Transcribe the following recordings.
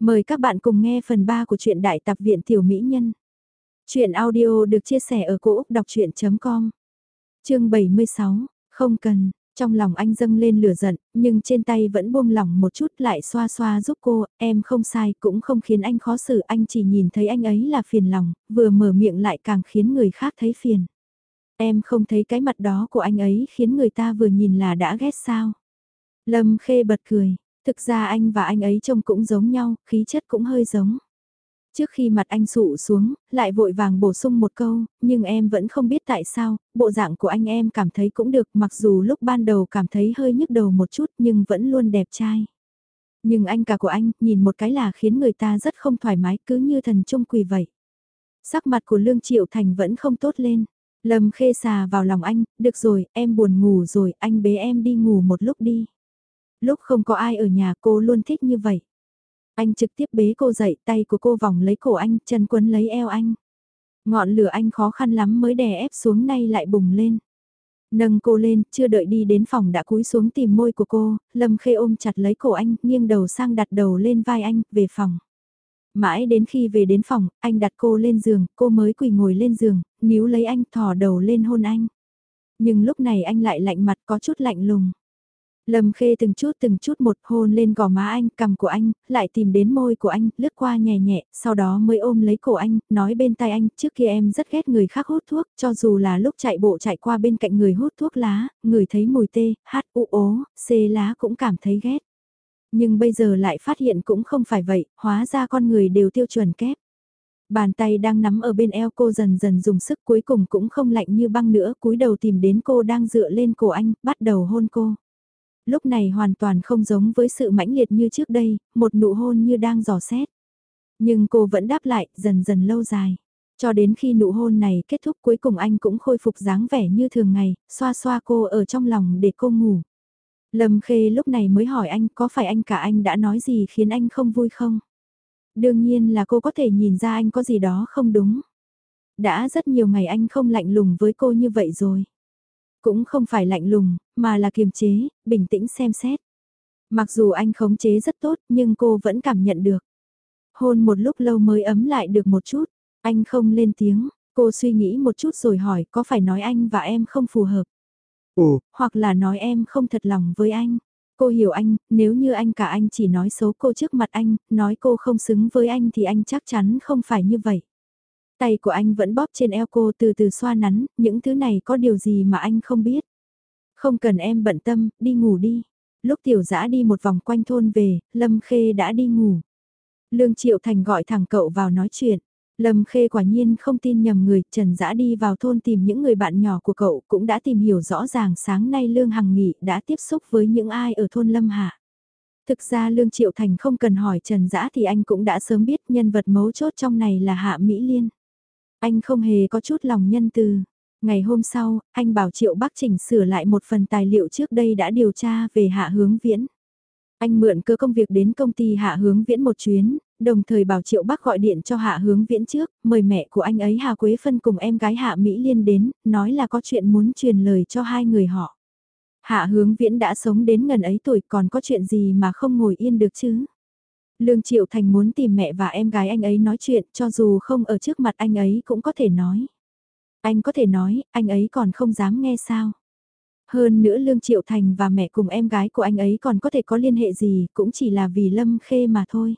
Mời các bạn cùng nghe phần 3 của truyện Đại tập viện Tiểu Mỹ Nhân. Chuyện audio được chia sẻ ở cỗ đọc chuyện.com Chương 76, không cần, trong lòng anh dâng lên lửa giận, nhưng trên tay vẫn buông lỏng một chút lại xoa xoa giúp cô, em không sai cũng không khiến anh khó xử, anh chỉ nhìn thấy anh ấy là phiền lòng, vừa mở miệng lại càng khiến người khác thấy phiền. Em không thấy cái mặt đó của anh ấy khiến người ta vừa nhìn là đã ghét sao. Lâm Khê bật cười, Thực ra anh và anh ấy trông cũng giống nhau, khí chất cũng hơi giống. Trước khi mặt anh sụ xuống, lại vội vàng bổ sung một câu, nhưng em vẫn không biết tại sao, bộ dạng của anh em cảm thấy cũng được mặc dù lúc ban đầu cảm thấy hơi nhức đầu một chút nhưng vẫn luôn đẹp trai. Nhưng anh cả của anh, nhìn một cái là khiến người ta rất không thoải mái cứ như thần trung quỳ vậy. Sắc mặt của Lương Triệu Thành vẫn không tốt lên. Lâm khê xà vào lòng anh, được rồi, em buồn ngủ rồi, anh bế em đi ngủ một lúc đi lúc không có ai ở nhà cô luôn thích như vậy. Anh trực tiếp bế cô dậy, tay của cô vòng lấy cổ anh, chân quấn lấy eo anh. Ngọn lửa anh khó khăn lắm mới đè ép xuống nay lại bùng lên. Nâng cô lên, chưa đợi đi đến phòng đã cúi xuống tìm môi của cô, Lâm Khê ôm chặt lấy cổ anh, nghiêng đầu sang đặt đầu lên vai anh, về phòng. Mãi đến khi về đến phòng, anh đặt cô lên giường, cô mới quỳ ngồi lên giường, níu lấy anh thò đầu lên hôn anh. Nhưng lúc này anh lại lạnh mặt có chút lạnh lùng. Lâm Khê từng chút từng chút một hôn lên gò má anh, cầm của anh, lại tìm đến môi của anh, lướt qua nhẹ nhẹ, sau đó mới ôm lấy cổ anh, nói bên tai anh, trước kia em rất ghét người khác hút thuốc, cho dù là lúc chạy bộ chạy qua bên cạnh người hút thuốc lá, người thấy mùi tê, hát u ố, xê lá cũng cảm thấy ghét. Nhưng bây giờ lại phát hiện cũng không phải vậy, hóa ra con người đều tiêu chuẩn kép. Bàn tay đang nắm ở bên eo cô dần dần dùng sức cuối cùng cũng không lạnh như băng nữa, cúi đầu tìm đến cô đang dựa lên cổ anh, bắt đầu hôn cô lúc này hoàn toàn không giống với sự mãnh liệt như trước đây, một nụ hôn như đang dò xét. Nhưng cô vẫn đáp lại, dần dần lâu dài. Cho đến khi nụ hôn này kết thúc cuối cùng anh cũng khôi phục dáng vẻ như thường ngày, xoa xoa cô ở trong lòng để cô ngủ. Lâm Khê lúc này mới hỏi anh có phải anh cả anh đã nói gì khiến anh không vui không? Đương nhiên là cô có thể nhìn ra anh có gì đó không đúng. Đã rất nhiều ngày anh không lạnh lùng với cô như vậy rồi. Cũng không phải lạnh lùng, mà là kiềm chế, bình tĩnh xem xét. Mặc dù anh khống chế rất tốt nhưng cô vẫn cảm nhận được. Hôn một lúc lâu mới ấm lại được một chút, anh không lên tiếng, cô suy nghĩ một chút rồi hỏi có phải nói anh và em không phù hợp. Ồ, hoặc là nói em không thật lòng với anh. Cô hiểu anh, nếu như anh cả anh chỉ nói xấu cô trước mặt anh, nói cô không xứng với anh thì anh chắc chắn không phải như vậy. Tay của anh vẫn bóp trên eo cô từ từ xoa nắn, những thứ này có điều gì mà anh không biết. Không cần em bận tâm, đi ngủ đi. Lúc tiểu dã đi một vòng quanh thôn về, Lâm Khê đã đi ngủ. Lương Triệu Thành gọi thẳng cậu vào nói chuyện. Lâm Khê quả nhiên không tin nhầm người, Trần Dã đi vào thôn tìm những người bạn nhỏ của cậu cũng đã tìm hiểu rõ ràng sáng nay Lương Hằng Nghị đã tiếp xúc với những ai ở thôn Lâm Hạ. Thực ra Lương Triệu Thành không cần hỏi Trần Dã thì anh cũng đã sớm biết nhân vật mấu chốt trong này là Hạ Mỹ Liên. Anh không hề có chút lòng nhân từ. Ngày hôm sau, anh bảo Triệu Bắc chỉnh sửa lại một phần tài liệu trước đây đã điều tra về Hạ Hướng Viễn. Anh mượn cơ công việc đến công ty Hạ Hướng Viễn một chuyến, đồng thời bảo Triệu Bắc gọi điện cho Hạ Hướng Viễn trước, mời mẹ của anh ấy Hà Quế Phân cùng em gái Hạ Mỹ Liên đến, nói là có chuyện muốn truyền lời cho hai người họ. Hạ Hướng Viễn đã sống đến ngần ấy tuổi còn có chuyện gì mà không ngồi yên được chứ? Lương Triệu Thành muốn tìm mẹ và em gái anh ấy nói chuyện cho dù không ở trước mặt anh ấy cũng có thể nói. Anh có thể nói, anh ấy còn không dám nghe sao. Hơn nữa Lương Triệu Thành và mẹ cùng em gái của anh ấy còn có thể có liên hệ gì cũng chỉ là vì Lâm Khê mà thôi.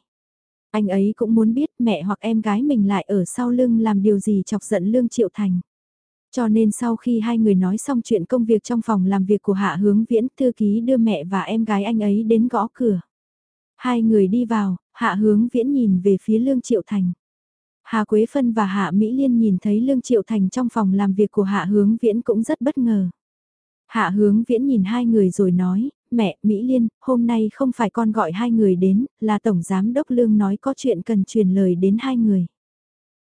Anh ấy cũng muốn biết mẹ hoặc em gái mình lại ở sau lưng làm điều gì chọc giận Lương Triệu Thành. Cho nên sau khi hai người nói xong chuyện công việc trong phòng làm việc của Hạ Hướng Viễn, thư ký đưa mẹ và em gái anh ấy đến gõ cửa. Hai người đi vào, Hạ Hướng Viễn nhìn về phía Lương Triệu Thành. Hà Quế Phân và Hạ Mỹ Liên nhìn thấy Lương Triệu Thành trong phòng làm việc của Hạ Hướng Viễn cũng rất bất ngờ. Hạ Hướng Viễn nhìn hai người rồi nói, mẹ, Mỹ Liên, hôm nay không phải con gọi hai người đến, là Tổng Giám Đốc Lương nói có chuyện cần truyền lời đến hai người.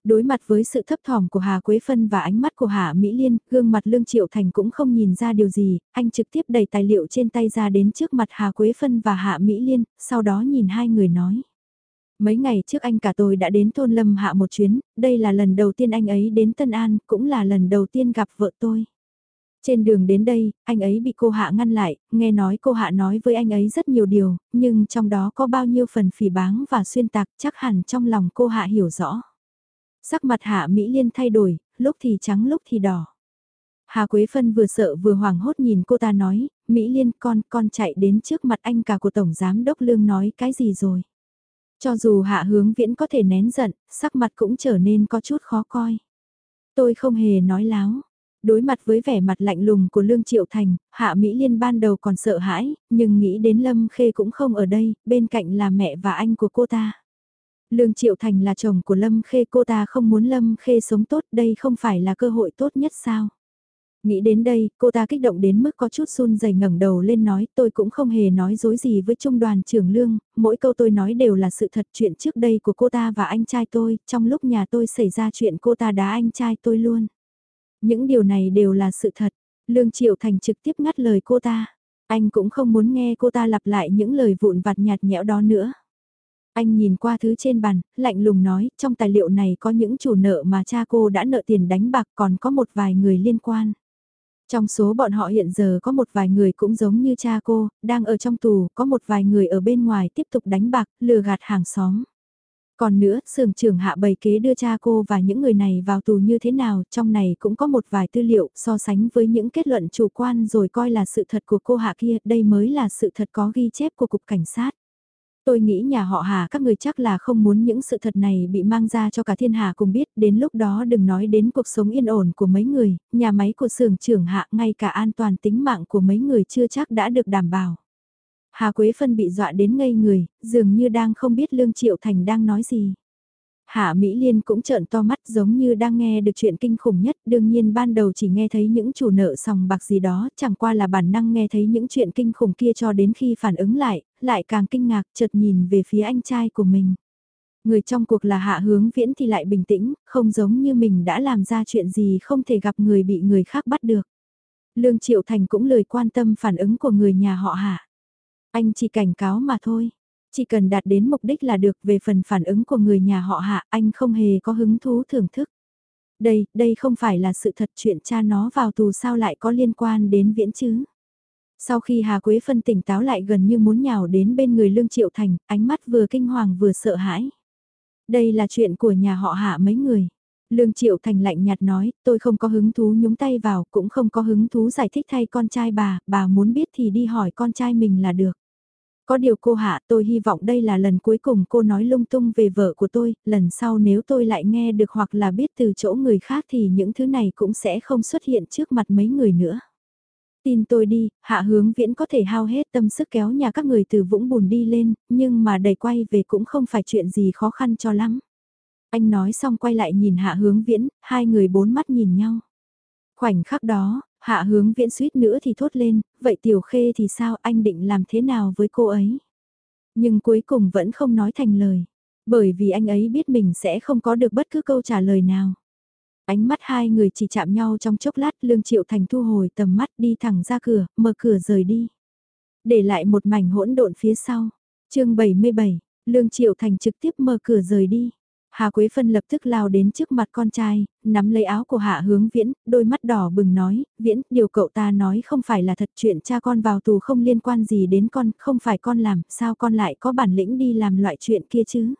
Đối mặt với sự thấp thỏm của Hà Quế Phân và ánh mắt của Hà Mỹ Liên, gương mặt Lương Triệu Thành cũng không nhìn ra điều gì, anh trực tiếp đẩy tài liệu trên tay ra đến trước mặt Hà Quế Phân và Hạ Mỹ Liên, sau đó nhìn hai người nói. Mấy ngày trước anh cả tôi đã đến thôn Lâm Hạ một chuyến, đây là lần đầu tiên anh ấy đến Tân An, cũng là lần đầu tiên gặp vợ tôi. Trên đường đến đây, anh ấy bị cô Hạ ngăn lại, nghe nói cô Hạ nói với anh ấy rất nhiều điều, nhưng trong đó có bao nhiêu phần phỉ báng và xuyên tạc chắc hẳn trong lòng cô Hạ hiểu rõ. Sắc mặt Hạ Mỹ Liên thay đổi, lúc thì trắng lúc thì đỏ. Hà Quế Phân vừa sợ vừa hoảng hốt nhìn cô ta nói, Mỹ Liên con, con chạy đến trước mặt anh cả của Tổng Giám Đốc Lương nói cái gì rồi. Cho dù Hạ Hướng Viễn có thể nén giận, sắc mặt cũng trở nên có chút khó coi. Tôi không hề nói láo. Đối mặt với vẻ mặt lạnh lùng của Lương Triệu Thành, Hạ Mỹ Liên ban đầu còn sợ hãi, nhưng nghĩ đến Lâm Khê cũng không ở đây, bên cạnh là mẹ và anh của cô ta. Lương Triệu Thành là chồng của Lâm Khê cô ta không muốn Lâm Khê sống tốt đây không phải là cơ hội tốt nhất sao? Nghĩ đến đây, cô ta kích động đến mức có chút run rẩy ngẩng đầu lên nói tôi cũng không hề nói dối gì với trung đoàn trưởng lương, mỗi câu tôi nói đều là sự thật chuyện trước đây của cô ta và anh trai tôi, trong lúc nhà tôi xảy ra chuyện cô ta đá anh trai tôi luôn. Những điều này đều là sự thật, Lương Triệu Thành trực tiếp ngắt lời cô ta, anh cũng không muốn nghe cô ta lặp lại những lời vụn vặt nhạt nhẽo đó nữa. Anh nhìn qua thứ trên bàn, lạnh lùng nói, trong tài liệu này có những chủ nợ mà cha cô đã nợ tiền đánh bạc còn có một vài người liên quan. Trong số bọn họ hiện giờ có một vài người cũng giống như cha cô, đang ở trong tù, có một vài người ở bên ngoài tiếp tục đánh bạc, lừa gạt hàng xóm. Còn nữa, sưởng trưởng hạ bày kế đưa cha cô và những người này vào tù như thế nào, trong này cũng có một vài tư liệu so sánh với những kết luận chủ quan rồi coi là sự thật của cô hạ kia, đây mới là sự thật có ghi chép của cục cảnh sát. Tôi nghĩ nhà họ Hà các người chắc là không muốn những sự thật này bị mang ra cho cả thiên hà cùng biết, đến lúc đó đừng nói đến cuộc sống yên ổn của mấy người, nhà máy của xưởng trưởng hạ ngay cả an toàn tính mạng của mấy người chưa chắc đã được đảm bảo. Hà Quế Phân bị dọa đến ngây người, dường như đang không biết Lương Triệu Thành đang nói gì. Hạ Mỹ Liên cũng trợn to mắt giống như đang nghe được chuyện kinh khủng nhất, đương nhiên ban đầu chỉ nghe thấy những chủ nợ sòng bạc gì đó, chẳng qua là bản năng nghe thấy những chuyện kinh khủng kia cho đến khi phản ứng lại, lại càng kinh ngạc chợt nhìn về phía anh trai của mình. Người trong cuộc là hạ hướng viễn thì lại bình tĩnh, không giống như mình đã làm ra chuyện gì không thể gặp người bị người khác bắt được. Lương Triệu Thành cũng lời quan tâm phản ứng của người nhà họ hạ. Anh chỉ cảnh cáo mà thôi. Chỉ cần đạt đến mục đích là được về phần phản ứng của người nhà họ hạ anh không hề có hứng thú thưởng thức. Đây, đây không phải là sự thật chuyện cha nó vào tù sao lại có liên quan đến viễn chứ. Sau khi Hà Quế phân tỉnh táo lại gần như muốn nhào đến bên người Lương Triệu Thành, ánh mắt vừa kinh hoàng vừa sợ hãi. Đây là chuyện của nhà họ hạ mấy người. Lương Triệu Thành lạnh nhạt nói, tôi không có hứng thú nhúng tay vào, cũng không có hứng thú giải thích thay con trai bà, bà muốn biết thì đi hỏi con trai mình là được. Có điều cô hạ tôi hy vọng đây là lần cuối cùng cô nói lung tung về vợ của tôi, lần sau nếu tôi lại nghe được hoặc là biết từ chỗ người khác thì những thứ này cũng sẽ không xuất hiện trước mặt mấy người nữa. Tin tôi đi, hạ hướng viễn có thể hao hết tâm sức kéo nhà các người từ vũng bùn đi lên, nhưng mà đầy quay về cũng không phải chuyện gì khó khăn cho lắm. Anh nói xong quay lại nhìn hạ hướng viễn, hai người bốn mắt nhìn nhau. Khoảnh khắc đó, Hạ hướng viễn suýt nữa thì thốt lên, vậy tiểu khê thì sao anh định làm thế nào với cô ấy? Nhưng cuối cùng vẫn không nói thành lời, bởi vì anh ấy biết mình sẽ không có được bất cứ câu trả lời nào. Ánh mắt hai người chỉ chạm nhau trong chốc lát Lương Triệu Thành thu hồi tầm mắt đi thẳng ra cửa, mở cửa rời đi. Để lại một mảnh hỗn độn phía sau. chương 77, Lương Triệu Thành trực tiếp mở cửa rời đi. Hà Quế Phân lập tức lao đến trước mặt con trai, nắm lấy áo của Hạ Hướng Viễn, đôi mắt đỏ bừng nói, Viễn, điều cậu ta nói không phải là thật chuyện cha con vào tù không liên quan gì đến con, không phải con làm, sao con lại có bản lĩnh đi làm loại chuyện kia chứ?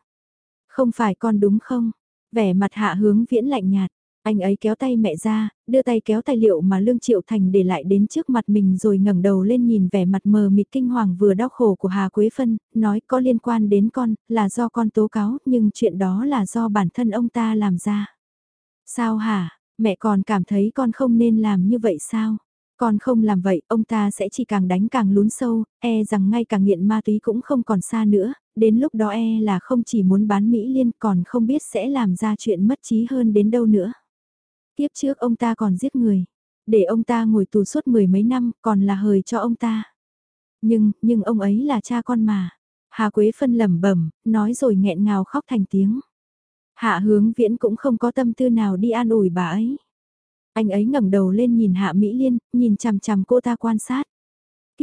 Không phải con đúng không? Vẻ mặt Hạ Hướng Viễn lạnh nhạt, anh ấy kéo tay mẹ ra, đưa tay kéo tài liệu mà Lương Triệu Thành để lại đến trước mặt mình rồi ngẩng đầu lên nhìn vẻ mặt mờ mịt kinh hoàng vừa đau khổ của Hà Quế Phân, nói có liên quan đến con, là do con tố cáo, nhưng chuyện đó là do bản thân ông ta làm ra. Sao hả, mẹ còn cảm thấy con không nên làm như vậy sao? Con không làm vậy, ông ta sẽ chỉ càng đánh càng lún sâu, e rằng ngay cả nghiện ma túy cũng không còn xa nữa, đến lúc đó e là không chỉ muốn bán Mỹ Liên còn không biết sẽ làm ra chuyện mất trí hơn đến đâu nữa. Tiếp trước ông ta còn giết người, để ông ta ngồi tù suốt mười mấy năm còn là hời cho ông ta. Nhưng, nhưng ông ấy là cha con mà. Hà Quế phân lẩm bẩm, nói rồi nghẹn ngào khóc thành tiếng. Hạ hướng viễn cũng không có tâm tư nào đi an ủi bà ấy. Anh ấy ngẩng đầu lên nhìn Hạ Mỹ Liên, nhìn chằm chằm cô ta quan sát.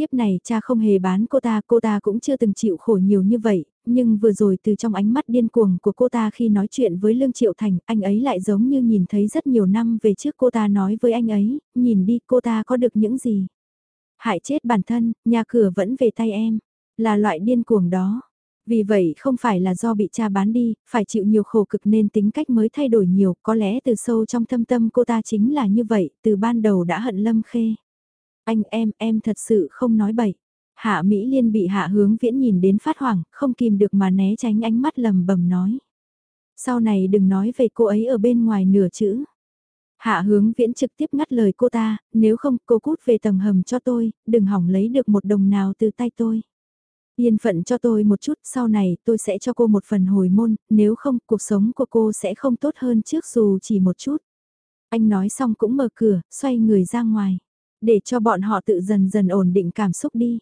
Tiếp này cha không hề bán cô ta, cô ta cũng chưa từng chịu khổ nhiều như vậy, nhưng vừa rồi từ trong ánh mắt điên cuồng của cô ta khi nói chuyện với Lương Triệu Thành, anh ấy lại giống như nhìn thấy rất nhiều năm về trước cô ta nói với anh ấy, nhìn đi cô ta có được những gì. Hại chết bản thân, nhà cửa vẫn về tay em, là loại điên cuồng đó. Vì vậy không phải là do bị cha bán đi, phải chịu nhiều khổ cực nên tính cách mới thay đổi nhiều, có lẽ từ sâu trong thâm tâm cô ta chính là như vậy, từ ban đầu đã hận Lâm Khê. Anh em, em thật sự không nói bậy. Hạ Mỹ Liên bị Hạ Hướng Viễn nhìn đến phát hoảng, không kìm được mà né tránh ánh mắt lầm bầm nói. Sau này đừng nói về cô ấy ở bên ngoài nửa chữ. Hạ Hướng Viễn trực tiếp ngắt lời cô ta, nếu không cô cút về tầng hầm cho tôi, đừng hỏng lấy được một đồng nào từ tay tôi. Yên phận cho tôi một chút, sau này tôi sẽ cho cô một phần hồi môn, nếu không cuộc sống của cô sẽ không tốt hơn trước dù chỉ một chút. Anh nói xong cũng mở cửa, xoay người ra ngoài, để cho bọn họ tự dần dần ổn định cảm xúc đi.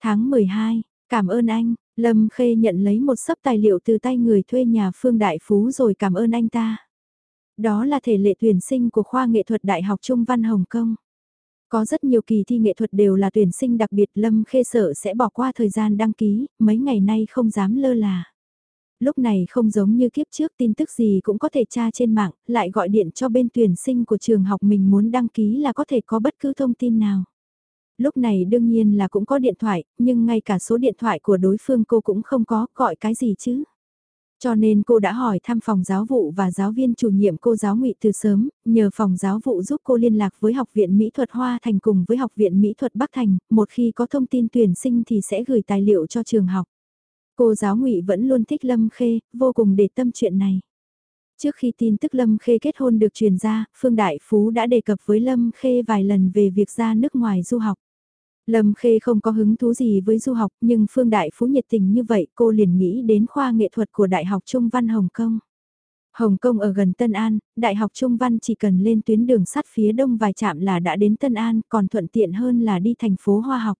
Tháng 12, cảm ơn anh, Lâm Khê nhận lấy một sấp tài liệu từ tay người thuê nhà Phương Đại Phú rồi cảm ơn anh ta. Đó là thể lệ tuyển sinh của khoa nghệ thuật Đại học Trung Văn Hồng Kông. Có rất nhiều kỳ thi nghệ thuật đều là tuyển sinh đặc biệt Lâm Khê sợ sẽ bỏ qua thời gian đăng ký, mấy ngày nay không dám lơ là. Lúc này không giống như kiếp trước tin tức gì cũng có thể tra trên mạng, lại gọi điện cho bên tuyển sinh của trường học mình muốn đăng ký là có thể có bất cứ thông tin nào. Lúc này đương nhiên là cũng có điện thoại, nhưng ngay cả số điện thoại của đối phương cô cũng không có, gọi cái gì chứ. Cho nên cô đã hỏi thăm phòng giáo vụ và giáo viên chủ nhiệm cô giáo ngụy từ sớm, nhờ phòng giáo vụ giúp cô liên lạc với Học viện Mỹ thuật Hoa Thành cùng với Học viện Mỹ thuật Bắc Thành, một khi có thông tin tuyển sinh thì sẽ gửi tài liệu cho trường học. Cô giáo ngụy vẫn luôn thích Lâm Khê, vô cùng để tâm chuyện này. Trước khi tin tức Lâm Khê kết hôn được truyền ra, Phương Đại Phú đã đề cập với Lâm Khê vài lần về việc ra nước ngoài du học. Lâm Khê không có hứng thú gì với du học nhưng Phương Đại Phú nhiệt tình như vậy cô liền nghĩ đến khoa nghệ thuật của Đại học Trung Văn Hồng Kông. Hồng Kông ở gần Tân An, Đại học Trung Văn chỉ cần lên tuyến đường sắt phía đông vài trạm là đã đến Tân An còn thuận tiện hơn là đi thành phố Hoa học.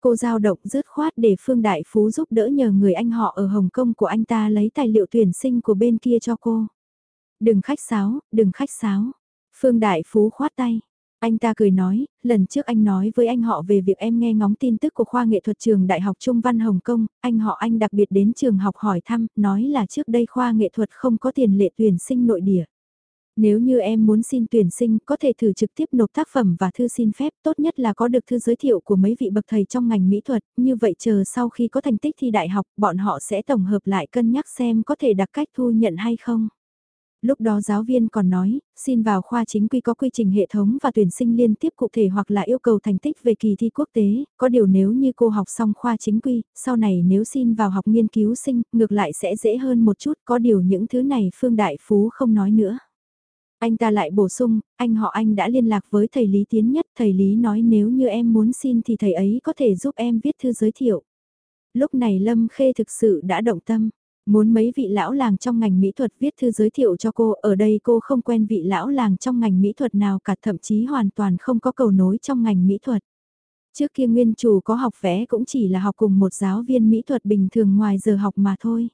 Cô giao động dứt khoát để Phương Đại Phú giúp đỡ nhờ người anh họ ở Hồng Kông của anh ta lấy tài liệu tuyển sinh của bên kia cho cô. Đừng khách sáo, đừng khách sáo. Phương Đại Phú khoát tay. Anh ta cười nói, lần trước anh nói với anh họ về việc em nghe ngóng tin tức của khoa nghệ thuật trường Đại học Trung Văn Hồng Kông, anh họ anh đặc biệt đến trường học hỏi thăm, nói là trước đây khoa nghệ thuật không có tiền lệ tuyển sinh nội địa. Nếu như em muốn xin tuyển sinh, có thể thử trực tiếp nộp tác phẩm và thư xin phép, tốt nhất là có được thư giới thiệu của mấy vị bậc thầy trong ngành mỹ thuật, như vậy chờ sau khi có thành tích thi đại học, bọn họ sẽ tổng hợp lại cân nhắc xem có thể đặt cách thu nhận hay không. Lúc đó giáo viên còn nói, xin vào khoa chính quy có quy trình hệ thống và tuyển sinh liên tiếp cụ thể hoặc là yêu cầu thành tích về kỳ thi quốc tế, có điều nếu như cô học xong khoa chính quy, sau này nếu xin vào học nghiên cứu sinh, ngược lại sẽ dễ hơn một chút, có điều những thứ này Phương Đại Phú không nói nữa. Anh ta lại bổ sung, anh họ anh đã liên lạc với thầy Lý Tiến Nhất, thầy Lý nói nếu như em muốn xin thì thầy ấy có thể giúp em viết thư giới thiệu. Lúc này Lâm Khê thực sự đã động tâm. Muốn mấy vị lão làng trong ngành mỹ thuật viết thư giới thiệu cho cô, ở đây cô không quen vị lão làng trong ngành mỹ thuật nào cả thậm chí hoàn toàn không có cầu nối trong ngành mỹ thuật. Trước kia nguyên chủ có học vẽ cũng chỉ là học cùng một giáo viên mỹ thuật bình thường ngoài giờ học mà thôi.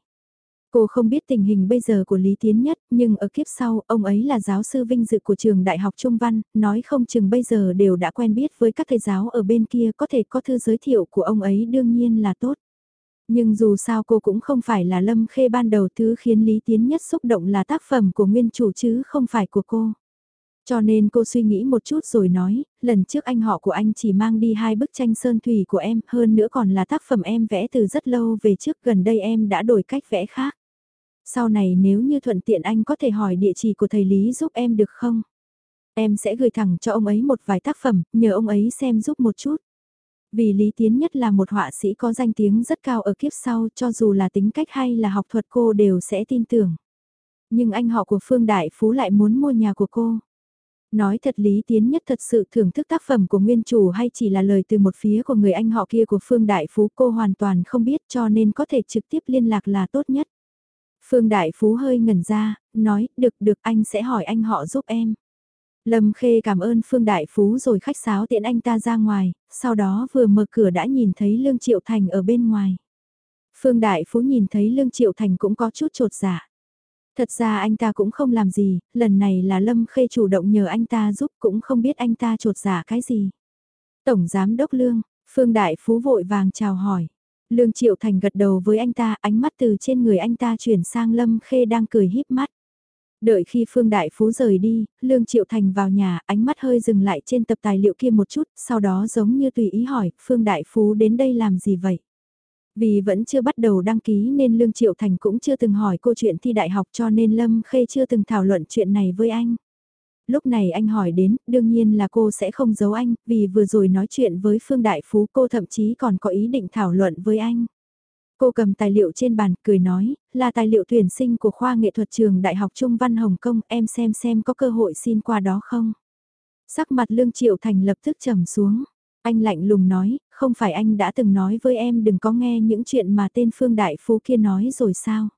Cô không biết tình hình bây giờ của Lý Tiến Nhất, nhưng ở kiếp sau, ông ấy là giáo sư vinh dự của trường Đại học Trung Văn, nói không chừng bây giờ đều đã quen biết với các thầy giáo ở bên kia có thể có thư giới thiệu của ông ấy đương nhiên là tốt. Nhưng dù sao cô cũng không phải là Lâm Khê ban đầu thứ khiến Lý Tiến nhất xúc động là tác phẩm của nguyên chủ chứ không phải của cô. Cho nên cô suy nghĩ một chút rồi nói, lần trước anh họ của anh chỉ mang đi hai bức tranh sơn thủy của em, hơn nữa còn là tác phẩm em vẽ từ rất lâu về trước gần đây em đã đổi cách vẽ khác. Sau này nếu như thuận tiện anh có thể hỏi địa chỉ của thầy Lý giúp em được không? Em sẽ gửi thẳng cho ông ấy một vài tác phẩm, nhờ ông ấy xem giúp một chút. Vì Lý Tiến Nhất là một họa sĩ có danh tiếng rất cao ở kiếp sau cho dù là tính cách hay là học thuật cô đều sẽ tin tưởng. Nhưng anh họ của Phương Đại Phú lại muốn mua nhà của cô. Nói thật Lý Tiến Nhất thật sự thưởng thức tác phẩm của nguyên chủ hay chỉ là lời từ một phía của người anh họ kia của Phương Đại Phú cô hoàn toàn không biết cho nên có thể trực tiếp liên lạc là tốt nhất. Phương Đại Phú hơi ngẩn ra, nói, được được anh sẽ hỏi anh họ giúp em. Lâm Khê cảm ơn Phương Đại Phú rồi khách sáo tiện anh ta ra ngoài, sau đó vừa mở cửa đã nhìn thấy Lương Triệu Thành ở bên ngoài. Phương Đại Phú nhìn thấy Lương Triệu Thành cũng có chút trột dạ. Thật ra anh ta cũng không làm gì, lần này là Lâm Khê chủ động nhờ anh ta giúp cũng không biết anh ta trột dạ cái gì. Tổng Giám Đốc Lương, Phương Đại Phú vội vàng chào hỏi. Lương Triệu Thành gật đầu với anh ta, ánh mắt từ trên người anh ta chuyển sang Lâm Khê đang cười híp mắt. Đợi khi Phương Đại Phú rời đi, Lương Triệu Thành vào nhà, ánh mắt hơi dừng lại trên tập tài liệu kia một chút, sau đó giống như tùy ý hỏi, Phương Đại Phú đến đây làm gì vậy? Vì vẫn chưa bắt đầu đăng ký nên Lương Triệu Thành cũng chưa từng hỏi cô chuyện thi đại học cho nên Lâm Khê chưa từng thảo luận chuyện này với anh. Lúc này anh hỏi đến, đương nhiên là cô sẽ không giấu anh, vì vừa rồi nói chuyện với Phương Đại Phú cô thậm chí còn có ý định thảo luận với anh. Cô cầm tài liệu trên bàn, cười nói, là tài liệu tuyển sinh của khoa nghệ thuật trường Đại học Trung Văn Hồng Kông, em xem xem có cơ hội xin qua đó không? Sắc mặt Lương Triệu Thành lập tức trầm xuống. Anh lạnh lùng nói, không phải anh đã từng nói với em đừng có nghe những chuyện mà tên Phương Đại Phú kia nói rồi sao?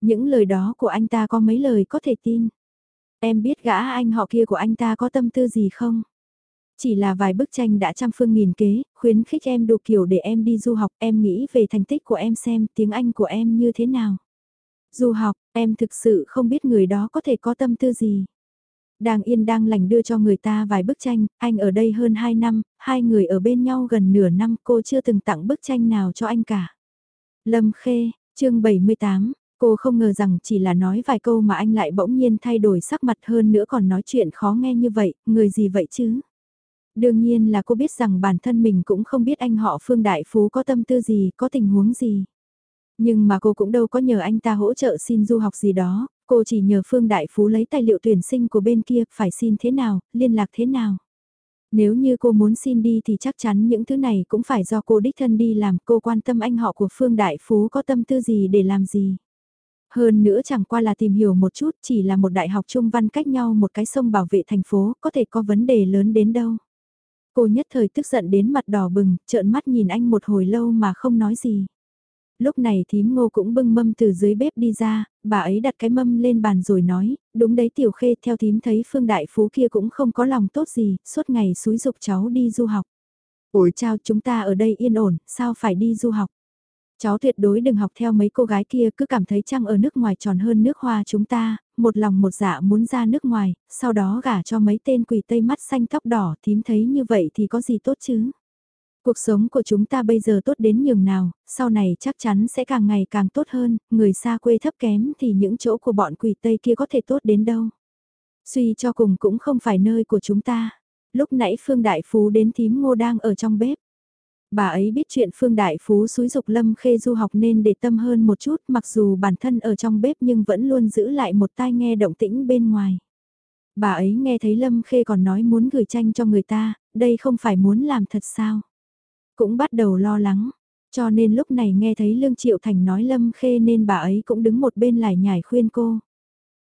Những lời đó của anh ta có mấy lời có thể tin. Em biết gã anh họ kia của anh ta có tâm tư gì không? Chỉ là vài bức tranh đã trăm phương nghìn kế, khuyến khích em đủ kiểu để em đi du học, em nghĩ về thành tích của em xem tiếng Anh của em như thế nào. Du học, em thực sự không biết người đó có thể có tâm tư gì. Đang yên đang lành đưa cho người ta vài bức tranh, anh ở đây hơn 2 năm, hai người ở bên nhau gần nửa năm cô chưa từng tặng bức tranh nào cho anh cả. Lâm Khê, chương 78, cô không ngờ rằng chỉ là nói vài câu mà anh lại bỗng nhiên thay đổi sắc mặt hơn nữa còn nói chuyện khó nghe như vậy, người gì vậy chứ? Đương nhiên là cô biết rằng bản thân mình cũng không biết anh họ Phương Đại Phú có tâm tư gì, có tình huống gì. Nhưng mà cô cũng đâu có nhờ anh ta hỗ trợ xin du học gì đó, cô chỉ nhờ Phương Đại Phú lấy tài liệu tuyển sinh của bên kia, phải xin thế nào, liên lạc thế nào. Nếu như cô muốn xin đi thì chắc chắn những thứ này cũng phải do cô đích thân đi làm, cô quan tâm anh họ của Phương Đại Phú có tâm tư gì để làm gì. Hơn nữa chẳng qua là tìm hiểu một chút, chỉ là một đại học trung văn cách nhau một cái sông bảo vệ thành phố, có thể có vấn đề lớn đến đâu. Cô nhất thời tức giận đến mặt đỏ bừng, trợn mắt nhìn anh một hồi lâu mà không nói gì. Lúc này thím ngô cũng bưng mâm từ dưới bếp đi ra, bà ấy đặt cái mâm lên bàn rồi nói, đúng đấy tiểu khê theo thím thấy phương đại phú kia cũng không có lòng tốt gì, suốt ngày xúi dục cháu đi du học. Ủi chào chúng ta ở đây yên ổn, sao phải đi du học? Cháu tuyệt đối đừng học theo mấy cô gái kia cứ cảm thấy trăng ở nước ngoài tròn hơn nước hoa chúng ta, một lòng một dạ muốn ra nước ngoài, sau đó gả cho mấy tên quỷ tây mắt xanh tóc đỏ thím thấy như vậy thì có gì tốt chứ. Cuộc sống của chúng ta bây giờ tốt đến nhường nào, sau này chắc chắn sẽ càng ngày càng tốt hơn, người xa quê thấp kém thì những chỗ của bọn quỷ tây kia có thể tốt đến đâu. Suy cho cùng cũng không phải nơi của chúng ta. Lúc nãy Phương Đại Phú đến thím ngô đang ở trong bếp. Bà ấy biết chuyện Phương Đại Phú xúi dục Lâm Khê du học nên để tâm hơn một chút mặc dù bản thân ở trong bếp nhưng vẫn luôn giữ lại một tai nghe động tĩnh bên ngoài. Bà ấy nghe thấy Lâm Khê còn nói muốn gửi tranh cho người ta, đây không phải muốn làm thật sao. Cũng bắt đầu lo lắng, cho nên lúc này nghe thấy Lương Triệu Thành nói Lâm Khê nên bà ấy cũng đứng một bên lại nhảy khuyên cô.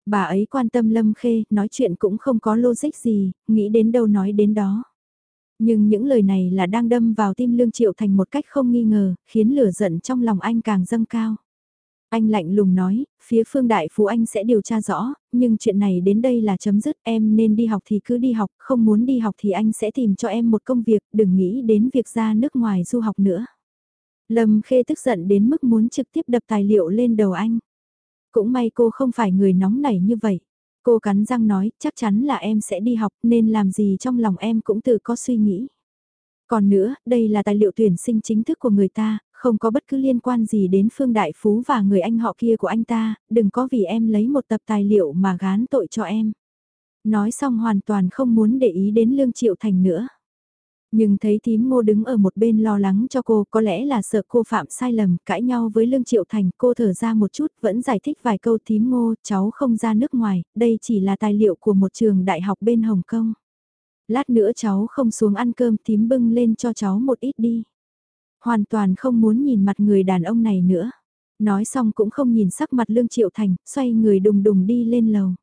Bà ấy quan tâm Lâm Khê, nói chuyện cũng không có logic gì, nghĩ đến đâu nói đến đó. Nhưng những lời này là đang đâm vào tim Lương Triệu Thành một cách không nghi ngờ, khiến lửa giận trong lòng anh càng dâng cao. Anh lạnh lùng nói, phía phương đại phú anh sẽ điều tra rõ, nhưng chuyện này đến đây là chấm dứt em nên đi học thì cứ đi học, không muốn đi học thì anh sẽ tìm cho em một công việc, đừng nghĩ đến việc ra nước ngoài du học nữa. Lâm Khê tức giận đến mức muốn trực tiếp đập tài liệu lên đầu anh. Cũng may cô không phải người nóng nảy như vậy. Cô cắn răng nói, chắc chắn là em sẽ đi học nên làm gì trong lòng em cũng tự có suy nghĩ. Còn nữa, đây là tài liệu tuyển sinh chính thức của người ta, không có bất cứ liên quan gì đến Phương Đại Phú và người anh họ kia của anh ta, đừng có vì em lấy một tập tài liệu mà gán tội cho em. Nói xong hoàn toàn không muốn để ý đến Lương Triệu Thành nữa. Nhưng thấy tím ngô đứng ở một bên lo lắng cho cô, có lẽ là sợ cô phạm sai lầm, cãi nhau với Lương Triệu Thành, cô thở ra một chút, vẫn giải thích vài câu tím ngô, cháu không ra nước ngoài, đây chỉ là tài liệu của một trường đại học bên Hồng Kông. Lát nữa cháu không xuống ăn cơm tím bưng lên cho cháu một ít đi. Hoàn toàn không muốn nhìn mặt người đàn ông này nữa. Nói xong cũng không nhìn sắc mặt Lương Triệu Thành, xoay người đùng đùng đi lên lầu.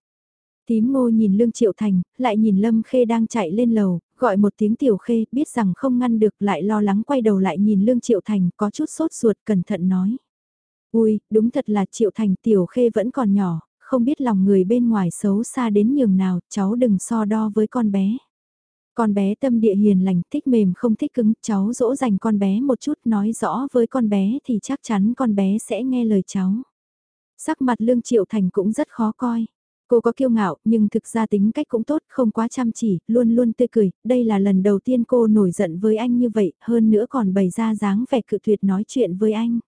Tím ngô nhìn Lương Triệu Thành, lại nhìn Lâm Khê đang chạy lên lầu, gọi một tiếng Tiểu Khê, biết rằng không ngăn được lại lo lắng quay đầu lại nhìn Lương Triệu Thành, có chút sốt ruột cẩn thận nói. Ui, đúng thật là Triệu Thành Tiểu Khê vẫn còn nhỏ, không biết lòng người bên ngoài xấu xa đến nhường nào, cháu đừng so đo với con bé. Con bé tâm địa hiền lành, thích mềm không thích cứng, cháu dỗ dành con bé một chút nói rõ với con bé thì chắc chắn con bé sẽ nghe lời cháu. Sắc mặt Lương Triệu Thành cũng rất khó coi. Cô có kiêu ngạo, nhưng thực ra tính cách cũng tốt, không quá chăm chỉ, luôn luôn tươi cười, đây là lần đầu tiên cô nổi giận với anh như vậy, hơn nữa còn bày ra dáng vẻ cự tuyệt nói chuyện với anh.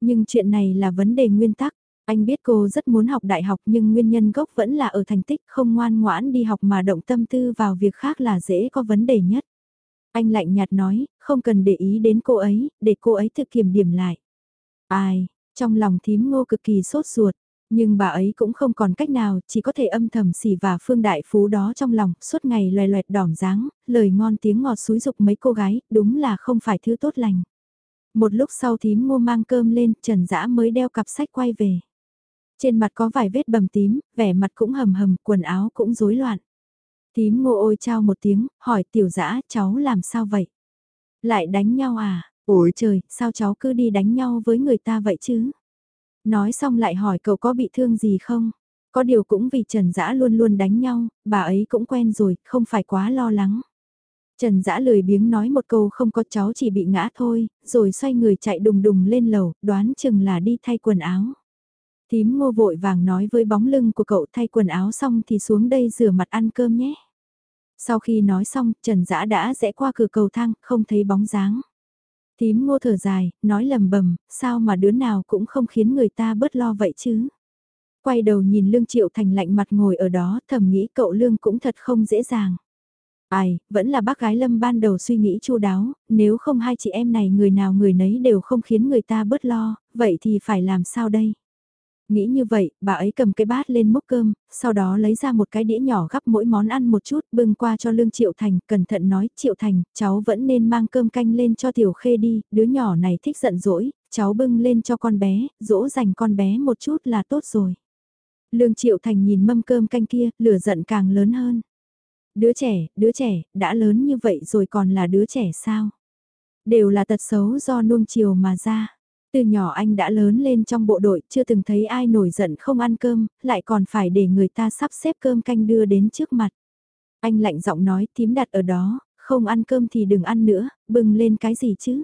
Nhưng chuyện này là vấn đề nguyên tắc, anh biết cô rất muốn học đại học nhưng nguyên nhân gốc vẫn là ở thành tích không ngoan ngoãn đi học mà động tâm tư vào việc khác là dễ có vấn đề nhất. Anh lạnh nhạt nói, không cần để ý đến cô ấy, để cô ấy thực kiểm điểm lại. Ai, trong lòng thím ngô cực kỳ sốt ruột, nhưng bà ấy cũng không còn cách nào, chỉ có thể âm thầm xỉ và phương đại phú đó trong lòng, suốt ngày loè loẹt đỏm dáng, lời ngon tiếng ngọt xúi dục mấy cô gái, đúng là không phải thứ tốt lành. Một lúc sau thím ngô mang cơm lên, trần dã mới đeo cặp sách quay về. Trên mặt có vài vết bầm tím, vẻ mặt cũng hầm hầm, quần áo cũng rối loạn. Tím ngô ôi trao một tiếng, hỏi tiểu dã cháu làm sao vậy? Lại đánh nhau à? Ôi trời, sao cháu cứ đi đánh nhau với người ta vậy chứ? Nói xong lại hỏi cậu có bị thương gì không? Có điều cũng vì Trần Dã luôn luôn đánh nhau, bà ấy cũng quen rồi, không phải quá lo lắng. Trần Dã lười biếng nói một câu không có cháu chỉ bị ngã thôi, rồi xoay người chạy đùng đùng lên lầu, đoán chừng là đi thay quần áo. Tím ngô vội vàng nói với bóng lưng của cậu thay quần áo xong thì xuống đây rửa mặt ăn cơm nhé. Sau khi nói xong, Trần Dã đã rẽ qua cửa cầu thang, không thấy bóng dáng. Tím ngô thở dài, nói lầm bầm, sao mà đứa nào cũng không khiến người ta bớt lo vậy chứ. Quay đầu nhìn Lương Triệu Thành lạnh mặt ngồi ở đó, thầm nghĩ cậu Lương cũng thật không dễ dàng. Ai, vẫn là bác gái Lâm ban đầu suy nghĩ chu đáo, nếu không hai chị em này người nào người nấy đều không khiến người ta bớt lo, vậy thì phải làm sao đây? Nghĩ như vậy, bà ấy cầm cái bát lên múc cơm, sau đó lấy ra một cái đĩa nhỏ gắp mỗi món ăn một chút, bưng qua cho Lương Triệu Thành, cẩn thận nói, Triệu Thành, cháu vẫn nên mang cơm canh lên cho Tiểu Khê đi, đứa nhỏ này thích giận dỗi, cháu bưng lên cho con bé, dỗ dành con bé một chút là tốt rồi. Lương Triệu Thành nhìn mâm cơm canh kia, lửa giận càng lớn hơn. Đứa trẻ, đứa trẻ, đã lớn như vậy rồi còn là đứa trẻ sao? Đều là tật xấu do nuông chiều mà ra. Từ nhỏ anh đã lớn lên trong bộ đội, chưa từng thấy ai nổi giận không ăn cơm, lại còn phải để người ta sắp xếp cơm canh đưa đến trước mặt. Anh lạnh giọng nói, tím đặt ở đó, không ăn cơm thì đừng ăn nữa, bưng lên cái gì chứ?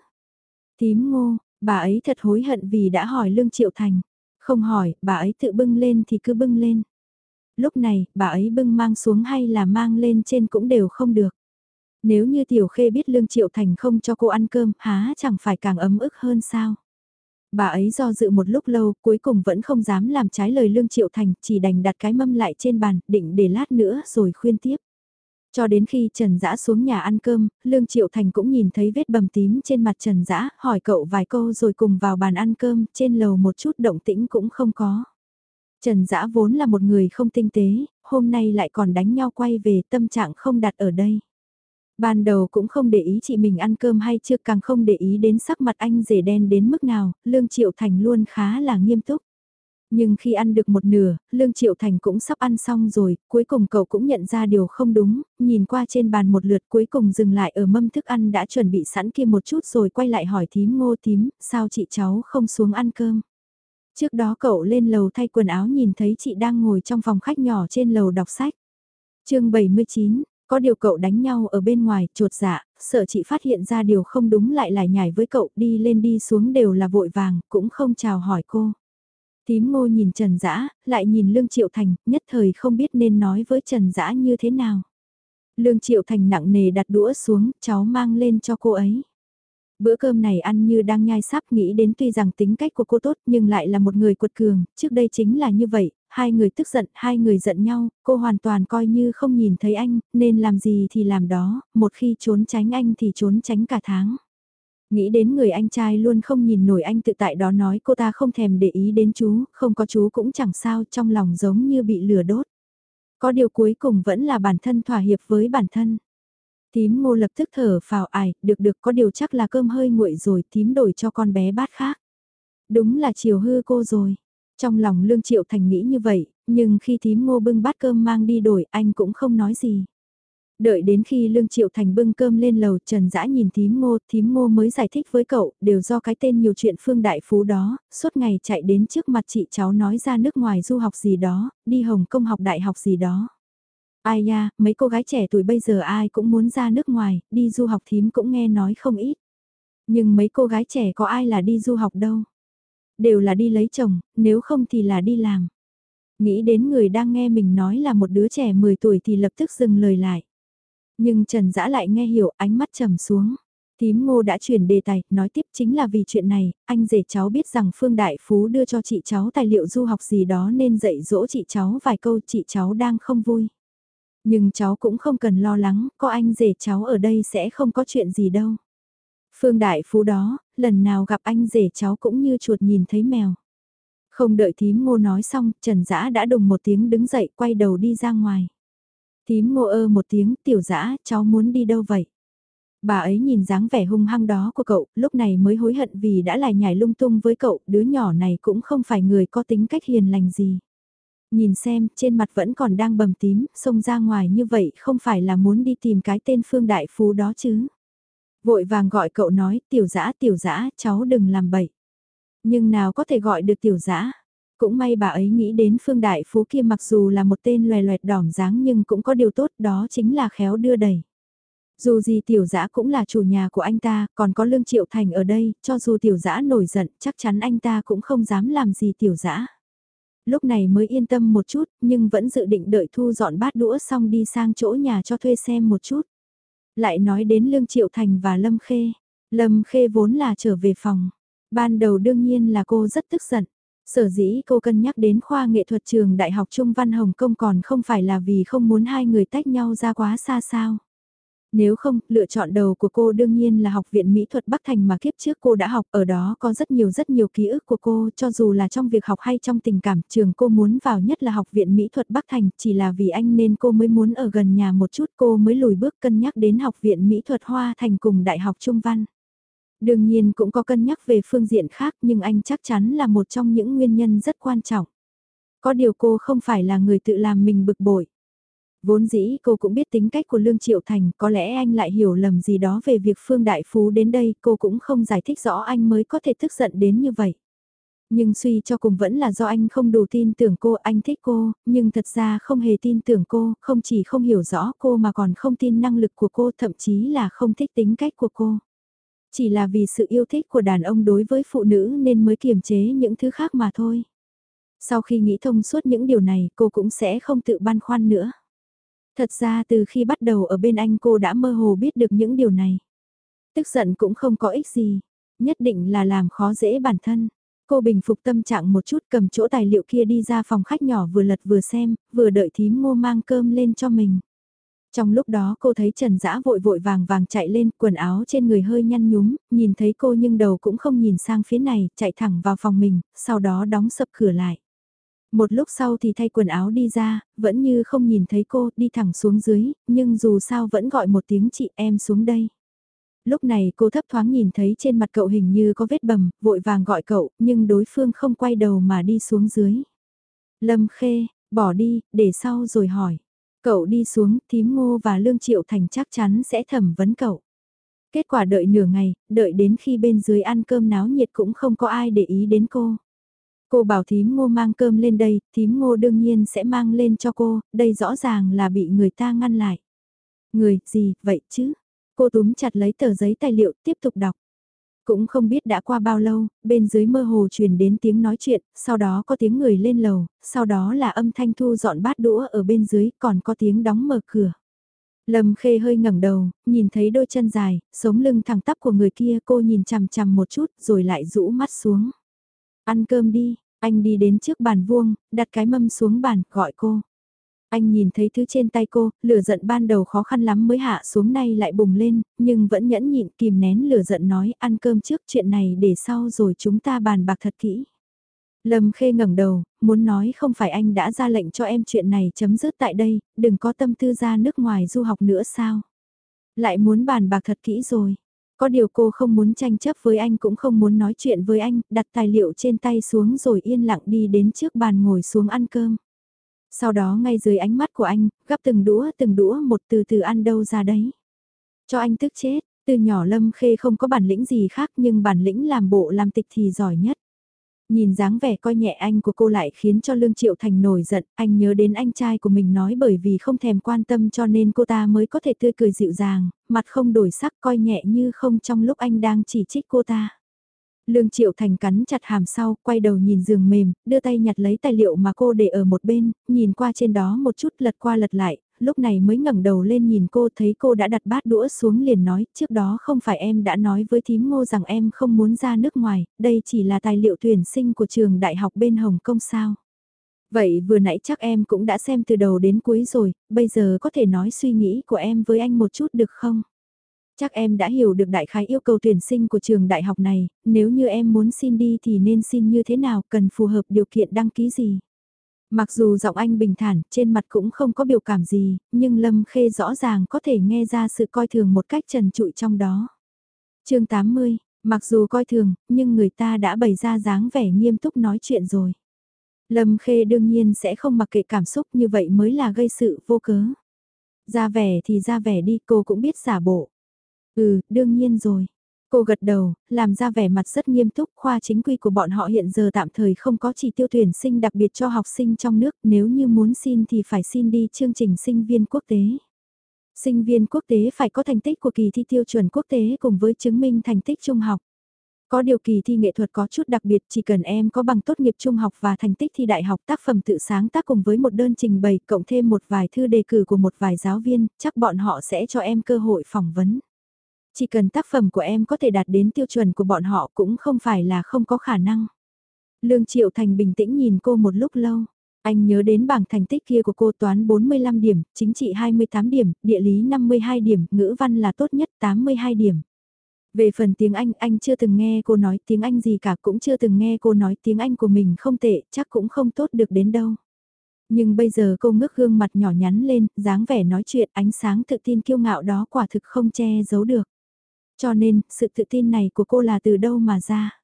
Tím ngô, bà ấy thật hối hận vì đã hỏi Lương Triệu Thành. Không hỏi, bà ấy tự bưng lên thì cứ bưng lên. Lúc này, bà ấy bưng mang xuống hay là mang lên trên cũng đều không được. Nếu như Tiểu Khê biết Lương Triệu Thành không cho cô ăn cơm, há chẳng phải càng ấm ức hơn sao? Bà ấy do dự một lúc lâu, cuối cùng vẫn không dám làm trái lời Lương Triệu Thành, chỉ đành đặt cái mâm lại trên bàn, định để lát nữa rồi khuyên tiếp. Cho đến khi Trần Dã xuống nhà ăn cơm, Lương Triệu Thành cũng nhìn thấy vết bầm tím trên mặt Trần Dã, hỏi cậu vài câu rồi cùng vào bàn ăn cơm, trên lầu một chút động tĩnh cũng không có. Trần Dã vốn là một người không tinh tế, hôm nay lại còn đánh nhau quay về tâm trạng không đặt ở đây. Ban đầu cũng không để ý chị mình ăn cơm hay chưa càng không để ý đến sắc mặt anh rể đen đến mức nào, Lương Triệu Thành luôn khá là nghiêm túc. Nhưng khi ăn được một nửa, Lương Triệu Thành cũng sắp ăn xong rồi, cuối cùng cậu cũng nhận ra điều không đúng, nhìn qua trên bàn một lượt cuối cùng dừng lại ở mâm thức ăn đã chuẩn bị sẵn kia một chút rồi quay lại hỏi thím ngô thím, sao chị cháu không xuống ăn cơm. Trước đó cậu lên lầu thay quần áo nhìn thấy chị đang ngồi trong phòng khách nhỏ trên lầu đọc sách. chương 79, có điều cậu đánh nhau ở bên ngoài, trột dạ, sợ chị phát hiện ra điều không đúng lại lại nhảy với cậu đi lên đi xuống đều là vội vàng, cũng không chào hỏi cô. Tím ngô nhìn Trần Dã, lại nhìn Lương Triệu Thành, nhất thời không biết nên nói với Trần Dã như thế nào. Lương Triệu Thành nặng nề đặt đũa xuống, cháu mang lên cho cô ấy. Bữa cơm này ăn như đang nhai sắp nghĩ đến tuy rằng tính cách của cô tốt nhưng lại là một người cuột cường, trước đây chính là như vậy, hai người tức giận, hai người giận nhau, cô hoàn toàn coi như không nhìn thấy anh, nên làm gì thì làm đó, một khi trốn tránh anh thì trốn tránh cả tháng. Nghĩ đến người anh trai luôn không nhìn nổi anh tự tại đó nói cô ta không thèm để ý đến chú, không có chú cũng chẳng sao trong lòng giống như bị lửa đốt. Có điều cuối cùng vẫn là bản thân thỏa hiệp với bản thân. Tím ngô lập tức thở phào ải, được được có điều chắc là cơm hơi nguội rồi tím đổi cho con bé bát khác. Đúng là chiều hư cô rồi. Trong lòng Lương Triệu Thành nghĩ như vậy, nhưng khi thím ngô bưng bát cơm mang đi đổi anh cũng không nói gì. Đợi đến khi Lương Triệu Thành bưng cơm lên lầu Trần Dã nhìn thím ngô, thím ngô mới giải thích với cậu, đều do cái tên nhiều chuyện Phương Đại Phú đó, suốt ngày chạy đến trước mặt chị cháu nói ra nước ngoài du học gì đó, đi Hồng Kông học đại học gì đó. Ai ya mấy cô gái trẻ tuổi bây giờ ai cũng muốn ra nước ngoài, đi du học thím cũng nghe nói không ít. Nhưng mấy cô gái trẻ có ai là đi du học đâu. Đều là đi lấy chồng, nếu không thì là đi làm. Nghĩ đến người đang nghe mình nói là một đứa trẻ 10 tuổi thì lập tức dừng lời lại. Nhưng Trần Dã lại nghe hiểu ánh mắt trầm xuống. Tím ngô đã chuyển đề tài, nói tiếp chính là vì chuyện này, anh rể cháu biết rằng Phương Đại Phú đưa cho chị cháu tài liệu du học gì đó nên dạy dỗ chị cháu vài câu chị cháu đang không vui. Nhưng cháu cũng không cần lo lắng, có anh rể cháu ở đây sẽ không có chuyện gì đâu. Phương Đại Phú đó, lần nào gặp anh rể cháu cũng như chuột nhìn thấy mèo. Không đợi thím ngô nói xong, Trần Dã đã đùng một tiếng đứng dậy quay đầu đi ra ngoài. Thím ngô ơ một tiếng, tiểu dã, cháu muốn đi đâu vậy? Bà ấy nhìn dáng vẻ hung hăng đó của cậu, lúc này mới hối hận vì đã lại nhảy lung tung với cậu, đứa nhỏ này cũng không phải người có tính cách hiền lành gì. Nhìn xem, trên mặt vẫn còn đang bầm tím, xông ra ngoài như vậy không phải là muốn đi tìm cái tên Phương Đại Phú đó chứ. Vội vàng gọi cậu nói, tiểu dã tiểu dã, cháu đừng làm bậy. Nhưng nào có thể gọi được tiểu dã cũng may bà ấy nghĩ đến Phương Đại Phú kia mặc dù là một tên loè loẹt đỏm dáng nhưng cũng có điều tốt đó chính là khéo đưa đẩy. Dù gì tiểu dã cũng là chủ nhà của anh ta, còn có Lương Triệu Thành ở đây, cho dù tiểu dã nổi giận, chắc chắn anh ta cũng không dám làm gì tiểu dã. Lúc này mới yên tâm một chút, nhưng vẫn dự định đợi thu dọn bát đũa xong đi sang chỗ nhà cho thuê xem một chút. Lại nói đến Lương Triệu Thành và Lâm Khê. Lâm Khê vốn là trở về phòng. Ban đầu đương nhiên là cô rất tức giận. Sở dĩ cô cân nhắc đến khoa nghệ thuật trường Đại học Trung Văn Hồng Kông còn không phải là vì không muốn hai người tách nhau ra quá xa sao. Nếu không, lựa chọn đầu của cô đương nhiên là học viện mỹ thuật Bắc Thành mà kiếp trước cô đã học, ở đó có rất nhiều rất nhiều ký ức của cô, cho dù là trong việc học hay trong tình cảm, trường cô muốn vào nhất là học viện mỹ thuật Bắc Thành, chỉ là vì anh nên cô mới muốn ở gần nhà một chút cô mới lùi bước cân nhắc đến học viện mỹ thuật Hoa Thành cùng Đại học Trung Văn. Đương nhiên cũng có cân nhắc về phương diện khác nhưng anh chắc chắn là một trong những nguyên nhân rất quan trọng. Có điều cô không phải là người tự làm mình bực bội. Vốn dĩ cô cũng biết tính cách của Lương Triệu Thành, có lẽ anh lại hiểu lầm gì đó về việc Phương Đại Phú đến đây, cô cũng không giải thích rõ anh mới có thể tức giận đến như vậy. Nhưng suy cho cùng vẫn là do anh không đủ tin tưởng cô, anh thích cô, nhưng thật ra không hề tin tưởng cô, không chỉ không hiểu rõ cô mà còn không tin năng lực của cô, thậm chí là không thích tính cách của cô. Chỉ là vì sự yêu thích của đàn ông đối với phụ nữ nên mới kiềm chế những thứ khác mà thôi. Sau khi nghĩ thông suốt những điều này cô cũng sẽ không tự băn khoăn nữa. Thật ra từ khi bắt đầu ở bên anh cô đã mơ hồ biết được những điều này. Tức giận cũng không có ích gì, nhất định là làm khó dễ bản thân. Cô bình phục tâm trạng một chút cầm chỗ tài liệu kia đi ra phòng khách nhỏ vừa lật vừa xem, vừa đợi thím ngô mang cơm lên cho mình. Trong lúc đó cô thấy Trần Dã vội vội vàng vàng chạy lên, quần áo trên người hơi nhăn nhúm, nhìn thấy cô nhưng đầu cũng không nhìn sang phía này, chạy thẳng vào phòng mình, sau đó đóng sập cửa lại. Một lúc sau thì thay quần áo đi ra, vẫn như không nhìn thấy cô, đi thẳng xuống dưới, nhưng dù sao vẫn gọi một tiếng chị em xuống đây. Lúc này cô thấp thoáng nhìn thấy trên mặt cậu hình như có vết bầm, vội vàng gọi cậu, nhưng đối phương không quay đầu mà đi xuống dưới. Lâm Khê, bỏ đi, để sau rồi hỏi. Cậu đi xuống, thím ngô và Lương Triệu Thành chắc chắn sẽ thẩm vấn cậu. Kết quả đợi nửa ngày, đợi đến khi bên dưới ăn cơm náo nhiệt cũng không có ai để ý đến cô. Cô bảo thím ngô mang cơm lên đây, thím ngô đương nhiên sẽ mang lên cho cô, đây rõ ràng là bị người ta ngăn lại. Người, gì, vậy chứ? Cô túm chặt lấy tờ giấy tài liệu, tiếp tục đọc. Cũng không biết đã qua bao lâu, bên dưới mơ hồ truyền đến tiếng nói chuyện, sau đó có tiếng người lên lầu, sau đó là âm thanh thu dọn bát đũa ở bên dưới, còn có tiếng đóng mở cửa. Lâm Khê hơi ngẩng đầu, nhìn thấy đôi chân dài, sống lưng thẳng tắp của người kia cô nhìn chằm chằm một chút rồi lại rũ mắt xuống. Ăn cơm đi, anh đi đến trước bàn vuông, đặt cái mâm xuống bàn, gọi cô. Anh nhìn thấy thứ trên tay cô, lửa giận ban đầu khó khăn lắm mới hạ xuống nay lại bùng lên, nhưng vẫn nhẫn nhịn kìm nén lửa giận nói ăn cơm trước chuyện này để sau rồi chúng ta bàn bạc thật kỹ. Lâm Khê ngẩng đầu, muốn nói không phải anh đã ra lệnh cho em chuyện này chấm dứt tại đây, đừng có tâm tư ra nước ngoài du học nữa sao. Lại muốn bàn bạc thật kỹ rồi. Có điều cô không muốn tranh chấp với anh cũng không muốn nói chuyện với anh, đặt tài liệu trên tay xuống rồi yên lặng đi đến trước bàn ngồi xuống ăn cơm. Sau đó ngay dưới ánh mắt của anh, gắp từng đũa từng đũa một từ từ ăn đâu ra đấy. Cho anh tức chết, từ nhỏ Lâm Khê không có bản lĩnh gì khác nhưng bản lĩnh làm bộ làm tịch thì giỏi nhất. Nhìn dáng vẻ coi nhẹ anh của cô lại khiến cho Lương Triệu Thành nổi giận, anh nhớ đến anh trai của mình nói bởi vì không thèm quan tâm cho nên cô ta mới có thể tươi cười dịu dàng, mặt không đổi sắc coi nhẹ như không trong lúc anh đang chỉ trích cô ta. Lương Triệu Thành cắn chặt hàm sau, quay đầu nhìn giường mềm, đưa tay nhặt lấy tài liệu mà cô để ở một bên, nhìn qua trên đó một chút lật qua lật lại, lúc này mới ngẩng đầu lên nhìn cô thấy cô đã đặt bát đũa xuống liền nói, trước đó không phải em đã nói với thím ngô rằng em không muốn ra nước ngoài, đây chỉ là tài liệu tuyển sinh của trường đại học bên Hồng Kông sao. Vậy vừa nãy chắc em cũng đã xem từ đầu đến cuối rồi, bây giờ có thể nói suy nghĩ của em với anh một chút được không? Chắc em đã hiểu được đại khái yêu cầu tuyển sinh của trường đại học này, nếu như em muốn xin đi thì nên xin như thế nào, cần phù hợp điều kiện đăng ký gì. Mặc dù giọng anh bình thản, trên mặt cũng không có biểu cảm gì, nhưng Lâm Khê rõ ràng có thể nghe ra sự coi thường một cách trần trụi trong đó. chương 80, mặc dù coi thường, nhưng người ta đã bày ra dáng vẻ nghiêm túc nói chuyện rồi. Lâm Khê đương nhiên sẽ không mặc kệ cảm xúc như vậy mới là gây sự vô cớ. Ra vẻ thì ra vẻ đi cô cũng biết giả bộ. Ừ, đương nhiên rồi. Cô gật đầu, làm ra vẻ mặt rất nghiêm túc, khoa chính quy của bọn họ hiện giờ tạm thời không có chỉ tiêu tuyển sinh đặc biệt cho học sinh trong nước, nếu như muốn xin thì phải xin đi chương trình sinh viên quốc tế. Sinh viên quốc tế phải có thành tích của kỳ thi tiêu chuẩn quốc tế cùng với chứng minh thành tích trung học. Có điều kỳ thi nghệ thuật có chút đặc biệt chỉ cần em có bằng tốt nghiệp trung học và thành tích thi đại học tác phẩm tự sáng tác cùng với một đơn trình bày cộng thêm một vài thư đề cử của một vài giáo viên, chắc bọn họ sẽ cho em cơ hội phỏng vấn. Chỉ cần tác phẩm của em có thể đạt đến tiêu chuẩn của bọn họ cũng không phải là không có khả năng. Lương Triệu Thành bình tĩnh nhìn cô một lúc lâu. Anh nhớ đến bảng thành tích kia của cô toán 45 điểm, chính trị 28 điểm, địa lý 52 điểm, ngữ văn là tốt nhất 82 điểm. Về phần tiếng Anh, anh chưa từng nghe cô nói tiếng Anh gì cả, cũng chưa từng nghe cô nói tiếng Anh của mình không tệ, chắc cũng không tốt được đến đâu. Nhưng bây giờ cô ngước gương mặt nhỏ nhắn lên, dáng vẻ nói chuyện ánh sáng tự tin kiêu ngạo đó quả thực không che giấu được. Cho nên, sự tự tin này của cô là từ đâu mà ra.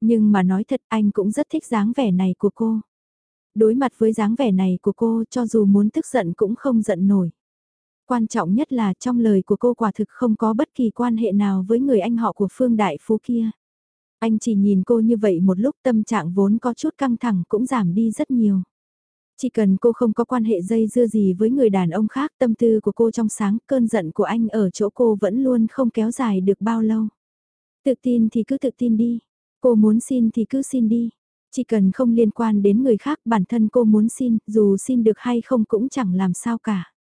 Nhưng mà nói thật anh cũng rất thích dáng vẻ này của cô. Đối mặt với dáng vẻ này của cô cho dù muốn tức giận cũng không giận nổi. Quan trọng nhất là trong lời của cô quả thực không có bất kỳ quan hệ nào với người anh họ của Phương Đại Phú kia. Anh chỉ nhìn cô như vậy một lúc tâm trạng vốn có chút căng thẳng cũng giảm đi rất nhiều. Chỉ cần cô không có quan hệ dây dưa gì với người đàn ông khác tâm tư của cô trong sáng cơn giận của anh ở chỗ cô vẫn luôn không kéo dài được bao lâu. Tự tin thì cứ tự tin đi, cô muốn xin thì cứ xin đi. Chỉ cần không liên quan đến người khác bản thân cô muốn xin, dù xin được hay không cũng chẳng làm sao cả.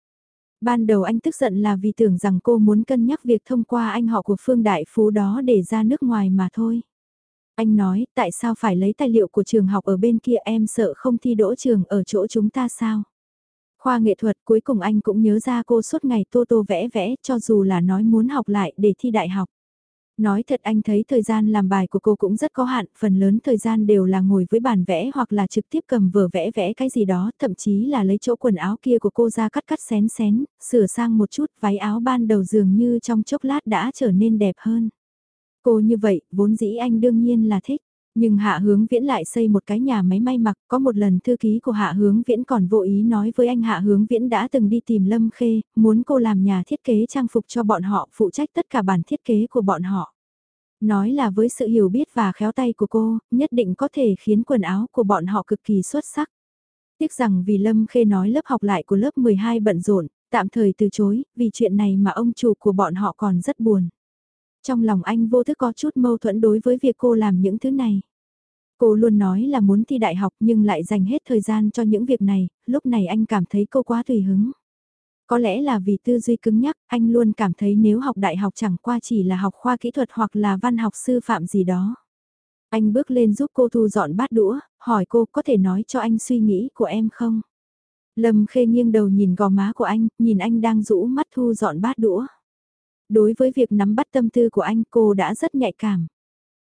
Ban đầu anh tức giận là vì tưởng rằng cô muốn cân nhắc việc thông qua anh họ của Phương Đại Phú đó để ra nước ngoài mà thôi. Anh nói, tại sao phải lấy tài liệu của trường học ở bên kia em sợ không thi đỗ trường ở chỗ chúng ta sao? Khoa nghệ thuật cuối cùng anh cũng nhớ ra cô suốt ngày tô tô vẽ vẽ cho dù là nói muốn học lại để thi đại học. Nói thật anh thấy thời gian làm bài của cô cũng rất có hạn, phần lớn thời gian đều là ngồi với bàn vẽ hoặc là trực tiếp cầm vở vẽ vẽ cái gì đó, thậm chí là lấy chỗ quần áo kia của cô ra cắt cắt xén xén, sửa sang một chút, váy áo ban đầu dường như trong chốc lát đã trở nên đẹp hơn. Cô như vậy, vốn dĩ anh đương nhiên là thích. Nhưng Hạ Hướng Viễn lại xây một cái nhà máy may mặc, có một lần thư ký của Hạ Hướng Viễn còn vô ý nói với anh Hạ Hướng Viễn đã từng đi tìm Lâm Khê, muốn cô làm nhà thiết kế trang phục cho bọn họ, phụ trách tất cả bản thiết kế của bọn họ. Nói là với sự hiểu biết và khéo tay của cô, nhất định có thể khiến quần áo của bọn họ cực kỳ xuất sắc. Tiếc rằng vì Lâm Khê nói lớp học lại của lớp 12 bận rộn, tạm thời từ chối, vì chuyện này mà ông chủ của bọn họ còn rất buồn. Trong lòng anh vô thức có chút mâu thuẫn đối với việc cô làm những thứ này. Cô luôn nói là muốn thi đại học nhưng lại dành hết thời gian cho những việc này, lúc này anh cảm thấy cô quá tùy hứng. Có lẽ là vì tư duy cứng nhắc, anh luôn cảm thấy nếu học đại học chẳng qua chỉ là học khoa kỹ thuật hoặc là văn học sư phạm gì đó. Anh bước lên giúp cô thu dọn bát đũa, hỏi cô có thể nói cho anh suy nghĩ của em không? Lâm khê nghiêng đầu nhìn gò má của anh, nhìn anh đang rũ mắt thu dọn bát đũa. Đối với việc nắm bắt tâm tư của anh cô đã rất nhạy cảm.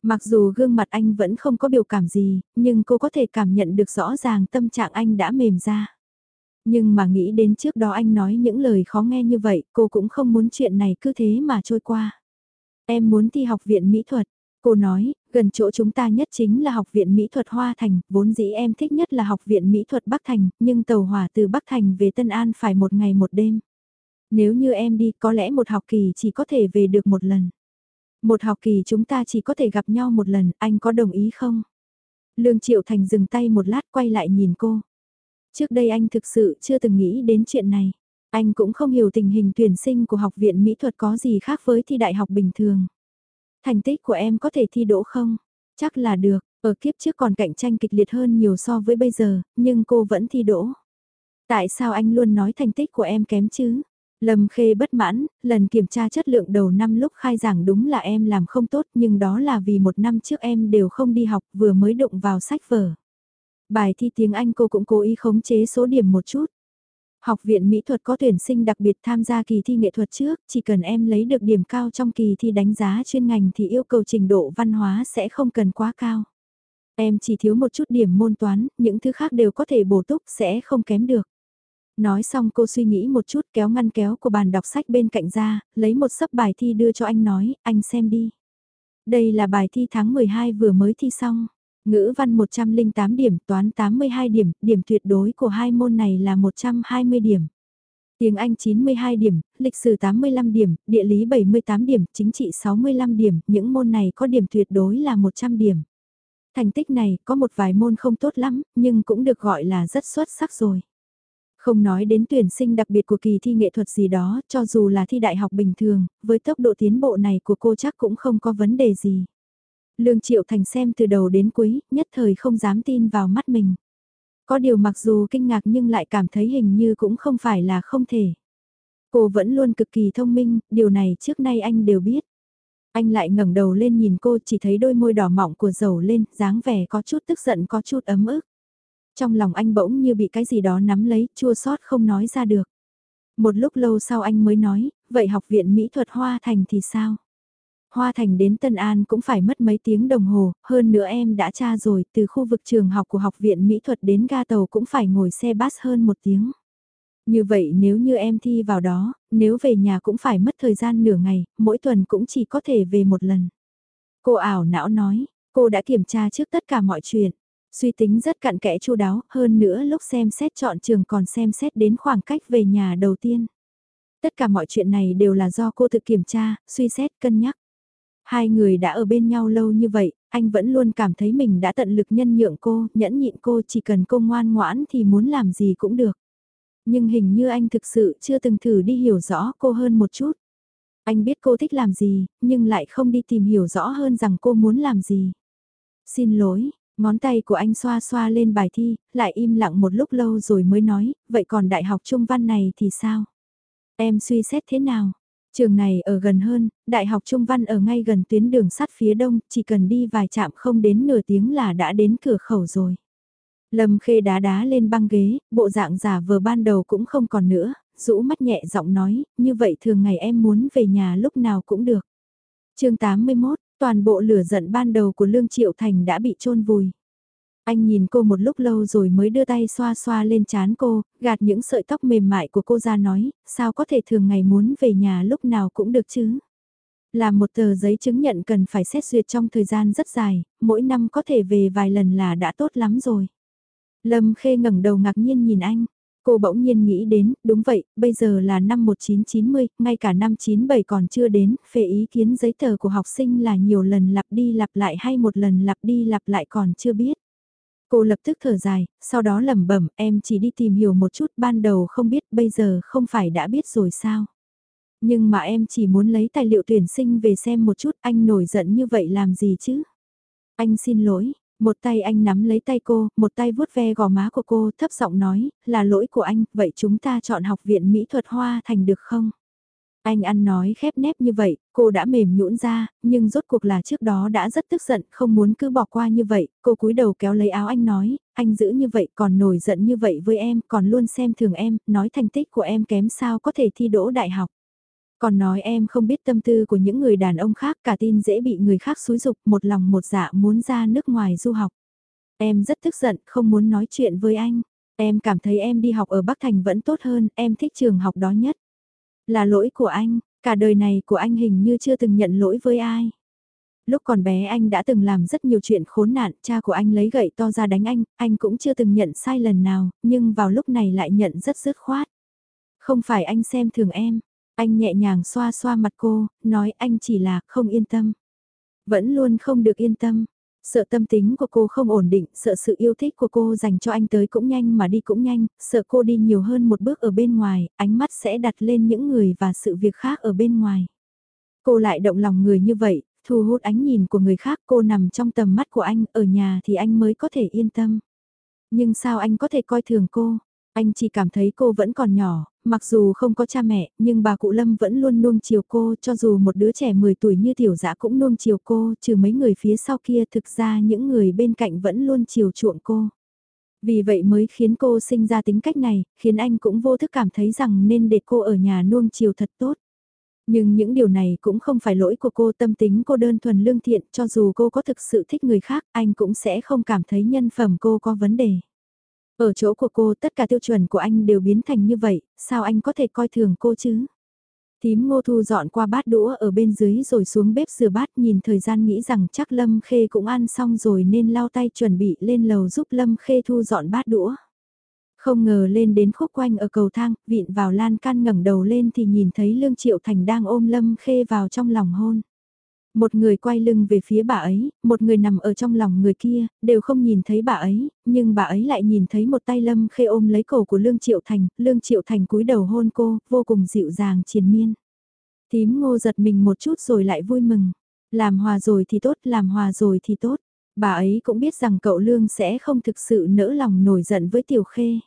Mặc dù gương mặt anh vẫn không có biểu cảm gì, nhưng cô có thể cảm nhận được rõ ràng tâm trạng anh đã mềm ra. Nhưng mà nghĩ đến trước đó anh nói những lời khó nghe như vậy, cô cũng không muốn chuyện này cứ thế mà trôi qua. Em muốn thi học viện mỹ thuật, cô nói, gần chỗ chúng ta nhất chính là học viện mỹ thuật Hoa Thành, vốn dĩ em thích nhất là học viện mỹ thuật Bắc Thành, nhưng tàu hỏa từ Bắc Thành về Tân An phải một ngày một đêm. Nếu như em đi có lẽ một học kỳ chỉ có thể về được một lần. Một học kỳ chúng ta chỉ có thể gặp nhau một lần, anh có đồng ý không? Lương Triệu Thành dừng tay một lát quay lại nhìn cô. Trước đây anh thực sự chưa từng nghĩ đến chuyện này. Anh cũng không hiểu tình hình tuyển sinh của học viện mỹ thuật có gì khác với thi đại học bình thường. Thành tích của em có thể thi đỗ không? Chắc là được, ở kiếp trước còn cạnh tranh kịch liệt hơn nhiều so với bây giờ, nhưng cô vẫn thi đỗ. Tại sao anh luôn nói thành tích của em kém chứ? Lâm Khê bất mãn, lần kiểm tra chất lượng đầu năm lúc khai giảng đúng là em làm không tốt nhưng đó là vì một năm trước em đều không đi học vừa mới đụng vào sách vở. Bài thi tiếng Anh cô cũng cố ý khống chế số điểm một chút. Học viện mỹ thuật có tuyển sinh đặc biệt tham gia kỳ thi nghệ thuật trước, chỉ cần em lấy được điểm cao trong kỳ thi đánh giá chuyên ngành thì yêu cầu trình độ văn hóa sẽ không cần quá cao. Em chỉ thiếu một chút điểm môn toán, những thứ khác đều có thể bổ túc sẽ không kém được. Nói xong cô suy nghĩ một chút kéo ngăn kéo của bàn đọc sách bên cạnh ra, lấy một sấp bài thi đưa cho anh nói, anh xem đi. Đây là bài thi tháng 12 vừa mới thi xong. Ngữ văn 108 điểm, toán 82 điểm, điểm tuyệt đối của hai môn này là 120 điểm. Tiếng Anh 92 điểm, lịch sử 85 điểm, địa lý 78 điểm, chính trị 65 điểm, những môn này có điểm tuyệt đối là 100 điểm. Thành tích này có một vài môn không tốt lắm, nhưng cũng được gọi là rất xuất sắc rồi. Không nói đến tuyển sinh đặc biệt của kỳ thi nghệ thuật gì đó, cho dù là thi đại học bình thường, với tốc độ tiến bộ này của cô chắc cũng không có vấn đề gì. Lương Triệu Thành xem từ đầu đến cuối, nhất thời không dám tin vào mắt mình. Có điều mặc dù kinh ngạc nhưng lại cảm thấy hình như cũng không phải là không thể. Cô vẫn luôn cực kỳ thông minh, điều này trước nay anh đều biết. Anh lại ngẩng đầu lên nhìn cô chỉ thấy đôi môi đỏ mọng của dầu lên, dáng vẻ có chút tức giận có chút ấm ức. Trong lòng anh bỗng như bị cái gì đó nắm lấy, chua xót không nói ra được. Một lúc lâu sau anh mới nói, vậy học viện mỹ thuật Hoa Thành thì sao? Hoa Thành đến Tân An cũng phải mất mấy tiếng đồng hồ, hơn nữa em đã tra rồi, từ khu vực trường học của học viện mỹ thuật đến ga tàu cũng phải ngồi xe bus hơn một tiếng. Như vậy nếu như em thi vào đó, nếu về nhà cũng phải mất thời gian nửa ngày, mỗi tuần cũng chỉ có thể về một lần. Cô ảo não nói, cô đã kiểm tra trước tất cả mọi chuyện. Suy tính rất cặn kẽ chu đáo, hơn nữa lúc xem xét chọn trường còn xem xét đến khoảng cách về nhà đầu tiên. Tất cả mọi chuyện này đều là do cô tự kiểm tra, suy xét, cân nhắc. Hai người đã ở bên nhau lâu như vậy, anh vẫn luôn cảm thấy mình đã tận lực nhân nhượng cô, nhẫn nhịn cô chỉ cần cô ngoan ngoãn thì muốn làm gì cũng được. Nhưng hình như anh thực sự chưa từng thử đi hiểu rõ cô hơn một chút. Anh biết cô thích làm gì, nhưng lại không đi tìm hiểu rõ hơn rằng cô muốn làm gì. Xin lỗi, Ngón tay của anh xoa xoa lên bài thi, lại im lặng một lúc lâu rồi mới nói, vậy còn đại học trung văn này thì sao? Em suy xét thế nào? Trường này ở gần hơn, Đại học Trung Văn ở ngay gần tuyến đường sắt phía đông, chỉ cần đi vài chạm không đến nửa tiếng là đã đến cửa khẩu rồi. Lâm khê đá đá lên băng ghế, bộ dạng giả vờ ban đầu cũng không còn nữa, rũ mắt nhẹ giọng nói, như vậy thường ngày em muốn về nhà lúc nào cũng được. chương 81, Toàn bộ lửa giận ban đầu của Lương Triệu Thành đã bị trôn vùi. Anh nhìn cô một lúc lâu rồi mới đưa tay xoa xoa lên chán cô, gạt những sợi tóc mềm mại của cô ra nói, sao có thể thường ngày muốn về nhà lúc nào cũng được chứ. Là một tờ giấy chứng nhận cần phải xét duyệt trong thời gian rất dài, mỗi năm có thể về vài lần là đã tốt lắm rồi. Lâm Khê ngẩng đầu ngạc nhiên nhìn anh, Cô bỗng nhiên nghĩ đến, đúng vậy, bây giờ là năm 1990, ngay cả năm 97 còn chưa đến, phê ý kiến giấy tờ của học sinh là nhiều lần lặp đi lặp lại hay một lần lặp đi lặp lại còn chưa biết. Cô lập tức thở dài, sau đó lẩm bẩm, em chỉ đi tìm hiểu một chút, ban đầu không biết, bây giờ không phải đã biết rồi sao. Nhưng mà em chỉ muốn lấy tài liệu tuyển sinh về xem một chút, anh nổi giận như vậy làm gì chứ? Anh xin lỗi, một tay anh nắm lấy tay cô, một tay vuốt ve gò má của cô, thấp giọng nói, là lỗi của anh, vậy chúng ta chọn học viện mỹ thuật Hoa Thành được không? Anh ăn nói khép nép như vậy, cô đã mềm nhũn ra, nhưng rốt cuộc là trước đó đã rất tức giận, không muốn cứ bỏ qua như vậy, cô cúi đầu kéo lấy áo anh nói, anh giữ như vậy còn nổi giận như vậy với em, còn luôn xem thường em, nói thành tích của em kém sao có thể thi đỗ đại học. Còn nói em không biết tâm tư của những người đàn ông khác cả tin dễ bị người khác xúi dục một lòng một dạ muốn ra nước ngoài du học. Em rất tức giận, không muốn nói chuyện với anh. Em cảm thấy em đi học ở Bắc Thành vẫn tốt hơn, em thích trường học đó nhất. Là lỗi của anh, cả đời này của anh hình như chưa từng nhận lỗi với ai. Lúc còn bé anh đã từng làm rất nhiều chuyện khốn nạn, cha của anh lấy gậy to ra đánh anh, anh cũng chưa từng nhận sai lần nào, nhưng vào lúc này lại nhận rất dứt khoát. Không phải anh xem thường em, anh nhẹ nhàng xoa xoa mặt cô, nói anh chỉ là không yên tâm. Vẫn luôn không được yên tâm. Sợ tâm tính của cô không ổn định, sợ sự yêu thích của cô dành cho anh tới cũng nhanh mà đi cũng nhanh, sợ cô đi nhiều hơn một bước ở bên ngoài, ánh mắt sẽ đặt lên những người và sự việc khác ở bên ngoài. Cô lại động lòng người như vậy, thu hút ánh nhìn của người khác cô nằm trong tầm mắt của anh, ở nhà thì anh mới có thể yên tâm. Nhưng sao anh có thể coi thường cô? Anh chỉ cảm thấy cô vẫn còn nhỏ, mặc dù không có cha mẹ, nhưng bà cụ Lâm vẫn luôn nuông chiều cô, cho dù một đứa trẻ 10 tuổi như tiểu dã cũng nuông chiều cô, trừ mấy người phía sau kia thực ra những người bên cạnh vẫn luôn chiều chuộng cô. Vì vậy mới khiến cô sinh ra tính cách này, khiến anh cũng vô thức cảm thấy rằng nên để cô ở nhà nuông chiều thật tốt. Nhưng những điều này cũng không phải lỗi của cô tâm tính cô đơn thuần lương thiện cho dù cô có thực sự thích người khác anh cũng sẽ không cảm thấy nhân phẩm cô có vấn đề. Ở chỗ của cô tất cả tiêu chuẩn của anh đều biến thành như vậy, sao anh có thể coi thường cô chứ? Tím ngô thu dọn qua bát đũa ở bên dưới rồi xuống bếp rửa bát nhìn thời gian nghĩ rằng chắc Lâm Khê cũng ăn xong rồi nên lau tay chuẩn bị lên lầu giúp Lâm Khê thu dọn bát đũa. Không ngờ lên đến khúc quanh ở cầu thang, vịn vào lan can ngẩng đầu lên thì nhìn thấy Lương Triệu Thành đang ôm Lâm Khê vào trong lòng hôn. Một người quay lưng về phía bà ấy, một người nằm ở trong lòng người kia, đều không nhìn thấy bà ấy, nhưng bà ấy lại nhìn thấy một tay Lâm Khê ôm lấy cổ của Lương Triệu Thành, Lương Triệu Thành cúi đầu hôn cô, vô cùng dịu dàng triền miên. Tím ngô giật mình một chút rồi lại vui mừng. Làm hòa rồi thì tốt, làm hòa rồi thì tốt. Bà ấy cũng biết rằng cậu Lương sẽ không thực sự nỡ lòng nổi giận với Tiểu Khê.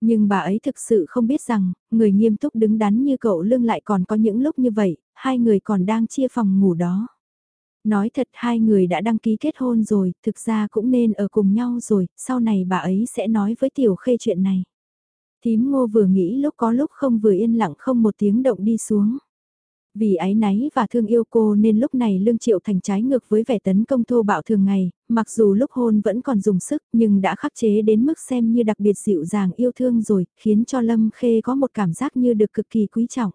Nhưng bà ấy thực sự không biết rằng, người nghiêm túc đứng đắn như cậu Lương lại còn có những lúc như vậy, hai người còn đang chia phòng ngủ đó. Nói thật hai người đã đăng ký kết hôn rồi, thực ra cũng nên ở cùng nhau rồi, sau này bà ấy sẽ nói với Tiểu Khê chuyện này. Thím ngô vừa nghĩ lúc có lúc không vừa yên lặng không một tiếng động đi xuống. Vì ái náy và thương yêu cô nên lúc này Lương Triệu Thành trái ngược với vẻ tấn công thô bạo thường ngày, mặc dù lúc hôn vẫn còn dùng sức nhưng đã khắc chế đến mức xem như đặc biệt dịu dàng yêu thương rồi, khiến cho Lâm Khê có một cảm giác như được cực kỳ quý trọng.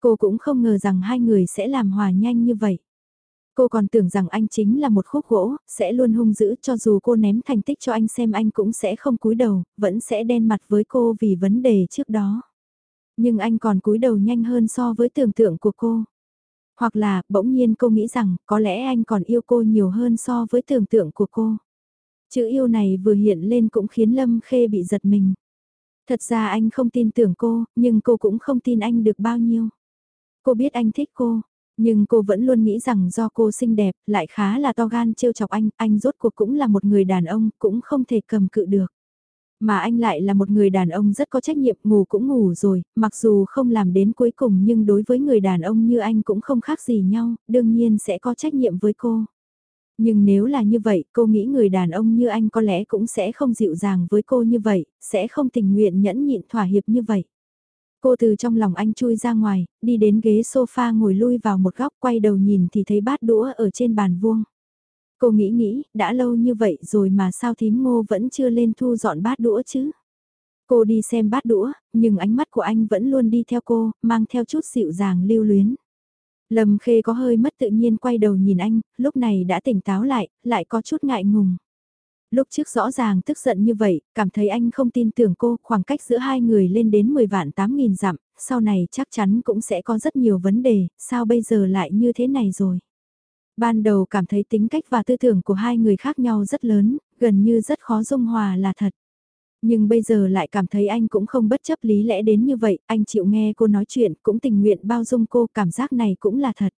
Cô cũng không ngờ rằng hai người sẽ làm hòa nhanh như vậy. Cô còn tưởng rằng anh chính là một khúc gỗ, sẽ luôn hung dữ cho dù cô ném thành tích cho anh xem anh cũng sẽ không cúi đầu, vẫn sẽ đen mặt với cô vì vấn đề trước đó. Nhưng anh còn cúi đầu nhanh hơn so với tưởng tượng của cô. Hoặc là, bỗng nhiên cô nghĩ rằng, có lẽ anh còn yêu cô nhiều hơn so với tưởng tượng của cô. Chữ yêu này vừa hiện lên cũng khiến Lâm Khê bị giật mình. Thật ra anh không tin tưởng cô, nhưng cô cũng không tin anh được bao nhiêu. Cô biết anh thích cô, nhưng cô vẫn luôn nghĩ rằng do cô xinh đẹp, lại khá là to gan trêu chọc anh, anh rốt cuộc cũng là một người đàn ông, cũng không thể cầm cự được. Mà anh lại là một người đàn ông rất có trách nhiệm, ngủ cũng ngủ rồi, mặc dù không làm đến cuối cùng nhưng đối với người đàn ông như anh cũng không khác gì nhau, đương nhiên sẽ có trách nhiệm với cô. Nhưng nếu là như vậy, cô nghĩ người đàn ông như anh có lẽ cũng sẽ không dịu dàng với cô như vậy, sẽ không tình nguyện nhẫn nhịn thỏa hiệp như vậy. Cô từ trong lòng anh chui ra ngoài, đi đến ghế sofa ngồi lui vào một góc quay đầu nhìn thì thấy bát đũa ở trên bàn vuông. Cô nghĩ nghĩ, đã lâu như vậy rồi mà sao thím ngô vẫn chưa lên thu dọn bát đũa chứ? Cô đi xem bát đũa, nhưng ánh mắt của anh vẫn luôn đi theo cô, mang theo chút dịu dàng lưu luyến. Lâm Khê có hơi mất tự nhiên quay đầu nhìn anh, lúc này đã tỉnh táo lại, lại có chút ngại ngùng. Lúc trước rõ ràng tức giận như vậy, cảm thấy anh không tin tưởng cô, khoảng cách giữa hai người lên đến 10 vạn 8 nghìn dặm, sau này chắc chắn cũng sẽ có rất nhiều vấn đề, sao bây giờ lại như thế này rồi. Ban đầu cảm thấy tính cách và tư tưởng của hai người khác nhau rất lớn, gần như rất khó dung hòa là thật. Nhưng bây giờ lại cảm thấy anh cũng không bất chấp lý lẽ đến như vậy, anh chịu nghe cô nói chuyện, cũng tình nguyện bao dung cô, cảm giác này cũng là thật.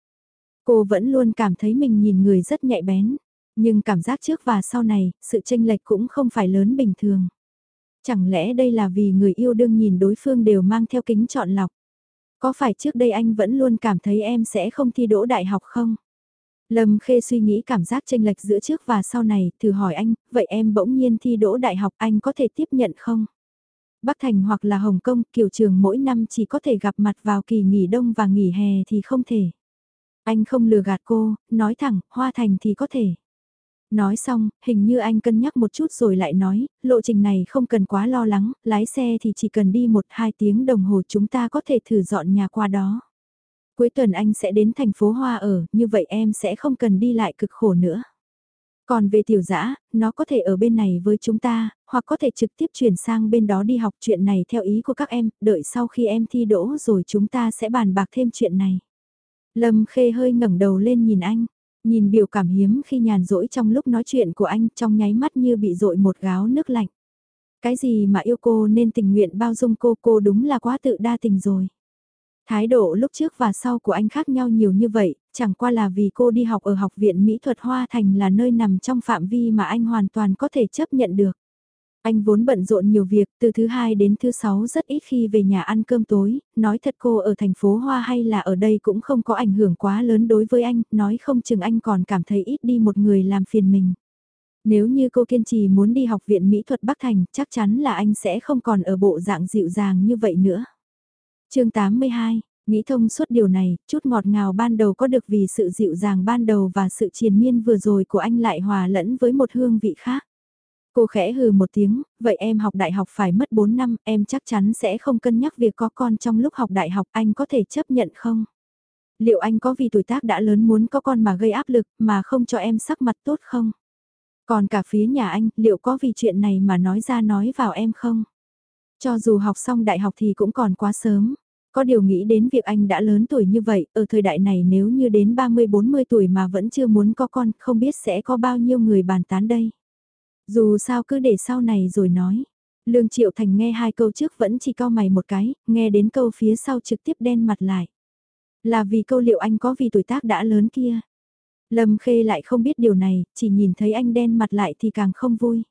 Cô vẫn luôn cảm thấy mình nhìn người rất nhạy bén, nhưng cảm giác trước và sau này, sự tranh lệch cũng không phải lớn bình thường. Chẳng lẽ đây là vì người yêu đương nhìn đối phương đều mang theo kính chọn lọc? Có phải trước đây anh vẫn luôn cảm thấy em sẽ không thi đỗ đại học không? Lâm Khê suy nghĩ cảm giác tranh lệch giữa trước và sau này, thử hỏi anh, vậy em bỗng nhiên thi đỗ đại học anh có thể tiếp nhận không? Bắc Thành hoặc là Hồng Kông, kiểu trường mỗi năm chỉ có thể gặp mặt vào kỳ nghỉ đông và nghỉ hè thì không thể. Anh không lừa gạt cô, nói thẳng, Hoa Thành thì có thể. Nói xong, hình như anh cân nhắc một chút rồi lại nói, lộ trình này không cần quá lo lắng, lái xe thì chỉ cần đi một hai tiếng đồng hồ chúng ta có thể thử dọn nhà qua đó. Cuối tuần anh sẽ đến thành phố Hoa ở, như vậy em sẽ không cần đi lại cực khổ nữa. Còn về tiểu dã nó có thể ở bên này với chúng ta, hoặc có thể trực tiếp chuyển sang bên đó đi học chuyện này theo ý của các em, đợi sau khi em thi đỗ rồi chúng ta sẽ bàn bạc thêm chuyện này. Lâm Khê hơi ngẩng đầu lên nhìn anh, nhìn biểu cảm hiếm khi nhàn rỗi trong lúc nói chuyện của anh trong nháy mắt như bị dội một gáo nước lạnh. Cái gì mà yêu cô nên tình nguyện bao dung cô cô đúng là quá tự đa tình rồi. Thái độ lúc trước và sau của anh khác nhau nhiều như vậy, chẳng qua là vì cô đi học ở học viện Mỹ thuật Hoa Thành là nơi nằm trong phạm vi mà anh hoàn toàn có thể chấp nhận được. Anh vốn bận rộn nhiều việc, từ thứ hai đến thứ sáu rất ít khi về nhà ăn cơm tối, nói thật cô ở thành phố Hoa hay là ở đây cũng không có ảnh hưởng quá lớn đối với anh, nói không chừng anh còn cảm thấy ít đi một người làm phiền mình. Nếu như cô kiên trì muốn đi học viện mỹ thuật Bắc Thành, chắc chắn là anh sẽ không còn ở bộ dạng dịu dàng như vậy nữa. chương 82, nghĩ thông suốt điều này, chút ngọt ngào ban đầu có được vì sự dịu dàng ban đầu và sự triền miên vừa rồi của anh lại hòa lẫn với một hương vị khác. Cô khẽ hừ một tiếng, vậy em học đại học phải mất 4 năm, em chắc chắn sẽ không cân nhắc việc có con trong lúc học đại học, anh có thể chấp nhận không? Liệu anh có vì tuổi tác đã lớn muốn có con mà gây áp lực mà không cho em sắc mặt tốt không? Còn cả phía nhà anh, liệu có vì chuyện này mà nói ra nói vào em không? Cho dù học xong đại học thì cũng còn quá sớm. Có điều nghĩ đến việc anh đã lớn tuổi như vậy, ở thời đại này nếu như đến 30-40 tuổi mà vẫn chưa muốn có con, không biết sẽ có bao nhiêu người bàn tán đây. Dù sao cứ để sau này rồi nói. Lương Triệu Thành nghe hai câu trước vẫn chỉ cao mày một cái, nghe đến câu phía sau trực tiếp đen mặt lại. Là vì câu liệu anh có vì tuổi tác đã lớn kia. Lâm Khê lại không biết điều này, chỉ nhìn thấy anh đen mặt lại thì càng không vui.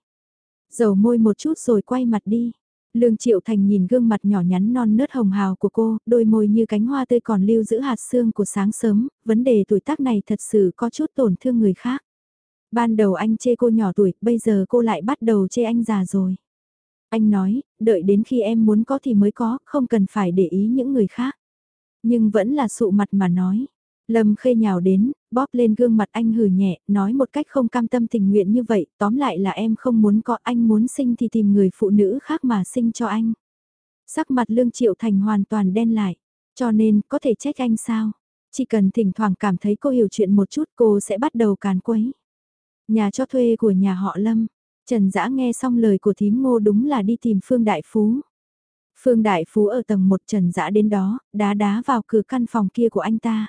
Dầu môi một chút rồi quay mặt đi. Lương Triệu Thành nhìn gương mặt nhỏ nhắn non nớt hồng hào của cô, đôi môi như cánh hoa tươi còn lưu giữ hạt xương của sáng sớm, vấn đề tuổi tác này thật sự có chút tổn thương người khác. Ban đầu anh chê cô nhỏ tuổi, bây giờ cô lại bắt đầu chê anh già rồi. Anh nói, đợi đến khi em muốn có thì mới có, không cần phải để ý những người khác. Nhưng vẫn là sụ mặt mà nói. Lâm khê nhào đến, bóp lên gương mặt anh hừ nhẹ, nói một cách không cam tâm tình nguyện như vậy, tóm lại là em không muốn có anh muốn sinh thì tìm người phụ nữ khác mà sinh cho anh. Sắc mặt Lương Triệu Thành hoàn toàn đen lại, cho nên có thể trách anh sao? Chỉ cần thỉnh thoảng cảm thấy cô hiểu chuyện một chút cô sẽ bắt đầu càn quấy. Nhà cho thuê của nhà họ Lâm, Trần Dã nghe xong lời của thím ngô đúng là đi tìm Phương Đại Phú. Phương Đại Phú ở tầng 1 Trần Dã đến đó, đá đá vào cửa căn phòng kia của anh ta.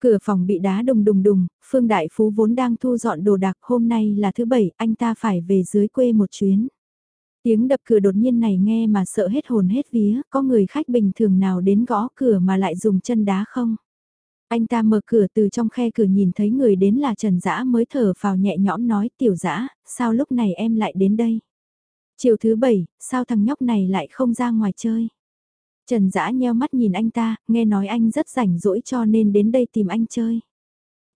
Cửa phòng bị đá đùng đùng đùng, Phương Đại Phú vốn đang thu dọn đồ đạc hôm nay là thứ bảy, anh ta phải về dưới quê một chuyến. Tiếng đập cửa đột nhiên này nghe mà sợ hết hồn hết vía, có người khách bình thường nào đến gõ cửa mà lại dùng chân đá không? Anh ta mở cửa từ trong khe cửa nhìn thấy người đến là Trần Dã mới thở vào nhẹ nhõm nói tiểu dã sao lúc này em lại đến đây? Chiều thứ bảy, sao thằng nhóc này lại không ra ngoài chơi? Trần Dã nheo mắt nhìn anh ta, nghe nói anh rất rảnh rỗi cho nên đến đây tìm anh chơi.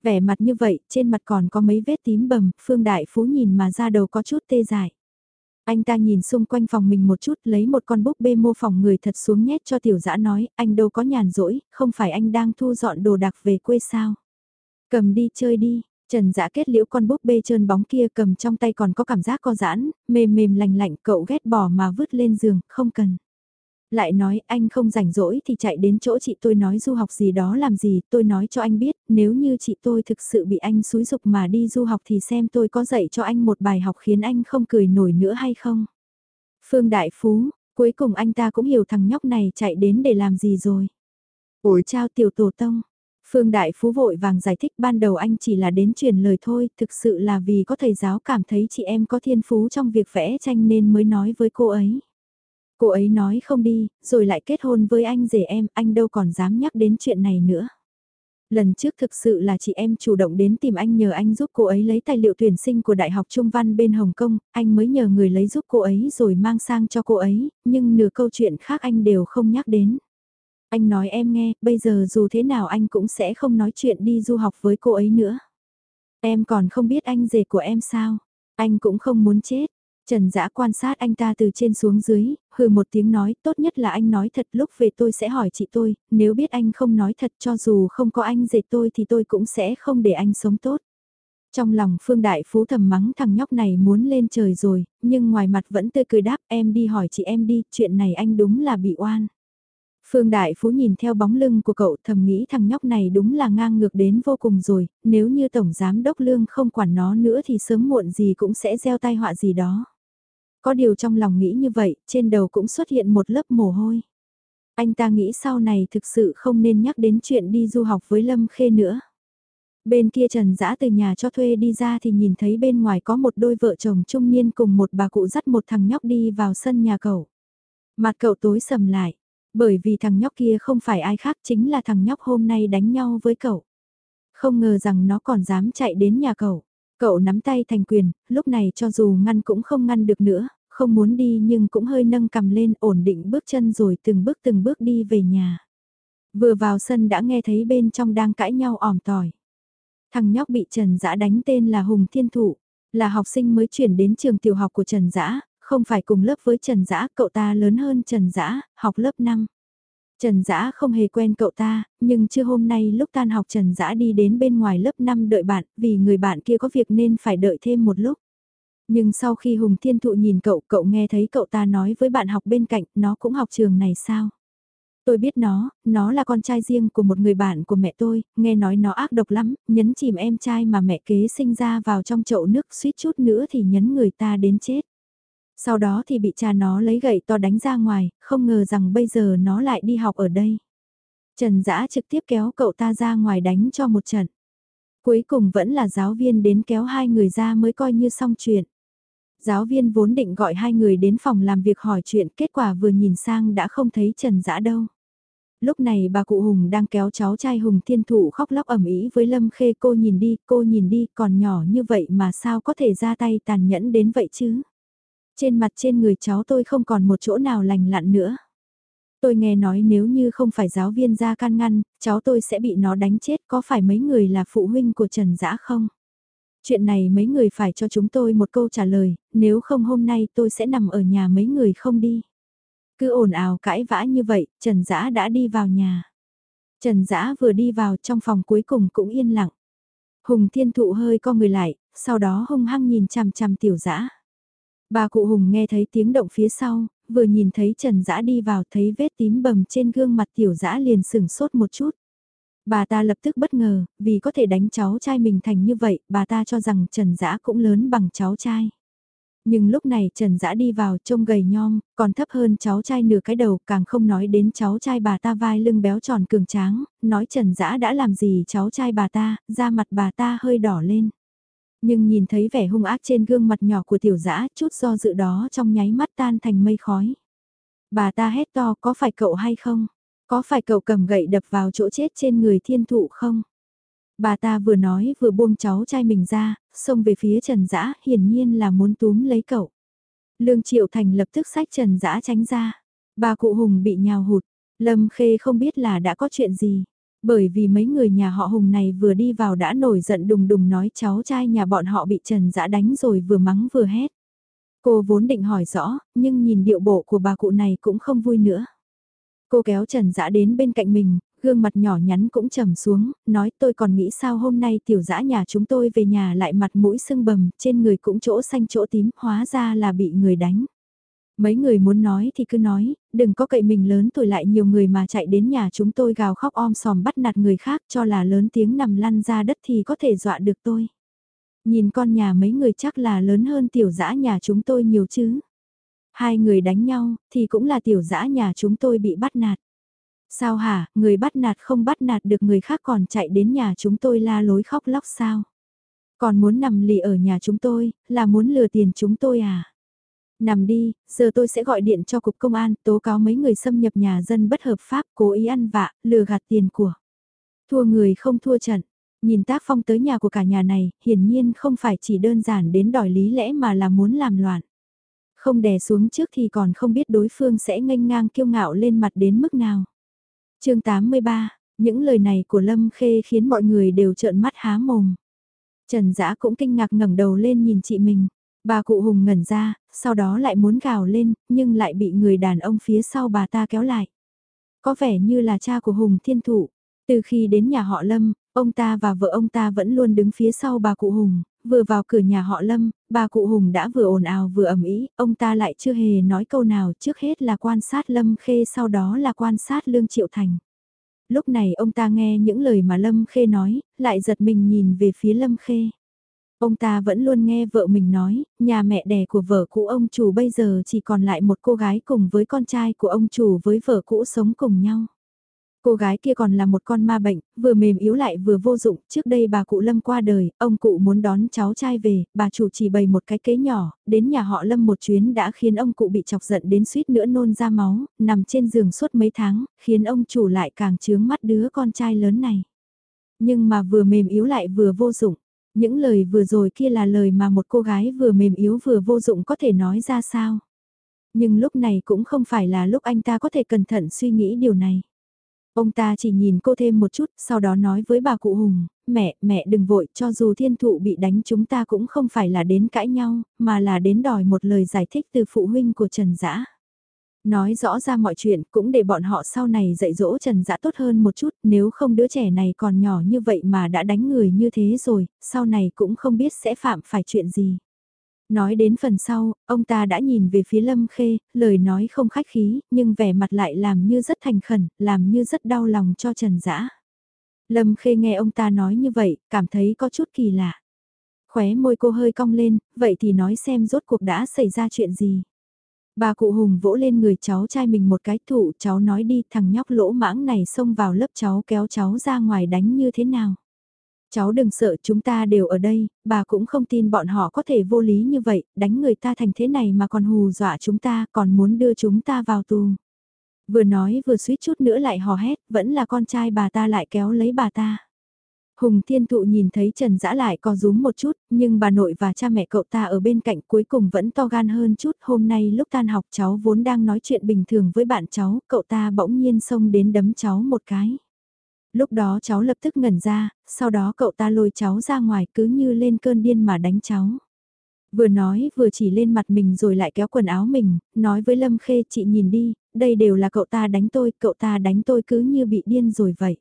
Vẻ mặt như vậy, trên mặt còn có mấy vết tím bầm, Phương Đại Phú nhìn mà ra đầu có chút tê dại. Anh ta nhìn xung quanh phòng mình một chút lấy một con búp bê mô phỏng người thật xuống nhét cho tiểu dã nói, anh đâu có nhàn rỗi, không phải anh đang thu dọn đồ đạc về quê sao. Cầm đi chơi đi, Trần Dã kết liễu con búp bê trơn bóng kia cầm trong tay còn có cảm giác co giãn, mềm mềm lành lạnh cậu ghét bỏ mà vứt lên giường, không cần. Lại nói anh không rảnh rỗi thì chạy đến chỗ chị tôi nói du học gì đó làm gì, tôi nói cho anh biết, nếu như chị tôi thực sự bị anh xúi dục mà đi du học thì xem tôi có dạy cho anh một bài học khiến anh không cười nổi nữa hay không. Phương Đại Phú, cuối cùng anh ta cũng hiểu thằng nhóc này chạy đến để làm gì rồi. Ủi trao tiểu tổ tông. Phương Đại Phú vội vàng giải thích ban đầu anh chỉ là đến truyền lời thôi, thực sự là vì có thầy giáo cảm thấy chị em có thiên phú trong việc vẽ tranh nên mới nói với cô ấy. Cô ấy nói không đi, rồi lại kết hôn với anh rể em, anh đâu còn dám nhắc đến chuyện này nữa. Lần trước thực sự là chị em chủ động đến tìm anh nhờ anh giúp cô ấy lấy tài liệu tuyển sinh của Đại học Trung Văn bên Hồng Kông, anh mới nhờ người lấy giúp cô ấy rồi mang sang cho cô ấy, nhưng nửa câu chuyện khác anh đều không nhắc đến. Anh nói em nghe, bây giờ dù thế nào anh cũng sẽ không nói chuyện đi du học với cô ấy nữa. Em còn không biết anh rể của em sao, anh cũng không muốn chết, Trần Dã quan sát anh ta từ trên xuống dưới, hừ một tiếng nói, tốt nhất là anh nói thật lúc về tôi sẽ hỏi chị tôi, nếu biết anh không nói thật cho dù không có anh dệt tôi thì tôi cũng sẽ không để anh sống tốt. Trong lòng Phương Đại Phú thầm mắng thằng nhóc này muốn lên trời rồi, nhưng ngoài mặt vẫn tươi cười đáp em đi hỏi chị em đi, chuyện này anh đúng là bị oan. Phương Đại Phú nhìn theo bóng lưng của cậu thầm nghĩ thằng nhóc này đúng là ngang ngược đến vô cùng rồi, nếu như Tổng Giám Đốc Lương không quản nó nữa thì sớm muộn gì cũng sẽ gieo tai họa gì đó. Có điều trong lòng nghĩ như vậy, trên đầu cũng xuất hiện một lớp mồ hôi. Anh ta nghĩ sau này thực sự không nên nhắc đến chuyện đi du học với Lâm Khê nữa. Bên kia Trần Dã từ nhà cho thuê đi ra thì nhìn thấy bên ngoài có một đôi vợ chồng trung niên cùng một bà cụ dắt một thằng nhóc đi vào sân nhà cậu. Mặt cậu tối sầm lại. Bởi vì thằng nhóc kia không phải ai khác chính là thằng nhóc hôm nay đánh nhau với cậu. Không ngờ rằng nó còn dám chạy đến nhà cậu. Cậu nắm tay thành quyền, lúc này cho dù ngăn cũng không ngăn được nữa, không muốn đi nhưng cũng hơi nâng cầm lên ổn định bước chân rồi từng bước từng bước đi về nhà. Vừa vào sân đã nghe thấy bên trong đang cãi nhau ỏm tỏi. Thằng nhóc bị Trần Dã đánh tên là Hùng Thiên Thụ, là học sinh mới chuyển đến trường tiểu học của Trần Dã, không phải cùng lớp với Trần Dã, cậu ta lớn hơn Trần Dã, học lớp 5. Trần Dã không hề quen cậu ta, nhưng chưa hôm nay lúc tan học Trần Dã đi đến bên ngoài lớp 5 đợi bạn, vì người bạn kia có việc nên phải đợi thêm một lúc. Nhưng sau khi Hùng Thiên Thụ nhìn cậu, cậu nghe thấy cậu ta nói với bạn học bên cạnh, nó cũng học trường này sao? Tôi biết nó, nó là con trai riêng của một người bạn của mẹ tôi, nghe nói nó ác độc lắm, nhấn chìm em trai mà mẹ kế sinh ra vào trong chậu nước suýt chút nữa thì nhấn người ta đến chết. Sau đó thì bị cha nó lấy gậy to đánh ra ngoài, không ngờ rằng bây giờ nó lại đi học ở đây. Trần Dã trực tiếp kéo cậu ta ra ngoài đánh cho một trận. Cuối cùng vẫn là giáo viên đến kéo hai người ra mới coi như xong chuyện. Giáo viên vốn định gọi hai người đến phòng làm việc hỏi chuyện, kết quả vừa nhìn sang đã không thấy Trần Dã đâu. Lúc này bà cụ Hùng đang kéo cháu trai Hùng Thiên Thụ khóc lóc ẩm ý với Lâm Khê cô nhìn đi, cô nhìn đi, còn nhỏ như vậy mà sao có thể ra tay tàn nhẫn đến vậy chứ? Trên mặt trên người cháu tôi không còn một chỗ nào lành lặn nữa. Tôi nghe nói nếu như không phải giáo viên ra can ngăn, cháu tôi sẽ bị nó đánh chết có phải mấy người là phụ huynh của Trần Dã không? Chuyện này mấy người phải cho chúng tôi một câu trả lời, nếu không hôm nay tôi sẽ nằm ở nhà mấy người không đi. Cứ ồn ào cãi vã như vậy, Trần Dã đã đi vào nhà. Trần Dã vừa đi vào trong phòng cuối cùng cũng yên lặng. Hùng Thiên Thụ hơi co người lại, sau đó hung hăng nhìn chằm chằm tiểu dã. Bà cụ Hùng nghe thấy tiếng động phía sau, vừa nhìn thấy Trần Dã đi vào thấy vết tím bầm trên gương mặt tiểu dã liền sừng sốt một chút. Bà ta lập tức bất ngờ, vì có thể đánh cháu trai mình thành như vậy, bà ta cho rằng Trần Dã cũng lớn bằng cháu trai. Nhưng lúc này Trần Dã đi vào trông gầy nhom, còn thấp hơn cháu trai nửa cái đầu, càng không nói đến cháu trai bà ta vai lưng béo tròn cường tráng, nói Trần Dã đã làm gì cháu trai bà ta, da mặt bà ta hơi đỏ lên. Nhưng nhìn thấy vẻ hung ác trên gương mặt nhỏ của tiểu dã chút do dự đó trong nháy mắt tan thành mây khói. Bà ta hét to có phải cậu hay không? Có phải cậu cầm gậy đập vào chỗ chết trên người thiên thụ không? Bà ta vừa nói vừa buông cháu trai mình ra, xông về phía Trần Dã, hiển nhiên là muốn túm lấy cậu. Lương Triệu Thành lập tức sách Trần Dã tránh ra. Bà cụ Hùng bị nhào hụt, Lâm Khê không biết là đã có chuyện gì. Bởi vì mấy người nhà họ Hùng này vừa đi vào đã nổi giận đùng đùng nói cháu trai nhà bọn họ bị Trần Dã đánh rồi vừa mắng vừa hét. Cô vốn định hỏi rõ, nhưng nhìn điệu bộ của bà cụ này cũng không vui nữa. Cô kéo Trần Dã đến bên cạnh mình, gương mặt nhỏ nhắn cũng trầm xuống, nói tôi còn nghĩ sao hôm nay tiểu dã nhà chúng tôi về nhà lại mặt mũi sưng bầm, trên người cũng chỗ xanh chỗ tím, hóa ra là bị người đánh. Mấy người muốn nói thì cứ nói, đừng có cậy mình lớn tuổi lại nhiều người mà chạy đến nhà chúng tôi gào khóc om sòm bắt nạt người khác cho là lớn tiếng nằm lăn ra đất thì có thể dọa được tôi. Nhìn con nhà mấy người chắc là lớn hơn tiểu dã nhà chúng tôi nhiều chứ. Hai người đánh nhau thì cũng là tiểu dã nhà chúng tôi bị bắt nạt. Sao hả, người bắt nạt không bắt nạt được người khác còn chạy đến nhà chúng tôi la lối khóc lóc sao? Còn muốn nằm lì ở nhà chúng tôi, là muốn lừa tiền chúng tôi à? Nằm đi, giờ tôi sẽ gọi điện cho cục công an tố cáo mấy người xâm nhập nhà dân bất hợp pháp cố ý ăn vạ, lừa gạt tiền của. Thua người không thua trận. Nhìn tác phong tới nhà của cả nhà này, hiển nhiên không phải chỉ đơn giản đến đòi lý lẽ mà là muốn làm loạn. Không đè xuống trước thì còn không biết đối phương sẽ nghênh ngang kiêu ngạo lên mặt đến mức nào. chương 83, những lời này của Lâm Khê khiến mọi người đều trợn mắt há mồm. Trần Dã cũng kinh ngạc ngẩng đầu lên nhìn chị mình. Bà cụ hùng ngẩn ra, sau đó lại muốn gào lên, nhưng lại bị người đàn ông phía sau bà ta kéo lại. Có vẻ như là cha của Hùng Thiên Thụ. Từ khi đến nhà họ Lâm, ông ta và vợ ông ta vẫn luôn đứng phía sau bà cụ Hùng, vừa vào cửa nhà họ Lâm, bà cụ Hùng đã vừa ồn ào vừa ẩm ý, ông ta lại chưa hề nói câu nào trước hết là quan sát Lâm Khê sau đó là quan sát Lương Triệu Thành. Lúc này ông ta nghe những lời mà Lâm Khê nói, lại giật mình nhìn về phía Lâm Khê. Ông ta vẫn luôn nghe vợ mình nói, nhà mẹ đẻ của vợ cũ ông chủ bây giờ chỉ còn lại một cô gái cùng với con trai của ông chủ với vợ cũ sống cùng nhau. Cô gái kia còn là một con ma bệnh, vừa mềm yếu lại vừa vô dụng, trước đây bà cụ Lâm qua đời, ông cụ muốn đón cháu trai về, bà chủ chỉ bày một cái kế nhỏ, đến nhà họ Lâm một chuyến đã khiến ông cụ bị chọc giận đến suýt nữa nôn ra máu, nằm trên giường suốt mấy tháng, khiến ông chủ lại càng chướng mắt đứa con trai lớn này. Nhưng mà vừa mềm yếu lại vừa vô dụng, những lời vừa rồi kia là lời mà một cô gái vừa mềm yếu vừa vô dụng có thể nói ra sao. Nhưng lúc này cũng không phải là lúc anh ta có thể cẩn thận suy nghĩ điều này. Ông ta chỉ nhìn cô thêm một chút, sau đó nói với bà cụ Hùng, mẹ, mẹ đừng vội, cho dù thiên thụ bị đánh chúng ta cũng không phải là đến cãi nhau, mà là đến đòi một lời giải thích từ phụ huynh của Trần Dã. Nói rõ ra mọi chuyện cũng để bọn họ sau này dạy dỗ Trần Dã tốt hơn một chút, nếu không đứa trẻ này còn nhỏ như vậy mà đã đánh người như thế rồi, sau này cũng không biết sẽ phạm phải chuyện gì. Nói đến phần sau, ông ta đã nhìn về phía Lâm Khê, lời nói không khách khí, nhưng vẻ mặt lại làm như rất thành khẩn, làm như rất đau lòng cho Trần Dã. Lâm Khê nghe ông ta nói như vậy, cảm thấy có chút kỳ lạ. Khóe môi cô hơi cong lên, vậy thì nói xem rốt cuộc đã xảy ra chuyện gì. Bà cụ Hùng vỗ lên người cháu trai mình một cái thụ cháu nói đi thằng nhóc lỗ mãng này xông vào lớp cháu kéo cháu ra ngoài đánh như thế nào. Cháu đừng sợ chúng ta đều ở đây, bà cũng không tin bọn họ có thể vô lý như vậy, đánh người ta thành thế này mà còn hù dọa chúng ta, còn muốn đưa chúng ta vào tù. Vừa nói vừa suýt chút nữa lại hò hét, vẫn là con trai bà ta lại kéo lấy bà ta. Hùng Thiên Thụ nhìn thấy Trần Dã lại co rúm một chút, nhưng bà nội và cha mẹ cậu ta ở bên cạnh cuối cùng vẫn to gan hơn chút. Hôm nay lúc tan học cháu vốn đang nói chuyện bình thường với bạn cháu, cậu ta bỗng nhiên xông đến đấm cháu một cái lúc đó cháu lập tức ngẩn ra, sau đó cậu ta lôi cháu ra ngoài cứ như lên cơn điên mà đánh cháu. Vừa nói vừa chỉ lên mặt mình rồi lại kéo quần áo mình, nói với Lâm Khê chị nhìn đi, đây đều là cậu ta đánh tôi, cậu ta đánh tôi cứ như bị điên rồi vậy.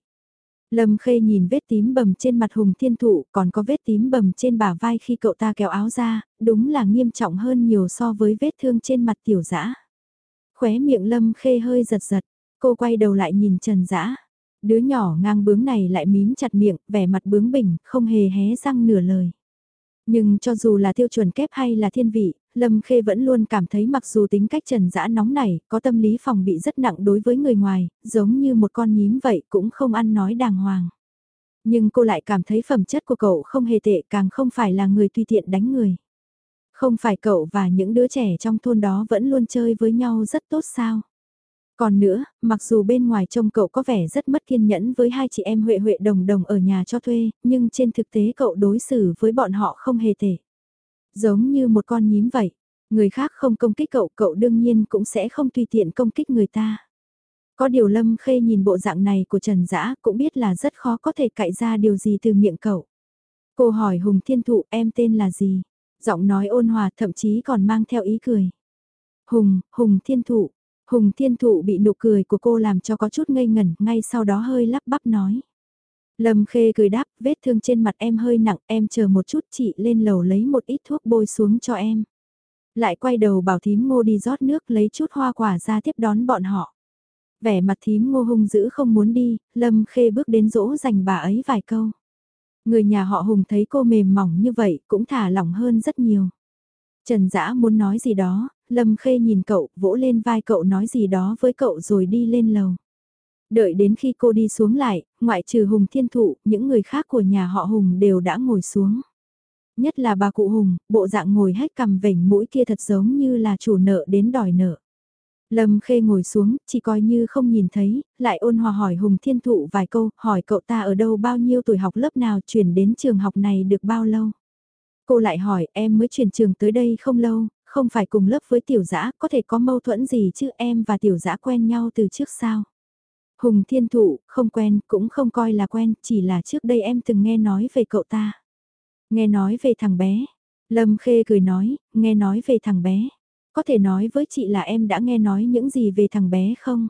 Lâm Khê nhìn vết tím bầm trên mặt Hùng Thiên Thụ, còn có vết tím bầm trên bả vai khi cậu ta kéo áo ra, đúng là nghiêm trọng hơn nhiều so với vết thương trên mặt tiểu dã. Khóe miệng Lâm Khê hơi giật giật, cô quay đầu lại nhìn Trần Dã. Đứa nhỏ ngang bướng này lại mím chặt miệng, vẻ mặt bướng bỉnh, không hề hé răng nửa lời. Nhưng cho dù là tiêu chuẩn kép hay là thiên vị, Lâm Khê vẫn luôn cảm thấy mặc dù tính cách trần dã nóng nảy, có tâm lý phòng bị rất nặng đối với người ngoài, giống như một con nhím vậy cũng không ăn nói đàng hoàng. Nhưng cô lại cảm thấy phẩm chất của cậu không hề tệ càng không phải là người tùy tiện đánh người. Không phải cậu và những đứa trẻ trong thôn đó vẫn luôn chơi với nhau rất tốt sao? Còn nữa, mặc dù bên ngoài trông cậu có vẻ rất mất kiên nhẫn với hai chị em Huệ Huệ đồng đồng ở nhà cho thuê, nhưng trên thực tế cậu đối xử với bọn họ không hề tệ. Giống như một con nhím vậy, người khác không công kích cậu, cậu đương nhiên cũng sẽ không tùy tiện công kích người ta. Có điều Lâm Khê nhìn bộ dạng này của Trần Dã cũng biết là rất khó có thể cạy ra điều gì từ miệng cậu. Cô hỏi Hùng Thiên Thụ em tên là gì? Giọng nói ôn hòa thậm chí còn mang theo ý cười. Hùng, Hùng Thiên Thụ, Hùng Thiên Thụ bị nụ cười của cô làm cho có chút ngây ngẩn, ngay sau đó hơi lắp bắp nói. Lâm Khê cười đáp, vết thương trên mặt em hơi nặng, em chờ một chút chị lên lầu lấy một ít thuốc bôi xuống cho em. Lại quay đầu bảo thím ngô đi rót nước lấy chút hoa quả ra tiếp đón bọn họ. Vẻ mặt thím ngô hung dữ không muốn đi, Lâm Khê bước đến dỗ dành bà ấy vài câu. Người nhà họ Hùng thấy cô mềm mỏng như vậy cũng thả lỏng hơn rất nhiều. Trần Dã muốn nói gì đó, Lâm Khê nhìn cậu, vỗ lên vai cậu nói gì đó với cậu rồi đi lên lầu. Đợi đến khi cô đi xuống lại, ngoại trừ Hùng Thiên Thụ, những người khác của nhà họ Hùng đều đã ngồi xuống. Nhất là bà cụ Hùng, bộ dạng ngồi hết cầm vểnh mũi kia thật giống như là chủ nợ đến đòi nợ. Lâm Khê ngồi xuống, chỉ coi như không nhìn thấy, lại ôn hòa hỏi Hùng Thiên Thụ vài câu, hỏi cậu ta ở đâu bao nhiêu tuổi học lớp nào chuyển đến trường học này được bao lâu. Cô lại hỏi em mới chuyển trường tới đây không lâu, không phải cùng lớp với tiểu dã có thể có mâu thuẫn gì chứ em và tiểu dã quen nhau từ trước sao. Hùng thiên thụ, không quen, cũng không coi là quen, chỉ là trước đây em từng nghe nói về cậu ta. Nghe nói về thằng bé. Lâm Khê cười nói, nghe nói về thằng bé. Có thể nói với chị là em đã nghe nói những gì về thằng bé không?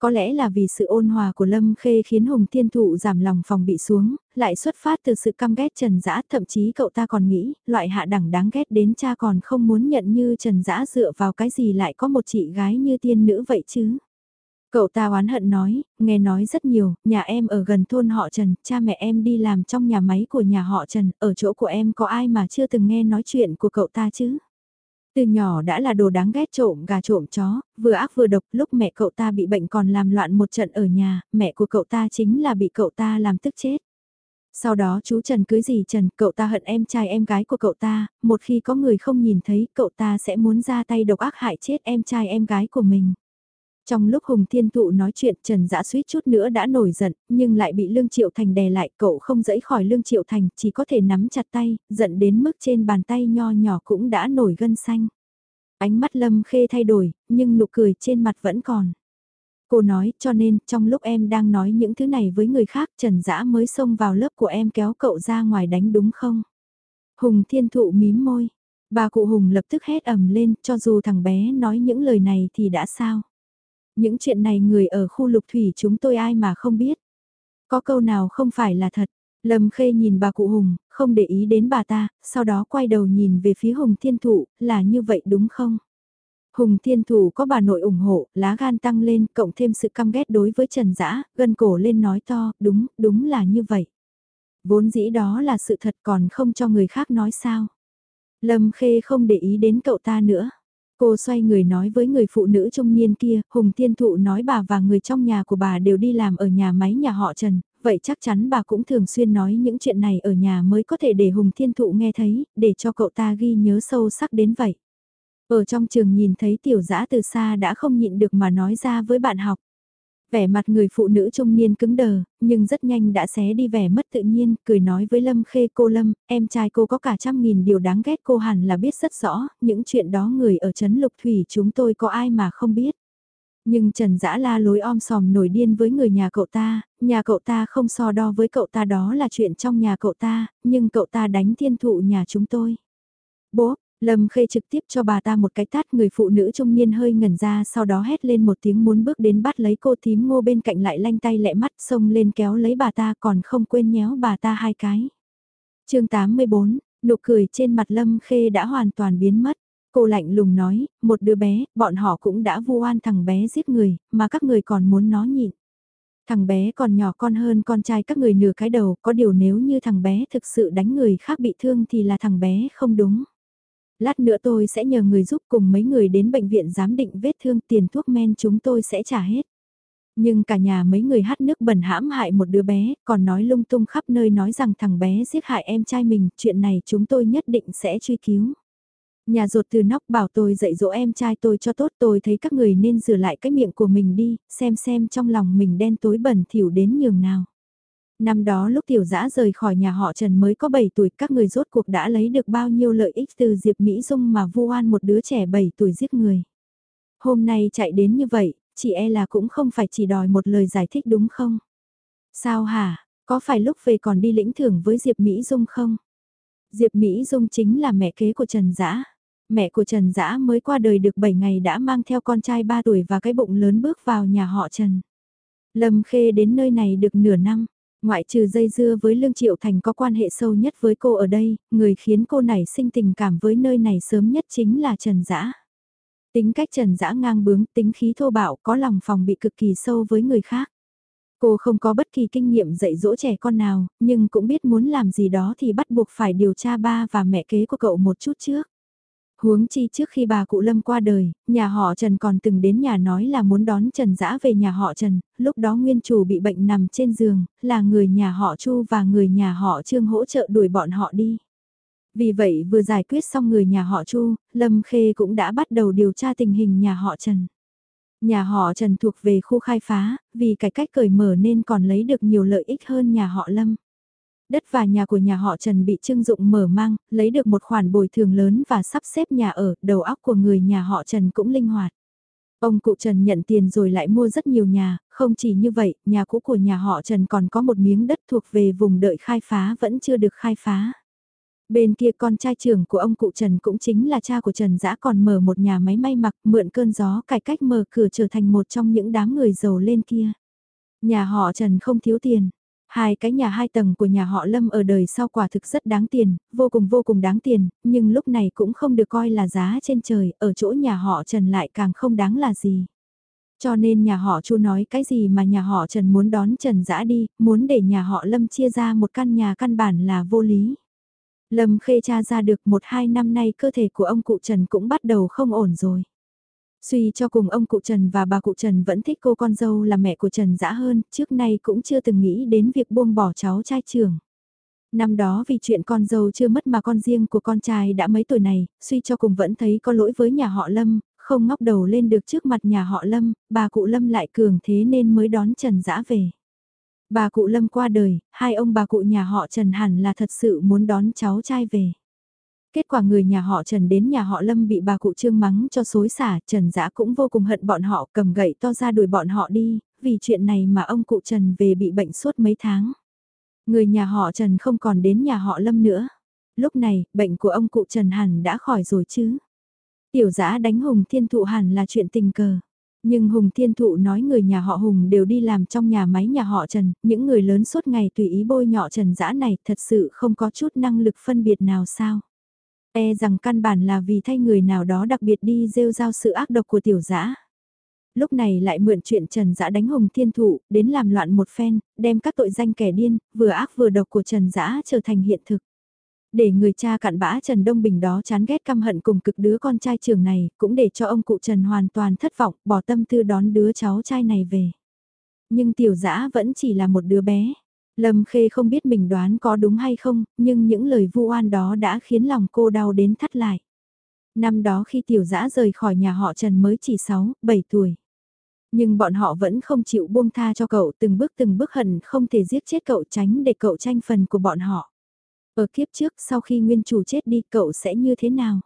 Có lẽ là vì sự ôn hòa của Lâm Khê khiến Hùng Thiên Thụ giảm lòng phòng bị xuống, lại xuất phát từ sự căm ghét Trần Dã, thậm chí cậu ta còn nghĩ, loại hạ đẳng đáng ghét đến cha còn không muốn nhận như Trần Dã dựa vào cái gì lại có một chị gái như tiên nữ vậy chứ. Cậu ta oán hận nói, nghe nói rất nhiều, nhà em ở gần thôn họ Trần, cha mẹ em đi làm trong nhà máy của nhà họ Trần, ở chỗ của em có ai mà chưa từng nghe nói chuyện của cậu ta chứ? Từ nhỏ đã là đồ đáng ghét trộm gà trộm chó, vừa ác vừa độc, lúc mẹ cậu ta bị bệnh còn làm loạn một trận ở nhà, mẹ của cậu ta chính là bị cậu ta làm tức chết. Sau đó chú Trần cưới gì Trần, cậu ta hận em trai em gái của cậu ta, một khi có người không nhìn thấy, cậu ta sẽ muốn ra tay độc ác hại chết em trai em gái của mình. Trong lúc Hùng Thiên Thụ nói chuyện Trần Dã suýt chút nữa đã nổi giận, nhưng lại bị Lương Triệu Thành đè lại, cậu không dẫy khỏi Lương Triệu Thành, chỉ có thể nắm chặt tay, giận đến mức trên bàn tay nho nhỏ cũng đã nổi gân xanh. Ánh mắt Lâm Khê thay đổi, nhưng nụ cười trên mặt vẫn còn. Cô nói, cho nên, trong lúc em đang nói những thứ này với người khác, Trần Dã mới xông vào lớp của em kéo cậu ra ngoài đánh đúng không? Hùng Thiên Thụ mím môi. Bà cụ Hùng lập tức hét ầm lên, cho dù thằng bé nói những lời này thì đã sao? Những chuyện này người ở khu lục thủy chúng tôi ai mà không biết. Có câu nào không phải là thật. Lâm Khê nhìn bà cụ Hùng, không để ý đến bà ta, sau đó quay đầu nhìn về phía Hùng Thiên Thụ, là như vậy đúng không? Hùng Thiên Thụ có bà nội ủng hộ, lá gan tăng lên, cộng thêm sự căm ghét đối với Trần Dã, gân cổ lên nói to, đúng, đúng là như vậy. Vốn dĩ đó là sự thật còn không cho người khác nói sao. Lâm Khê không để ý đến cậu ta nữa. Cô xoay người nói với người phụ nữ trung niên kia, Hùng Thiên Thụ nói bà và người trong nhà của bà đều đi làm ở nhà máy nhà họ Trần, vậy chắc chắn bà cũng thường xuyên nói những chuyện này ở nhà mới có thể để Hùng Thiên Thụ nghe thấy, để cho cậu ta ghi nhớ sâu sắc đến vậy. Ở trong trường nhìn thấy tiểu dã từ xa đã không nhịn được mà nói ra với bạn học. Vẻ mặt người phụ nữ trung niên cứng đờ, nhưng rất nhanh đã xé đi vẻ mất tự nhiên, cười nói với Lâm Khê cô Lâm, em trai cô có cả trăm nghìn điều đáng ghét cô hẳn là biết rất rõ, những chuyện đó người ở Trấn Lục Thủy chúng tôi có ai mà không biết. Nhưng Trần Dã la lối om sòm nổi điên với người nhà cậu ta, nhà cậu ta không so đo với cậu ta đó là chuyện trong nhà cậu ta, nhưng cậu ta đánh thiên thụ nhà chúng tôi. Bố, Lâm Khê trực tiếp cho bà ta một cái tát người phụ nữ trung niên hơi ngẩn ra sau đó hét lên một tiếng muốn bước đến bắt lấy cô Thím ngô bên cạnh lại lanh tay lẹ mắt xông lên kéo lấy bà ta còn không quên nhéo bà ta hai cái. chương 84, nụ cười trên mặt Lâm Khê đã hoàn toàn biến mất. Cô lạnh lùng nói, một đứa bé, bọn họ cũng đã vu oan thằng bé giết người, mà các người còn muốn nó nhịn. Thằng bé còn nhỏ con hơn con trai các người nửa cái đầu, có điều nếu như thằng bé thực sự đánh người khác bị thương thì là thằng bé không đúng lát nữa tôi sẽ nhờ người giúp cùng mấy người đến bệnh viện giám định vết thương tiền thuốc men chúng tôi sẽ trả hết. Nhưng cả nhà mấy người hát nước bẩn hãm hại một đứa bé, còn nói lung tung khắp nơi nói rằng thằng bé giết hại em trai mình, chuyện này chúng tôi nhất định sẽ truy cứu. Nhà rột từ nóc bảo tôi dạy dỗ em trai tôi cho tốt tôi thấy các người nên rửa lại cái miệng của mình đi, xem xem trong lòng mình đen tối bẩn thỉu đến nhường nào. Năm đó lúc tiểu dã rời khỏi nhà họ Trần mới có 7 tuổi các người rốt cuộc đã lấy được bao nhiêu lợi ích từ Diệp Mỹ Dung mà vu oan một đứa trẻ 7 tuổi giết người. Hôm nay chạy đến như vậy, chị e là cũng không phải chỉ đòi một lời giải thích đúng không? Sao hả, có phải lúc về còn đi lĩnh thưởng với Diệp Mỹ Dung không? Diệp Mỹ Dung chính là mẹ kế của Trần Dã. Mẹ của Trần Dã mới qua đời được 7 ngày đã mang theo con trai 3 tuổi và cái bụng lớn bước vào nhà họ Trần. Lâm Khê đến nơi này được nửa năm, Ngoại trừ dây dưa với Lương Triệu Thành có quan hệ sâu nhất với cô ở đây, người khiến cô nảy sinh tình cảm với nơi này sớm nhất chính là Trần Dã. Tính cách Trần Dã ngang bướng, tính khí thô bạo, có lòng phòng bị cực kỳ sâu với người khác. Cô không có bất kỳ kinh nghiệm dạy dỗ trẻ con nào, nhưng cũng biết muốn làm gì đó thì bắt buộc phải điều tra ba và mẹ kế của cậu một chút trước. Huống chi trước khi bà cụ Lâm qua đời, nhà họ Trần còn từng đến nhà nói là muốn đón Trần Dã về nhà họ Trần, lúc đó nguyên chủ bị bệnh nằm trên giường, là người nhà họ Chu và người nhà họ Trương hỗ trợ đuổi bọn họ đi. Vì vậy vừa giải quyết xong người nhà họ Chu, Lâm Khê cũng đã bắt đầu điều tra tình hình nhà họ Trần. Nhà họ Trần thuộc về khu khai phá, vì cải cách cởi mở nên còn lấy được nhiều lợi ích hơn nhà họ Lâm đất và nhà của nhà họ Trần bị trưng dụng mở mang, lấy được một khoản bồi thường lớn và sắp xếp nhà ở, đầu óc của người nhà họ Trần cũng linh hoạt. Ông cụ Trần nhận tiền rồi lại mua rất nhiều nhà, không chỉ như vậy, nhà cũ của nhà họ Trần còn có một miếng đất thuộc về vùng đợi khai phá vẫn chưa được khai phá. Bên kia con trai trưởng của ông cụ Trần cũng chính là cha của Trần Dã còn mở một nhà máy may mặc mượn cơn gió cải cách mở cửa trở thành một trong những đám người giàu lên kia. Nhà họ Trần không thiếu tiền, Hai cái nhà hai tầng của nhà họ Lâm ở đời sau quả thực rất đáng tiền, vô cùng vô cùng đáng tiền, nhưng lúc này cũng không được coi là giá trên trời, ở chỗ nhà họ Trần lại càng không đáng là gì. Cho nên nhà họ Chu nói cái gì mà nhà họ Trần muốn đón Trần Dã đi, muốn để nhà họ Lâm chia ra một căn nhà căn bản là vô lý. Lâm Khê cha ra được một hai năm nay cơ thể của ông cụ Trần cũng bắt đầu không ổn rồi. Suy cho cùng ông cụ Trần và bà cụ Trần vẫn thích cô con dâu là mẹ của Trần Dã hơn, trước nay cũng chưa từng nghĩ đến việc buông bỏ cháu trai trưởng. Năm đó vì chuyện con dâu chưa mất mà con riêng của con trai đã mấy tuổi này, suy cho cùng vẫn thấy có lỗi với nhà họ Lâm, không ngóc đầu lên được trước mặt nhà họ Lâm, bà cụ Lâm lại cường thế nên mới đón Trần Dã về. Bà cụ Lâm qua đời, hai ông bà cụ nhà họ Trần hẳn là thật sự muốn đón cháu trai về. Kết quả người nhà họ Trần đến nhà họ Lâm bị bà cụ trương mắng cho xối xả, Trần Dã cũng vô cùng hận bọn họ cầm gậy to ra đuổi bọn họ đi, vì chuyện này mà ông cụ Trần về bị bệnh suốt mấy tháng. Người nhà họ Trần không còn đến nhà họ Lâm nữa. Lúc này, bệnh của ông cụ Trần hẳn đã khỏi rồi chứ. Tiểu giã đánh Hùng Thiên Thụ hẳn là chuyện tình cờ. Nhưng Hùng Thiên Thụ nói người nhà họ Hùng đều đi làm trong nhà máy nhà họ Trần, những người lớn suốt ngày tùy ý bôi nhọ Trần Dã này thật sự không có chút năng lực phân biệt nào sao. E rằng căn bản là vì thay người nào đó đặc biệt đi rêu rao sự ác độc của tiểu dã. Lúc này lại mượn chuyện Trần Dã đánh hồng Thiên Thụ, đến làm loạn một phen, đem các tội danh kẻ điên, vừa ác vừa độc của Trần Dã trở thành hiện thực. Để người cha cặn bã Trần Đông Bình đó chán ghét căm hận cùng cực đứa con trai trường này, cũng để cho ông cụ Trần hoàn toàn thất vọng, bỏ tâm tư đón đứa cháu trai này về. Nhưng tiểu dã vẫn chỉ là một đứa bé. Lâm Khê không biết mình đoán có đúng hay không, nhưng những lời vu oan đó đã khiến lòng cô đau đến thắt lại. Năm đó khi tiểu dã rời khỏi nhà họ Trần mới chỉ 6, 7 tuổi. Nhưng bọn họ vẫn không chịu buông tha cho cậu từng bước từng bước hận không thể giết chết cậu tránh để cậu tranh phần của bọn họ. Ở kiếp trước sau khi nguyên chủ chết đi cậu sẽ như thế nào?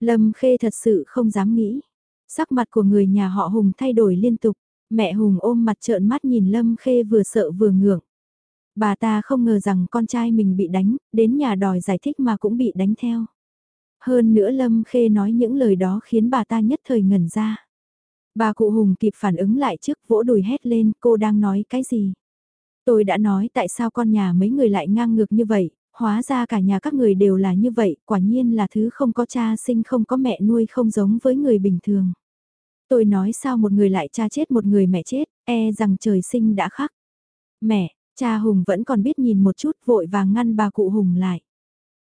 Lâm Khê thật sự không dám nghĩ. Sắc mặt của người nhà họ Hùng thay đổi liên tục. Mẹ Hùng ôm mặt trợn mắt nhìn Lâm Khê vừa sợ vừa ngưỡng. Bà ta không ngờ rằng con trai mình bị đánh, đến nhà đòi giải thích mà cũng bị đánh theo. Hơn nữa Lâm Khê nói những lời đó khiến bà ta nhất thời ngẩn ra. Bà cụ Hùng kịp phản ứng lại trước vỗ đùi hét lên cô đang nói cái gì. Tôi đã nói tại sao con nhà mấy người lại ngang ngược như vậy, hóa ra cả nhà các người đều là như vậy, quả nhiên là thứ không có cha sinh không có mẹ nuôi không giống với người bình thường. Tôi nói sao một người lại cha chết một người mẹ chết, e rằng trời sinh đã khác. Mẹ, cha Hùng vẫn còn biết nhìn một chút vội vàng ngăn bà cụ Hùng lại.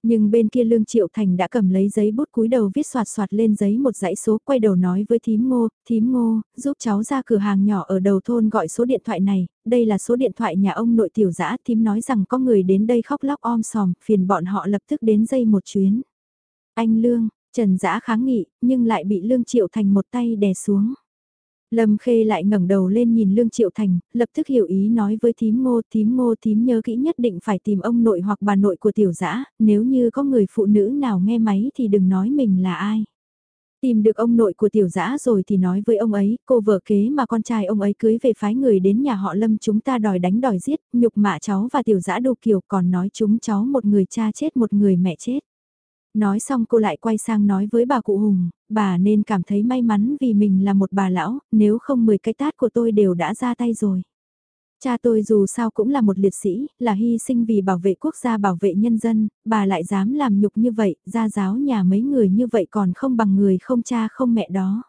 Nhưng bên kia Lương Triệu Thành đã cầm lấy giấy bút cúi đầu viết soạt soạt lên giấy một dãy số quay đầu nói với thím ngô, thím ngô, giúp cháu ra cửa hàng nhỏ ở đầu thôn gọi số điện thoại này, đây là số điện thoại nhà ông nội tiểu giã, thím nói rằng có người đến đây khóc lóc om sòm, phiền bọn họ lập tức đến dây một chuyến. Anh Lương, Trần Dã kháng nghị, nhưng lại bị Lương Triệu Thành một tay đè xuống. Lâm Khê lại ngẩng đầu lên nhìn Lương Triệu Thành, lập tức hiểu ý nói với thím ngô, thím ngô thím nhớ kỹ nhất định phải tìm ông nội hoặc bà nội của tiểu dã nếu như có người phụ nữ nào nghe máy thì đừng nói mình là ai. Tìm được ông nội của tiểu dã rồi thì nói với ông ấy, cô vợ kế mà con trai ông ấy cưới về phái người đến nhà họ Lâm chúng ta đòi đánh đòi giết, nhục mạ cháu và tiểu dã đồ kiều còn nói chúng cháu một người cha chết một người mẹ chết. Nói xong cô lại quay sang nói với bà cụ Hùng, bà nên cảm thấy may mắn vì mình là một bà lão, nếu không 10 cái tát của tôi đều đã ra tay rồi. Cha tôi dù sao cũng là một liệt sĩ, là hy sinh vì bảo vệ quốc gia bảo vệ nhân dân, bà lại dám làm nhục như vậy, ra giáo nhà mấy người như vậy còn không bằng người không cha không mẹ đó.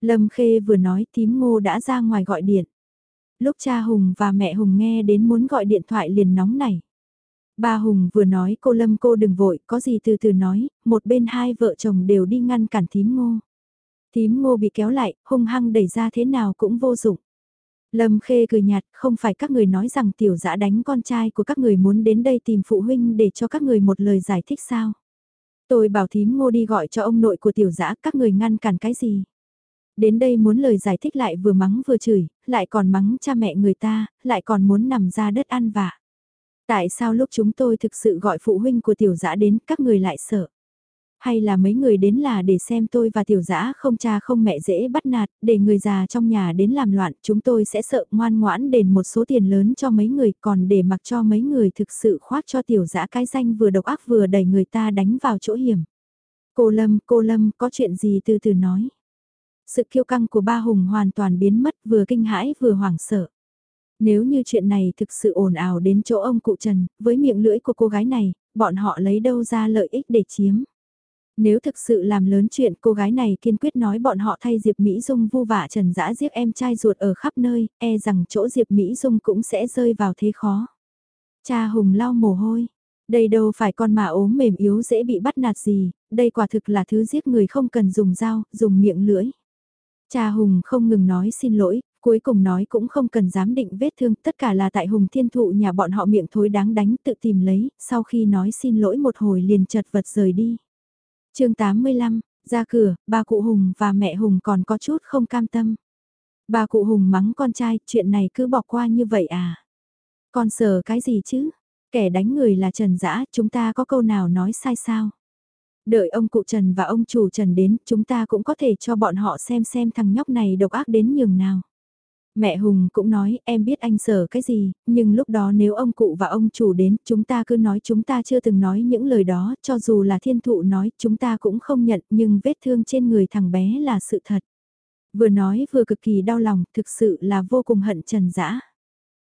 Lâm Khê vừa nói tím ngô đã ra ngoài gọi điện. Lúc cha Hùng và mẹ Hùng nghe đến muốn gọi điện thoại liền nóng nảy. Ba Hùng vừa nói cô Lâm cô đừng vội, có gì từ từ nói, một bên hai vợ chồng đều đi ngăn cản thím ngô. Thím ngô bị kéo lại, hung hăng đẩy ra thế nào cũng vô dụng. Lâm Khê cười nhạt, không phải các người nói rằng tiểu dã đánh con trai của các người muốn đến đây tìm phụ huynh để cho các người một lời giải thích sao? Tôi bảo thím ngô đi gọi cho ông nội của tiểu dã các người ngăn cản cái gì? Đến đây muốn lời giải thích lại vừa mắng vừa chửi, lại còn mắng cha mẹ người ta, lại còn muốn nằm ra đất ăn vạ. Tại sao lúc chúng tôi thực sự gọi phụ huynh của tiểu dã đến các người lại sợ? Hay là mấy người đến là để xem tôi và tiểu dã không cha không mẹ dễ bắt nạt, để người già trong nhà đến làm loạn, chúng tôi sẽ sợ ngoan ngoãn đền một số tiền lớn cho mấy người còn để mặc cho mấy người thực sự khoác cho tiểu dã cái danh vừa độc ác vừa đẩy người ta đánh vào chỗ hiểm. Cô Lâm, cô Lâm, có chuyện gì từ từ nói. Sự kiêu căng của ba hùng hoàn toàn biến mất vừa kinh hãi vừa hoảng sợ. Nếu như chuyện này thực sự ồn ào đến chỗ ông cụ Trần, với miệng lưỡi của cô gái này, bọn họ lấy đâu ra lợi ích để chiếm. Nếu thực sự làm lớn chuyện cô gái này kiên quyết nói bọn họ thay Diệp Mỹ Dung vu vả Trần Dã giết em trai ruột ở khắp nơi, e rằng chỗ Diệp Mỹ Dung cũng sẽ rơi vào thế khó. Cha Hùng lau mồ hôi, Đây đâu phải con mà ốm mềm yếu dễ bị bắt nạt gì, đây quả thực là thứ giết người không cần dùng dao, dùng miệng lưỡi. Cha Hùng không ngừng nói xin lỗi, cuối cùng nói cũng không cần giám định vết thương, tất cả là tại Hùng Thiên Thụ nhà bọn họ miệng thối đáng đánh tự tìm lấy, sau khi nói xin lỗi một hồi liền chật vật rời đi. chương 85, ra cửa, ba cụ Hùng và mẹ Hùng còn có chút không cam tâm. Ba cụ Hùng mắng con trai, chuyện này cứ bỏ qua như vậy à? Con sợ cái gì chứ? Kẻ đánh người là Trần Dã, chúng ta có câu nào nói sai sao? Đợi ông cụ Trần và ông chủ Trần đến, chúng ta cũng có thể cho bọn họ xem xem thằng nhóc này độc ác đến nhường nào. Mẹ Hùng cũng nói, em biết anh sợ cái gì, nhưng lúc đó nếu ông cụ và ông chủ đến, chúng ta cứ nói chúng ta chưa từng nói những lời đó, cho dù là thiên thụ nói, chúng ta cũng không nhận, nhưng vết thương trên người thằng bé là sự thật. Vừa nói vừa cực kỳ đau lòng, thực sự là vô cùng hận Trần Dã.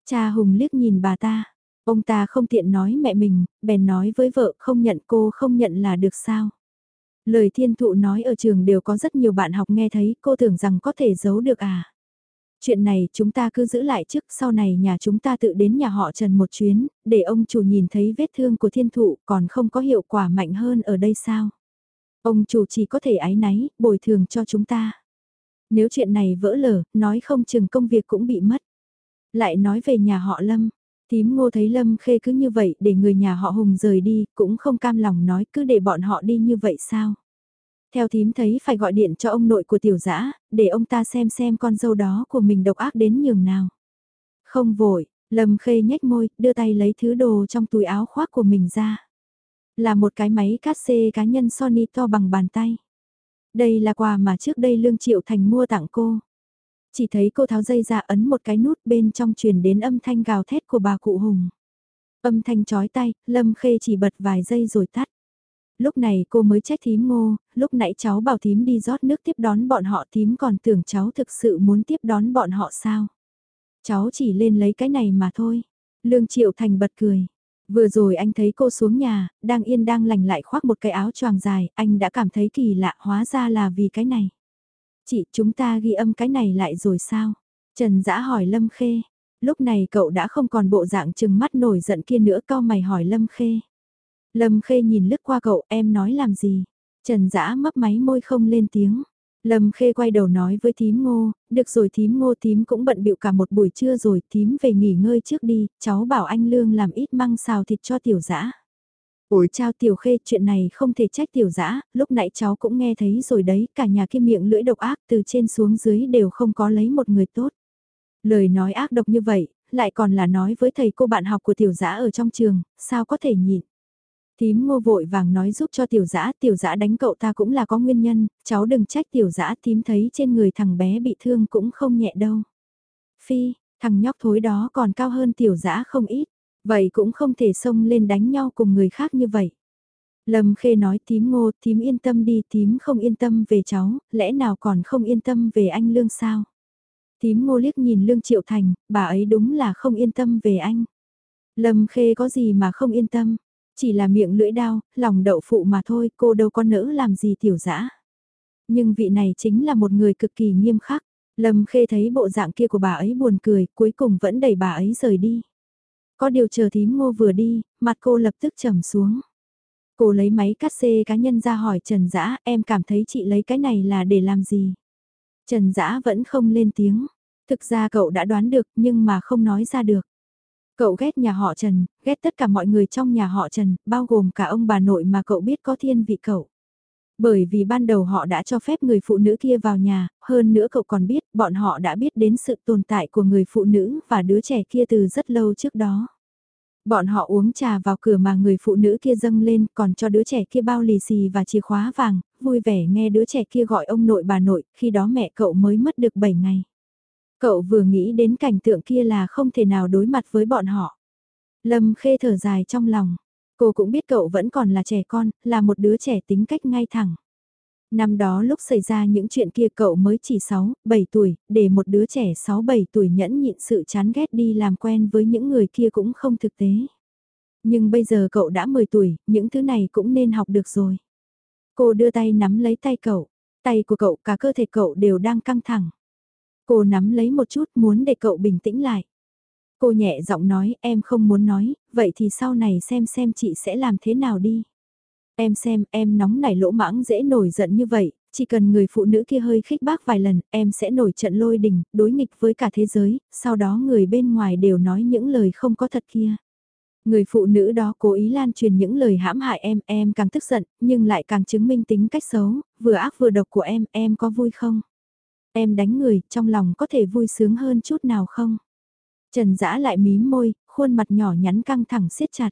Cha Hùng liếc nhìn bà ta, ông ta không tiện nói mẹ mình, bèn nói với vợ không nhận cô không nhận là được sao. Lời thiên thụ nói ở trường đều có rất nhiều bạn học nghe thấy, cô tưởng rằng có thể giấu được à. Chuyện này chúng ta cứ giữ lại trước, sau này nhà chúng ta tự đến nhà họ Trần một chuyến, để ông chủ nhìn thấy vết thương của thiên thụ còn không có hiệu quả mạnh hơn ở đây sao. Ông chủ chỉ có thể ái náy, bồi thường cho chúng ta. Nếu chuyện này vỡ lở, nói không chừng công việc cũng bị mất. Lại nói về nhà họ Lâm, tím ngô thấy Lâm khê cứ như vậy để người nhà họ Hùng rời đi, cũng không cam lòng nói cứ để bọn họ đi như vậy sao. Theo thím thấy phải gọi điện cho ông nội của tiểu dã để ông ta xem xem con dâu đó của mình độc ác đến nhường nào. Không vội, Lâm khê nhếch môi, đưa tay lấy thứ đồ trong túi áo khoác của mình ra. Là một cái máy cát xê cá nhân Sony to bằng bàn tay. Đây là quà mà trước đây Lương Triệu Thành mua tặng cô. Chỉ thấy cô tháo dây ra ấn một cái nút bên trong truyền đến âm thanh gào thét của bà cụ Hùng. Âm thanh chói tay, Lâm Khê chỉ bật vài giây rồi tắt. Lúc này cô mới trách thím ngô, lúc nãy cháu bảo thím đi rót nước tiếp đón bọn họ thím còn tưởng cháu thực sự muốn tiếp đón bọn họ sao. Cháu chỉ lên lấy cái này mà thôi. Lương Triệu Thành bật cười. Vừa rồi anh thấy cô xuống nhà, đang yên đang lành lại khoác một cái áo choàng dài, anh đã cảm thấy kỳ lạ hóa ra là vì cái này. Chị, chúng ta ghi âm cái này lại rồi sao? Trần Dã hỏi Lâm Khê. Lúc này cậu đã không còn bộ dạng chừng mắt nổi giận kia nữa cao mày hỏi Lâm Khê. Lâm Khê nhìn lướt qua cậu em nói làm gì? Trần Dã mấp máy môi không lên tiếng. Lâm Khê quay đầu nói với thím ngô, được rồi thím ngô thím cũng bận bịu cả một buổi trưa rồi, thím về nghỉ ngơi trước đi, cháu bảo anh Lương làm ít măng xào thịt cho tiểu dã. Ủi chào tiểu khê, chuyện này không thể trách tiểu dã, lúc nãy cháu cũng nghe thấy rồi đấy, cả nhà kia miệng lưỡi độc ác từ trên xuống dưới đều không có lấy một người tốt. Lời nói ác độc như vậy, lại còn là nói với thầy cô bạn học của tiểu dã ở trong trường, sao có thể nhịn. Thím ngô vội vàng nói giúp cho tiểu dã, tiểu dã đánh cậu ta cũng là có nguyên nhân, cháu đừng trách tiểu dã thím thấy trên người thằng bé bị thương cũng không nhẹ đâu. Phi, thằng nhóc thối đó còn cao hơn tiểu dã không ít, vậy cũng không thể xông lên đánh nhau cùng người khác như vậy. Lâm Khê nói Tím ngô, Tím yên tâm đi, Tím không yên tâm về cháu, lẽ nào còn không yên tâm về anh Lương sao? Tím ngô liếc nhìn Lương Triệu Thành, bà ấy đúng là không yên tâm về anh. Lâm Khê có gì mà không yên tâm? Chỉ là miệng lưỡi đao, lòng đậu phụ mà thôi, cô đâu có nỡ làm gì tiểu dã. Nhưng vị này chính là một người cực kỳ nghiêm khắc. Lâm Khê thấy bộ dạng kia của bà ấy buồn cười, cuối cùng vẫn đẩy bà ấy rời đi. Có điều chờ thím ngô vừa đi, mặt cô lập tức trầm xuống. Cô lấy máy cắt xê cá nhân ra hỏi Trần Dã, em cảm thấy chị lấy cái này là để làm gì? Trần Dã vẫn không lên tiếng. Thực ra cậu đã đoán được nhưng mà không nói ra được. Cậu ghét nhà họ Trần, ghét tất cả mọi người trong nhà họ Trần, bao gồm cả ông bà nội mà cậu biết có thiên vị cậu. Bởi vì ban đầu họ đã cho phép người phụ nữ kia vào nhà, hơn nữa cậu còn biết bọn họ đã biết đến sự tồn tại của người phụ nữ và đứa trẻ kia từ rất lâu trước đó. Bọn họ uống trà vào cửa mà người phụ nữ kia dâng lên còn cho đứa trẻ kia bao lì xì và chìa khóa vàng, vui vẻ nghe đứa trẻ kia gọi ông nội bà nội, khi đó mẹ cậu mới mất được 7 ngày. Cậu vừa nghĩ đến cảnh tượng kia là không thể nào đối mặt với bọn họ. Lâm khê thở dài trong lòng. Cô cũng biết cậu vẫn còn là trẻ con, là một đứa trẻ tính cách ngay thẳng. Năm đó lúc xảy ra những chuyện kia cậu mới chỉ 6, 7 tuổi, để một đứa trẻ 6, 7 tuổi nhẫn nhịn sự chán ghét đi làm quen với những người kia cũng không thực tế. Nhưng bây giờ cậu đã 10 tuổi, những thứ này cũng nên học được rồi. Cô đưa tay nắm lấy tay cậu, tay của cậu cả cơ thể cậu đều đang căng thẳng. Cô nắm lấy một chút muốn để cậu bình tĩnh lại. Cô nhẹ giọng nói, em không muốn nói, vậy thì sau này xem xem chị sẽ làm thế nào đi. Em xem, em nóng nảy lỗ mãng dễ nổi giận như vậy, chỉ cần người phụ nữ kia hơi khích bác vài lần, em sẽ nổi trận lôi đình, đối nghịch với cả thế giới, sau đó người bên ngoài đều nói những lời không có thật kia. Người phụ nữ đó cố ý lan truyền những lời hãm hại em, em càng tức giận, nhưng lại càng chứng minh tính cách xấu, vừa ác vừa độc của em, em có vui không? Em đánh người, trong lòng có thể vui sướng hơn chút nào không? Trần Dã lại mím môi, khuôn mặt nhỏ nhắn căng thẳng siết chặt.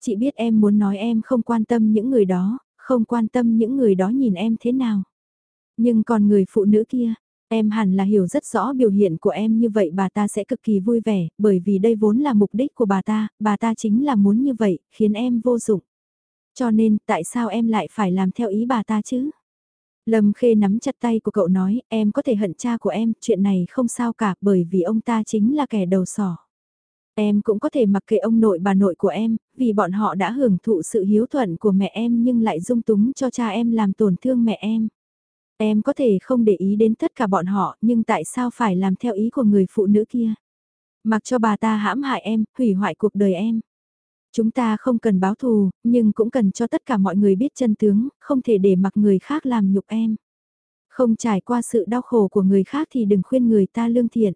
Chị biết em muốn nói em không quan tâm những người đó, không quan tâm những người đó nhìn em thế nào. Nhưng còn người phụ nữ kia, em hẳn là hiểu rất rõ biểu hiện của em như vậy bà ta sẽ cực kỳ vui vẻ, bởi vì đây vốn là mục đích của bà ta, bà ta chính là muốn như vậy, khiến em vô dụng. Cho nên, tại sao em lại phải làm theo ý bà ta chứ? Lâm Khê nắm chặt tay của cậu nói, em có thể hận cha của em, chuyện này không sao cả bởi vì ông ta chính là kẻ đầu sỏ. Em cũng có thể mặc kệ ông nội bà nội của em, vì bọn họ đã hưởng thụ sự hiếu thuận của mẹ em nhưng lại dung túng cho cha em làm tổn thương mẹ em. Em có thể không để ý đến tất cả bọn họ nhưng tại sao phải làm theo ý của người phụ nữ kia? Mặc cho bà ta hãm hại em, hủy hoại cuộc đời em. Chúng ta không cần báo thù, nhưng cũng cần cho tất cả mọi người biết chân tướng, không thể để mặc người khác làm nhục em. Không trải qua sự đau khổ của người khác thì đừng khuyên người ta lương thiện.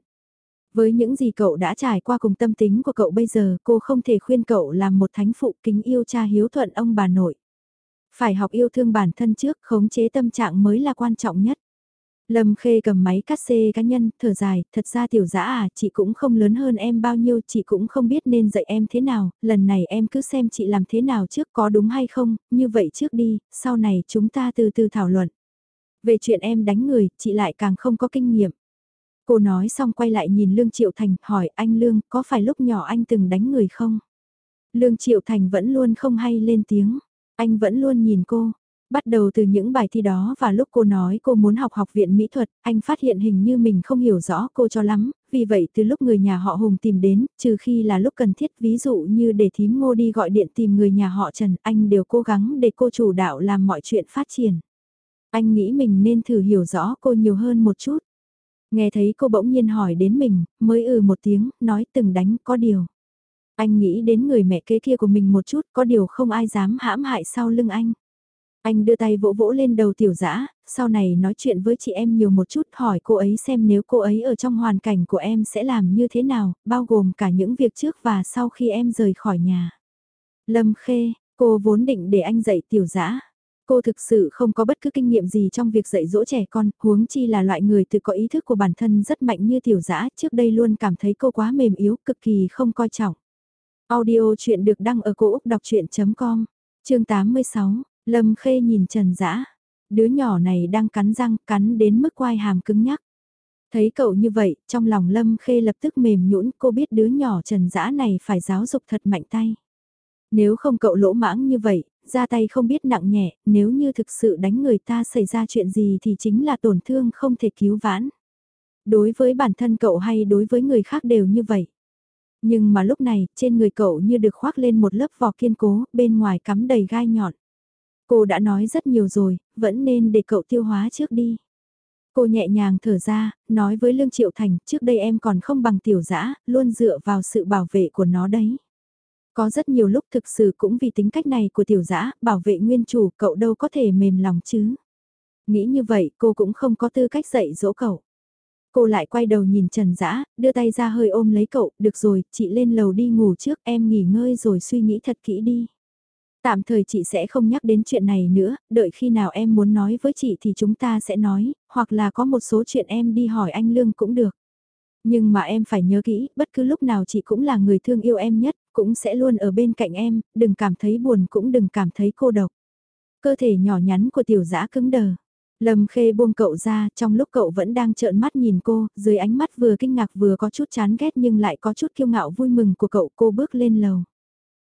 Với những gì cậu đã trải qua cùng tâm tính của cậu bây giờ, cô không thể khuyên cậu làm một thánh phụ kính yêu cha hiếu thuận ông bà nội. Phải học yêu thương bản thân trước, khống chế tâm trạng mới là quan trọng nhất. Lâm Khê cầm máy cắt xê cá nhân, thở dài, thật ra tiểu dã à, chị cũng không lớn hơn em bao nhiêu, chị cũng không biết nên dạy em thế nào, lần này em cứ xem chị làm thế nào trước có đúng hay không, như vậy trước đi, sau này chúng ta từ từ thảo luận. Về chuyện em đánh người, chị lại càng không có kinh nghiệm. Cô nói xong quay lại nhìn Lương Triệu Thành, hỏi anh Lương, có phải lúc nhỏ anh từng đánh người không? Lương Triệu Thành vẫn luôn không hay lên tiếng, anh vẫn luôn nhìn cô, Bắt đầu từ những bài thi đó và lúc cô nói cô muốn học học viện mỹ thuật, anh phát hiện hình như mình không hiểu rõ cô cho lắm, vì vậy từ lúc người nhà họ Hùng tìm đến, trừ khi là lúc cần thiết ví dụ như để thím ngô đi gọi điện tìm người nhà họ Trần, anh đều cố gắng để cô chủ đạo làm mọi chuyện phát triển. Anh nghĩ mình nên thử hiểu rõ cô nhiều hơn một chút. Nghe thấy cô bỗng nhiên hỏi đến mình, mới ừ một tiếng, nói từng đánh có điều. Anh nghĩ đến người mẹ kế kia của mình một chút, có điều không ai dám hãm hại sau lưng anh. Anh đưa tay vỗ vỗ lên đầu tiểu dã sau này nói chuyện với chị em nhiều một chút hỏi cô ấy xem nếu cô ấy ở trong hoàn cảnh của em sẽ làm như thế nào, bao gồm cả những việc trước và sau khi em rời khỏi nhà. Lâm Khê, cô vốn định để anh dạy tiểu dã Cô thực sự không có bất cứ kinh nghiệm gì trong việc dạy dỗ trẻ con, huống chi là loại người tự có ý thức của bản thân rất mạnh như tiểu dã trước đây luôn cảm thấy cô quá mềm yếu, cực kỳ không coi trọng. Audio chuyện được đăng ở cổ Úc đọc chuyện.com, chương 86, Lâm Khê nhìn Trần Dã, đứa nhỏ này đang cắn răng, cắn đến mức quai hàm cứng nhắc. Thấy cậu như vậy, trong lòng Lâm Khê lập tức mềm nhũn, cô biết đứa nhỏ Trần Dã này phải giáo dục thật mạnh tay. Nếu không cậu lỗ mãng như vậy, ra tay không biết nặng nhẹ, nếu như thực sự đánh người ta xảy ra chuyện gì thì chính là tổn thương không thể cứu vãn. Đối với bản thân cậu hay đối với người khác đều như vậy. Nhưng mà lúc này, trên người cậu như được khoác lên một lớp vỏ kiên cố, bên ngoài cắm đầy gai nhọn. Cô đã nói rất nhiều rồi, vẫn nên để cậu tiêu hóa trước đi. Cô nhẹ nhàng thở ra, nói với Lương Triệu Thành, trước đây em còn không bằng tiểu dã, luôn dựa vào sự bảo vệ của nó đấy. Có rất nhiều lúc thực sự cũng vì tính cách này của tiểu dã, bảo vệ nguyên chủ, cậu đâu có thể mềm lòng chứ. Nghĩ như vậy, cô cũng không có tư cách dạy dỗ cậu. Cô lại quay đầu nhìn Trần Dã, đưa tay ra hơi ôm lấy cậu, được rồi, chị lên lầu đi ngủ trước, em nghỉ ngơi rồi suy nghĩ thật kỹ đi. Tạm thời chị sẽ không nhắc đến chuyện này nữa, đợi khi nào em muốn nói với chị thì chúng ta sẽ nói, hoặc là có một số chuyện em đi hỏi anh Lương cũng được. Nhưng mà em phải nhớ kỹ, bất cứ lúc nào chị cũng là người thương yêu em nhất, cũng sẽ luôn ở bên cạnh em, đừng cảm thấy buồn cũng đừng cảm thấy cô độc. Cơ thể nhỏ nhắn của tiểu dã cứng đờ. Lâm Khê buông cậu ra, trong lúc cậu vẫn đang trợn mắt nhìn cô, dưới ánh mắt vừa kinh ngạc vừa có chút chán ghét nhưng lại có chút kiêu ngạo vui mừng của cậu, cô bước lên lầu.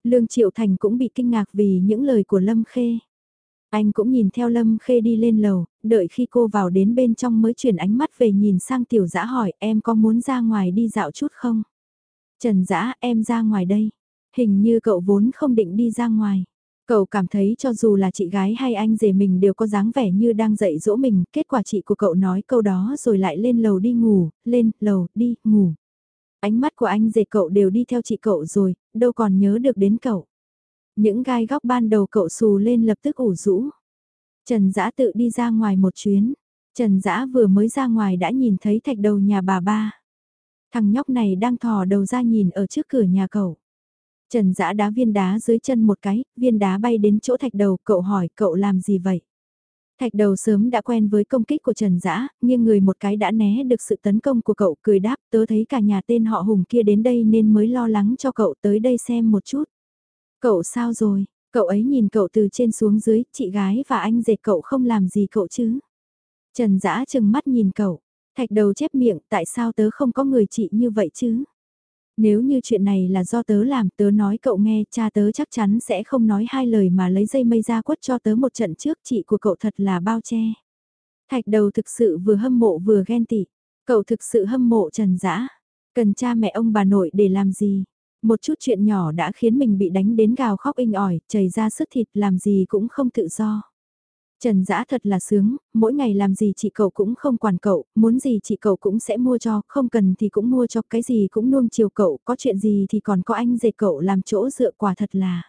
Lương Triệu Thành cũng bị kinh ngạc vì những lời của Lâm Khê. Anh cũng nhìn theo Lâm Khê đi lên lầu, đợi khi cô vào đến bên trong mới chuyển ánh mắt về nhìn sang tiểu dã hỏi em có muốn ra ngoài đi dạo chút không? Trần dã em ra ngoài đây. Hình như cậu vốn không định đi ra ngoài. Cậu cảm thấy cho dù là chị gái hay anh rể mình đều có dáng vẻ như đang dạy dỗ mình, kết quả chị của cậu nói câu đó rồi lại lên lầu đi ngủ, lên, lầu, đi, ngủ. Ánh mắt của anh dệt cậu đều đi theo chị cậu rồi, đâu còn nhớ được đến cậu. Những gai góc ban đầu cậu xù lên lập tức ủ rũ. Trần Dã tự đi ra ngoài một chuyến. Trần Dã vừa mới ra ngoài đã nhìn thấy thạch đầu nhà bà ba. Thằng nhóc này đang thò đầu ra nhìn ở trước cửa nhà cậu. Trần Dã đá viên đá dưới chân một cái, viên đá bay đến chỗ thạch đầu, cậu hỏi cậu làm gì vậy? Thạch đầu sớm đã quen với công kích của Trần Dã, nhưng người một cái đã né được sự tấn công của cậu cười đáp tớ thấy cả nhà tên họ Hùng kia đến đây nên mới lo lắng cho cậu tới đây xem một chút. Cậu sao rồi? Cậu ấy nhìn cậu từ trên xuống dưới, chị gái và anh dệt cậu không làm gì cậu chứ? Trần Dã chừng mắt nhìn cậu, thạch đầu chép miệng tại sao tớ không có người chị như vậy chứ? Nếu như chuyện này là do tớ làm tớ nói cậu nghe cha tớ chắc chắn sẽ không nói hai lời mà lấy dây mây ra quất cho tớ một trận trước chị của cậu thật là bao che. Thạch đầu thực sự vừa hâm mộ vừa ghen tị. Cậu thực sự hâm mộ trần dã Cần cha mẹ ông bà nội để làm gì? Một chút chuyện nhỏ đã khiến mình bị đánh đến gào khóc inh ỏi, chảy ra sức thịt làm gì cũng không tự do. Trần Dã thật là sướng, mỗi ngày làm gì chị cậu cũng không quản cậu, muốn gì chị cậu cũng sẽ mua cho, không cần thì cũng mua cho, cái gì cũng nuông chiều cậu, có chuyện gì thì còn có anh dệt cậu làm chỗ dựa quả thật là.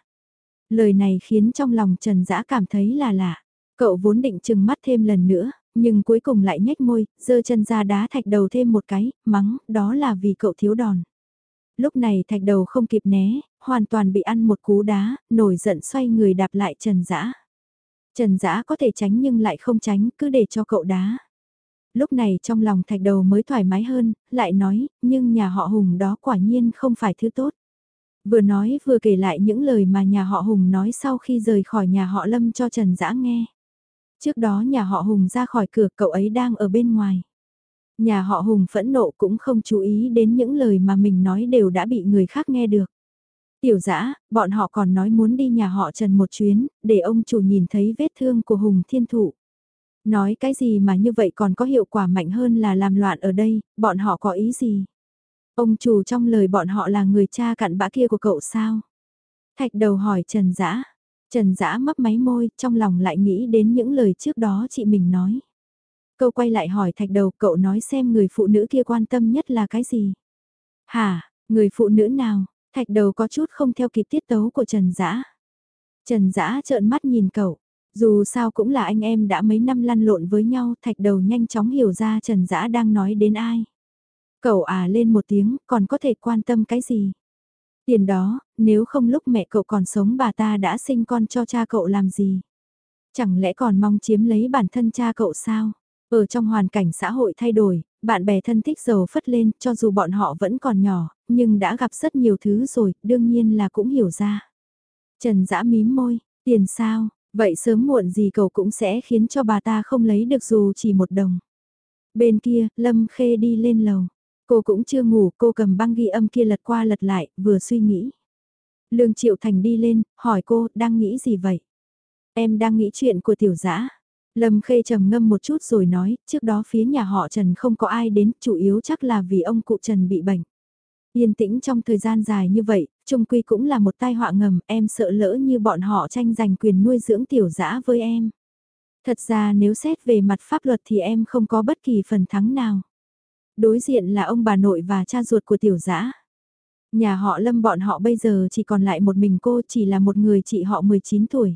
Lời này khiến trong lòng Trần Dã cảm thấy là lạ. Cậu vốn định chừng mắt thêm lần nữa, nhưng cuối cùng lại nhếch môi, giơ chân ra đá thạch đầu thêm một cái, mắng, đó là vì cậu thiếu đòn. Lúc này thạch đầu không kịp né, hoàn toàn bị ăn một cú đá, nổi giận xoay người đạp lại Trần Dã. Trần Dã có thể tránh nhưng lại không tránh, cứ để cho cậu đá. Lúc này trong lòng thạch đầu mới thoải mái hơn, lại nói, nhưng nhà họ Hùng đó quả nhiên không phải thứ tốt. Vừa nói vừa kể lại những lời mà nhà họ Hùng nói sau khi rời khỏi nhà họ Lâm cho Trần Dã nghe. Trước đó nhà họ Hùng ra khỏi cửa cậu ấy đang ở bên ngoài. Nhà họ Hùng phẫn nộ cũng không chú ý đến những lời mà mình nói đều đã bị người khác nghe được. Tiểu dã bọn họ còn nói muốn đi nhà họ Trần một chuyến, để ông chủ nhìn thấy vết thương của Hùng Thiên Thụ. Nói cái gì mà như vậy còn có hiệu quả mạnh hơn là làm loạn ở đây, bọn họ có ý gì? Ông chủ trong lời bọn họ là người cha cặn bã kia của cậu sao? Thạch đầu hỏi Trần Dã. Trần Dã mấp máy môi, trong lòng lại nghĩ đến những lời trước đó chị mình nói. Câu quay lại hỏi thạch đầu cậu nói xem người phụ nữ kia quan tâm nhất là cái gì? Hả, người phụ nữ nào? Thạch đầu có chút không theo kịp tiết tấu của Trần Dã. Trần Dã trợn mắt nhìn cậu, dù sao cũng là anh em đã mấy năm lăn lộn với nhau, thạch đầu nhanh chóng hiểu ra Trần Dã đang nói đến ai. Cậu à lên một tiếng, còn có thể quan tâm cái gì? Tiền đó, nếu không lúc mẹ cậu còn sống bà ta đã sinh con cho cha cậu làm gì? Chẳng lẽ còn mong chiếm lấy bản thân cha cậu sao? Ở trong hoàn cảnh xã hội thay đổi, bạn bè thân thích giàu phất lên cho dù bọn họ vẫn còn nhỏ, nhưng đã gặp rất nhiều thứ rồi, đương nhiên là cũng hiểu ra. Trần dã mím môi, tiền sao, vậy sớm muộn gì cậu cũng sẽ khiến cho bà ta không lấy được dù chỉ một đồng. Bên kia, Lâm Khê đi lên lầu. Cô cũng chưa ngủ, cô cầm băng ghi âm kia lật qua lật lại, vừa suy nghĩ. Lương Triệu Thành đi lên, hỏi cô, đang nghĩ gì vậy? Em đang nghĩ chuyện của tiểu dã Lâm Khê trầm ngâm một chút rồi nói, trước đó phía nhà họ Trần không có ai đến, chủ yếu chắc là vì ông cụ Trần bị bệnh. Yên tĩnh trong thời gian dài như vậy, trung quy cũng là một tai họa ngầm, em sợ lỡ như bọn họ tranh giành quyền nuôi dưỡng tiểu dã với em. Thật ra nếu xét về mặt pháp luật thì em không có bất kỳ phần thắng nào. Đối diện là ông bà nội và cha ruột của tiểu dã. Nhà họ Lâm bọn họ bây giờ chỉ còn lại một mình cô chỉ là một người chị họ 19 tuổi.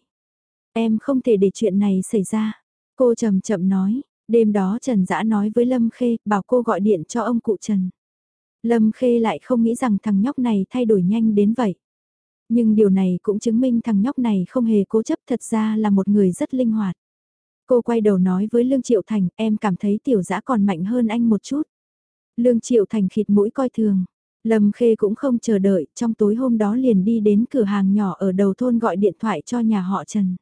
Em không thể để chuyện này xảy ra. Cô chậm chậm nói, đêm đó Trần Dã nói với Lâm Khê, bảo cô gọi điện cho ông cụ Trần. Lâm Khê lại không nghĩ rằng thằng nhóc này thay đổi nhanh đến vậy. Nhưng điều này cũng chứng minh thằng nhóc này không hề cố chấp thật ra là một người rất linh hoạt. Cô quay đầu nói với Lương Triệu Thành, em cảm thấy tiểu dã còn mạnh hơn anh một chút. Lương Triệu Thành khịt mũi coi thường. Lâm Khê cũng không chờ đợi, trong tối hôm đó liền đi đến cửa hàng nhỏ ở đầu thôn gọi điện thoại cho nhà họ Trần.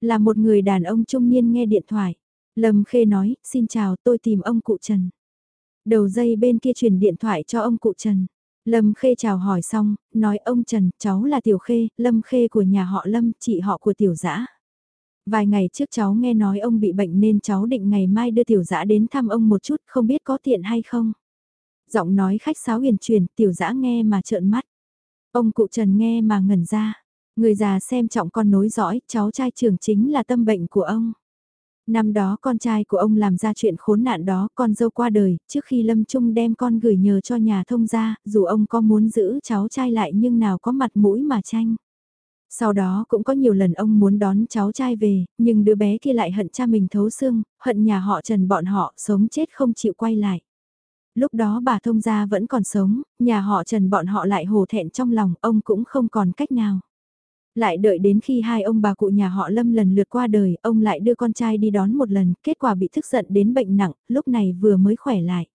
Là một người đàn ông trung niên nghe điện thoại. Lâm Khê nói, xin chào tôi tìm ông cụ Trần. Đầu dây bên kia truyền điện thoại cho ông cụ Trần. Lâm Khê chào hỏi xong, nói ông Trần, cháu là Tiểu Khê, Lâm Khê của nhà họ Lâm, chị họ của Tiểu Dã. Vài ngày trước cháu nghe nói ông bị bệnh nên cháu định ngày mai đưa Tiểu Dã đến thăm ông một chút, không biết có tiện hay không. Giọng nói khách sáo huyền truyền, Tiểu Dã nghe mà trợn mắt. Ông cụ Trần nghe mà ngẩn ra. Người già xem trọng con nối dõi, cháu trai trưởng chính là tâm bệnh của ông. Năm đó con trai của ông làm ra chuyện khốn nạn đó, con dâu qua đời, trước khi Lâm Trung đem con gửi nhờ cho nhà thông gia, dù ông có muốn giữ cháu trai lại nhưng nào có mặt mũi mà tranh. Sau đó cũng có nhiều lần ông muốn đón cháu trai về, nhưng đứa bé kia lại hận cha mình thấu xương, hận nhà họ Trần bọn họ sống chết không chịu quay lại. Lúc đó bà thông gia vẫn còn sống, nhà họ Trần bọn họ lại hồ thẹn trong lòng, ông cũng không còn cách nào. Lại đợi đến khi hai ông bà cụ nhà họ Lâm lần lượt qua đời, ông lại đưa con trai đi đón một lần, kết quả bị thức giận đến bệnh nặng, lúc này vừa mới khỏe lại.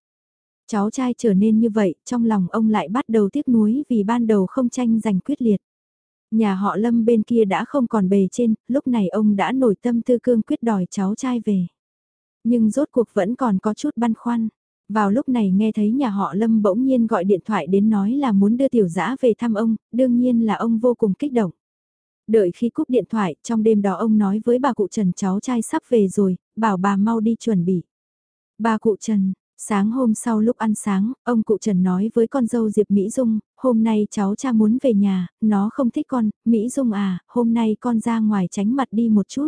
Cháu trai trở nên như vậy, trong lòng ông lại bắt đầu tiếc nuối vì ban đầu không tranh giành quyết liệt. Nhà họ Lâm bên kia đã không còn bề trên, lúc này ông đã nổi tâm tư cương quyết đòi cháu trai về. Nhưng rốt cuộc vẫn còn có chút băn khoăn. Vào lúc này nghe thấy nhà họ Lâm bỗng nhiên gọi điện thoại đến nói là muốn đưa tiểu dã về thăm ông, đương nhiên là ông vô cùng kích động. Đợi khi cúp điện thoại, trong đêm đó ông nói với bà cụ Trần cháu trai sắp về rồi, bảo bà mau đi chuẩn bị. Bà cụ Trần, sáng hôm sau lúc ăn sáng, ông cụ Trần nói với con dâu Diệp Mỹ Dung, hôm nay cháu cha muốn về nhà, nó không thích con, Mỹ Dung à, hôm nay con ra ngoài tránh mặt đi một chút.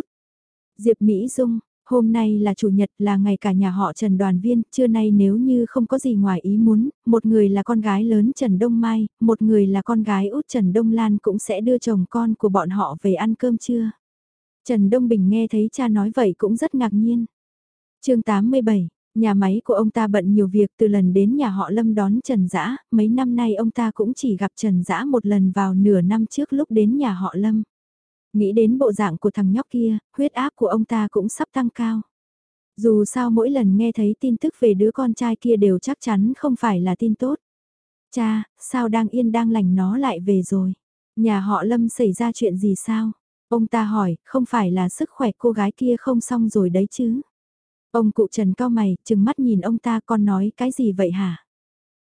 Diệp Mỹ Dung, Hôm nay là chủ nhật là ngày cả nhà họ Trần đoàn viên, trưa nay nếu như không có gì ngoài ý muốn, một người là con gái lớn Trần Đông Mai, một người là con gái út Trần Đông Lan cũng sẽ đưa chồng con của bọn họ về ăn cơm trưa. Trần Đông Bình nghe thấy cha nói vậy cũng rất ngạc nhiên. chương 87 Nhà máy của ông ta bận nhiều việc từ lần đến nhà họ Lâm đón Trần Dã, mấy năm nay ông ta cũng chỉ gặp Trần Dã một lần vào nửa năm trước lúc đến nhà họ Lâm. Nghĩ đến bộ dạng của thằng nhóc kia, huyết áp của ông ta cũng sắp tăng cao. Dù sao mỗi lần nghe thấy tin tức về đứa con trai kia đều chắc chắn không phải là tin tốt. Cha, sao đang yên đang lành nó lại về rồi? Nhà họ Lâm xảy ra chuyện gì sao? Ông ta hỏi, không phải là sức khỏe cô gái kia không xong rồi đấy chứ? Ông cụ Trần cao mày, chừng mắt nhìn ông ta con nói cái gì vậy hả?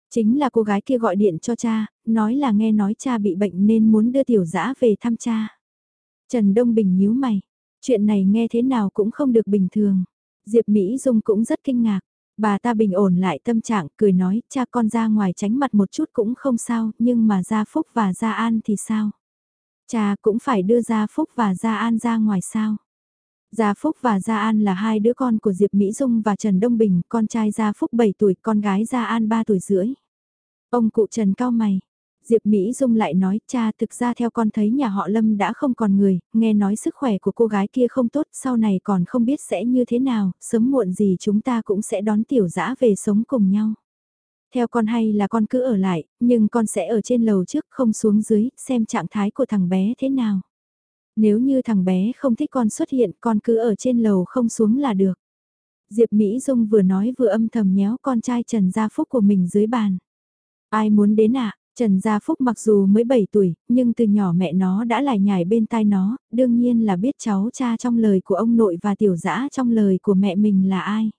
Chính là cô gái kia gọi điện cho cha, nói là nghe nói cha bị bệnh nên muốn đưa tiểu dã về thăm cha. Trần Đông Bình nhíu mày, chuyện này nghe thế nào cũng không được bình thường. Diệp Mỹ Dung cũng rất kinh ngạc. Bà ta bình ổn lại tâm trạng, cười nói, cha con ra ngoài tránh mặt một chút cũng không sao, nhưng mà Gia Phúc và Gia An thì sao? Cha cũng phải đưa Gia Phúc và Gia An ra ngoài sao? Gia Phúc và Gia An là hai đứa con của Diệp Mỹ Dung và Trần Đông Bình, con trai Gia Phúc 7 tuổi, con gái Gia An 3 tuổi rưỡi. Ông cụ Trần cao mày, Diệp Mỹ Dung lại nói, cha thực ra theo con thấy nhà họ Lâm đã không còn người, nghe nói sức khỏe của cô gái kia không tốt, sau này còn không biết sẽ như thế nào, sớm muộn gì chúng ta cũng sẽ đón tiểu dã về sống cùng nhau. Theo con hay là con cứ ở lại, nhưng con sẽ ở trên lầu trước không xuống dưới, xem trạng thái của thằng bé thế nào. Nếu như thằng bé không thích con xuất hiện, con cứ ở trên lầu không xuống là được. Diệp Mỹ Dung vừa nói vừa âm thầm nhéo con trai Trần Gia Phúc của mình dưới bàn. Ai muốn đến ạ? À? Trần Gia Phúc mặc dù mới 7 tuổi, nhưng từ nhỏ mẹ nó đã lải nhải bên tai nó, đương nhiên là biết cháu cha trong lời của ông nội và tiểu dã trong lời của mẹ mình là ai.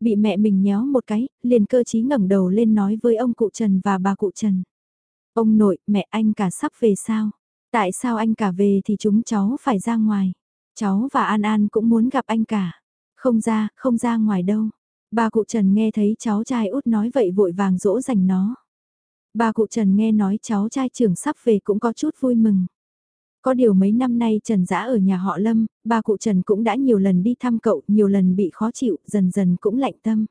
Bị mẹ mình nhéo một cái, liền cơ chí ngẩng đầu lên nói với ông cụ Trần và bà cụ Trần. Ông nội, mẹ anh cả sắp về sao? Tại sao anh cả về thì chúng cháu phải ra ngoài? Cháu và An An cũng muốn gặp anh cả. Không ra, không ra ngoài đâu. Bà cụ Trần nghe thấy cháu trai út nói vậy vội vàng dỗ dành nó. Bà cụ Trần nghe nói cháu trai trưởng sắp về cũng có chút vui mừng. Có điều mấy năm nay Trần Dã ở nhà họ Lâm, bà cụ Trần cũng đã nhiều lần đi thăm cậu, nhiều lần bị khó chịu, dần dần cũng lạnh tâm.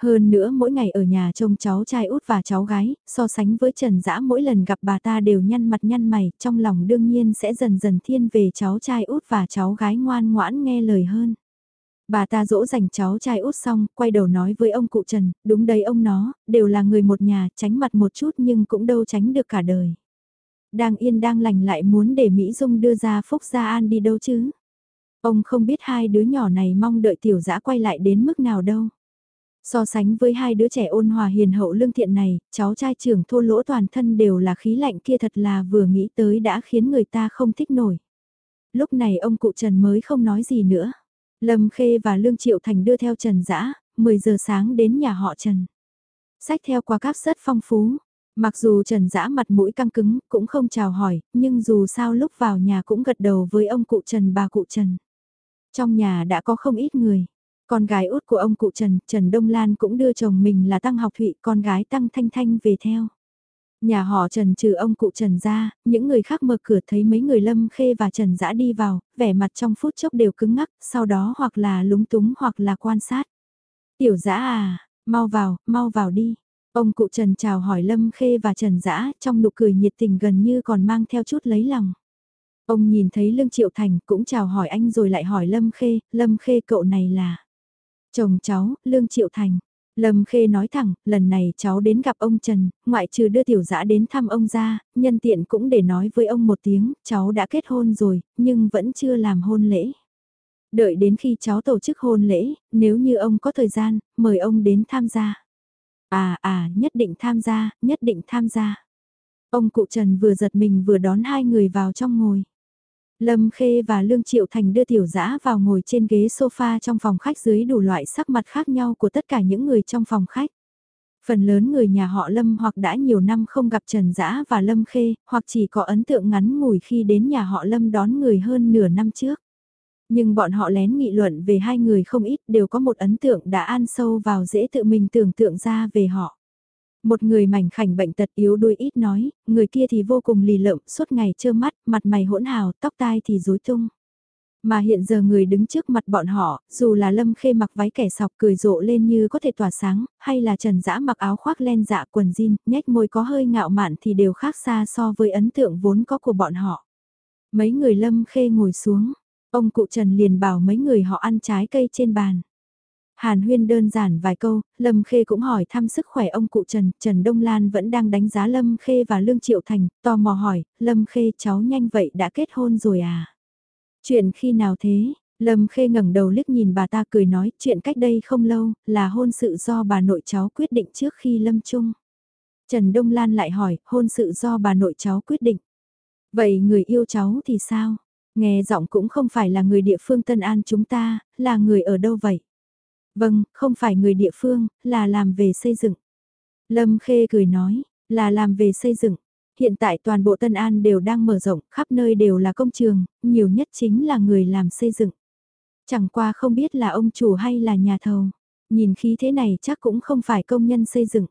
Hơn nữa mỗi ngày ở nhà trông cháu trai út và cháu gái, so sánh với Trần Dã mỗi lần gặp bà ta đều nhăn mặt nhăn mày, trong lòng đương nhiên sẽ dần dần thiên về cháu trai út và cháu gái ngoan ngoãn nghe lời hơn. Bà ta dỗ dành cháu trai út xong, quay đầu nói với ông cụ Trần, đúng đấy ông nó, đều là người một nhà, tránh mặt một chút nhưng cũng đâu tránh được cả đời. Đang yên đang lành lại muốn để Mỹ Dung đưa ra Phúc Gia An đi đâu chứ? Ông không biết hai đứa nhỏ này mong đợi tiểu dã quay lại đến mức nào đâu. So sánh với hai đứa trẻ ôn hòa hiền hậu lương thiện này, cháu trai trưởng thô lỗ toàn thân đều là khí lạnh kia thật là vừa nghĩ tới đã khiến người ta không thích nổi. Lúc này ông cụ Trần mới không nói gì nữa. Lâm Khê và Lương Triệu Thành đưa theo Trần Dã, 10 giờ sáng đến nhà họ Trần. Sách theo qua cáp rất phong phú. Mặc dù Trần Dã mặt mũi căng cứng, cũng không chào hỏi, nhưng dù sao lúc vào nhà cũng gật đầu với ông cụ Trần bà cụ Trần. Trong nhà đã có không ít người. Con gái út của ông cụ Trần, Trần Đông Lan cũng đưa chồng mình là Tăng Học Thụy, con gái Tăng Thanh Thanh về theo. Nhà họ Trần trừ ông cụ Trần ra, những người khác mở cửa thấy mấy người Lâm Khê và Trần Dã đi vào, vẻ mặt trong phút chốc đều cứng ngắc, sau đó hoặc là lúng túng hoặc là quan sát. Tiểu Dã à, mau vào, mau vào đi. Ông cụ Trần chào hỏi Lâm Khê và Trần Dã trong nụ cười nhiệt tình gần như còn mang theo chút lấy lòng. Ông nhìn thấy Lương Triệu Thành cũng chào hỏi anh rồi lại hỏi Lâm Khê, Lâm Khê cậu này là chồng cháu, Lương Triệu Thành. Lâm Khê nói thẳng, lần này cháu đến gặp ông Trần, ngoại trừ đưa tiểu dã đến thăm ông ra, nhân tiện cũng để nói với ông một tiếng, cháu đã kết hôn rồi, nhưng vẫn chưa làm hôn lễ. Đợi đến khi cháu tổ chức hôn lễ, nếu như ông có thời gian, mời ông đến tham gia. À à, nhất định tham gia, nhất định tham gia. Ông cụ Trần vừa giật mình vừa đón hai người vào trong ngồi. Lâm Khê và Lương Triệu Thành đưa tiểu dã vào ngồi trên ghế sofa trong phòng khách dưới đủ loại sắc mặt khác nhau của tất cả những người trong phòng khách. Phần lớn người nhà họ Lâm hoặc đã nhiều năm không gặp Trần Dã và Lâm Khê, hoặc chỉ có ấn tượng ngắn ngủi khi đến nhà họ Lâm đón người hơn nửa năm trước. Nhưng bọn họ lén nghị luận về hai người không ít đều có một ấn tượng đã an sâu vào dễ tự mình tưởng tượng ra về họ. Một người mảnh khảnh bệnh tật yếu đuôi ít nói, người kia thì vô cùng lì lợm, suốt ngày trơ mắt, mặt mày hỗn hào, tóc tai thì rối tung. Mà hiện giờ người đứng trước mặt bọn họ, dù là Lâm Khê mặc váy kẻ sọc cười rộ lên như có thể tỏa sáng, hay là Trần Dã mặc áo khoác len dạ quần jean, nhếch môi có hơi ngạo mạn thì đều khác xa so với ấn tượng vốn có của bọn họ. Mấy người Lâm Khê ngồi xuống, ông cụ Trần liền bảo mấy người họ ăn trái cây trên bàn. Hàn huyên đơn giản vài câu, Lâm Khê cũng hỏi thăm sức khỏe ông cụ Trần, Trần Đông Lan vẫn đang đánh giá Lâm Khê và Lương Triệu Thành, tò mò hỏi, Lâm Khê cháu nhanh vậy đã kết hôn rồi à? Chuyện khi nào thế? Lâm Khê ngẩng đầu liếc nhìn bà ta cười nói, chuyện cách đây không lâu, là hôn sự do bà nội cháu quyết định trước khi lâm chung. Trần Đông Lan lại hỏi, hôn sự do bà nội cháu quyết định. Vậy người yêu cháu thì sao? Nghe giọng cũng không phải là người địa phương Tân An chúng ta, là người ở đâu vậy? Vâng, không phải người địa phương, là làm về xây dựng. Lâm Khê cười nói, là làm về xây dựng. Hiện tại toàn bộ Tân An đều đang mở rộng, khắp nơi đều là công trường, nhiều nhất chính là người làm xây dựng. Chẳng qua không biết là ông chủ hay là nhà thầu. Nhìn khí thế này chắc cũng không phải công nhân xây dựng.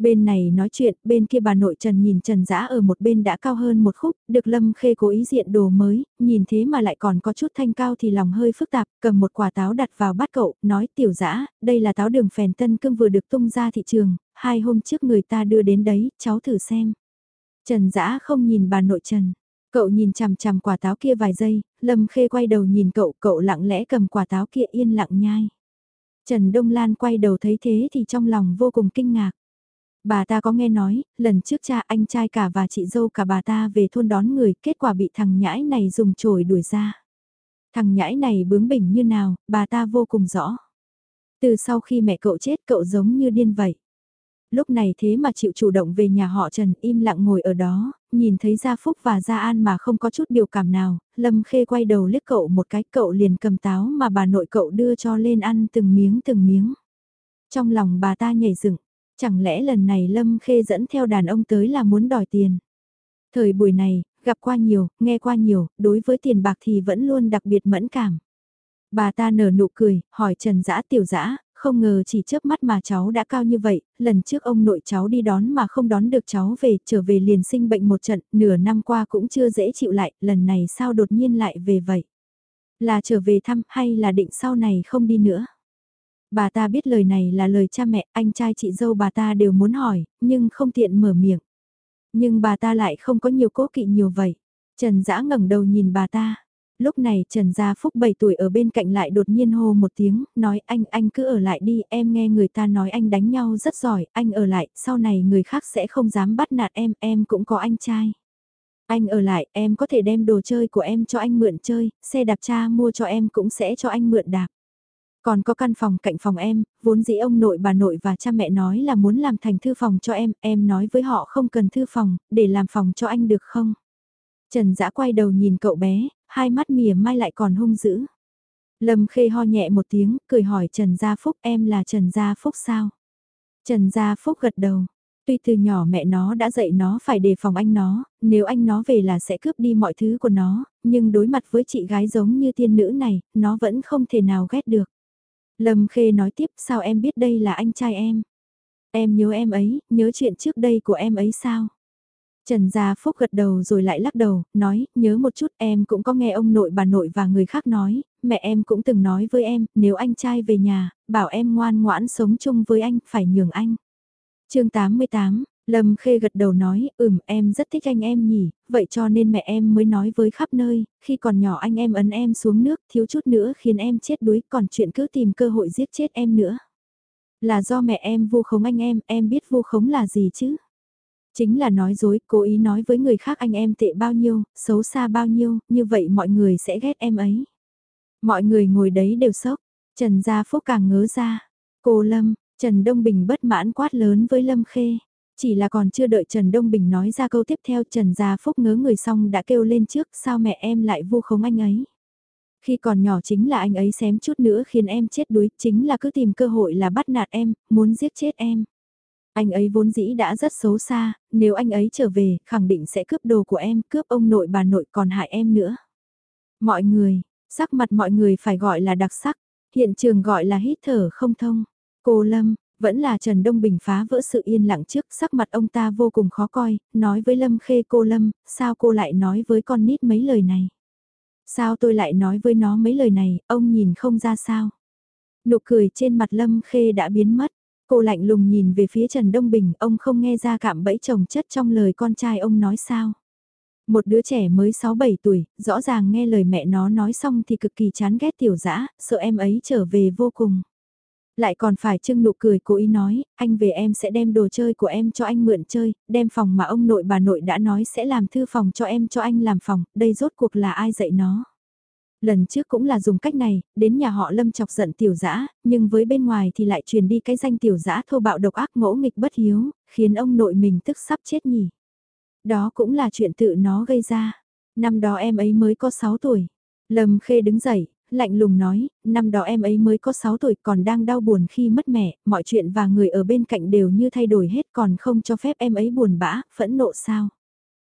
Bên này nói chuyện, bên kia bà nội Trần nhìn Trần Dã ở một bên đã cao hơn một khúc, được Lâm Khê cố ý diện đồ mới, nhìn thế mà lại còn có chút thanh cao thì lòng hơi phức tạp, cầm một quả táo đặt vào bát cậu, nói tiểu Dã, đây là táo đường phèn tân cưng vừa được tung ra thị trường, hai hôm trước người ta đưa đến đấy, cháu thử xem. Trần Dã không nhìn bà nội Trần. Cậu nhìn chằm chằm quả táo kia vài giây, Lâm Khê quay đầu nhìn cậu, cậu lặng lẽ cầm quả táo kia yên lặng nhai. Trần Đông Lan quay đầu thấy thế thì trong lòng vô cùng kinh ngạc. Bà ta có nghe nói, lần trước cha anh trai cả và chị dâu cả bà ta về thôn đón người, kết quả bị thằng nhãi này dùng chổi đuổi ra. Thằng nhãi này bướng bỉnh như nào, bà ta vô cùng rõ. Từ sau khi mẹ cậu chết cậu giống như điên vậy. Lúc này thế mà chịu chủ động về nhà họ Trần im lặng ngồi ở đó, nhìn thấy Gia Phúc và Gia An mà không có chút biểu cảm nào, Lâm Khê quay đầu liếc cậu một cái cậu liền cầm táo mà bà nội cậu đưa cho lên ăn từng miếng từng miếng. Trong lòng bà ta nhảy dựng Chẳng lẽ lần này Lâm Khê dẫn theo đàn ông tới là muốn đòi tiền? Thời buổi này, gặp qua nhiều, nghe qua nhiều, đối với tiền bạc thì vẫn luôn đặc biệt mẫn cảm. Bà ta nở nụ cười, hỏi Trần Dã tiểu dã không ngờ chỉ chớp mắt mà cháu đã cao như vậy, lần trước ông nội cháu đi đón mà không đón được cháu về, trở về liền sinh bệnh một trận, nửa năm qua cũng chưa dễ chịu lại, lần này sao đột nhiên lại về vậy? Là trở về thăm hay là định sau này không đi nữa? Bà ta biết lời này là lời cha mẹ, anh trai chị dâu bà ta đều muốn hỏi, nhưng không tiện mở miệng. Nhưng bà ta lại không có nhiều cố kỵ nhiều vậy. Trần Dã ngẩng đầu nhìn bà ta. Lúc này Trần Gia Phúc 7 tuổi ở bên cạnh lại đột nhiên hô một tiếng, nói anh, anh cứ ở lại đi, em nghe người ta nói anh đánh nhau rất giỏi, anh ở lại, sau này người khác sẽ không dám bắt nạt em, em cũng có anh trai. Anh ở lại, em có thể đem đồ chơi của em cho anh mượn chơi, xe đạp cha mua cho em cũng sẽ cho anh mượn đạp. Còn có căn phòng cạnh phòng em, vốn dĩ ông nội bà nội và cha mẹ nói là muốn làm thành thư phòng cho em, em nói với họ không cần thư phòng, để làm phòng cho anh được không? Trần Dã quay đầu nhìn cậu bé, hai mắt mỉa mai lại còn hung dữ. Lâm Khê ho nhẹ một tiếng, cười hỏi Trần Gia Phúc em là Trần Gia Phúc sao? Trần Gia Phúc gật đầu. Tuy từ nhỏ mẹ nó đã dạy nó phải đề phòng anh nó, nếu anh nó về là sẽ cướp đi mọi thứ của nó, nhưng đối mặt với chị gái giống như tiên nữ này, nó vẫn không thể nào ghét được. Lâm Khê nói tiếp sao em biết đây là anh trai em? Em nhớ em ấy, nhớ chuyện trước đây của em ấy sao? Trần Gia Phúc gật đầu rồi lại lắc đầu, nói, nhớ một chút em cũng có nghe ông nội bà nội và người khác nói, mẹ em cũng từng nói với em, nếu anh trai về nhà, bảo em ngoan ngoãn sống chung với anh, phải nhường anh. chương 88, Lâm Khê gật đầu nói, ừm em rất thích anh em nhỉ, vậy cho nên mẹ em mới nói với khắp nơi, khi còn nhỏ anh em ấn em xuống nước, thiếu chút nữa khiến em chết đuối, còn chuyện cứ tìm cơ hội giết chết em nữa. Là do mẹ em vu khống anh em, em biết vu khống là gì chứ? Chính là nói dối, cố ý nói với người khác anh em tệ bao nhiêu, xấu xa bao nhiêu, như vậy mọi người sẽ ghét em ấy. Mọi người ngồi đấy đều sốc, Trần Gia Phúc càng ngớ ra. Cô Lâm, Trần Đông Bình bất mãn quát lớn với Lâm Khê. Chỉ là còn chưa đợi Trần Đông Bình nói ra câu tiếp theo Trần Gia Phúc ngớ người xong đã kêu lên trước sao mẹ em lại vu khống anh ấy. Khi còn nhỏ chính là anh ấy xém chút nữa khiến em chết đuối, chính là cứ tìm cơ hội là bắt nạt em, muốn giết chết em. Anh ấy vốn dĩ đã rất xấu xa, nếu anh ấy trở về, khẳng định sẽ cướp đồ của em, cướp ông nội bà nội còn hại em nữa. Mọi người, sắc mặt mọi người phải gọi là đặc sắc, hiện trường gọi là hít thở không thông. Cô Lâm, vẫn là Trần Đông Bình phá vỡ sự yên lặng trước, sắc mặt ông ta vô cùng khó coi, nói với Lâm Khê cô Lâm, sao cô lại nói với con nít mấy lời này? Sao tôi lại nói với nó mấy lời này, ông nhìn không ra sao? Nụ cười trên mặt Lâm Khê đã biến mất. Cô lạnh lùng nhìn về phía Trần Đông Bình, ông không nghe ra cảm bẫy chồng chất trong lời con trai ông nói sao. Một đứa trẻ mới 6-7 tuổi, rõ ràng nghe lời mẹ nó nói xong thì cực kỳ chán ghét tiểu dã, sợ em ấy trở về vô cùng. Lại còn phải trưng nụ cười cố ý nói, anh về em sẽ đem đồ chơi của em cho anh mượn chơi, đem phòng mà ông nội bà nội đã nói sẽ làm thư phòng cho em cho anh làm phòng, đây rốt cuộc là ai dạy nó. Lần trước cũng là dùng cách này, đến nhà họ Lâm chọc giận tiểu dã, nhưng với bên ngoài thì lại truyền đi cái danh tiểu dã thô bạo độc ác ngỗ nghịch bất hiếu, khiến ông nội mình tức sắp chết nhỉ. Đó cũng là chuyện tự nó gây ra. Năm đó em ấy mới có 6 tuổi. Lâm Khê đứng dậy, lạnh lùng nói, năm đó em ấy mới có 6 tuổi còn đang đau buồn khi mất mẹ, mọi chuyện và người ở bên cạnh đều như thay đổi hết còn không cho phép em ấy buồn bã, phẫn nộ sao.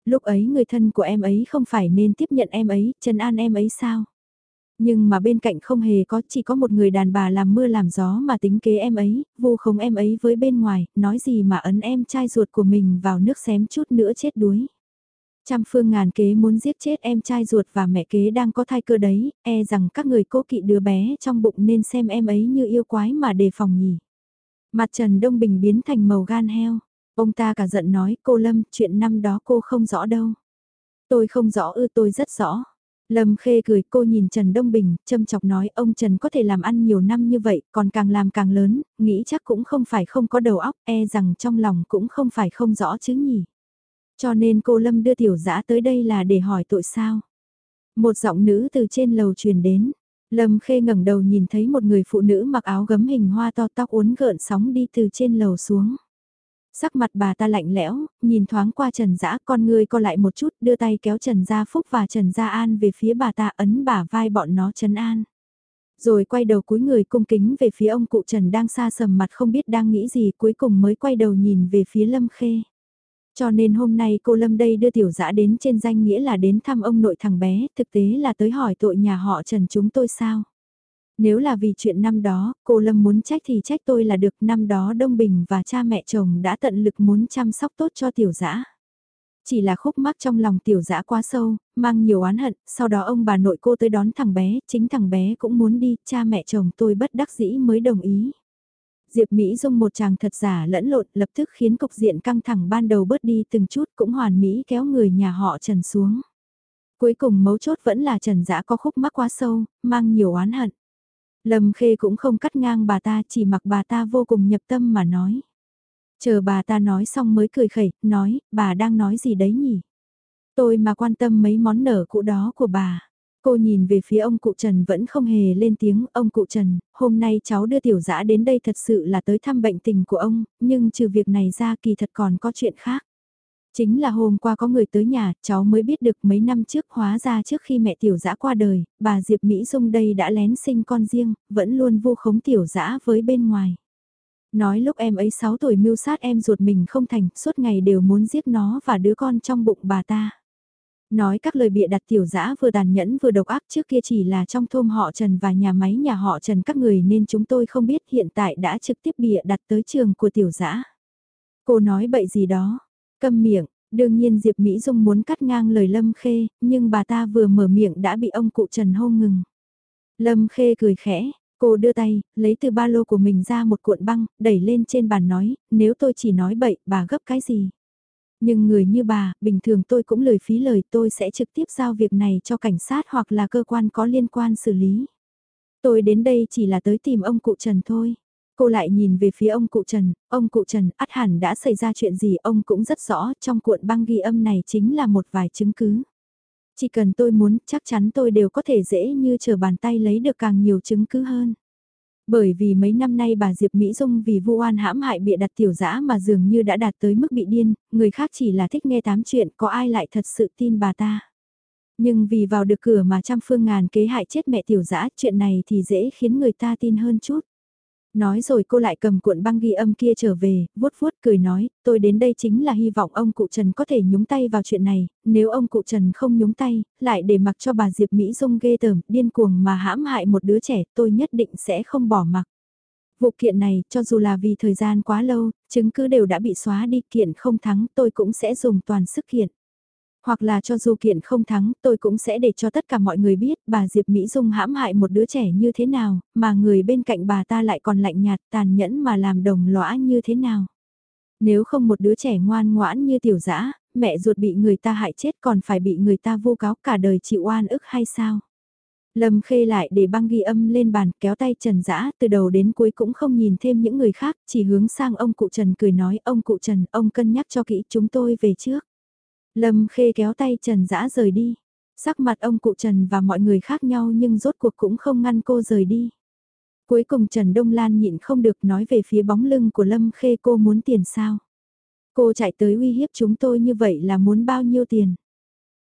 Lúc ấy người thân của em ấy không phải nên tiếp nhận em ấy, chân an em ấy sao. Nhưng mà bên cạnh không hề có chỉ có một người đàn bà làm mưa làm gió mà tính kế em ấy, vô không em ấy với bên ngoài, nói gì mà ấn em trai ruột của mình vào nước xém chút nữa chết đuối. Trăm phương ngàn kế muốn giết chết em trai ruột và mẹ kế đang có thai cơ đấy, e rằng các người cố kỵ đứa bé trong bụng nên xem em ấy như yêu quái mà đề phòng nhỉ. Mặt Trần Đông Bình biến thành màu gan heo. Ông ta cả giận nói cô Lâm chuyện năm đó cô không rõ đâu. Tôi không rõ ư tôi rất rõ. Lâm Khê cười cô nhìn Trần Đông Bình, châm chọc nói ông Trần có thể làm ăn nhiều năm như vậy, còn càng làm càng lớn, nghĩ chắc cũng không phải không có đầu óc, e rằng trong lòng cũng không phải không rõ chứ nhỉ. Cho nên cô Lâm đưa tiểu dã tới đây là để hỏi tội sao. Một giọng nữ từ trên lầu truyền đến. Lâm Khê ngẩng đầu nhìn thấy một người phụ nữ mặc áo gấm hình hoa to tóc uốn gợn sóng đi từ trên lầu xuống. Sắc mặt bà ta lạnh lẽo, nhìn thoáng qua Trần Dã con người co lại một chút đưa tay kéo Trần Gia Phúc và Trần Gia An về phía bà ta ấn bả vai bọn nó trấn An. Rồi quay đầu cúi người cung kính về phía ông cụ Trần đang xa sầm mặt không biết đang nghĩ gì cuối cùng mới quay đầu nhìn về phía Lâm Khê. Cho nên hôm nay cô Lâm đây đưa tiểu dã đến trên danh nghĩa là đến thăm ông nội thằng bé, thực tế là tới hỏi tội nhà họ Trần chúng tôi sao. Nếu là vì chuyện năm đó, cô Lâm muốn trách thì trách tôi là được năm đó Đông Bình và cha mẹ chồng đã tận lực muốn chăm sóc tốt cho tiểu dã. Chỉ là khúc mắc trong lòng tiểu dã quá sâu, mang nhiều oán hận, sau đó ông bà nội cô tới đón thằng bé, chính thằng bé cũng muốn đi, cha mẹ chồng tôi bất đắc dĩ mới đồng ý. Diệp Mỹ Dung một chàng thật giả lẫn lộn lập tức khiến cục diện căng thẳng ban đầu bớt đi từng chút cũng hoàn mỹ kéo người nhà họ Trần xuống. Cuối cùng mấu chốt vẫn là Trần Dã có khúc mắc quá sâu, mang nhiều oán hận. Lâm Khê cũng không cắt ngang bà ta chỉ mặc bà ta vô cùng nhập tâm mà nói. Chờ bà ta nói xong mới cười khẩy, nói, bà đang nói gì đấy nhỉ? Tôi mà quan tâm mấy món nở cũ đó của bà. Cô nhìn về phía ông cụ Trần vẫn không hề lên tiếng, ông cụ Trần, hôm nay cháu đưa tiểu dã đến đây thật sự là tới thăm bệnh tình của ông, nhưng trừ việc này ra kỳ thật còn có chuyện khác. Chính là hôm qua có người tới nhà, cháu mới biết được mấy năm trước hóa ra trước khi mẹ tiểu dã qua đời, bà Diệp Mỹ Dung đây đã lén sinh con riêng, vẫn luôn vu khống tiểu dã với bên ngoài. Nói lúc em ấy 6 tuổi mưu sát em ruột mình không thành, suốt ngày đều muốn giết nó và đứa con trong bụng bà ta. Nói các lời bịa đặt tiểu dã vừa tàn nhẫn vừa độc ác trước kia chỉ là trong thôn họ Trần và nhà máy nhà họ Trần các người nên chúng tôi không biết hiện tại đã trực tiếp bịa đặt tới trường của tiểu dã Cô nói bậy gì đó, câm miệng, đương nhiên Diệp Mỹ Dung muốn cắt ngang lời Lâm Khê, nhưng bà ta vừa mở miệng đã bị ông cụ Trần hô ngừng. Lâm Khê cười khẽ, cô đưa tay, lấy từ ba lô của mình ra một cuộn băng, đẩy lên trên bàn nói, nếu tôi chỉ nói bậy, bà gấp cái gì? Nhưng người như bà, bình thường tôi cũng lời phí lời tôi sẽ trực tiếp giao việc này cho cảnh sát hoặc là cơ quan có liên quan xử lý. Tôi đến đây chỉ là tới tìm ông cụ Trần thôi. Cô lại nhìn về phía ông cụ Trần, ông cụ Trần át hẳn đã xảy ra chuyện gì ông cũng rất rõ trong cuộn băng ghi âm này chính là một vài chứng cứ. Chỉ cần tôi muốn chắc chắn tôi đều có thể dễ như chờ bàn tay lấy được càng nhiều chứng cứ hơn. Bởi vì mấy năm nay bà Diệp Mỹ Dung vì vu oan hãm hại bịa đặt tiểu dã mà dường như đã đạt tới mức bị điên, người khác chỉ là thích nghe tám chuyện có ai lại thật sự tin bà ta. Nhưng vì vào được cửa mà trăm phương ngàn kế hại chết mẹ tiểu dã chuyện này thì dễ khiến người ta tin hơn chút. Nói rồi cô lại cầm cuộn băng ghi âm kia trở về, vuốt vuốt cười nói, tôi đến đây chính là hy vọng ông cụ Trần có thể nhúng tay vào chuyện này, nếu ông cụ Trần không nhúng tay, lại để mặc cho bà Diệp Mỹ Dung ghê tởm, điên cuồng mà hãm hại một đứa trẻ, tôi nhất định sẽ không bỏ mặc. Vụ kiện này, cho dù là vì thời gian quá lâu, chứng cứ đều đã bị xóa đi, kiện không thắng, tôi cũng sẽ dùng toàn sức kiện. Hoặc là cho dù kiện không thắng, tôi cũng sẽ để cho tất cả mọi người biết bà Diệp Mỹ Dung hãm hại một đứa trẻ như thế nào, mà người bên cạnh bà ta lại còn lạnh nhạt tàn nhẫn mà làm đồng lõa như thế nào. Nếu không một đứa trẻ ngoan ngoãn như tiểu dã mẹ ruột bị người ta hại chết còn phải bị người ta vô cáo cả đời chịu oan ức hay sao? Lâm Khê lại để băng ghi âm lên bàn kéo tay Trần Dã từ đầu đến cuối cũng không nhìn thêm những người khác, chỉ hướng sang ông cụ Trần cười nói ông cụ Trần, ông cân nhắc cho kỹ chúng tôi về trước. Lâm Khê kéo tay Trần Dã rời đi. Sắc mặt ông cụ Trần và mọi người khác nhau nhưng rốt cuộc cũng không ngăn cô rời đi. Cuối cùng Trần Đông Lan nhịn không được nói về phía bóng lưng của Lâm Khê cô muốn tiền sao. Cô chạy tới uy hiếp chúng tôi như vậy là muốn bao nhiêu tiền.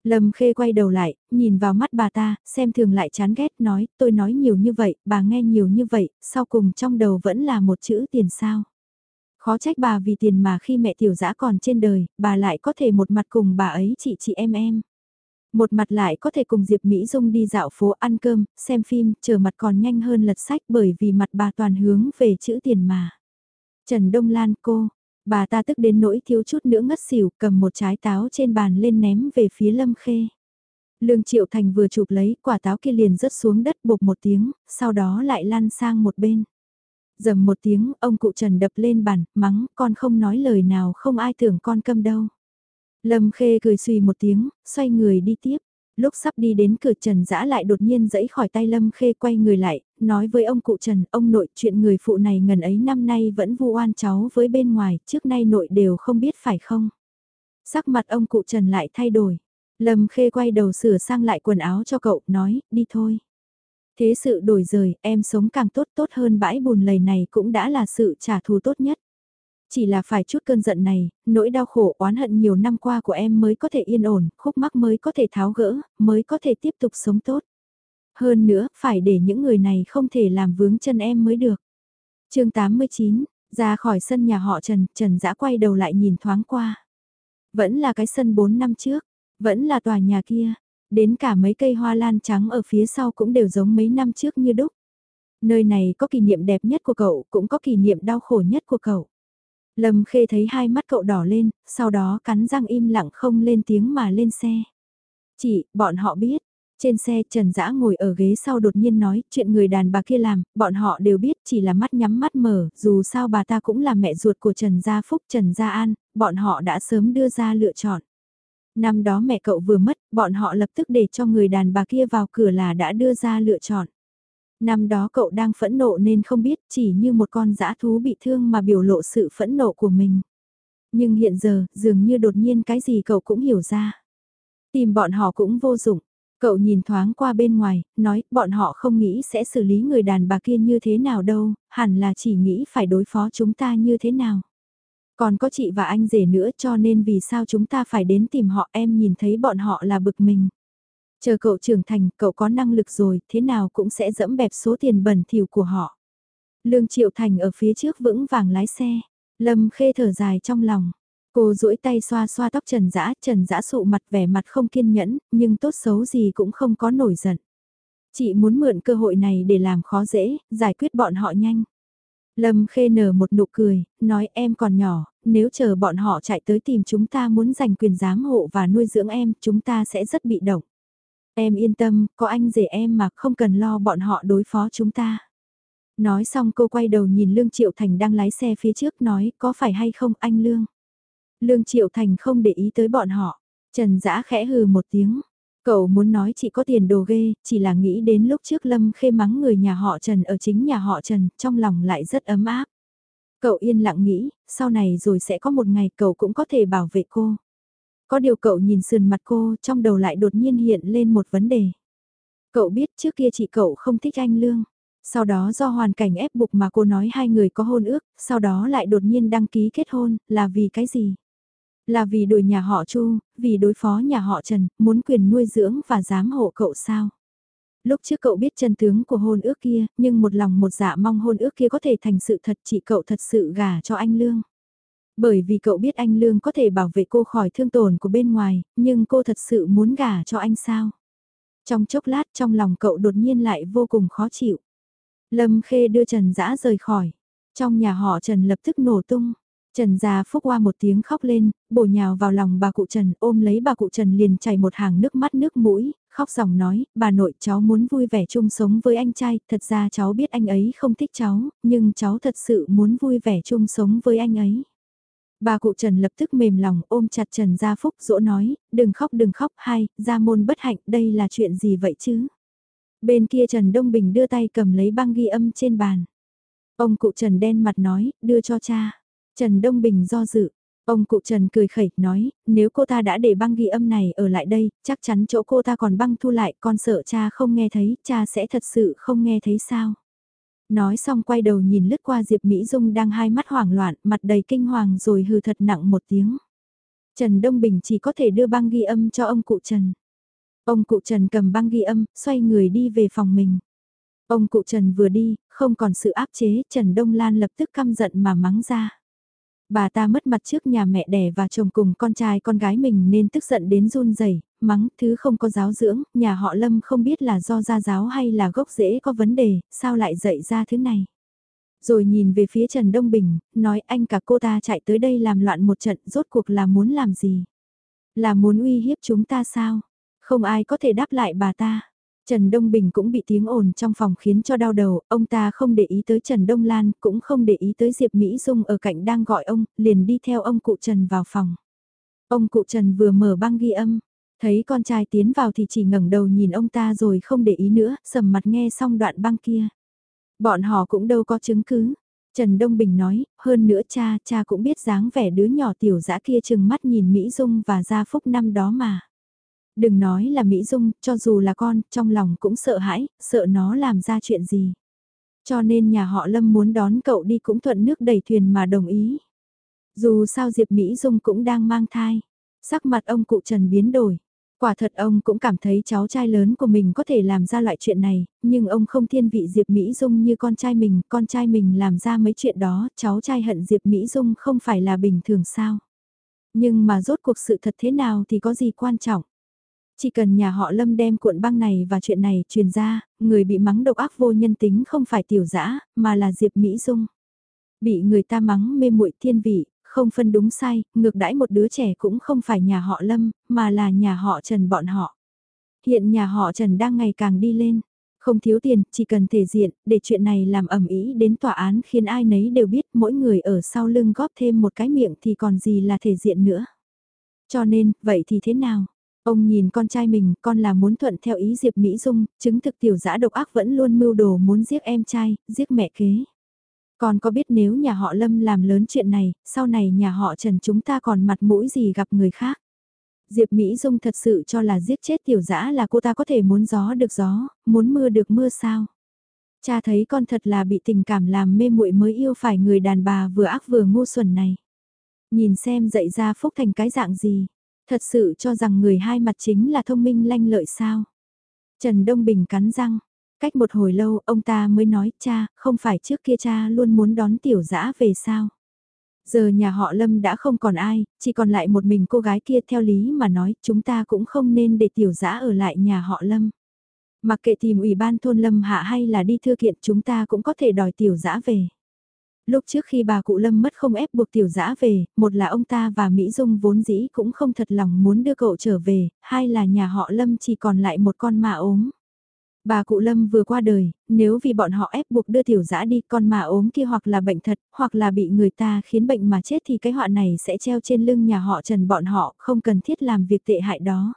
Lâm Khê quay đầu lại, nhìn vào mắt bà ta, xem thường lại chán ghét nói, tôi nói nhiều như vậy, bà nghe nhiều như vậy, sau cùng trong đầu vẫn là một chữ tiền sao. Khó trách bà vì tiền mà khi mẹ tiểu dã còn trên đời, bà lại có thể một mặt cùng bà ấy chị chị em em. Một mặt lại có thể cùng Diệp Mỹ Dung đi dạo phố ăn cơm, xem phim, chờ mặt còn nhanh hơn lật sách bởi vì mặt bà toàn hướng về chữ tiền mà. Trần Đông Lan cô, bà ta tức đến nỗi thiếu chút nữa ngất xỉu cầm một trái táo trên bàn lên ném về phía Lâm Khê. Lương Triệu Thành vừa chụp lấy quả táo kia liền rớt xuống đất bột một tiếng, sau đó lại lăn sang một bên dầm một tiếng, ông cụ Trần đập lên bàn, mắng, con không nói lời nào không ai tưởng con câm đâu. Lâm Khê cười suy một tiếng, xoay người đi tiếp. Lúc sắp đi đến cửa Trần Dã lại đột nhiên dẫy khỏi tay Lâm Khê quay người lại, nói với ông cụ Trần, ông nội chuyện người phụ này ngần ấy năm nay vẫn vu oan cháu với bên ngoài, trước nay nội đều không biết phải không. Sắc mặt ông cụ Trần lại thay đổi. Lâm Khê quay đầu sửa sang lại quần áo cho cậu, nói, đi thôi. Thế sự đổi rời, em sống càng tốt tốt hơn bãi bùn lầy này cũng đã là sự trả thù tốt nhất. Chỉ là phải chút cơn giận này, nỗi đau khổ oán hận nhiều năm qua của em mới có thể yên ổn, khúc mắc mới có thể tháo gỡ, mới có thể tiếp tục sống tốt. Hơn nữa, phải để những người này không thể làm vướng chân em mới được. chương 89, ra khỏi sân nhà họ Trần, Trần dã quay đầu lại nhìn thoáng qua. Vẫn là cái sân 4 năm trước, vẫn là tòa nhà kia, đến cả mấy cây hoa lan trắng ở phía sau cũng đều giống mấy năm trước như đúc. Nơi này có kỷ niệm đẹp nhất của cậu, cũng có kỷ niệm đau khổ nhất của cậu. Lâm Khê thấy hai mắt cậu đỏ lên, sau đó cắn răng im lặng không lên tiếng mà lên xe. Chị, bọn họ biết. Trên xe Trần Dã ngồi ở ghế sau đột nhiên nói chuyện người đàn bà kia làm, bọn họ đều biết chỉ là mắt nhắm mắt mở, dù sao bà ta cũng là mẹ ruột của Trần Gia Phúc Trần Gia An, bọn họ đã sớm đưa ra lựa chọn. Năm đó mẹ cậu vừa mất, bọn họ lập tức để cho người đàn bà kia vào cửa là đã đưa ra lựa chọn. Năm đó cậu đang phẫn nộ nên không biết chỉ như một con dã thú bị thương mà biểu lộ sự phẫn nộ của mình. Nhưng hiện giờ, dường như đột nhiên cái gì cậu cũng hiểu ra. Tìm bọn họ cũng vô dụng. Cậu nhìn thoáng qua bên ngoài, nói bọn họ không nghĩ sẽ xử lý người đàn bà kia như thế nào đâu, hẳn là chỉ nghĩ phải đối phó chúng ta như thế nào. Còn có chị và anh rể nữa cho nên vì sao chúng ta phải đến tìm họ em nhìn thấy bọn họ là bực mình. Chờ cậu trưởng thành, cậu có năng lực rồi, thế nào cũng sẽ dẫm bẹp số tiền bẩn thỉu của họ. Lương Triệu Thành ở phía trước vững vàng lái xe. Lâm Khê thở dài trong lòng. Cô duỗi tay xoa xoa tóc Trần Dã, Trần Dã sụ mặt vẻ mặt không kiên nhẫn, nhưng tốt xấu gì cũng không có nổi giận. Chị muốn mượn cơ hội này để làm khó dễ, giải quyết bọn họ nhanh. Lâm khê nở một nụ cười, nói em còn nhỏ, nếu chờ bọn họ chạy tới tìm chúng ta muốn giành quyền giám hộ và nuôi dưỡng em, chúng ta sẽ rất bị động. Em yên tâm, có anh rể em mà không cần lo bọn họ đối phó chúng ta. Nói xong cô quay đầu nhìn Lương Triệu Thành đang lái xe phía trước nói có phải hay không anh Lương. Lương Triệu Thành không để ý tới bọn họ. Trần Dã khẽ hừ một tiếng. Cậu muốn nói chị có tiền đồ ghê, chỉ là nghĩ đến lúc trước Lâm khê mắng người nhà họ Trần ở chính nhà họ Trần, trong lòng lại rất ấm áp. Cậu yên lặng nghĩ, sau này rồi sẽ có một ngày cậu cũng có thể bảo vệ cô. Có điều cậu nhìn sườn mặt cô, trong đầu lại đột nhiên hiện lên một vấn đề. Cậu biết trước kia chị cậu không thích anh Lương. Sau đó do hoàn cảnh ép buộc mà cô nói hai người có hôn ước, sau đó lại đột nhiên đăng ký kết hôn, là vì cái gì? Là vì đuổi nhà họ Chu, vì đối phó nhà họ Trần, muốn quyền nuôi dưỡng và giám hộ cậu sao? Lúc trước cậu biết chân tướng của hôn ước kia, nhưng một lòng một dạ mong hôn ước kia có thể thành sự thật chị cậu thật sự gả cho anh Lương. Bởi vì cậu biết anh Lương có thể bảo vệ cô khỏi thương tổn của bên ngoài, nhưng cô thật sự muốn gả cho anh sao? Trong chốc lát trong lòng cậu đột nhiên lại vô cùng khó chịu. Lâm Khê đưa Trần Dã rời khỏi. Trong nhà họ Trần lập tức nổ tung. Trần Gia Phúc qua một tiếng khóc lên, bổ nhào vào lòng bà cụ Trần ôm lấy bà cụ Trần liền chảy một hàng nước mắt nước mũi, khóc dòng nói, bà nội cháu muốn vui vẻ chung sống với anh trai, thật ra cháu biết anh ấy không thích cháu, nhưng cháu thật sự muốn vui vẻ chung sống với anh ấy. Bà cụ Trần lập tức mềm lòng ôm chặt Trần Gia Phúc dỗ nói, đừng khóc đừng khóc, hai, gia môn bất hạnh, đây là chuyện gì vậy chứ? Bên kia Trần Đông Bình đưa tay cầm lấy băng ghi âm trên bàn. Ông cụ Trần đen mặt nói, đưa cho cha. Trần Đông Bình do dự. Ông cụ Trần cười khẩy nói, nếu cô ta đã để băng ghi âm này ở lại đây, chắc chắn chỗ cô ta còn băng thu lại, con sợ cha không nghe thấy, cha sẽ thật sự không nghe thấy sao. Nói xong quay đầu nhìn lướt qua Diệp Mỹ Dung đang hai mắt hoảng loạn, mặt đầy kinh hoàng rồi hừ thật nặng một tiếng. Trần Đông Bình chỉ có thể đưa băng ghi âm cho ông cụ Trần. Ông cụ Trần cầm băng ghi âm, xoay người đi về phòng mình. Ông cụ Trần vừa đi, không còn sự áp chế, Trần Đông Lan lập tức căm giận mà mắng ra. Bà ta mất mặt trước nhà mẹ đẻ và chồng cùng con trai con gái mình nên tức giận đến run rẩy mắng, thứ không có giáo dưỡng, nhà họ Lâm không biết là do gia giáo hay là gốc rễ có vấn đề, sao lại dạy ra thứ này. Rồi nhìn về phía Trần Đông Bình, nói anh cả cô ta chạy tới đây làm loạn một trận, rốt cuộc là muốn làm gì? Là muốn uy hiếp chúng ta sao? Không ai có thể đáp lại bà ta. Trần Đông Bình cũng bị tiếng ồn trong phòng khiến cho đau đầu, ông ta không để ý tới Trần Đông Lan, cũng không để ý tới Diệp Mỹ Dung ở cạnh đang gọi ông, liền đi theo ông cụ Trần vào phòng. Ông cụ Trần vừa mở băng ghi âm, thấy con trai tiến vào thì chỉ ngẩng đầu nhìn ông ta rồi không để ý nữa, sầm mặt nghe xong đoạn băng kia. Bọn họ cũng đâu có chứng cứ. Trần Đông Bình nói, hơn nữa cha, cha cũng biết dáng vẻ đứa nhỏ tiểu dã kia chừng mắt nhìn Mỹ Dung và Gia Phúc năm đó mà. Đừng nói là Mỹ Dung, cho dù là con, trong lòng cũng sợ hãi, sợ nó làm ra chuyện gì. Cho nên nhà họ Lâm muốn đón cậu đi cũng thuận nước đẩy thuyền mà đồng ý. Dù sao Diệp Mỹ Dung cũng đang mang thai. Sắc mặt ông cụ Trần biến đổi. Quả thật ông cũng cảm thấy cháu trai lớn của mình có thể làm ra loại chuyện này, nhưng ông không thiên vị Diệp Mỹ Dung như con trai mình, con trai mình làm ra mấy chuyện đó, cháu trai hận Diệp Mỹ Dung không phải là bình thường sao. Nhưng mà rốt cuộc sự thật thế nào thì có gì quan trọng. Chỉ cần nhà họ Lâm đem cuộn băng này và chuyện này truyền ra, người bị mắng độc ác vô nhân tính không phải tiểu dã mà là Diệp Mỹ Dung. Bị người ta mắng mê muội thiên vị, không phân đúng sai, ngược đãi một đứa trẻ cũng không phải nhà họ Lâm, mà là nhà họ Trần bọn họ. Hiện nhà họ Trần đang ngày càng đi lên. Không thiếu tiền, chỉ cần thể diện, để chuyện này làm ẩm ý đến tòa án khiến ai nấy đều biết mỗi người ở sau lưng góp thêm một cái miệng thì còn gì là thể diện nữa. Cho nên, vậy thì thế nào? Ông nhìn con trai mình, con là muốn thuận theo ý Diệp Mỹ Dung, chứng thực tiểu dã độc ác vẫn luôn mưu đồ muốn giết em trai, giết mẹ kế. Con có biết nếu nhà họ Lâm làm lớn chuyện này, sau này nhà họ Trần chúng ta còn mặt mũi gì gặp người khác. Diệp Mỹ Dung thật sự cho là giết chết tiểu dã là cô ta có thể muốn gió được gió, muốn mưa được mưa sao. Cha thấy con thật là bị tình cảm làm mê muội mới yêu phải người đàn bà vừa ác vừa ngu xuẩn này. Nhìn xem dậy ra Phúc thành cái dạng gì. Thật sự cho rằng người hai mặt chính là thông minh lanh lợi sao? Trần Đông Bình cắn răng. Cách một hồi lâu ông ta mới nói cha, không phải trước kia cha luôn muốn đón tiểu dã về sao? Giờ nhà họ Lâm đã không còn ai, chỉ còn lại một mình cô gái kia theo lý mà nói chúng ta cũng không nên để tiểu dã ở lại nhà họ Lâm. Mặc kệ tìm ủy ban thôn Lâm hạ hay là đi thư kiện chúng ta cũng có thể đòi tiểu dã về. Lúc trước khi bà cụ Lâm mất không ép buộc tiểu dã về, một là ông ta và Mỹ Dung vốn dĩ cũng không thật lòng muốn đưa cậu trở về, hai là nhà họ Lâm chỉ còn lại một con mà ốm. Bà cụ Lâm vừa qua đời, nếu vì bọn họ ép buộc đưa tiểu dã đi con mà ốm kia hoặc là bệnh thật, hoặc là bị người ta khiến bệnh mà chết thì cái họa này sẽ treo trên lưng nhà họ Trần bọn họ, không cần thiết làm việc tệ hại đó.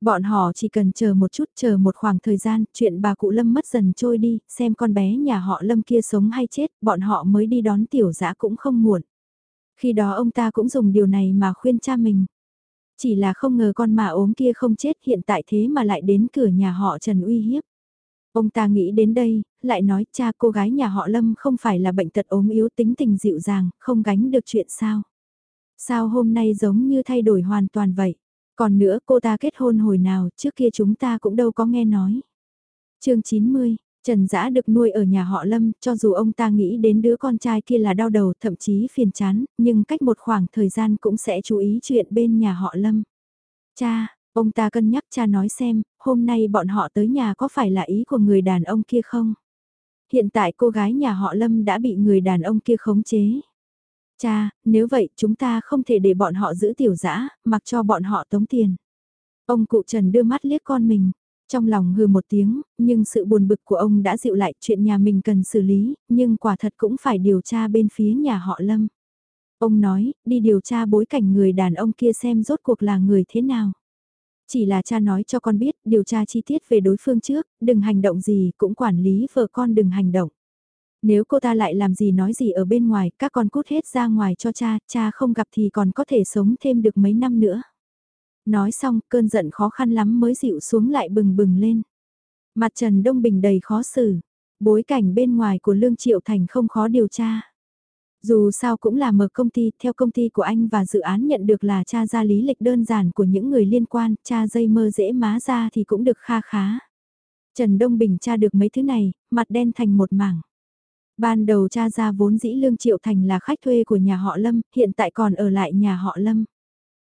Bọn họ chỉ cần chờ một chút chờ một khoảng thời gian, chuyện bà cụ Lâm mất dần trôi đi, xem con bé nhà họ Lâm kia sống hay chết, bọn họ mới đi đón tiểu dã cũng không muộn. Khi đó ông ta cũng dùng điều này mà khuyên cha mình. Chỉ là không ngờ con mà ốm kia không chết hiện tại thế mà lại đến cửa nhà họ Trần uy hiếp. Ông ta nghĩ đến đây, lại nói cha cô gái nhà họ Lâm không phải là bệnh tật ốm yếu tính tình dịu dàng, không gánh được chuyện sao. Sao hôm nay giống như thay đổi hoàn toàn vậy? Còn nữa cô ta kết hôn hồi nào trước kia chúng ta cũng đâu có nghe nói. chương 90, Trần Dã được nuôi ở nhà họ Lâm, cho dù ông ta nghĩ đến đứa con trai kia là đau đầu, thậm chí phiền chán, nhưng cách một khoảng thời gian cũng sẽ chú ý chuyện bên nhà họ Lâm. Cha, ông ta cân nhắc cha nói xem, hôm nay bọn họ tới nhà có phải là ý của người đàn ông kia không? Hiện tại cô gái nhà họ Lâm đã bị người đàn ông kia khống chế. Cha, nếu vậy chúng ta không thể để bọn họ giữ tiểu dã, mặc cho bọn họ tống tiền. Ông cụ Trần đưa mắt liếc con mình. Trong lòng hừ một tiếng, nhưng sự buồn bực của ông đã dịu lại chuyện nhà mình cần xử lý, nhưng quả thật cũng phải điều tra bên phía nhà họ Lâm. Ông nói, đi điều tra bối cảnh người đàn ông kia xem rốt cuộc là người thế nào. Chỉ là cha nói cho con biết, điều tra chi tiết về đối phương trước, đừng hành động gì, cũng quản lý vợ con đừng hành động. Nếu cô ta lại làm gì nói gì ở bên ngoài, các con cút hết ra ngoài cho cha, cha không gặp thì còn có thể sống thêm được mấy năm nữa. Nói xong, cơn giận khó khăn lắm mới dịu xuống lại bừng bừng lên. Mặt Trần Đông Bình đầy khó xử, bối cảnh bên ngoài của Lương Triệu Thành không khó điều tra. Dù sao cũng là mở công ty, theo công ty của anh và dự án nhận được là cha ra lý lịch đơn giản của những người liên quan, cha dây mơ dễ má ra thì cũng được kha khá. Trần Đông Bình tra được mấy thứ này, mặt đen thành một mảng. Ban đầu cha ra vốn dĩ Lương Triệu Thành là khách thuê của nhà họ Lâm, hiện tại còn ở lại nhà họ Lâm.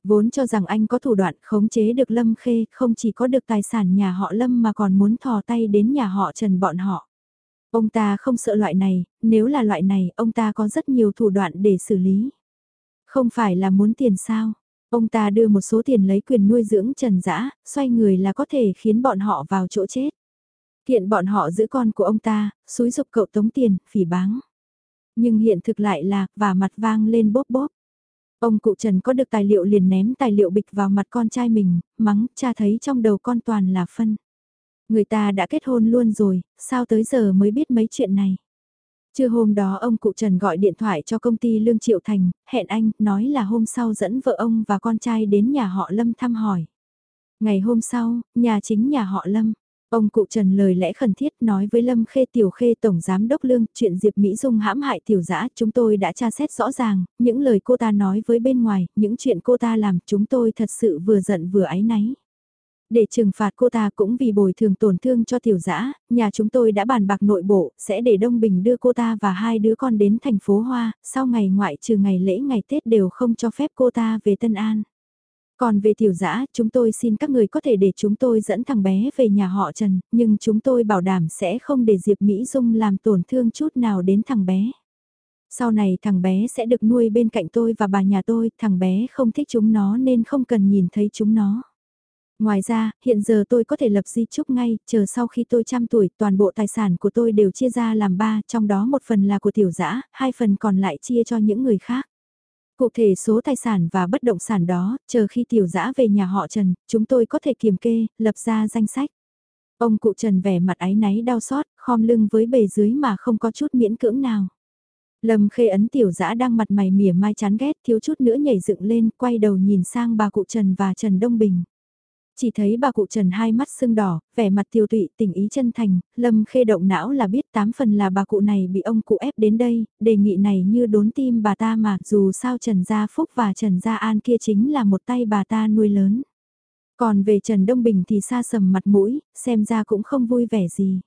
Vốn cho rằng anh có thủ đoạn khống chế được Lâm Khê, không chỉ có được tài sản nhà họ Lâm mà còn muốn thò tay đến nhà họ Trần bọn họ. Ông ta không sợ loại này, nếu là loại này, ông ta có rất nhiều thủ đoạn để xử lý. Không phải là muốn tiền sao? Ông ta đưa một số tiền lấy quyền nuôi dưỡng Trần Dã, xoay người là có thể khiến bọn họ vào chỗ chết. Kiện bọn họ giữ con của ông ta, xúi dục cậu tống tiền, phỉ báng. Nhưng hiện thực lại là, và mặt vang lên bốp bốp. Ông cụ Trần có được tài liệu liền ném tài liệu bịch vào mặt con trai mình, mắng, cha thấy trong đầu con toàn là phân. Người ta đã kết hôn luôn rồi, sao tới giờ mới biết mấy chuyện này. Trưa hôm đó ông cụ Trần gọi điện thoại cho công ty Lương Triệu Thành, hẹn anh, nói là hôm sau dẫn vợ ông và con trai đến nhà họ Lâm thăm hỏi. Ngày hôm sau, nhà chính nhà họ Lâm, Ông cụ Trần lời lẽ khẩn thiết nói với Lâm Khê Tiểu Khê Tổng Giám Đốc Lương, chuyện Diệp Mỹ Dung hãm hại tiểu dã chúng tôi đã tra xét rõ ràng, những lời cô ta nói với bên ngoài, những chuyện cô ta làm chúng tôi thật sự vừa giận vừa áy náy. Để trừng phạt cô ta cũng vì bồi thường tổn thương cho tiểu dã nhà chúng tôi đã bàn bạc nội bộ, sẽ để Đông Bình đưa cô ta và hai đứa con đến thành phố Hoa, sau ngày ngoại trừ ngày lễ ngày Tết đều không cho phép cô ta về Tân An. Còn về tiểu dã chúng tôi xin các người có thể để chúng tôi dẫn thằng bé về nhà họ Trần, nhưng chúng tôi bảo đảm sẽ không để Diệp Mỹ Dung làm tổn thương chút nào đến thằng bé. Sau này thằng bé sẽ được nuôi bên cạnh tôi và bà nhà tôi, thằng bé không thích chúng nó nên không cần nhìn thấy chúng nó. Ngoài ra, hiện giờ tôi có thể lập di chúc ngay, chờ sau khi tôi trăm tuổi, toàn bộ tài sản của tôi đều chia ra làm ba, trong đó một phần là của tiểu dã hai phần còn lại chia cho những người khác. Cụ thể số tài sản và bất động sản đó, chờ khi tiểu dã về nhà họ Trần, chúng tôi có thể kiểm kê, lập ra danh sách. Ông cụ Trần vẻ mặt áy náy đau xót, khom lưng với bề dưới mà không có chút miễn cưỡng nào. Lâm khê ấn tiểu dã đang mặt mày mỉa mai chán ghét thiếu chút nữa nhảy dựng lên, quay đầu nhìn sang bà cụ Trần và Trần Đông Bình. Chỉ thấy bà cụ Trần hai mắt sưng đỏ, vẻ mặt tiêu tụy tình ý chân thành, Lâm khê động não là biết tám phần là bà cụ này bị ông cụ ép đến đây, đề nghị này như đốn tim bà ta mà dù sao Trần Gia Phúc và Trần Gia An kia chính là một tay bà ta nuôi lớn. Còn về Trần Đông Bình thì xa sầm mặt mũi, xem ra cũng không vui vẻ gì.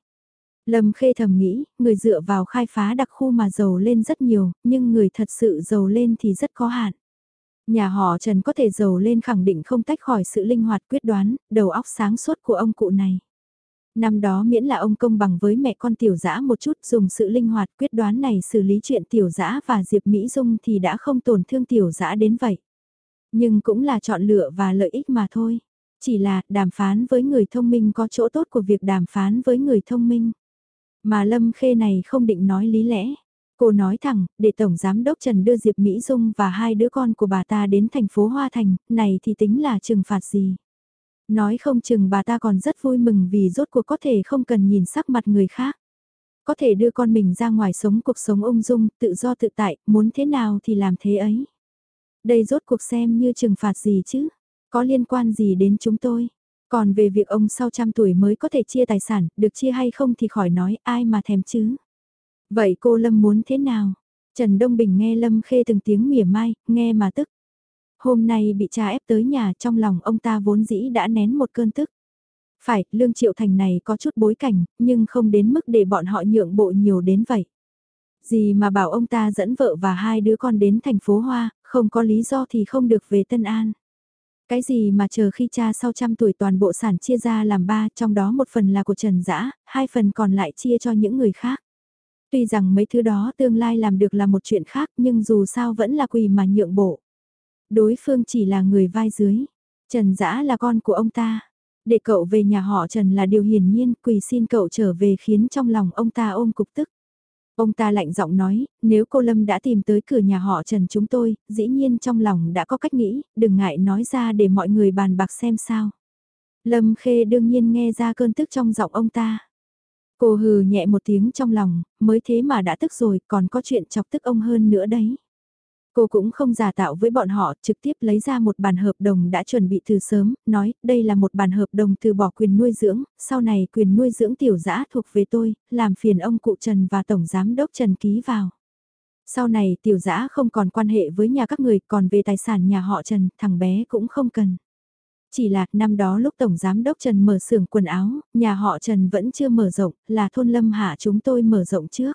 Lâm Khê thầm nghĩ, người dựa vào khai phá đặc khu mà giàu lên rất nhiều, nhưng người thật sự giàu lên thì rất có hạn. Nhà họ Trần có thể giàu lên khẳng định không tách khỏi sự linh hoạt quyết đoán, đầu óc sáng suốt của ông cụ này. Năm đó miễn là ông công bằng với mẹ con tiểu dã một chút dùng sự linh hoạt quyết đoán này xử lý chuyện tiểu dã và Diệp Mỹ Dung thì đã không tổn thương tiểu dã đến vậy. Nhưng cũng là chọn lựa và lợi ích mà thôi. Chỉ là đàm phán với người thông minh có chỗ tốt của việc đàm phán với người thông minh. Mà Lâm Khê này không định nói lý lẽ. Cô nói thẳng, để Tổng Giám Đốc Trần đưa Diệp Mỹ Dung và hai đứa con của bà ta đến thành phố Hoa Thành, này thì tính là trừng phạt gì? Nói không chừng bà ta còn rất vui mừng vì rốt cuộc có thể không cần nhìn sắc mặt người khác. Có thể đưa con mình ra ngoài sống cuộc sống ung dung, tự do tự tại, muốn thế nào thì làm thế ấy. Đây rốt cuộc xem như trừng phạt gì chứ? Có liên quan gì đến chúng tôi? Còn về việc ông sau trăm tuổi mới có thể chia tài sản, được chia hay không thì khỏi nói ai mà thèm chứ. Vậy cô Lâm muốn thế nào? Trần Đông Bình nghe Lâm Khê từng tiếng mỉa mai, nghe mà tức. Hôm nay bị cha ép tới nhà trong lòng ông ta vốn dĩ đã nén một cơn tức. Phải, Lương Triệu Thành này có chút bối cảnh, nhưng không đến mức để bọn họ nhượng bộ nhiều đến vậy. Gì mà bảo ông ta dẫn vợ và hai đứa con đến thành phố Hoa, không có lý do thì không được về Tân An. Cái gì mà chờ khi cha sau trăm tuổi toàn bộ sản chia ra làm ba, trong đó một phần là của Trần Dã, hai phần còn lại chia cho những người khác. Tuy rằng mấy thứ đó tương lai làm được là một chuyện khác nhưng dù sao vẫn là quỳ mà nhượng bộ. Đối phương chỉ là người vai dưới. Trần Dã là con của ông ta. Để cậu về nhà họ Trần là điều hiển nhiên, quỳ xin cậu trở về khiến trong lòng ông ta ôm cục tức. Ông ta lạnh giọng nói, nếu cô Lâm đã tìm tới cửa nhà họ Trần chúng tôi, dĩ nhiên trong lòng đã có cách nghĩ, đừng ngại nói ra để mọi người bàn bạc xem sao. Lâm Khê đương nhiên nghe ra cơn tức trong giọng ông ta. Cô hừ nhẹ một tiếng trong lòng, mới thế mà đã tức rồi, còn có chuyện chọc tức ông hơn nữa đấy. Cô cũng không giả tạo với bọn họ, trực tiếp lấy ra một bản hợp đồng đã chuẩn bị từ sớm, nói đây là một bản hợp đồng từ bỏ quyền nuôi dưỡng, sau này quyền nuôi dưỡng tiểu dã thuộc về tôi, làm phiền ông cụ Trần và Tổng Giám Đốc Trần ký vào. Sau này tiểu dã không còn quan hệ với nhà các người, còn về tài sản nhà họ Trần, thằng bé cũng không cần. Chỉ là năm đó lúc Tổng Giám Đốc Trần mở xưởng quần áo, nhà họ Trần vẫn chưa mở rộng, là thôn Lâm Hạ chúng tôi mở rộng trước.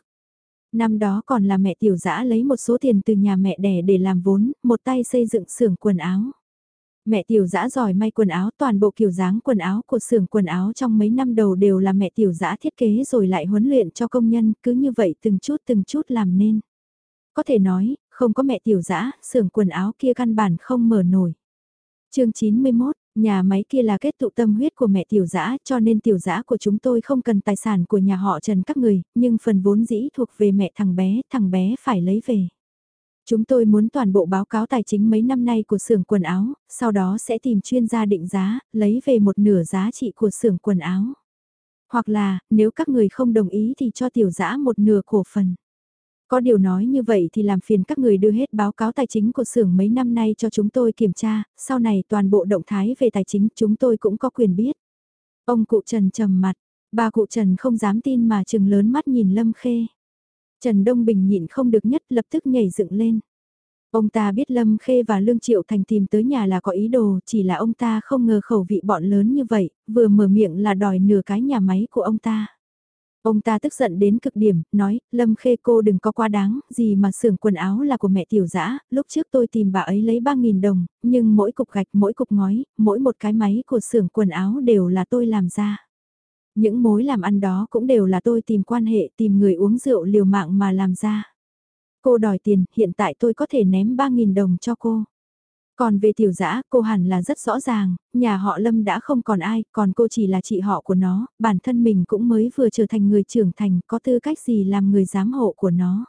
Năm đó còn là mẹ tiểu dã lấy một số tiền từ nhà mẹ đẻ để làm vốn, một tay xây dựng xưởng quần áo. Mẹ tiểu dã giỏi may quần áo toàn bộ kiểu dáng quần áo của xưởng quần áo trong mấy năm đầu đều là mẹ tiểu dã thiết kế rồi lại huấn luyện cho công nhân, cứ như vậy từng chút từng chút làm nên. Có thể nói, không có mẹ tiểu dã, xưởng quần áo kia căn bản không mở nổi. chương 91, Nhà máy kia là kết tụ tâm huyết của mẹ tiểu dã cho nên tiểu dã của chúng tôi không cần tài sản của nhà họ Trần các người, nhưng phần vốn dĩ thuộc về mẹ thằng bé, thằng bé phải lấy về. Chúng tôi muốn toàn bộ báo cáo tài chính mấy năm nay của xưởng quần áo, sau đó sẽ tìm chuyên gia định giá, lấy về một nửa giá trị của xưởng quần áo. Hoặc là, nếu các người không đồng ý thì cho tiểu dã một nửa cổ phần. Có điều nói như vậy thì làm phiền các người đưa hết báo cáo tài chính của xưởng mấy năm nay cho chúng tôi kiểm tra, sau này toàn bộ động thái về tài chính chúng tôi cũng có quyền biết. Ông cụ Trần trầm mặt, bà cụ Trần không dám tin mà chừng lớn mắt nhìn Lâm Khê. Trần Đông Bình nhịn không được nhất lập tức nhảy dựng lên. Ông ta biết Lâm Khê và Lương Triệu Thành tìm tới nhà là có ý đồ, chỉ là ông ta không ngờ khẩu vị bọn lớn như vậy, vừa mở miệng là đòi nửa cái nhà máy của ông ta. Ông ta tức giận đến cực điểm, nói, Lâm Khê cô đừng có quá đáng, gì mà xưởng quần áo là của mẹ tiểu dã lúc trước tôi tìm bà ấy lấy 3.000 đồng, nhưng mỗi cục gạch, mỗi cục ngói, mỗi một cái máy của xưởng quần áo đều là tôi làm ra. Những mối làm ăn đó cũng đều là tôi tìm quan hệ, tìm người uống rượu liều mạng mà làm ra. Cô đòi tiền, hiện tại tôi có thể ném 3.000 đồng cho cô. Còn về tiểu dã cô hẳn là rất rõ ràng, nhà họ Lâm đã không còn ai, còn cô chỉ là chị họ của nó, bản thân mình cũng mới vừa trở thành người trưởng thành, có tư cách gì làm người giám hộ của nó.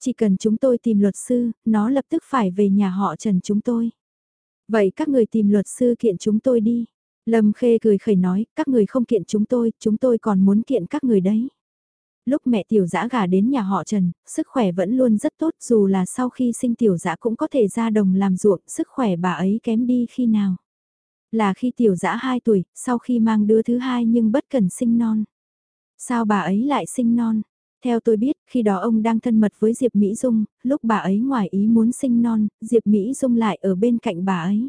Chỉ cần chúng tôi tìm luật sư, nó lập tức phải về nhà họ Trần chúng tôi. Vậy các người tìm luật sư kiện chúng tôi đi. Lâm Khê cười khẩy nói, các người không kiện chúng tôi, chúng tôi còn muốn kiện các người đấy. Lúc mẹ tiểu dã gả đến nhà họ Trần, sức khỏe vẫn luôn rất tốt dù là sau khi sinh tiểu dã cũng có thể ra đồng làm ruộng, sức khỏe bà ấy kém đi khi nào. Là khi tiểu dã 2 tuổi, sau khi mang đứa thứ hai nhưng bất cần sinh non. Sao bà ấy lại sinh non? Theo tôi biết, khi đó ông đang thân mật với Diệp Mỹ Dung, lúc bà ấy ngoài ý muốn sinh non, Diệp Mỹ Dung lại ở bên cạnh bà ấy.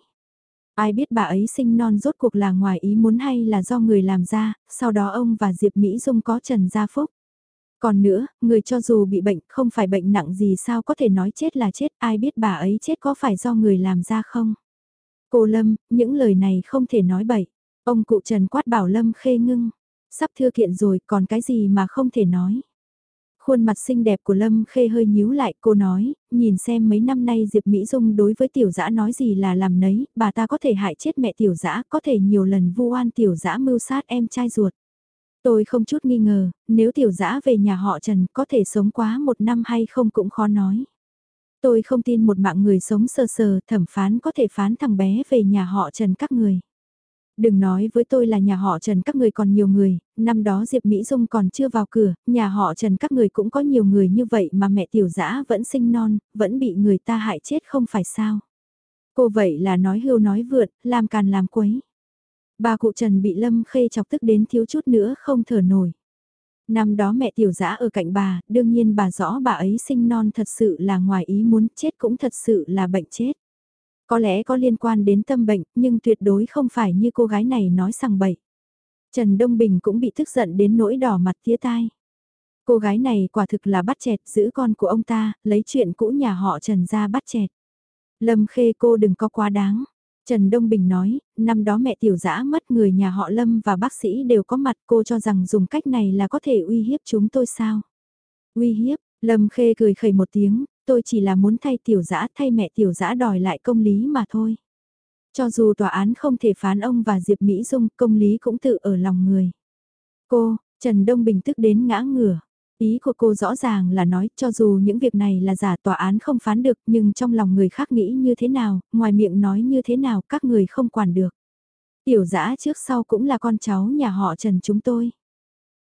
Ai biết bà ấy sinh non rốt cuộc là ngoài ý muốn hay là do người làm ra, sau đó ông và Diệp Mỹ Dung có Trần Gia Phúc. Còn nữa, người cho dù bị bệnh không phải bệnh nặng gì sao có thể nói chết là chết, ai biết bà ấy chết có phải do người làm ra không? Cô Lâm, những lời này không thể nói bậy. Ông cụ Trần quát bảo Lâm khê ngưng. Sắp thưa kiện rồi, còn cái gì mà không thể nói. Khuôn mặt xinh đẹp của Lâm Khê hơi nhíu lại, cô nói, nhìn xem mấy năm nay Diệp Mỹ Dung đối với tiểu dã nói gì là làm nấy, bà ta có thể hại chết mẹ tiểu dã, có thể nhiều lần vu oan tiểu dã mưu sát em trai ruột. Tôi không chút nghi ngờ, nếu tiểu dã về nhà họ Trần có thể sống quá một năm hay không cũng khó nói. Tôi không tin một mạng người sống sờ sờ thẩm phán có thể phán thằng bé về nhà họ Trần các người. Đừng nói với tôi là nhà họ Trần các người còn nhiều người, năm đó Diệp Mỹ Dung còn chưa vào cửa, nhà họ Trần các người cũng có nhiều người như vậy mà mẹ tiểu dã vẫn sinh non, vẫn bị người ta hại chết không phải sao. Cô vậy là nói hưu nói vượt, làm càn làm quấy. Bà cụ Trần bị Lâm Khê chọc tức đến thiếu chút nữa không thở nổi. Năm đó mẹ tiểu dã ở cạnh bà, đương nhiên bà rõ bà ấy sinh non thật sự là ngoài ý muốn chết cũng thật sự là bệnh chết. Có lẽ có liên quan đến tâm bệnh, nhưng tuyệt đối không phải như cô gái này nói sằng bậy. Trần Đông Bình cũng bị tức giận đến nỗi đỏ mặt tía tai. Cô gái này quả thực là bắt chẹt giữ con của ông ta, lấy chuyện cũ nhà họ Trần ra bắt chẹt. Lâm Khê cô đừng có quá đáng. Trần Đông Bình nói, năm đó mẹ tiểu dã mất người nhà họ Lâm và bác sĩ đều có mặt cô cho rằng dùng cách này là có thể uy hiếp chúng tôi sao? Uy hiếp, Lâm Khê cười khẩy một tiếng, tôi chỉ là muốn thay tiểu dã thay mẹ tiểu dã đòi lại công lý mà thôi. Cho dù tòa án không thể phán ông và Diệp Mỹ Dung, công lý cũng tự ở lòng người. Cô, Trần Đông Bình tức đến ngã ngửa. Ý của cô rõ ràng là nói cho dù những việc này là giả tòa án không phán được nhưng trong lòng người khác nghĩ như thế nào, ngoài miệng nói như thế nào các người không quản được. Tiểu dã trước sau cũng là con cháu nhà họ Trần chúng tôi.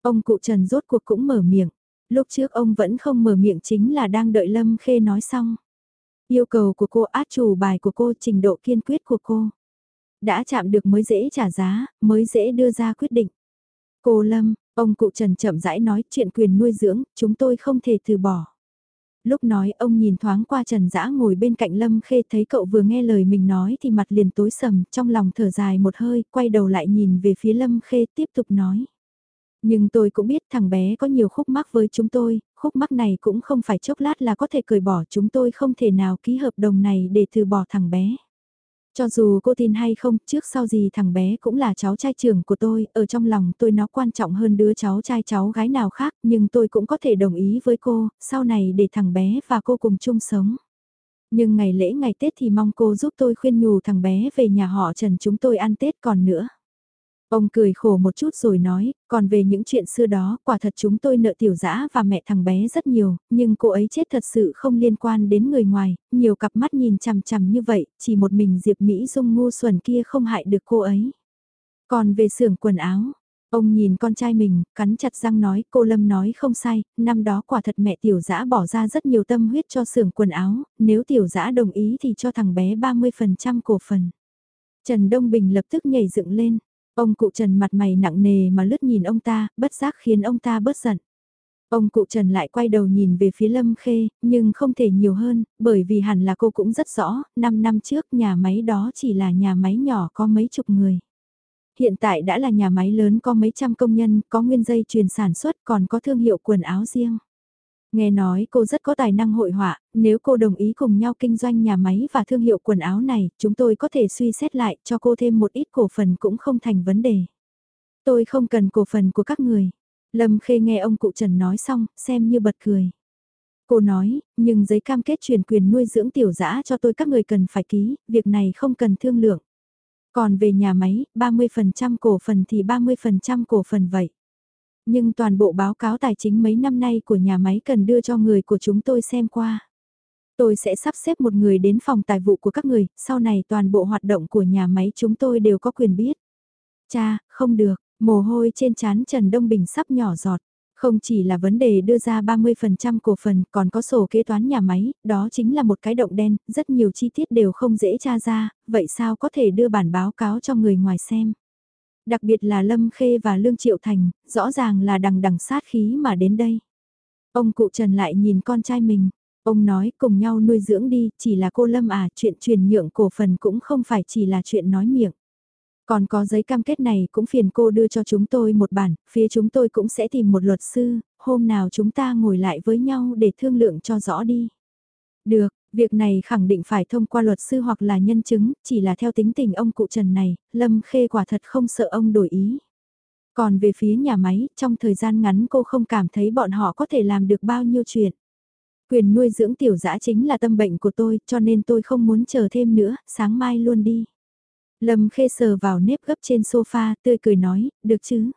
Ông cụ Trần rốt cuộc cũng mở miệng lúc trước ông vẫn không mở miệng chính là đang đợi Lâm Khê nói xong. Yêu cầu của cô át chủ bài của cô trình độ kiên quyết của cô. Đã chạm được mới dễ trả giá, mới dễ đưa ra quyết định. Cô Lâm, ông cụ Trần chậm rãi nói chuyện quyền nuôi dưỡng, chúng tôi không thể từ bỏ. Lúc nói ông nhìn thoáng qua Trần Dã ngồi bên cạnh Lâm Khê thấy cậu vừa nghe lời mình nói thì mặt liền tối sầm, trong lòng thở dài một hơi, quay đầu lại nhìn về phía Lâm Khê tiếp tục nói. Nhưng tôi cũng biết thằng bé có nhiều khúc mắc với chúng tôi, khúc mắc này cũng không phải chốc lát là có thể cởi bỏ chúng tôi không thể nào ký hợp đồng này để từ bỏ thằng bé. Cho dù cô tin hay không, trước sau gì thằng bé cũng là cháu trai trưởng của tôi, ở trong lòng tôi nó quan trọng hơn đứa cháu trai cháu gái nào khác, nhưng tôi cũng có thể đồng ý với cô, sau này để thằng bé và cô cùng chung sống. Nhưng ngày lễ ngày Tết thì mong cô giúp tôi khuyên nhủ thằng bé về nhà họ Trần chúng tôi ăn Tết còn nữa. Ông cười khổ một chút rồi nói, còn về những chuyện xưa đó, quả thật chúng tôi nợ tiểu dã và mẹ thằng bé rất nhiều, nhưng cô ấy chết thật sự không liên quan đến người ngoài, nhiều cặp mắt nhìn chằm chằm như vậy, chỉ một mình Diệp Mỹ Dung ngu xuẩn kia không hại được cô ấy. Còn về xưởng quần áo, ông nhìn con trai mình, cắn chặt răng nói, cô Lâm nói không sai, năm đó quả thật mẹ tiểu dã bỏ ra rất nhiều tâm huyết cho xưởng quần áo, nếu tiểu dã đồng ý thì cho thằng bé 30% cổ phần. Trần Đông Bình lập tức nhảy dựng lên. Ông cụ Trần mặt mày nặng nề mà lướt nhìn ông ta, bất giác khiến ông ta bớt giận. Ông cụ Trần lại quay đầu nhìn về phía Lâm Khê, nhưng không thể nhiều hơn, bởi vì hẳn là cô cũng rất rõ, 5 năm trước nhà máy đó chỉ là nhà máy nhỏ có mấy chục người. Hiện tại đã là nhà máy lớn có mấy trăm công nhân, có nguyên dây truyền sản xuất còn có thương hiệu quần áo riêng. Nghe nói cô rất có tài năng hội họa, nếu cô đồng ý cùng nhau kinh doanh nhà máy và thương hiệu quần áo này, chúng tôi có thể suy xét lại cho cô thêm một ít cổ phần cũng không thành vấn đề. Tôi không cần cổ phần của các người. Lâm Khê nghe ông cụ Trần nói xong, xem như bật cười. Cô nói, nhưng giấy cam kết truyền quyền nuôi dưỡng tiểu dã cho tôi các người cần phải ký, việc này không cần thương lượng. Còn về nhà máy, 30% cổ phần thì 30% cổ phần vậy. Nhưng toàn bộ báo cáo tài chính mấy năm nay của nhà máy cần đưa cho người của chúng tôi xem qua. Tôi sẽ sắp xếp một người đến phòng tài vụ của các người, sau này toàn bộ hoạt động của nhà máy chúng tôi đều có quyền biết. Cha, không được, mồ hôi trên trán Trần Đông Bình sắp nhỏ giọt. Không chỉ là vấn đề đưa ra 30% cổ phần, còn có sổ kế toán nhà máy, đó chính là một cái động đen, rất nhiều chi tiết đều không dễ tra ra, vậy sao có thể đưa bản báo cáo cho người ngoài xem đặc biệt là Lâm Khê và Lương Triệu Thành, rõ ràng là đằng đằng sát khí mà đến đây. Ông cụ Trần lại nhìn con trai mình, Ông nói cùng nhau nuôi dưỡng đi, chỉ là cô Lâm à, chuyện truyền nhượng cổ phần cũng không phải chỉ là chuyện nói miệng. Còn có giấy cam kết này cũng phiền cô đưa cho chúng tôi một bản, phía chúng tôi cũng sẽ tìm một luật sư, hôm nào chúng ta ngồi lại với nhau để thương lượng cho rõ đi. Được, việc này khẳng định phải thông qua luật sư hoặc là nhân chứng, chỉ là theo tính tình ông cụ Trần này, Lâm Khê quả thật không sợ ông đổi ý. Còn về phía nhà máy, trong thời gian ngắn cô không cảm thấy bọn họ có thể làm được bao nhiêu chuyện. Quyền nuôi dưỡng tiểu dã chính là tâm bệnh của tôi, cho nên tôi không muốn chờ thêm nữa, sáng mai luôn đi. Lâm khê sờ vào nếp gấp trên sofa, tươi cười nói, được chứ.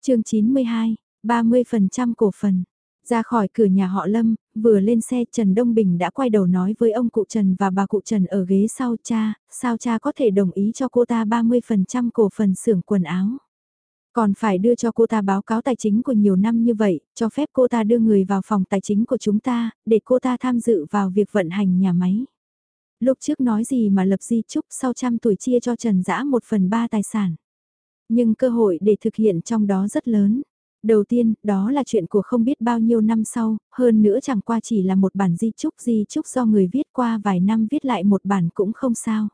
chương 92, 30% cổ phần. Ra khỏi cửa nhà họ Lâm, vừa lên xe Trần Đông Bình đã quay đầu nói với ông cụ Trần và bà cụ Trần ở ghế sau cha, sao cha có thể đồng ý cho cô ta 30% cổ phần xưởng quần áo. Còn phải đưa cho cô ta báo cáo tài chính của nhiều năm như vậy, cho phép cô ta đưa người vào phòng tài chính của chúng ta, để cô ta tham dự vào việc vận hành nhà máy. Lúc trước nói gì mà lập di chúc sau trăm tuổi chia cho Trần Dã một phần ba tài sản. Nhưng cơ hội để thực hiện trong đó rất lớn. Đầu tiên, đó là chuyện của không biết bao nhiêu năm sau, hơn nữa chẳng qua chỉ là một bản di chúc di chúc do người viết qua vài năm viết lại một bản cũng không sao.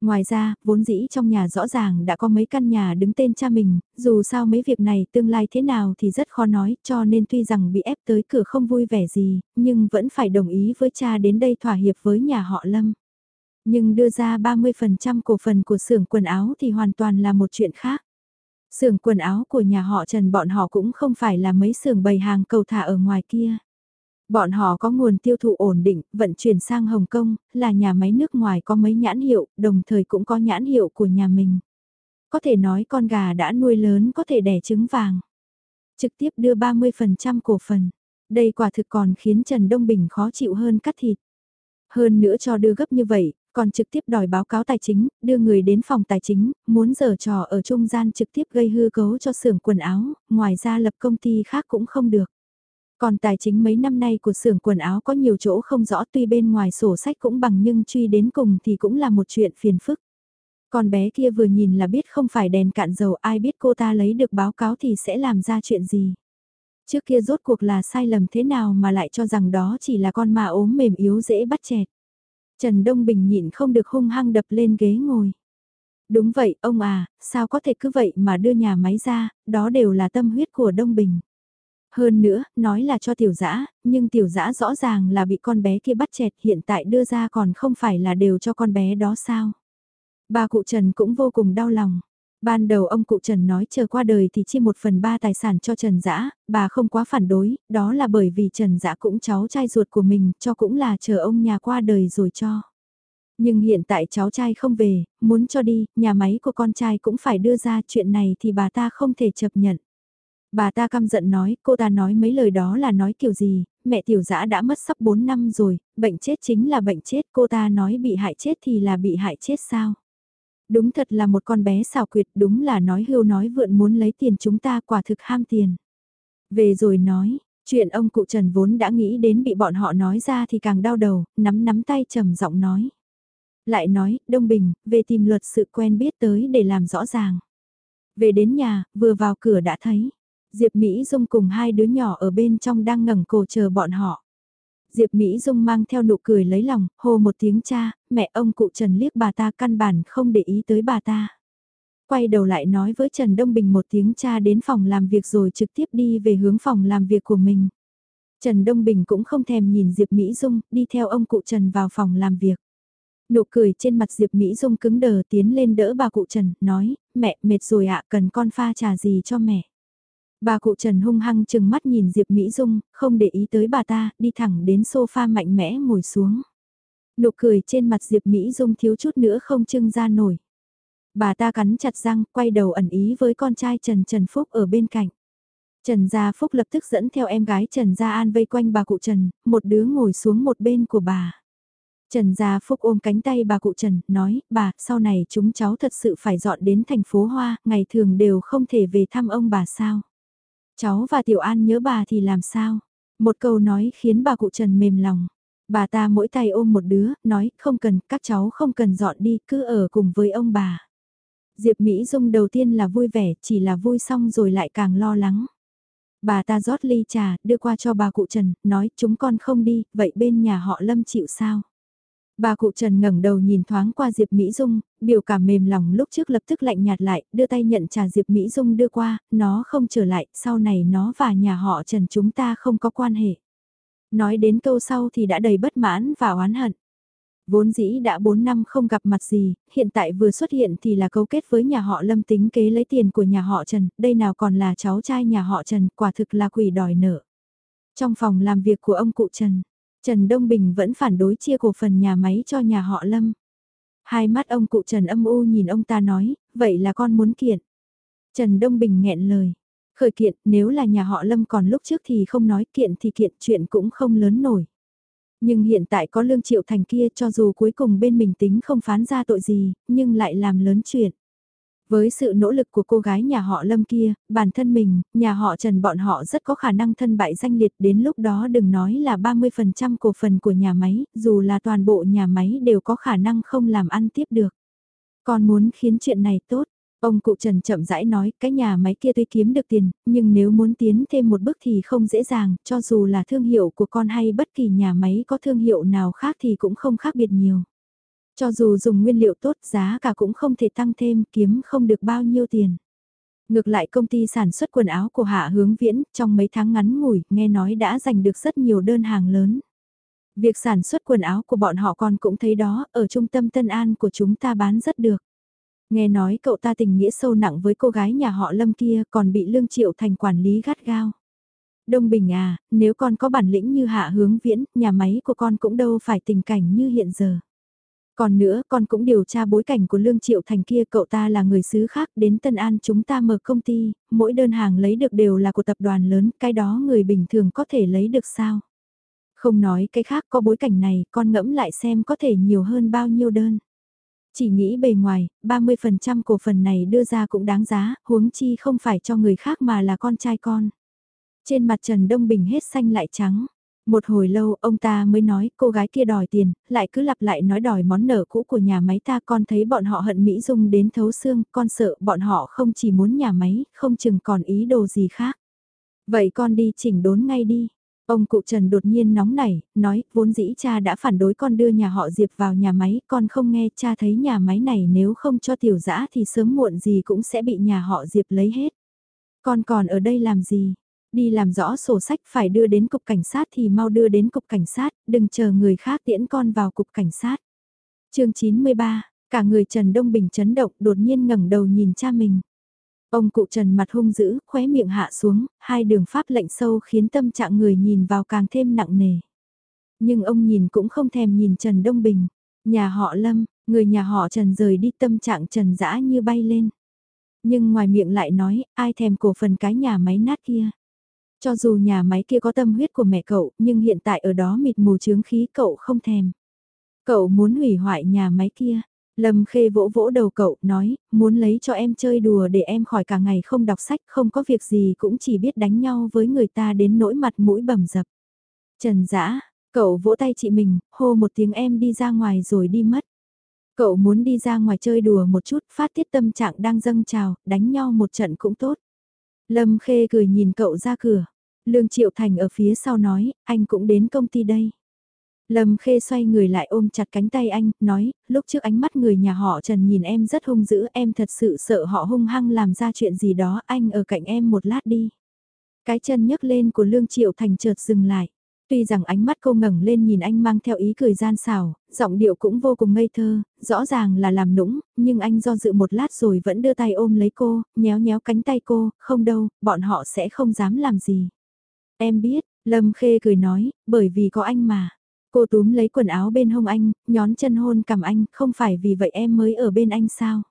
Ngoài ra, vốn dĩ trong nhà rõ ràng đã có mấy căn nhà đứng tên cha mình, dù sao mấy việc này tương lai thế nào thì rất khó nói, cho nên tuy rằng bị ép tới cửa không vui vẻ gì, nhưng vẫn phải đồng ý với cha đến đây thỏa hiệp với nhà họ Lâm. Nhưng đưa ra 30% cổ phần của xưởng quần áo thì hoàn toàn là một chuyện khác sưởng quần áo của nhà họ Trần bọn họ cũng không phải là mấy sưởng bày hàng cầu thả ở ngoài kia. Bọn họ có nguồn tiêu thụ ổn định, vận chuyển sang Hồng Kông, là nhà máy nước ngoài có mấy nhãn hiệu, đồng thời cũng có nhãn hiệu của nhà mình. Có thể nói con gà đã nuôi lớn có thể đẻ trứng vàng. Trực tiếp đưa 30% cổ phần. Đây quả thực còn khiến Trần Đông Bình khó chịu hơn cắt thịt. Hơn nữa cho đưa gấp như vậy, còn trực tiếp đòi báo cáo tài chính, đưa người đến phòng tài chính, muốn giở trò ở trung gian trực tiếp gây hư cấu cho xưởng quần áo, ngoài ra lập công ty khác cũng không được. Còn tài chính mấy năm nay của xưởng quần áo có nhiều chỗ không rõ tuy bên ngoài sổ sách cũng bằng nhưng truy đến cùng thì cũng là một chuyện phiền phức. Con bé kia vừa nhìn là biết không phải đèn cạn dầu ai biết cô ta lấy được báo cáo thì sẽ làm ra chuyện gì. Trước kia rốt cuộc là sai lầm thế nào mà lại cho rằng đó chỉ là con ma ốm mềm yếu dễ bắt chẹt. Trần Đông Bình nhịn không được hung hăng đập lên ghế ngồi. Đúng vậy, ông à, sao có thể cứ vậy mà đưa nhà máy ra, đó đều là tâm huyết của Đông Bình. Hơn nữa, nói là cho tiểu dã nhưng tiểu dã rõ ràng là bị con bé kia bắt chẹt hiện tại đưa ra còn không phải là đều cho con bé đó sao. Bà cụ Trần cũng vô cùng đau lòng. Ban đầu ông cụ Trần nói chờ qua đời thì chia một phần ba tài sản cho Trần Dã, bà không quá phản đối, đó là bởi vì Trần Dã cũng cháu trai ruột của mình, cho cũng là chờ ông nhà qua đời rồi cho. Nhưng hiện tại cháu trai không về, muốn cho đi, nhà máy của con trai cũng phải đưa ra chuyện này thì bà ta không thể chấp nhận. Bà ta căm giận nói, cô ta nói mấy lời đó là nói kiểu gì, mẹ tiểu dã đã mất sắp 4 năm rồi, bệnh chết chính là bệnh chết, cô ta nói bị hại chết thì là bị hại chết sao? Đúng thật là một con bé xào quyệt, đúng là nói hưu nói vượn muốn lấy tiền chúng ta quả thực ham tiền. Về rồi nói, chuyện ông cụ Trần vốn đã nghĩ đến bị bọn họ nói ra thì càng đau đầu, nắm nắm tay trầm giọng nói. Lại nói, Đông Bình, về tìm luật sự quen biết tới để làm rõ ràng. Về đến nhà, vừa vào cửa đã thấy. Diệp Mỹ Dung cùng hai đứa nhỏ ở bên trong đang ngẩng cổ chờ bọn họ. Diệp Mỹ Dung mang theo nụ cười lấy lòng, hô một tiếng cha, mẹ ông cụ Trần liếc bà ta căn bản không để ý tới bà ta. Quay đầu lại nói với Trần Đông Bình một tiếng cha đến phòng làm việc rồi trực tiếp đi về hướng phòng làm việc của mình. Trần Đông Bình cũng không thèm nhìn Diệp Mỹ Dung, đi theo ông cụ Trần vào phòng làm việc. Nụ cười trên mặt Diệp Mỹ Dung cứng đờ tiến lên đỡ bà cụ Trần, nói, mẹ mệt rồi ạ, cần con pha trà gì cho mẹ. Bà cụ Trần hung hăng chừng mắt nhìn Diệp Mỹ Dung, không để ý tới bà ta, đi thẳng đến sofa mạnh mẽ ngồi xuống. Nụ cười trên mặt Diệp Mỹ Dung thiếu chút nữa không trưng ra nổi. Bà ta cắn chặt răng, quay đầu ẩn ý với con trai Trần Trần Phúc ở bên cạnh. Trần Gia Phúc lập tức dẫn theo em gái Trần Gia An vây quanh bà cụ Trần, một đứa ngồi xuống một bên của bà. Trần Gia Phúc ôm cánh tay bà cụ Trần, nói, bà, sau này chúng cháu thật sự phải dọn đến thành phố Hoa, ngày thường đều không thể về thăm ông bà sao. Cháu và Tiểu An nhớ bà thì làm sao? Một câu nói khiến bà cụ Trần mềm lòng. Bà ta mỗi tay ôm một đứa, nói không cần, các cháu không cần dọn đi, cứ ở cùng với ông bà. Diệp Mỹ Dung đầu tiên là vui vẻ, chỉ là vui xong rồi lại càng lo lắng. Bà ta rót ly trà, đưa qua cho bà cụ Trần, nói chúng con không đi, vậy bên nhà họ Lâm chịu sao? Bà cụ Trần ngẩng đầu nhìn thoáng qua Diệp Mỹ Dung, biểu cảm mềm lòng lúc trước lập tức lạnh nhạt lại, đưa tay nhận trà Diệp Mỹ Dung đưa qua, nó không trở lại, sau này nó và nhà họ Trần chúng ta không có quan hệ. Nói đến câu sau thì đã đầy bất mãn và oán hận. Vốn dĩ đã 4 năm không gặp mặt gì, hiện tại vừa xuất hiện thì là cấu kết với nhà họ Lâm tính kế lấy tiền của nhà họ Trần, đây nào còn là cháu trai nhà họ Trần, quả thực là quỷ đòi nợ. Trong phòng làm việc của ông cụ Trần, Trần Đông Bình vẫn phản đối chia cổ phần nhà máy cho nhà họ Lâm. Hai mắt ông cụ Trần âm u nhìn ông ta nói, vậy là con muốn kiện. Trần Đông Bình nghẹn lời. Khởi kiện, nếu là nhà họ Lâm còn lúc trước thì không nói kiện thì kiện chuyện cũng không lớn nổi. Nhưng hiện tại có lương triệu thành kia cho dù cuối cùng bên mình tính không phán ra tội gì, nhưng lại làm lớn chuyện. Với sự nỗ lực của cô gái nhà họ Lâm kia, bản thân mình, nhà họ Trần bọn họ rất có khả năng thân bại danh liệt đến lúc đó đừng nói là 30% cổ phần của nhà máy, dù là toàn bộ nhà máy đều có khả năng không làm ăn tiếp được. Còn muốn khiến chuyện này tốt, ông cụ Trần chậm rãi nói cái nhà máy kia tuy kiếm được tiền, nhưng nếu muốn tiến thêm một bước thì không dễ dàng, cho dù là thương hiệu của con hay bất kỳ nhà máy có thương hiệu nào khác thì cũng không khác biệt nhiều. Cho dù dùng nguyên liệu tốt giá cả cũng không thể tăng thêm kiếm không được bao nhiêu tiền. Ngược lại công ty sản xuất quần áo của Hạ Hướng Viễn trong mấy tháng ngắn ngủi nghe nói đã giành được rất nhiều đơn hàng lớn. Việc sản xuất quần áo của bọn họ còn cũng thấy đó, ở trung tâm Tân An của chúng ta bán rất được. Nghe nói cậu ta tình nghĩa sâu nặng với cô gái nhà họ Lâm kia còn bị Lương Triệu thành quản lý gắt gao. Đông Bình à, nếu con có bản lĩnh như hạ hướng viễn, nhà máy của con cũng đâu phải tình cảnh như hiện giờ. Còn nữa, con cũng điều tra bối cảnh của Lương Triệu Thành kia, cậu ta là người xứ khác, đến Tân An chúng ta mở công ty, mỗi đơn hàng lấy được đều là của tập đoàn lớn, cái đó người bình thường có thể lấy được sao? Không nói cái khác có bối cảnh này, con ngẫm lại xem có thể nhiều hơn bao nhiêu đơn. Chỉ nghĩ bề ngoài, 30% cổ phần này đưa ra cũng đáng giá, huống chi không phải cho người khác mà là con trai con. Trên mặt Trần Đông Bình hết xanh lại trắng. Một hồi lâu ông ta mới nói cô gái kia đòi tiền, lại cứ lặp lại nói đòi món nợ cũ của nhà máy ta con thấy bọn họ hận Mỹ Dung đến thấu xương, con sợ bọn họ không chỉ muốn nhà máy, không chừng còn ý đồ gì khác. Vậy con đi chỉnh đốn ngay đi. Ông cụ Trần đột nhiên nóng nảy, nói, vốn dĩ cha đã phản đối con đưa nhà họ Diệp vào nhà máy, con không nghe cha thấy nhà máy này nếu không cho tiểu dã thì sớm muộn gì cũng sẽ bị nhà họ Diệp lấy hết. Con còn ở đây làm gì? Đi làm rõ sổ sách phải đưa đến cục cảnh sát thì mau đưa đến cục cảnh sát, đừng chờ người khác tiễn con vào cục cảnh sát. chương 93, cả người Trần Đông Bình chấn động đột nhiên ngẩng đầu nhìn cha mình. Ông cụ Trần mặt hung dữ, khóe miệng hạ xuống, hai đường pháp lệnh sâu khiến tâm trạng người nhìn vào càng thêm nặng nề. Nhưng ông nhìn cũng không thèm nhìn Trần Đông Bình. Nhà họ Lâm, người nhà họ Trần rời đi tâm trạng Trần dã như bay lên. Nhưng ngoài miệng lại nói, ai thèm cổ phần cái nhà máy nát kia. Cho dù nhà máy kia có tâm huyết của mẹ cậu, nhưng hiện tại ở đó mịt mù chướng khí cậu không thèm. Cậu muốn hủy hoại nhà máy kia. Lâm Khê vỗ vỗ đầu cậu, nói, muốn lấy cho em chơi đùa để em khỏi cả ngày không đọc sách, không có việc gì cũng chỉ biết đánh nhau với người ta đến nỗi mặt mũi bầm dập. Trần Dã, cậu vỗ tay chị mình, hô một tiếng em đi ra ngoài rồi đi mất. Cậu muốn đi ra ngoài chơi đùa một chút, phát tiết tâm trạng đang dâng trào, đánh nhau một trận cũng tốt. Lâm Khê cười nhìn cậu ra cửa. Lương Triệu Thành ở phía sau nói, anh cũng đến công ty đây. Lâm Khê xoay người lại ôm chặt cánh tay anh, nói, lúc trước ánh mắt người nhà họ Trần nhìn em rất hung dữ, em thật sự sợ họ hung hăng làm ra chuyện gì đó, anh ở cạnh em một lát đi. Cái chân nhấc lên của Lương Triệu Thành chợt dừng lại. Tuy rằng ánh mắt cô ngẩng lên nhìn anh mang theo ý cười gian xảo, giọng điệu cũng vô cùng ngây thơ, rõ ràng là làm nũng, nhưng anh do dự một lát rồi vẫn đưa tay ôm lấy cô, nhéo nhéo cánh tay cô, không đâu, bọn họ sẽ không dám làm gì. Em biết, Lâm Khê cười nói, bởi vì có anh mà. Cô túm lấy quần áo bên hông anh, nhón chân hôn cầm anh, không phải vì vậy em mới ở bên anh sao?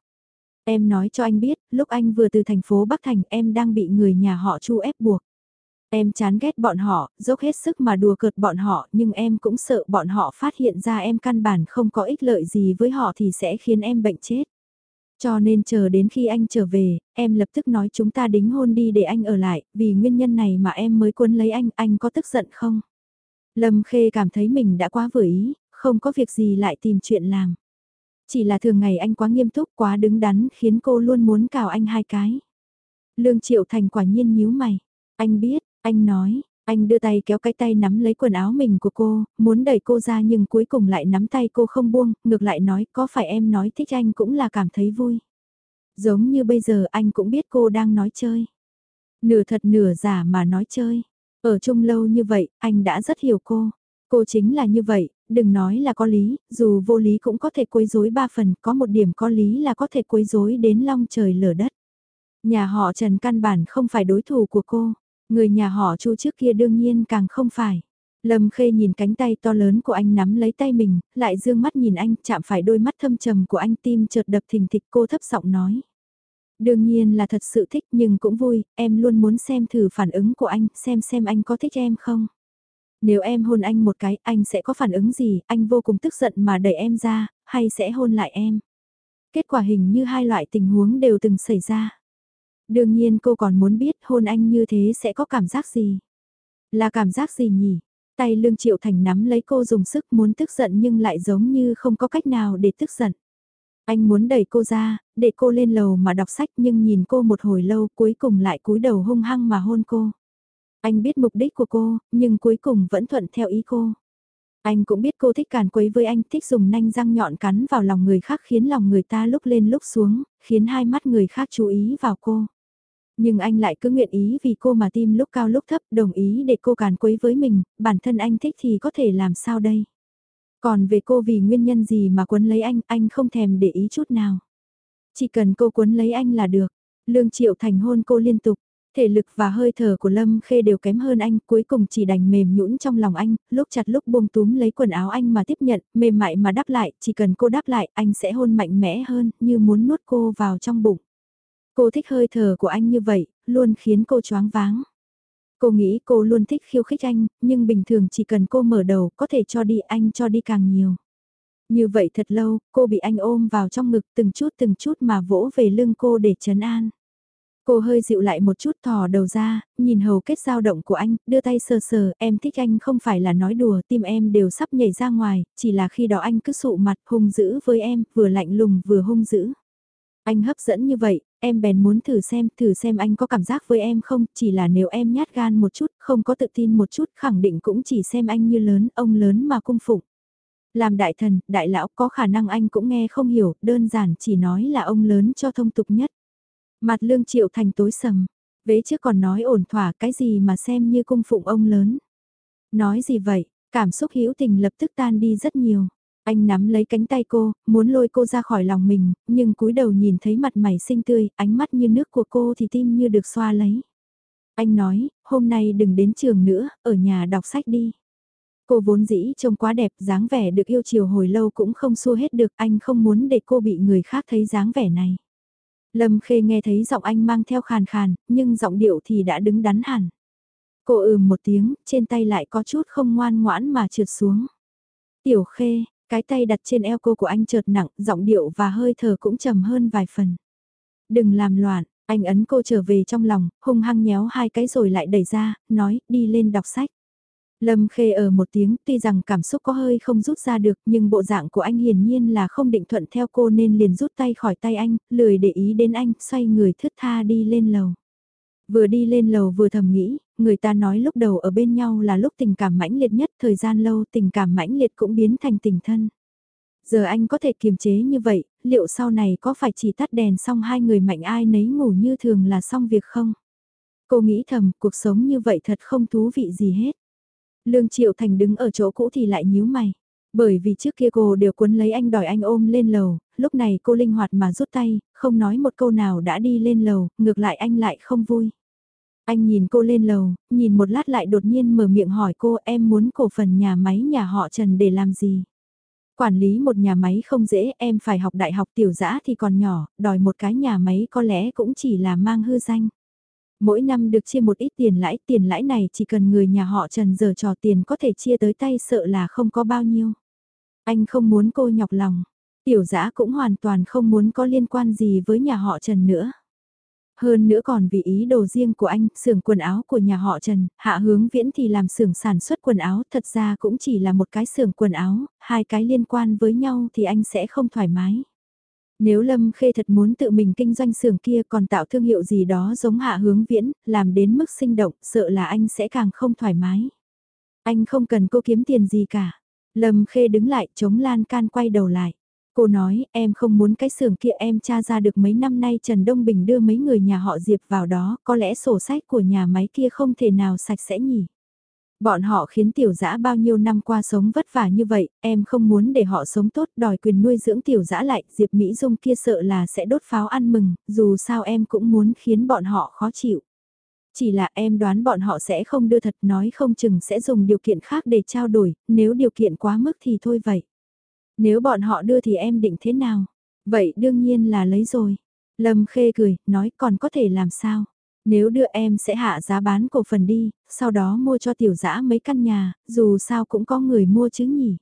Em nói cho anh biết, lúc anh vừa từ thành phố Bắc Thành em đang bị người nhà họ chu ép buộc. Em chán ghét bọn họ, dốc hết sức mà đùa cợt bọn họ, nhưng em cũng sợ bọn họ phát hiện ra em căn bản không có ích lợi gì với họ thì sẽ khiến em bệnh chết. Cho nên chờ đến khi anh trở về, em lập tức nói chúng ta đính hôn đi để anh ở lại, vì nguyên nhân này mà em mới cuốn lấy anh, anh có tức giận không? Lâm Khê cảm thấy mình đã quá vừa ý, không có việc gì lại tìm chuyện làm. Chỉ là thường ngày anh quá nghiêm túc quá đứng đắn khiến cô luôn muốn cào anh hai cái. Lương Triệu Thành quả nhiên nhíu mày. Anh biết, anh nói, anh đưa tay kéo cái tay nắm lấy quần áo mình của cô, muốn đẩy cô ra nhưng cuối cùng lại nắm tay cô không buông, ngược lại nói có phải em nói thích anh cũng là cảm thấy vui. Giống như bây giờ anh cũng biết cô đang nói chơi. Nửa thật nửa giả mà nói chơi. Ở chung lâu như vậy, anh đã rất hiểu cô. Cô chính là như vậy, đừng nói là có lý, dù vô lý cũng có thể quấy rối ba phần, có một điểm có lý là có thể quấy rối đến long trời lở đất. Nhà họ Trần căn bản không phải đối thủ của cô, người nhà họ Chu trước kia đương nhiên càng không phải. Lâm Khê nhìn cánh tay to lớn của anh nắm lấy tay mình, lại dương mắt nhìn anh, chạm phải đôi mắt thâm trầm của anh tim chợt đập thình thịch cô thấp giọng nói. Đương nhiên là thật sự thích nhưng cũng vui, em luôn muốn xem thử phản ứng của anh, xem xem anh có thích em không. Nếu em hôn anh một cái, anh sẽ có phản ứng gì, anh vô cùng tức giận mà đẩy em ra, hay sẽ hôn lại em. Kết quả hình như hai loại tình huống đều từng xảy ra. Đương nhiên cô còn muốn biết hôn anh như thế sẽ có cảm giác gì. Là cảm giác gì nhỉ? Tay Lương Triệu Thành nắm lấy cô dùng sức muốn tức giận nhưng lại giống như không có cách nào để tức giận. Anh muốn đẩy cô ra, để cô lên lầu mà đọc sách nhưng nhìn cô một hồi lâu cuối cùng lại cúi đầu hung hăng mà hôn cô. Anh biết mục đích của cô, nhưng cuối cùng vẫn thuận theo ý cô. Anh cũng biết cô thích càn quấy với anh, thích dùng nanh răng nhọn cắn vào lòng người khác khiến lòng người ta lúc lên lúc xuống, khiến hai mắt người khác chú ý vào cô. Nhưng anh lại cứ nguyện ý vì cô mà tim lúc cao lúc thấp, đồng ý để cô càn quấy với mình, bản thân anh thích thì có thể làm sao đây? Còn về cô vì nguyên nhân gì mà quấn lấy anh, anh không thèm để ý chút nào. Chỉ cần cô quấn lấy anh là được. Lương Triệu Thành hôn cô liên tục. Thể lực và hơi thở của Lâm Khê đều kém hơn anh, cuối cùng chỉ đành mềm nhũn trong lòng anh, lúc chặt lúc buông túm lấy quần áo anh mà tiếp nhận, mềm mại mà đáp lại, chỉ cần cô đáp lại, anh sẽ hôn mạnh mẽ hơn, như muốn nuốt cô vào trong bụng. Cô thích hơi thở của anh như vậy, luôn khiến cô choáng váng. Cô nghĩ cô luôn thích khiêu khích anh, nhưng bình thường chỉ cần cô mở đầu có thể cho đi anh cho đi càng nhiều. Như vậy thật lâu, cô bị anh ôm vào trong ngực từng chút từng chút mà vỗ về lưng cô để chấn an. Cô hơi dịu lại một chút thò đầu ra, nhìn hầu kết dao động của anh, đưa tay sờ sờ, em thích anh không phải là nói đùa, tim em đều sắp nhảy ra ngoài, chỉ là khi đó anh cứ sụ mặt hung dữ với em, vừa lạnh lùng vừa hung dữ. Anh hấp dẫn như vậy, em bèn muốn thử xem, thử xem anh có cảm giác với em không, chỉ là nếu em nhát gan một chút, không có tự tin một chút, khẳng định cũng chỉ xem anh như lớn, ông lớn mà cung phụng. Làm đại thần, đại lão có khả năng anh cũng nghe không hiểu, đơn giản chỉ nói là ông lớn cho thông tục nhất. Mặt lương triệu thành tối sầm, vế trước còn nói ổn thỏa cái gì mà xem như cung phụng ông lớn. Nói gì vậy, cảm xúc hữu tình lập tức tan đi rất nhiều. Anh nắm lấy cánh tay cô, muốn lôi cô ra khỏi lòng mình, nhưng cúi đầu nhìn thấy mặt mày xinh tươi, ánh mắt như nước của cô thì tim như được xoa lấy. Anh nói, hôm nay đừng đến trường nữa, ở nhà đọc sách đi. Cô vốn dĩ trông quá đẹp, dáng vẻ được yêu chiều hồi lâu cũng không xua hết được, anh không muốn để cô bị người khác thấy dáng vẻ này. Lâm Khê nghe thấy giọng anh mang theo khàn khàn, nhưng giọng điệu thì đã đứng đắn hẳn. Cô ừm một tiếng, trên tay lại có chút không ngoan ngoãn mà trượt xuống. Tiểu Khê, cái tay đặt trên eo cô của anh chợt nặng, giọng điệu và hơi thở cũng trầm hơn vài phần. Đừng làm loạn, anh ấn cô trở về trong lòng, hung hăng nhéo hai cái rồi lại đẩy ra, nói, đi lên đọc sách. Lâm khê ở một tiếng, tuy rằng cảm xúc có hơi không rút ra được, nhưng bộ dạng của anh hiển nhiên là không định thuận theo cô nên liền rút tay khỏi tay anh, lười để ý đến anh, xoay người thướt tha đi lên lầu. Vừa đi lên lầu vừa thầm nghĩ, người ta nói lúc đầu ở bên nhau là lúc tình cảm mãnh liệt nhất, thời gian lâu tình cảm mãnh liệt cũng biến thành tình thân. Giờ anh có thể kiềm chế như vậy, liệu sau này có phải chỉ tắt đèn xong hai người mạnh ai nấy ngủ như thường là xong việc không? Cô nghĩ thầm, cuộc sống như vậy thật không thú vị gì hết. Lương Triệu Thành đứng ở chỗ cũ thì lại nhíu mày. Bởi vì trước kia cô đều cuốn lấy anh đòi anh ôm lên lầu, lúc này cô linh hoạt mà rút tay, không nói một câu nào đã đi lên lầu, ngược lại anh lại không vui. Anh nhìn cô lên lầu, nhìn một lát lại đột nhiên mở miệng hỏi cô em muốn cổ phần nhà máy nhà họ Trần để làm gì. Quản lý một nhà máy không dễ em phải học đại học tiểu giã thì còn nhỏ, đòi một cái nhà máy có lẽ cũng chỉ là mang hư danh. Mỗi năm được chia một ít tiền lãi, tiền lãi này chỉ cần người nhà họ Trần giờ trò tiền có thể chia tới tay sợ là không có bao nhiêu. Anh không muốn cô nhọc lòng, tiểu giã cũng hoàn toàn không muốn có liên quan gì với nhà họ Trần nữa. Hơn nữa còn vì ý đồ riêng của anh, xưởng quần áo của nhà họ Trần, hạ hướng viễn thì làm xưởng sản xuất quần áo, thật ra cũng chỉ là một cái xưởng quần áo, hai cái liên quan với nhau thì anh sẽ không thoải mái. Nếu Lâm Khê thật muốn tự mình kinh doanh xưởng kia còn tạo thương hiệu gì đó giống hạ hướng viễn, làm đến mức sinh động, sợ là anh sẽ càng không thoải mái. Anh không cần cô kiếm tiền gì cả. Lâm Khê đứng lại chống lan can quay đầu lại. Cô nói, em không muốn cái xưởng kia em tra ra được mấy năm nay Trần Đông Bình đưa mấy người nhà họ Diệp vào đó, có lẽ sổ sách của nhà máy kia không thể nào sạch sẽ nhỉ. Bọn họ khiến tiểu dã bao nhiêu năm qua sống vất vả như vậy, em không muốn để họ sống tốt đòi quyền nuôi dưỡng tiểu dã lại, Diệp Mỹ Dung kia sợ là sẽ đốt pháo ăn mừng, dù sao em cũng muốn khiến bọn họ khó chịu. Chỉ là em đoán bọn họ sẽ không đưa thật nói không chừng sẽ dùng điều kiện khác để trao đổi, nếu điều kiện quá mức thì thôi vậy. Nếu bọn họ đưa thì em định thế nào? Vậy đương nhiên là lấy rồi. Lâm Khê cười, nói còn có thể làm sao? Nếu đưa em sẽ hạ giá bán cổ phần đi, sau đó mua cho tiểu dã mấy căn nhà, dù sao cũng có người mua chứ nhỉ.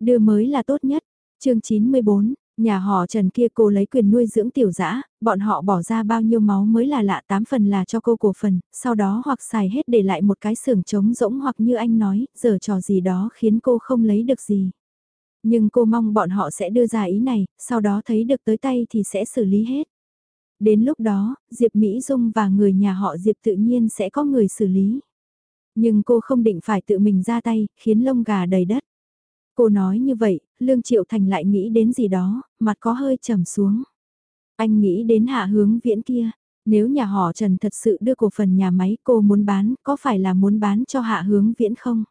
Đưa mới là tốt nhất. chương 94, nhà họ Trần kia cô lấy quyền nuôi dưỡng tiểu dã, bọn họ bỏ ra bao nhiêu máu mới là lạ tám phần là cho cô cổ phần, sau đó hoặc xài hết để lại một cái xưởng trống rỗng hoặc như anh nói, giờ trò gì đó khiến cô không lấy được gì. Nhưng cô mong bọn họ sẽ đưa ra ý này, sau đó thấy được tới tay thì sẽ xử lý hết. Đến lúc đó, Diệp Mỹ Dung và người nhà họ Diệp tự nhiên sẽ có người xử lý. Nhưng cô không định phải tự mình ra tay, khiến lông gà đầy đất. Cô nói như vậy, Lương Triệu Thành lại nghĩ đến gì đó, mặt có hơi trầm xuống. Anh nghĩ đến hạ hướng viễn kia, nếu nhà họ Trần thật sự đưa cổ phần nhà máy cô muốn bán, có phải là muốn bán cho hạ hướng viễn không?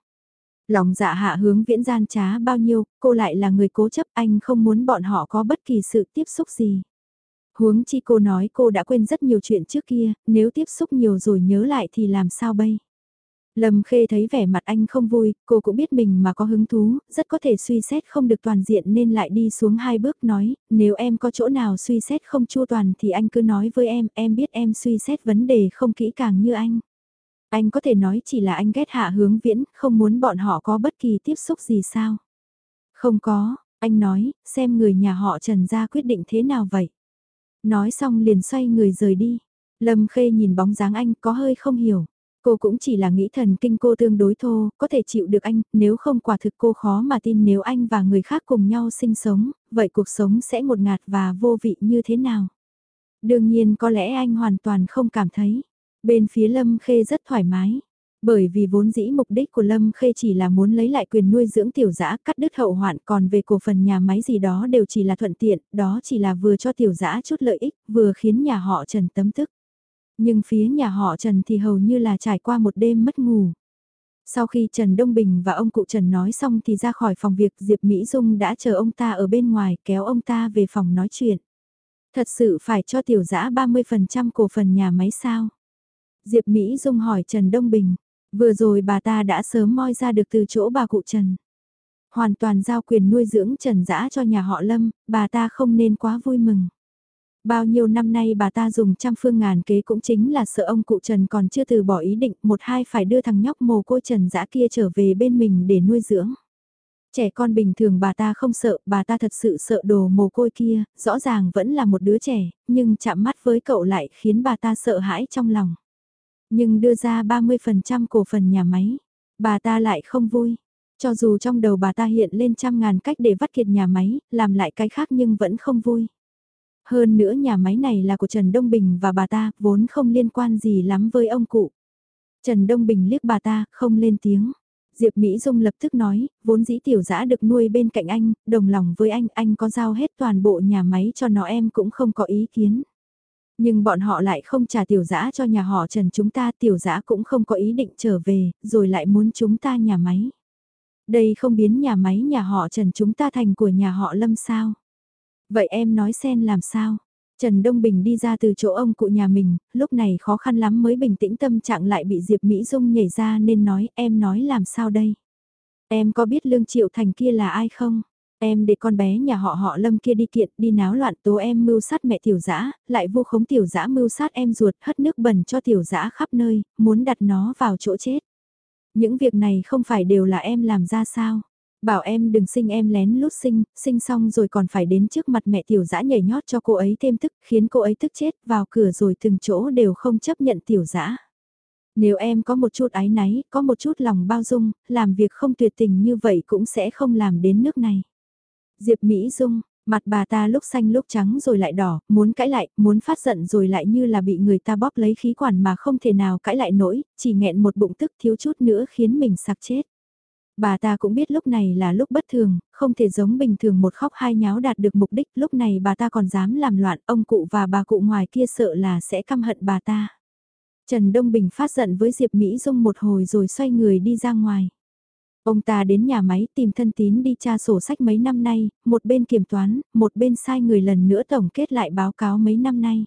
Lòng dạ hạ hướng viễn gian trá bao nhiêu, cô lại là người cố chấp anh không muốn bọn họ có bất kỳ sự tiếp xúc gì. Huống chi cô nói cô đã quên rất nhiều chuyện trước kia, nếu tiếp xúc nhiều rồi nhớ lại thì làm sao bây? Lâm Khê thấy vẻ mặt anh không vui, cô cũng biết mình mà có hứng thú, rất có thể suy xét không được toàn diện nên lại đi xuống hai bước nói, nếu em có chỗ nào suy xét không chua toàn thì anh cứ nói với em, em biết em suy xét vấn đề không kỹ càng như anh. Anh có thể nói chỉ là anh ghét hạ hướng viễn, không muốn bọn họ có bất kỳ tiếp xúc gì sao? Không có, anh nói, xem người nhà họ Trần ra quyết định thế nào vậy? Nói xong liền xoay người rời đi. Lâm Khê nhìn bóng dáng anh có hơi không hiểu. Cô cũng chỉ là nghĩ thần kinh cô tương đối thô, có thể chịu được anh, nếu không quả thực cô khó mà tin nếu anh và người khác cùng nhau sinh sống, vậy cuộc sống sẽ ngột ngạt và vô vị như thế nào? Đương nhiên có lẽ anh hoàn toàn không cảm thấy. Bên phía Lâm Khê rất thoải mái. Bởi vì vốn dĩ mục đích của Lâm Khê chỉ là muốn lấy lại quyền nuôi dưỡng tiểu dã cắt đứt hậu hoạn còn về cổ phần nhà máy gì đó đều chỉ là thuận tiện, đó chỉ là vừa cho tiểu dã chút lợi ích, vừa khiến nhà họ Trần tấm tức. Nhưng phía nhà họ Trần thì hầu như là trải qua một đêm mất ngủ. Sau khi Trần Đông Bình và ông cụ Trần nói xong thì ra khỏi phòng việc Diệp Mỹ Dung đã chờ ông ta ở bên ngoài kéo ông ta về phòng nói chuyện. Thật sự phải cho tiểu dã 30% cổ phần nhà máy sao? Diệp Mỹ Dung hỏi Trần Đông Bình, vừa rồi bà ta đã sớm moi ra được từ chỗ bà cụ Trần. Hoàn toàn giao quyền nuôi dưỡng Trần Dã cho nhà họ Lâm, bà ta không nên quá vui mừng. Bao nhiêu năm nay bà ta dùng trăm phương ngàn kế cũng chính là sợ ông cụ Trần còn chưa từ bỏ ý định một hai phải đưa thằng nhóc mồ côi Trần Dã kia trở về bên mình để nuôi dưỡng. Trẻ con bình thường bà ta không sợ, bà ta thật sự sợ đồ mồ côi kia, rõ ràng vẫn là một đứa trẻ, nhưng chạm mắt với cậu lại khiến bà ta sợ hãi trong lòng. Nhưng đưa ra 30% cổ phần nhà máy, bà ta lại không vui. Cho dù trong đầu bà ta hiện lên trăm ngàn cách để vắt kiệt nhà máy, làm lại cái khác nhưng vẫn không vui. Hơn nữa nhà máy này là của Trần Đông Bình và bà ta, vốn không liên quan gì lắm với ông cụ. Trần Đông Bình liếc bà ta, không lên tiếng. Diệp Mỹ Dung lập tức nói, vốn dĩ tiểu dã được nuôi bên cạnh anh, đồng lòng với anh, anh có giao hết toàn bộ nhà máy cho nó em cũng không có ý kiến. Nhưng bọn họ lại không trả tiểu dã cho nhà họ Trần chúng ta tiểu dã cũng không có ý định trở về, rồi lại muốn chúng ta nhà máy. Đây không biến nhà máy nhà họ Trần chúng ta thành của nhà họ Lâm sao? Vậy em nói xen làm sao? Trần Đông Bình đi ra từ chỗ ông cụ nhà mình, lúc này khó khăn lắm mới bình tĩnh tâm trạng lại bị Diệp Mỹ Dung nhảy ra nên nói em nói làm sao đây? Em có biết Lương Triệu Thành kia là ai không? Em để con bé nhà họ họ lâm kia đi kiện, đi náo loạn tố em mưu sát mẹ tiểu dã lại vu khống tiểu dã mưu sát em ruột, hất nước bẩn cho tiểu dã khắp nơi, muốn đặt nó vào chỗ chết. Những việc này không phải đều là em làm ra sao? Bảo em đừng sinh em lén lút sinh, sinh xong rồi còn phải đến trước mặt mẹ tiểu dã nhảy nhót cho cô ấy thêm tức, khiến cô ấy tức chết, vào cửa rồi từng chỗ đều không chấp nhận tiểu dã nếu em có một chút ái náy, có một chút lòng bao dung, làm việc không tuyệt tình như vậy cũng sẽ không làm đến nước này. Diệp Mỹ Dung, Mặt bà ta lúc xanh lúc trắng rồi lại đỏ, muốn cãi lại, muốn phát giận rồi lại như là bị người ta bóp lấy khí quản mà không thể nào cãi lại nổi, chỉ nghẹn một bụng tức thiếu chút nữa khiến mình sặc chết. Bà ta cũng biết lúc này là lúc bất thường, không thể giống bình thường một khóc hai nháo đạt được mục đích, lúc này bà ta còn dám làm loạn, ông cụ và bà cụ ngoài kia sợ là sẽ căm hận bà ta. Trần Đông Bình phát giận với Diệp Mỹ Dung một hồi rồi xoay người đi ra ngoài. Ông ta đến nhà máy tìm thân tín đi tra sổ sách mấy năm nay, một bên kiểm toán, một bên sai người lần nữa tổng kết lại báo cáo mấy năm nay.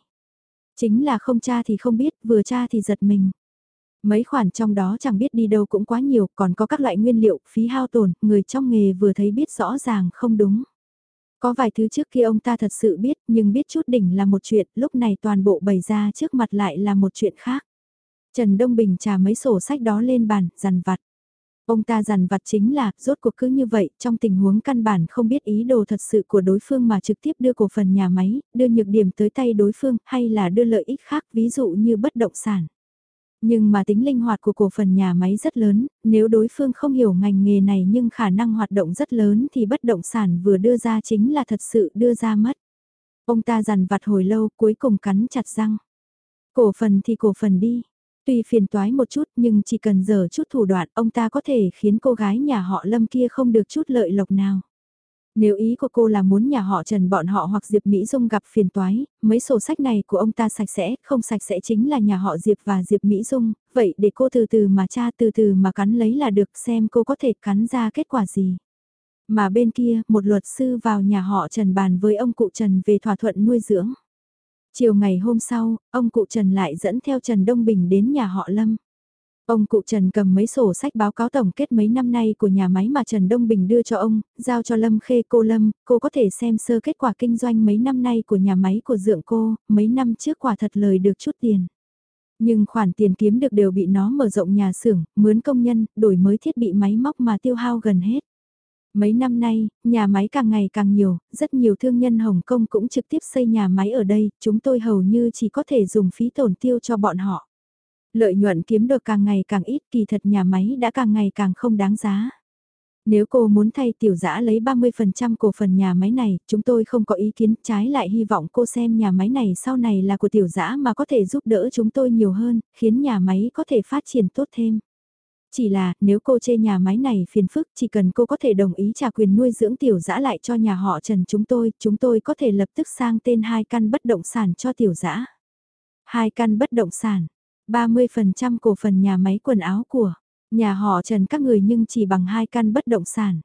Chính là không tra thì không biết, vừa tra thì giật mình. Mấy khoản trong đó chẳng biết đi đâu cũng quá nhiều, còn có các loại nguyên liệu, phí hao tổn, người trong nghề vừa thấy biết rõ ràng không đúng. Có vài thứ trước kia ông ta thật sự biết, nhưng biết chút đỉnh là một chuyện, lúc này toàn bộ bày ra trước mặt lại là một chuyện khác. Trần Đông Bình trà mấy sổ sách đó lên bàn, dằn vặt. Ông ta dằn vặt chính là, rốt cuộc cứ như vậy, trong tình huống căn bản không biết ý đồ thật sự của đối phương mà trực tiếp đưa cổ phần nhà máy, đưa nhược điểm tới tay đối phương, hay là đưa lợi ích khác, ví dụ như bất động sản. Nhưng mà tính linh hoạt của cổ phần nhà máy rất lớn, nếu đối phương không hiểu ngành nghề này nhưng khả năng hoạt động rất lớn thì bất động sản vừa đưa ra chính là thật sự đưa ra mất. Ông ta dằn vặt hồi lâu cuối cùng cắn chặt răng. Cổ phần thì cổ phần đi. Tuy phiền toái một chút nhưng chỉ cần giờ chút thủ đoạn ông ta có thể khiến cô gái nhà họ Lâm kia không được chút lợi lộc nào. Nếu ý của cô là muốn nhà họ Trần bọn họ hoặc Diệp Mỹ Dung gặp phiền toái, mấy sổ sách này của ông ta sạch sẽ, không sạch sẽ chính là nhà họ Diệp và Diệp Mỹ Dung, vậy để cô từ từ mà cha từ từ mà cắn lấy là được xem cô có thể cắn ra kết quả gì. Mà bên kia, một luật sư vào nhà họ Trần bàn với ông cụ Trần về thỏa thuận nuôi dưỡng. Chiều ngày hôm sau, ông cụ Trần lại dẫn theo Trần Đông Bình đến nhà họ Lâm. Ông cụ Trần cầm mấy sổ sách báo cáo tổng kết mấy năm nay của nhà máy mà Trần Đông Bình đưa cho ông, giao cho Lâm Khê cô Lâm, cô có thể xem sơ kết quả kinh doanh mấy năm nay của nhà máy của dượng cô, mấy năm trước quả thật lời được chút tiền. Nhưng khoản tiền kiếm được đều bị nó mở rộng nhà xưởng, mướn công nhân, đổi mới thiết bị máy móc mà tiêu hao gần hết. Mấy năm nay, nhà máy càng ngày càng nhiều, rất nhiều thương nhân Hồng Kông cũng trực tiếp xây nhà máy ở đây, chúng tôi hầu như chỉ có thể dùng phí tổn tiêu cho bọn họ. Lợi nhuận kiếm được càng ngày càng ít kỳ thật nhà máy đã càng ngày càng không đáng giá. Nếu cô muốn thay tiểu giã lấy 30% cổ phần nhà máy này, chúng tôi không có ý kiến, trái lại hy vọng cô xem nhà máy này sau này là của tiểu giã mà có thể giúp đỡ chúng tôi nhiều hơn, khiến nhà máy có thể phát triển tốt thêm. Chỉ là, nếu cô chê nhà máy này phiền phức, chỉ cần cô có thể đồng ý trả quyền nuôi dưỡng tiểu dã lại cho nhà họ Trần chúng tôi, chúng tôi có thể lập tức sang tên hai căn bất động sản cho tiểu dã Hai căn bất động sản, 30% cổ phần nhà máy quần áo của nhà họ Trần các người nhưng chỉ bằng hai căn bất động sản.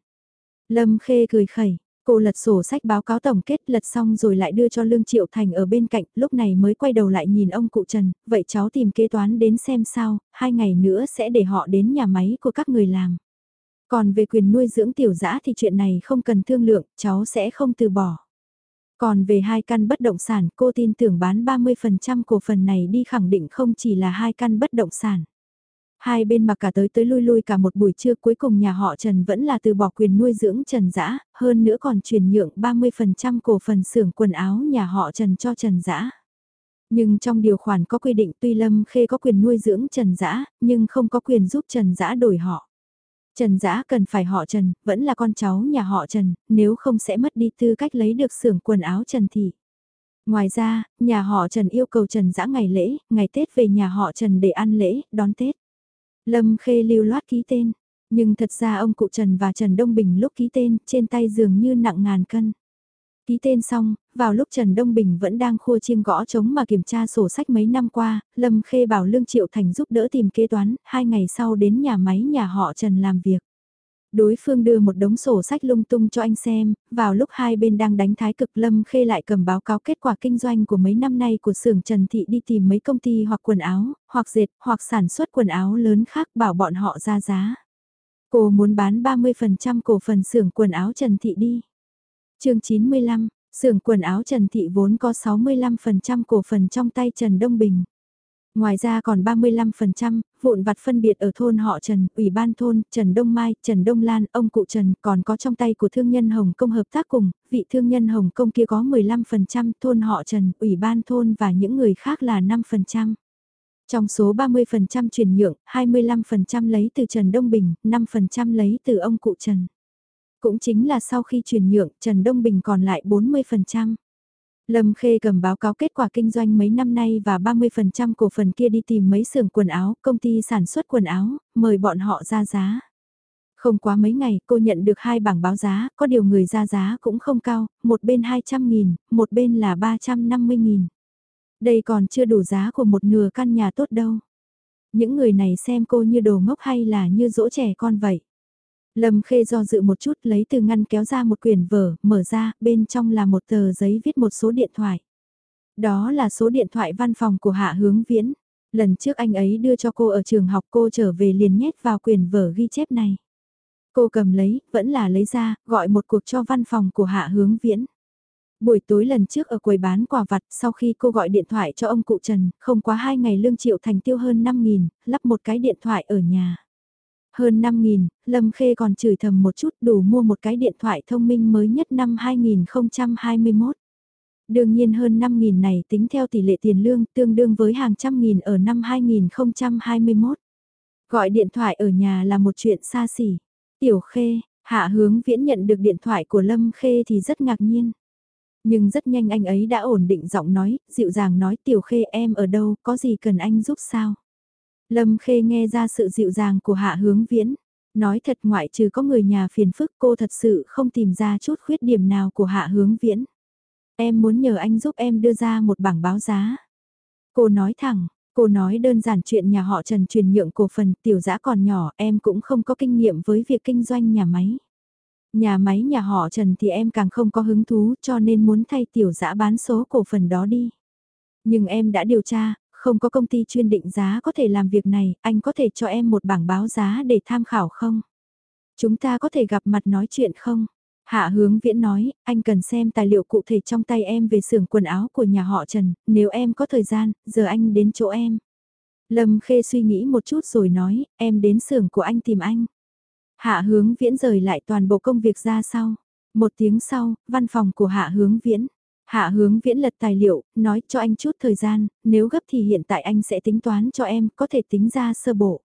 Lâm Khê cười khẩy, cô lật sổ sách báo cáo tổng kết lật xong rồi lại đưa cho Lương Triệu Thành ở bên cạnh, lúc này mới quay đầu lại nhìn ông cụ Trần, vậy cháu tìm kế toán đến xem sao, hai ngày nữa sẽ để họ đến nhà máy của các người làm. Còn về quyền nuôi dưỡng tiểu dã thì chuyện này không cần thương lượng, cháu sẽ không từ bỏ. Còn về hai căn bất động sản, cô tin tưởng bán 30% cổ phần này đi khẳng định không chỉ là hai căn bất động sản. Hai bên mà cả tới tới lui lui cả một buổi trưa cuối cùng nhà họ Trần vẫn là từ bỏ quyền nuôi dưỡng Trần Dã, hơn nữa còn chuyển nhượng 30% cổ phần xưởng quần áo nhà họ Trần cho Trần Dã. Nhưng trong điều khoản có quy định tuy Lâm Khê có quyền nuôi dưỡng Trần Dã, nhưng không có quyền giúp Trần Dã đổi họ. Trần Dã cần phải họ Trần, vẫn là con cháu nhà họ Trần, nếu không sẽ mất đi tư cách lấy được xưởng quần áo Trần Thị. Ngoài ra, nhà họ Trần yêu cầu Trần Dã ngày lễ, ngày Tết về nhà họ Trần để ăn lễ, đón Tết. Lâm Khê lưu loát ký tên, nhưng thật ra ông cụ Trần và Trần Đông Bình lúc ký tên, trên tay dường như nặng ngàn cân. Ký tên xong, vào lúc Trần Đông Bình vẫn đang khua chiêng gõ trống mà kiểm tra sổ sách mấy năm qua, Lâm Khê bảo Lương Triệu Thành giúp đỡ tìm kế toán, hai ngày sau đến nhà máy nhà họ Trần làm việc. Đối phương đưa một đống sổ sách lung tung cho anh xem, vào lúc hai bên đang đánh thái cực Lâm Khê lại cầm báo cáo kết quả kinh doanh của mấy năm nay của xưởng Trần Thị đi tìm mấy công ty hoặc quần áo, hoặc dệt, hoặc sản xuất quần áo lớn khác bảo bọn họ ra giá. Cô muốn bán 30% cổ phần xưởng quần áo Trần Thị đi chương 95, xưởng quần áo Trần Thị vốn có 65% cổ phần trong tay Trần Đông Bình. Ngoài ra còn 35%, vụn vặt phân biệt ở thôn họ Trần, Ủy ban thôn, Trần Đông Mai, Trần Đông Lan, ông cụ Trần còn có trong tay của thương nhân Hồng Kông hợp tác cùng, vị thương nhân Hồng Kông kia có 15%, thôn họ Trần, Ủy ban thôn và những người khác là 5%. Trong số 30% chuyển nhượng, 25% lấy từ Trần Đông Bình, 5% lấy từ ông cụ Trần. Cũng chính là sau khi chuyển nhượng, Trần Đông Bình còn lại 40%. Lâm Khê cầm báo cáo kết quả kinh doanh mấy năm nay và 30% cổ phần kia đi tìm mấy xưởng quần áo, công ty sản xuất quần áo, mời bọn họ ra giá. Không quá mấy ngày cô nhận được hai bảng báo giá, có điều người ra giá cũng không cao, một bên 200.000, một bên là 350.000. Đây còn chưa đủ giá của một nửa căn nhà tốt đâu. Những người này xem cô như đồ ngốc hay là như dỗ trẻ con vậy. Lâm Khê do dự một chút lấy từ ngăn kéo ra một quyển vở, mở ra, bên trong là một tờ giấy viết một số điện thoại. Đó là số điện thoại văn phòng của Hạ Hướng Viễn. Lần trước anh ấy đưa cho cô ở trường học cô trở về liền nhét vào quyển vở ghi chép này. Cô cầm lấy, vẫn là lấy ra, gọi một cuộc cho văn phòng của Hạ Hướng Viễn. Buổi tối lần trước ở quầy bán quà vặt sau khi cô gọi điện thoại cho ông cụ Trần, không quá 2 ngày lương triệu thành tiêu hơn 5.000, lắp một cái điện thoại ở nhà. Hơn 5.000, Lâm Khê còn chửi thầm một chút đủ mua một cái điện thoại thông minh mới nhất năm 2021. Đương nhiên hơn 5.000 này tính theo tỷ lệ tiền lương tương đương với hàng trăm nghìn ở năm 2021. Gọi điện thoại ở nhà là một chuyện xa xỉ. Tiểu Khê, Hạ Hướng Viễn nhận được điện thoại của Lâm Khê thì rất ngạc nhiên. Nhưng rất nhanh anh ấy đã ổn định giọng nói, dịu dàng nói Tiểu Khê em ở đâu, có gì cần anh giúp sao? Lâm Khê nghe ra sự dịu dàng của Hạ Hướng Viễn. Nói thật ngoại trừ có người nhà phiền phức cô thật sự không tìm ra chút khuyết điểm nào của Hạ Hướng Viễn. Em muốn nhờ anh giúp em đưa ra một bảng báo giá. Cô nói thẳng, cô nói đơn giản chuyện nhà họ Trần truyền nhượng cổ phần tiểu giã còn nhỏ em cũng không có kinh nghiệm với việc kinh doanh nhà máy. Nhà máy nhà họ Trần thì em càng không có hứng thú cho nên muốn thay tiểu giã bán số cổ phần đó đi. Nhưng em đã điều tra, không có công ty chuyên định giá có thể làm việc này, anh có thể cho em một bảng báo giá để tham khảo không? Chúng ta có thể gặp mặt nói chuyện không? Hạ hướng viễn nói, anh cần xem tài liệu cụ thể trong tay em về xưởng quần áo của nhà họ Trần, nếu em có thời gian, giờ anh đến chỗ em. Lâm Khê suy nghĩ một chút rồi nói, em đến xưởng của anh tìm anh. Hạ hướng viễn rời lại toàn bộ công việc ra sau. Một tiếng sau, văn phòng của hạ hướng viễn. Hạ hướng viễn lật tài liệu, nói cho anh chút thời gian, nếu gấp thì hiện tại anh sẽ tính toán cho em, có thể tính ra sơ bộ.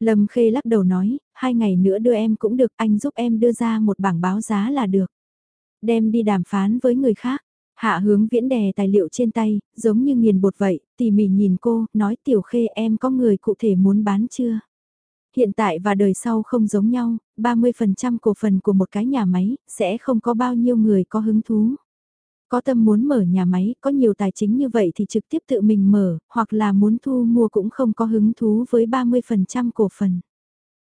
Lâm Khê lắc đầu nói, hai ngày nữa đưa em cũng được, anh giúp em đưa ra một bảng báo giá là được. Đem đi đàm phán với người khác. Hạ hướng viễn đè tài liệu trên tay, giống như nghiền bột vậy, tỉ mỉ nhìn cô, nói tiểu khê em có người cụ thể muốn bán chưa? Hiện tại và đời sau không giống nhau, 30% cổ phần của một cái nhà máy, sẽ không có bao nhiêu người có hứng thú. Có tâm muốn mở nhà máy, có nhiều tài chính như vậy thì trực tiếp tự mình mở, hoặc là muốn thu mua cũng không có hứng thú với 30% cổ phần.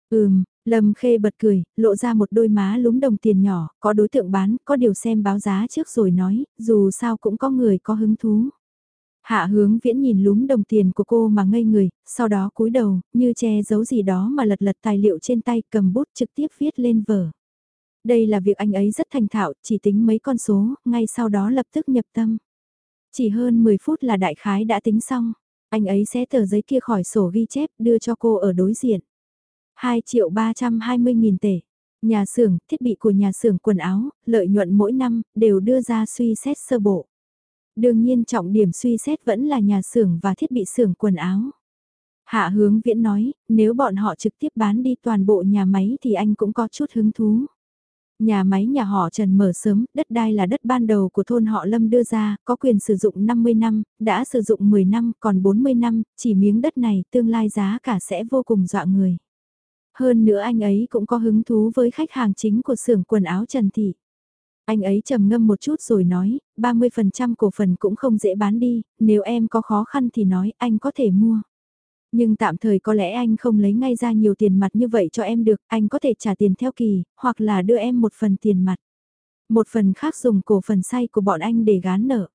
Ừm, Lâm Khê bật cười, lộ ra một đôi má lúm đồng tiền nhỏ, có đối tượng bán, có điều xem báo giá trước rồi nói, dù sao cũng có người có hứng thú. Hạ hướng viễn nhìn lúm đồng tiền của cô mà ngây người, sau đó cúi đầu, như che giấu gì đó mà lật lật tài liệu trên tay cầm bút trực tiếp viết lên vở. Đây là việc anh ấy rất thành thạo, chỉ tính mấy con số, ngay sau đó lập tức nhập tâm. Chỉ hơn 10 phút là đại khái đã tính xong, anh ấy sẽ tờ giấy kia khỏi sổ ghi chép đưa cho cô ở đối diện. 2 triệu 320 nghìn tể. Nhà xưởng, thiết bị của nhà xưởng quần áo, lợi nhuận mỗi năm, đều đưa ra suy xét sơ bộ. Đương nhiên trọng điểm suy xét vẫn là nhà xưởng và thiết bị xưởng quần áo. Hạ hướng viễn nói, nếu bọn họ trực tiếp bán đi toàn bộ nhà máy thì anh cũng có chút hứng thú. Nhà máy nhà họ Trần mở sớm, đất đai là đất ban đầu của thôn họ Lâm đưa ra, có quyền sử dụng 50 năm, đã sử dụng 10 năm, còn 40 năm, chỉ miếng đất này tương lai giá cả sẽ vô cùng dọa người. Hơn nữa anh ấy cũng có hứng thú với khách hàng chính của xưởng quần áo Trần Thị. Anh ấy trầm ngâm một chút rồi nói, 30% cổ phần cũng không dễ bán đi, nếu em có khó khăn thì nói anh có thể mua. Nhưng tạm thời có lẽ anh không lấy ngay ra nhiều tiền mặt như vậy cho em được, anh có thể trả tiền theo kỳ, hoặc là đưa em một phần tiền mặt. Một phần khác dùng cổ phần say của bọn anh để gán nợ.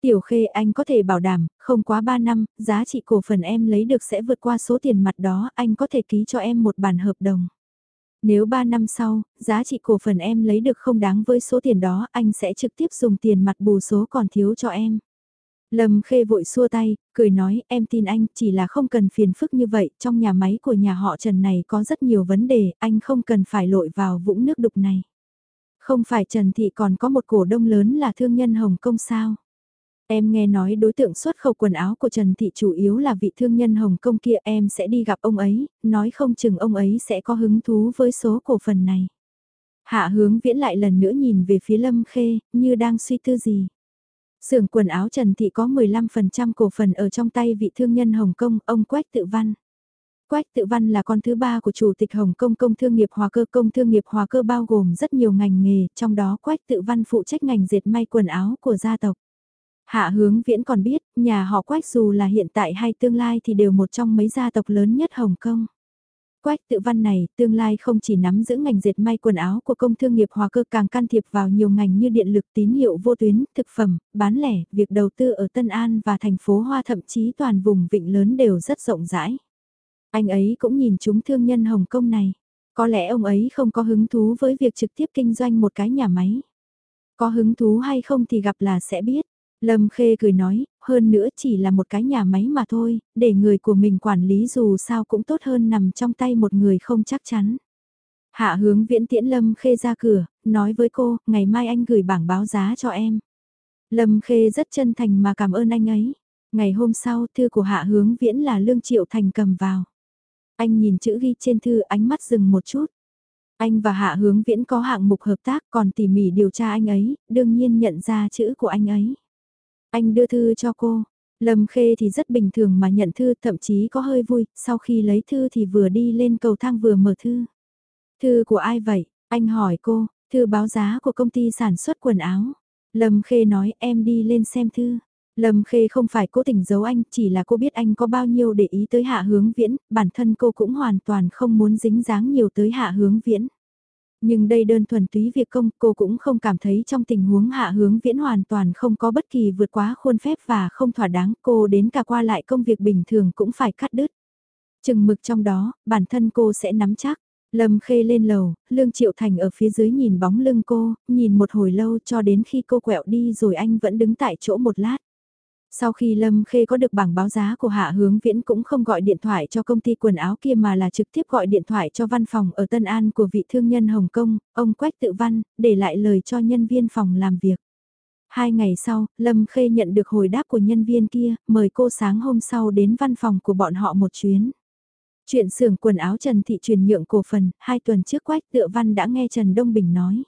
Tiểu khê anh có thể bảo đảm, không quá 3 năm, giá trị cổ phần em lấy được sẽ vượt qua số tiền mặt đó, anh có thể ký cho em một bản hợp đồng. Nếu 3 năm sau, giá trị cổ phần em lấy được không đáng với số tiền đó, anh sẽ trực tiếp dùng tiền mặt bù số còn thiếu cho em. Lâm Khê vội xua tay, cười nói em tin anh chỉ là không cần phiền phức như vậy, trong nhà máy của nhà họ Trần này có rất nhiều vấn đề, anh không cần phải lội vào vũng nước đục này. Không phải Trần Thị còn có một cổ đông lớn là thương nhân Hồng Kông sao? Em nghe nói đối tượng xuất khẩu quần áo của Trần Thị chủ yếu là vị thương nhân Hồng Kông kia em sẽ đi gặp ông ấy, nói không chừng ông ấy sẽ có hứng thú với số cổ phần này. Hạ hướng viễn lại lần nữa nhìn về phía Lâm Khê, như đang suy tư gì. Sưởng quần áo Trần Thị có 15% cổ phần ở trong tay vị thương nhân Hồng Kông, ông Quách Tự Văn. Quách Tự Văn là con thứ ba của Chủ tịch Hồng Kông Công Thương nghiệp Hòa Cơ. Công Thương nghiệp Hòa Cơ bao gồm rất nhiều ngành nghề, trong đó Quách Tự Văn phụ trách ngành dệt may quần áo của gia tộc. Hạ hướng viễn còn biết, nhà họ Quách dù là hiện tại hay tương lai thì đều một trong mấy gia tộc lớn nhất Hồng Kông. Quách tự văn này, tương lai không chỉ nắm giữ ngành dệt may quần áo của công thương nghiệp hòa cơ càng can thiệp vào nhiều ngành như điện lực tín hiệu vô tuyến, thực phẩm, bán lẻ, việc đầu tư ở Tân An và thành phố Hoa thậm chí toàn vùng vịnh lớn đều rất rộng rãi. Anh ấy cũng nhìn chúng thương nhân Hồng Kông này. Có lẽ ông ấy không có hứng thú với việc trực tiếp kinh doanh một cái nhà máy. Có hứng thú hay không thì gặp là sẽ biết. Lâm Khê cười nói, hơn nữa chỉ là một cái nhà máy mà thôi, để người của mình quản lý dù sao cũng tốt hơn nằm trong tay một người không chắc chắn. Hạ hướng viễn tiễn Lâm Khê ra cửa, nói với cô, ngày mai anh gửi bảng báo giá cho em. Lâm Khê rất chân thành mà cảm ơn anh ấy. Ngày hôm sau, thư của Hạ hướng viễn là Lương Triệu Thành cầm vào. Anh nhìn chữ ghi trên thư ánh mắt dừng một chút. Anh và Hạ hướng viễn có hạng mục hợp tác còn tỉ mỉ điều tra anh ấy, đương nhiên nhận ra chữ của anh ấy. Anh đưa thư cho cô. Lâm Khê thì rất bình thường mà nhận thư thậm chí có hơi vui, sau khi lấy thư thì vừa đi lên cầu thang vừa mở thư. Thư của ai vậy? Anh hỏi cô, thư báo giá của công ty sản xuất quần áo. Lâm Khê nói em đi lên xem thư. Lâm Khê không phải cố tình giấu anh, chỉ là cô biết anh có bao nhiêu để ý tới hạ hướng viễn, bản thân cô cũng hoàn toàn không muốn dính dáng nhiều tới hạ hướng viễn. Nhưng đây đơn thuần túy việc công, cô cũng không cảm thấy trong tình huống hạ hướng viễn hoàn toàn không có bất kỳ vượt quá khuôn phép và không thỏa đáng, cô đến cả qua lại công việc bình thường cũng phải cắt đứt. Chừng mực trong đó, bản thân cô sẽ nắm chắc. Lâm Khê lên lầu, Lương Triệu Thành ở phía dưới nhìn bóng lưng cô, nhìn một hồi lâu cho đến khi cô quẹo đi rồi anh vẫn đứng tại chỗ một lát. Sau khi Lâm Khê có được bảng báo giá của Hạ Hướng Viễn cũng không gọi điện thoại cho công ty quần áo kia mà là trực tiếp gọi điện thoại cho văn phòng ở Tân An của vị thương nhân Hồng Kông, ông Quách Tự Văn, để lại lời cho nhân viên phòng làm việc. Hai ngày sau, Lâm Khê nhận được hồi đáp của nhân viên kia, mời cô sáng hôm sau đến văn phòng của bọn họ một chuyến. Chuyện xưởng quần áo Trần Thị truyền nhượng cổ phần, hai tuần trước Quách Tự Văn đã nghe Trần Đông Bình nói.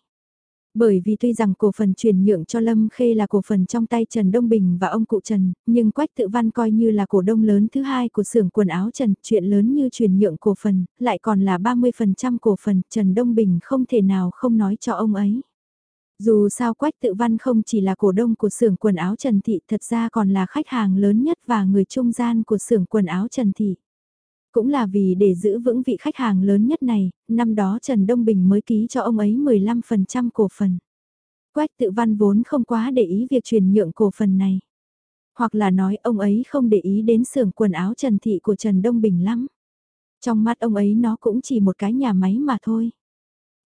Bởi vì tuy rằng cổ phần chuyển nhượng cho Lâm Khê là cổ phần trong tay Trần Đông Bình và ông cụ Trần, nhưng Quách Tự Văn coi như là cổ đông lớn thứ hai của xưởng quần áo Trần, chuyện lớn như chuyển nhượng cổ phần, lại còn là 30% cổ phần, Trần Đông Bình không thể nào không nói cho ông ấy. Dù sao Quách Tự Văn không chỉ là cổ đông của xưởng quần áo Trần Thị, thật ra còn là khách hàng lớn nhất và người trung gian của xưởng quần áo Trần Thị. Cũng là vì để giữ vững vị khách hàng lớn nhất này, năm đó Trần Đông Bình mới ký cho ông ấy 15% cổ phần. Quách tự văn vốn không quá để ý việc chuyển nhượng cổ phần này. Hoặc là nói ông ấy không để ý đến xưởng quần áo Trần Thị của Trần Đông Bình lắm. Trong mắt ông ấy nó cũng chỉ một cái nhà máy mà thôi.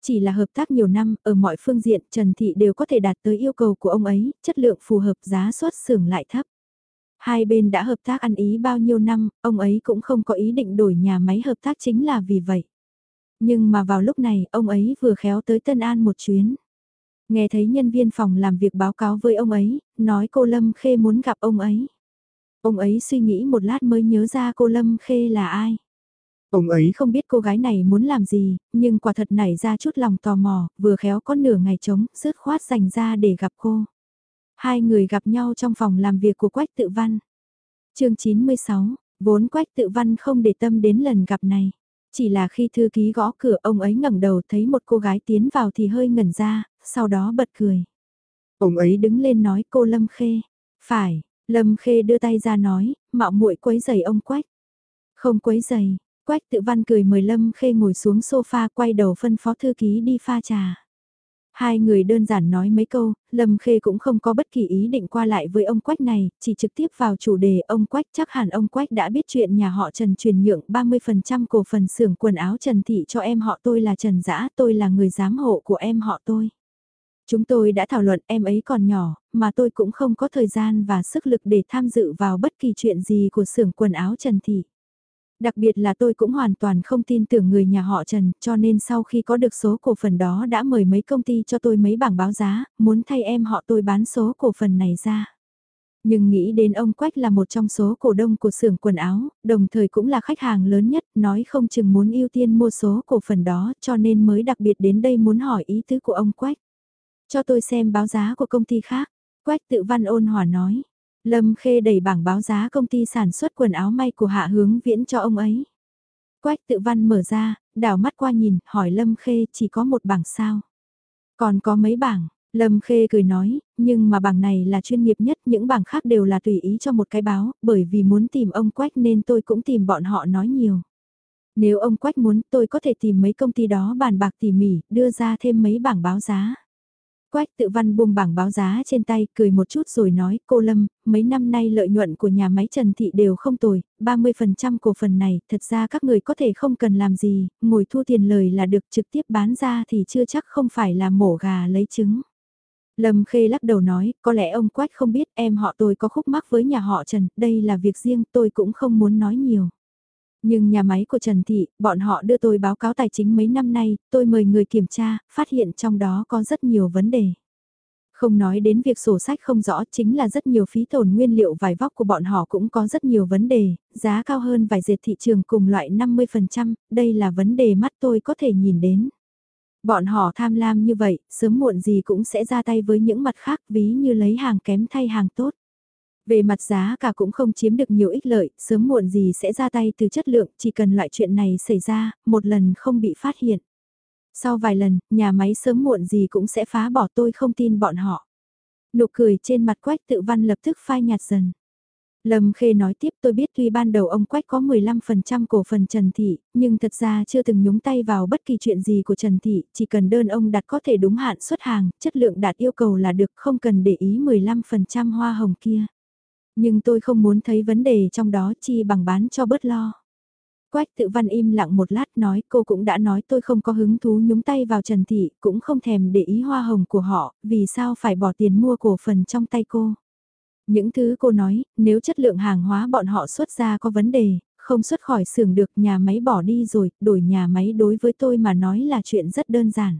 Chỉ là hợp tác nhiều năm, ở mọi phương diện Trần Thị đều có thể đạt tới yêu cầu của ông ấy, chất lượng phù hợp giá xuất xưởng lại thấp. Hai bên đã hợp tác ăn ý bao nhiêu năm, ông ấy cũng không có ý định đổi nhà máy hợp tác chính là vì vậy. Nhưng mà vào lúc này, ông ấy vừa khéo tới Tân An một chuyến. Nghe thấy nhân viên phòng làm việc báo cáo với ông ấy, nói cô Lâm Khê muốn gặp ông ấy. Ông ấy suy nghĩ một lát mới nhớ ra cô Lâm Khê là ai. Ông ấy không biết cô gái này muốn làm gì, nhưng quả thật nảy ra chút lòng tò mò, vừa khéo có nửa ngày trống, rứt khoát dành ra để gặp cô. Hai người gặp nhau trong phòng làm việc của Quách Tự Văn. chương 96, vốn Quách Tự Văn không để tâm đến lần gặp này. Chỉ là khi thư ký gõ cửa ông ấy ngẩng đầu thấy một cô gái tiến vào thì hơi ngẩn ra, sau đó bật cười. Ông ấy đứng lên nói cô Lâm Khê. Phải, Lâm Khê đưa tay ra nói, mạo muội quấy giày ông Quách. Không quấy giày, Quách tự văn cười mời Lâm Khê ngồi xuống sofa quay đầu phân phó thư ký đi pha trà. Hai người đơn giản nói mấy câu, Lâm Khê cũng không có bất kỳ ý định qua lại với ông Quách này, chỉ trực tiếp vào chủ đề ông Quách chắc hẳn ông Quách đã biết chuyện nhà họ Trần truyền nhượng 30% cổ phần xưởng quần áo Trần Thị cho em họ tôi là Trần Dã, tôi là người giám hộ của em họ tôi. Chúng tôi đã thảo luận em ấy còn nhỏ, mà tôi cũng không có thời gian và sức lực để tham dự vào bất kỳ chuyện gì của xưởng quần áo Trần Thị. Đặc biệt là tôi cũng hoàn toàn không tin tưởng người nhà họ Trần, cho nên sau khi có được số cổ phần đó đã mời mấy công ty cho tôi mấy bảng báo giá, muốn thay em họ tôi bán số cổ phần này ra. Nhưng nghĩ đến ông Quách là một trong số cổ đông của xưởng quần áo, đồng thời cũng là khách hàng lớn nhất, nói không chừng muốn ưu tiên mua số cổ phần đó cho nên mới đặc biệt đến đây muốn hỏi ý tứ của ông Quách. Cho tôi xem báo giá của công ty khác. Quách tự văn ôn hòa nói. Lâm Khê đẩy bảng báo giá công ty sản xuất quần áo may của Hạ Hướng Viễn cho ông ấy. Quách tự văn mở ra, đảo mắt qua nhìn, hỏi Lâm Khê chỉ có một bảng sao. Còn có mấy bảng, Lâm Khê cười nói, nhưng mà bảng này là chuyên nghiệp nhất, những bảng khác đều là tùy ý cho một cái báo, bởi vì muốn tìm ông Quách nên tôi cũng tìm bọn họ nói nhiều. Nếu ông Quách muốn tôi có thể tìm mấy công ty đó bàn bạc tỉ mỉ, đưa ra thêm mấy bảng báo giá. Quách tự văn buông bảng báo giá trên tay, cười một chút rồi nói, cô Lâm, mấy năm nay lợi nhuận của nhà máy Trần Thị đều không tồi, 30% cổ phần này, thật ra các người có thể không cần làm gì, ngồi thu tiền lời là được trực tiếp bán ra thì chưa chắc không phải là mổ gà lấy trứng. Lâm Khê lắc đầu nói, có lẽ ông Quách không biết em họ tôi có khúc mắc với nhà họ Trần, đây là việc riêng tôi cũng không muốn nói nhiều. Nhưng nhà máy của Trần Thị, bọn họ đưa tôi báo cáo tài chính mấy năm nay, tôi mời người kiểm tra, phát hiện trong đó có rất nhiều vấn đề. Không nói đến việc sổ sách không rõ chính là rất nhiều phí tổn nguyên liệu vải vóc của bọn họ cũng có rất nhiều vấn đề, giá cao hơn vải dệt thị trường cùng loại 50%, đây là vấn đề mắt tôi có thể nhìn đến. Bọn họ tham lam như vậy, sớm muộn gì cũng sẽ ra tay với những mặt khác ví như lấy hàng kém thay hàng tốt. Về mặt giá cả cũng không chiếm được nhiều ích lợi, sớm muộn gì sẽ ra tay từ chất lượng, chỉ cần loại chuyện này xảy ra, một lần không bị phát hiện. Sau vài lần, nhà máy sớm muộn gì cũng sẽ phá bỏ tôi không tin bọn họ. Nụ cười trên mặt quách tự văn lập tức phai nhạt dần. Lâm Khê nói tiếp tôi biết tuy ban đầu ông Quách có 15% cổ phần Trần Thị, nhưng thật ra chưa từng nhúng tay vào bất kỳ chuyện gì của Trần Thị, chỉ cần đơn ông đặt có thể đúng hạn xuất hàng, chất lượng đạt yêu cầu là được không cần để ý 15% hoa hồng kia. Nhưng tôi không muốn thấy vấn đề trong đó chi bằng bán cho bớt lo. Quách tự văn im lặng một lát nói cô cũng đã nói tôi không có hứng thú nhúng tay vào Trần Thị, cũng không thèm để ý hoa hồng của họ, vì sao phải bỏ tiền mua cổ phần trong tay cô. Những thứ cô nói, nếu chất lượng hàng hóa bọn họ xuất ra có vấn đề, không xuất khỏi xưởng được nhà máy bỏ đi rồi, đổi nhà máy đối với tôi mà nói là chuyện rất đơn giản.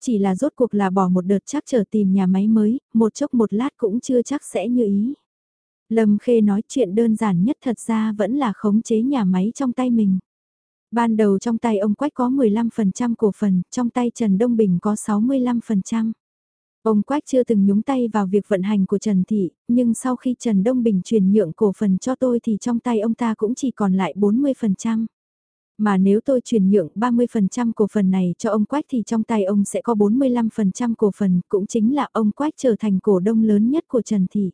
Chỉ là rốt cuộc là bỏ một đợt chắc chờ tìm nhà máy mới, một chốc một lát cũng chưa chắc sẽ như ý. Lâm Khê nói chuyện đơn giản nhất thật ra vẫn là khống chế nhà máy trong tay mình. Ban đầu trong tay ông Quách có 15% cổ phần, trong tay Trần Đông Bình có 65%. Ông Quách chưa từng nhúng tay vào việc vận hành của Trần Thị, nhưng sau khi Trần Đông Bình chuyển nhượng cổ phần cho tôi thì trong tay ông ta cũng chỉ còn lại 40%. Mà nếu tôi chuyển nhượng 30% cổ phần này cho ông Quách thì trong tay ông sẽ có 45% cổ phần, cũng chính là ông Quách trở thành cổ đông lớn nhất của Trần Thị.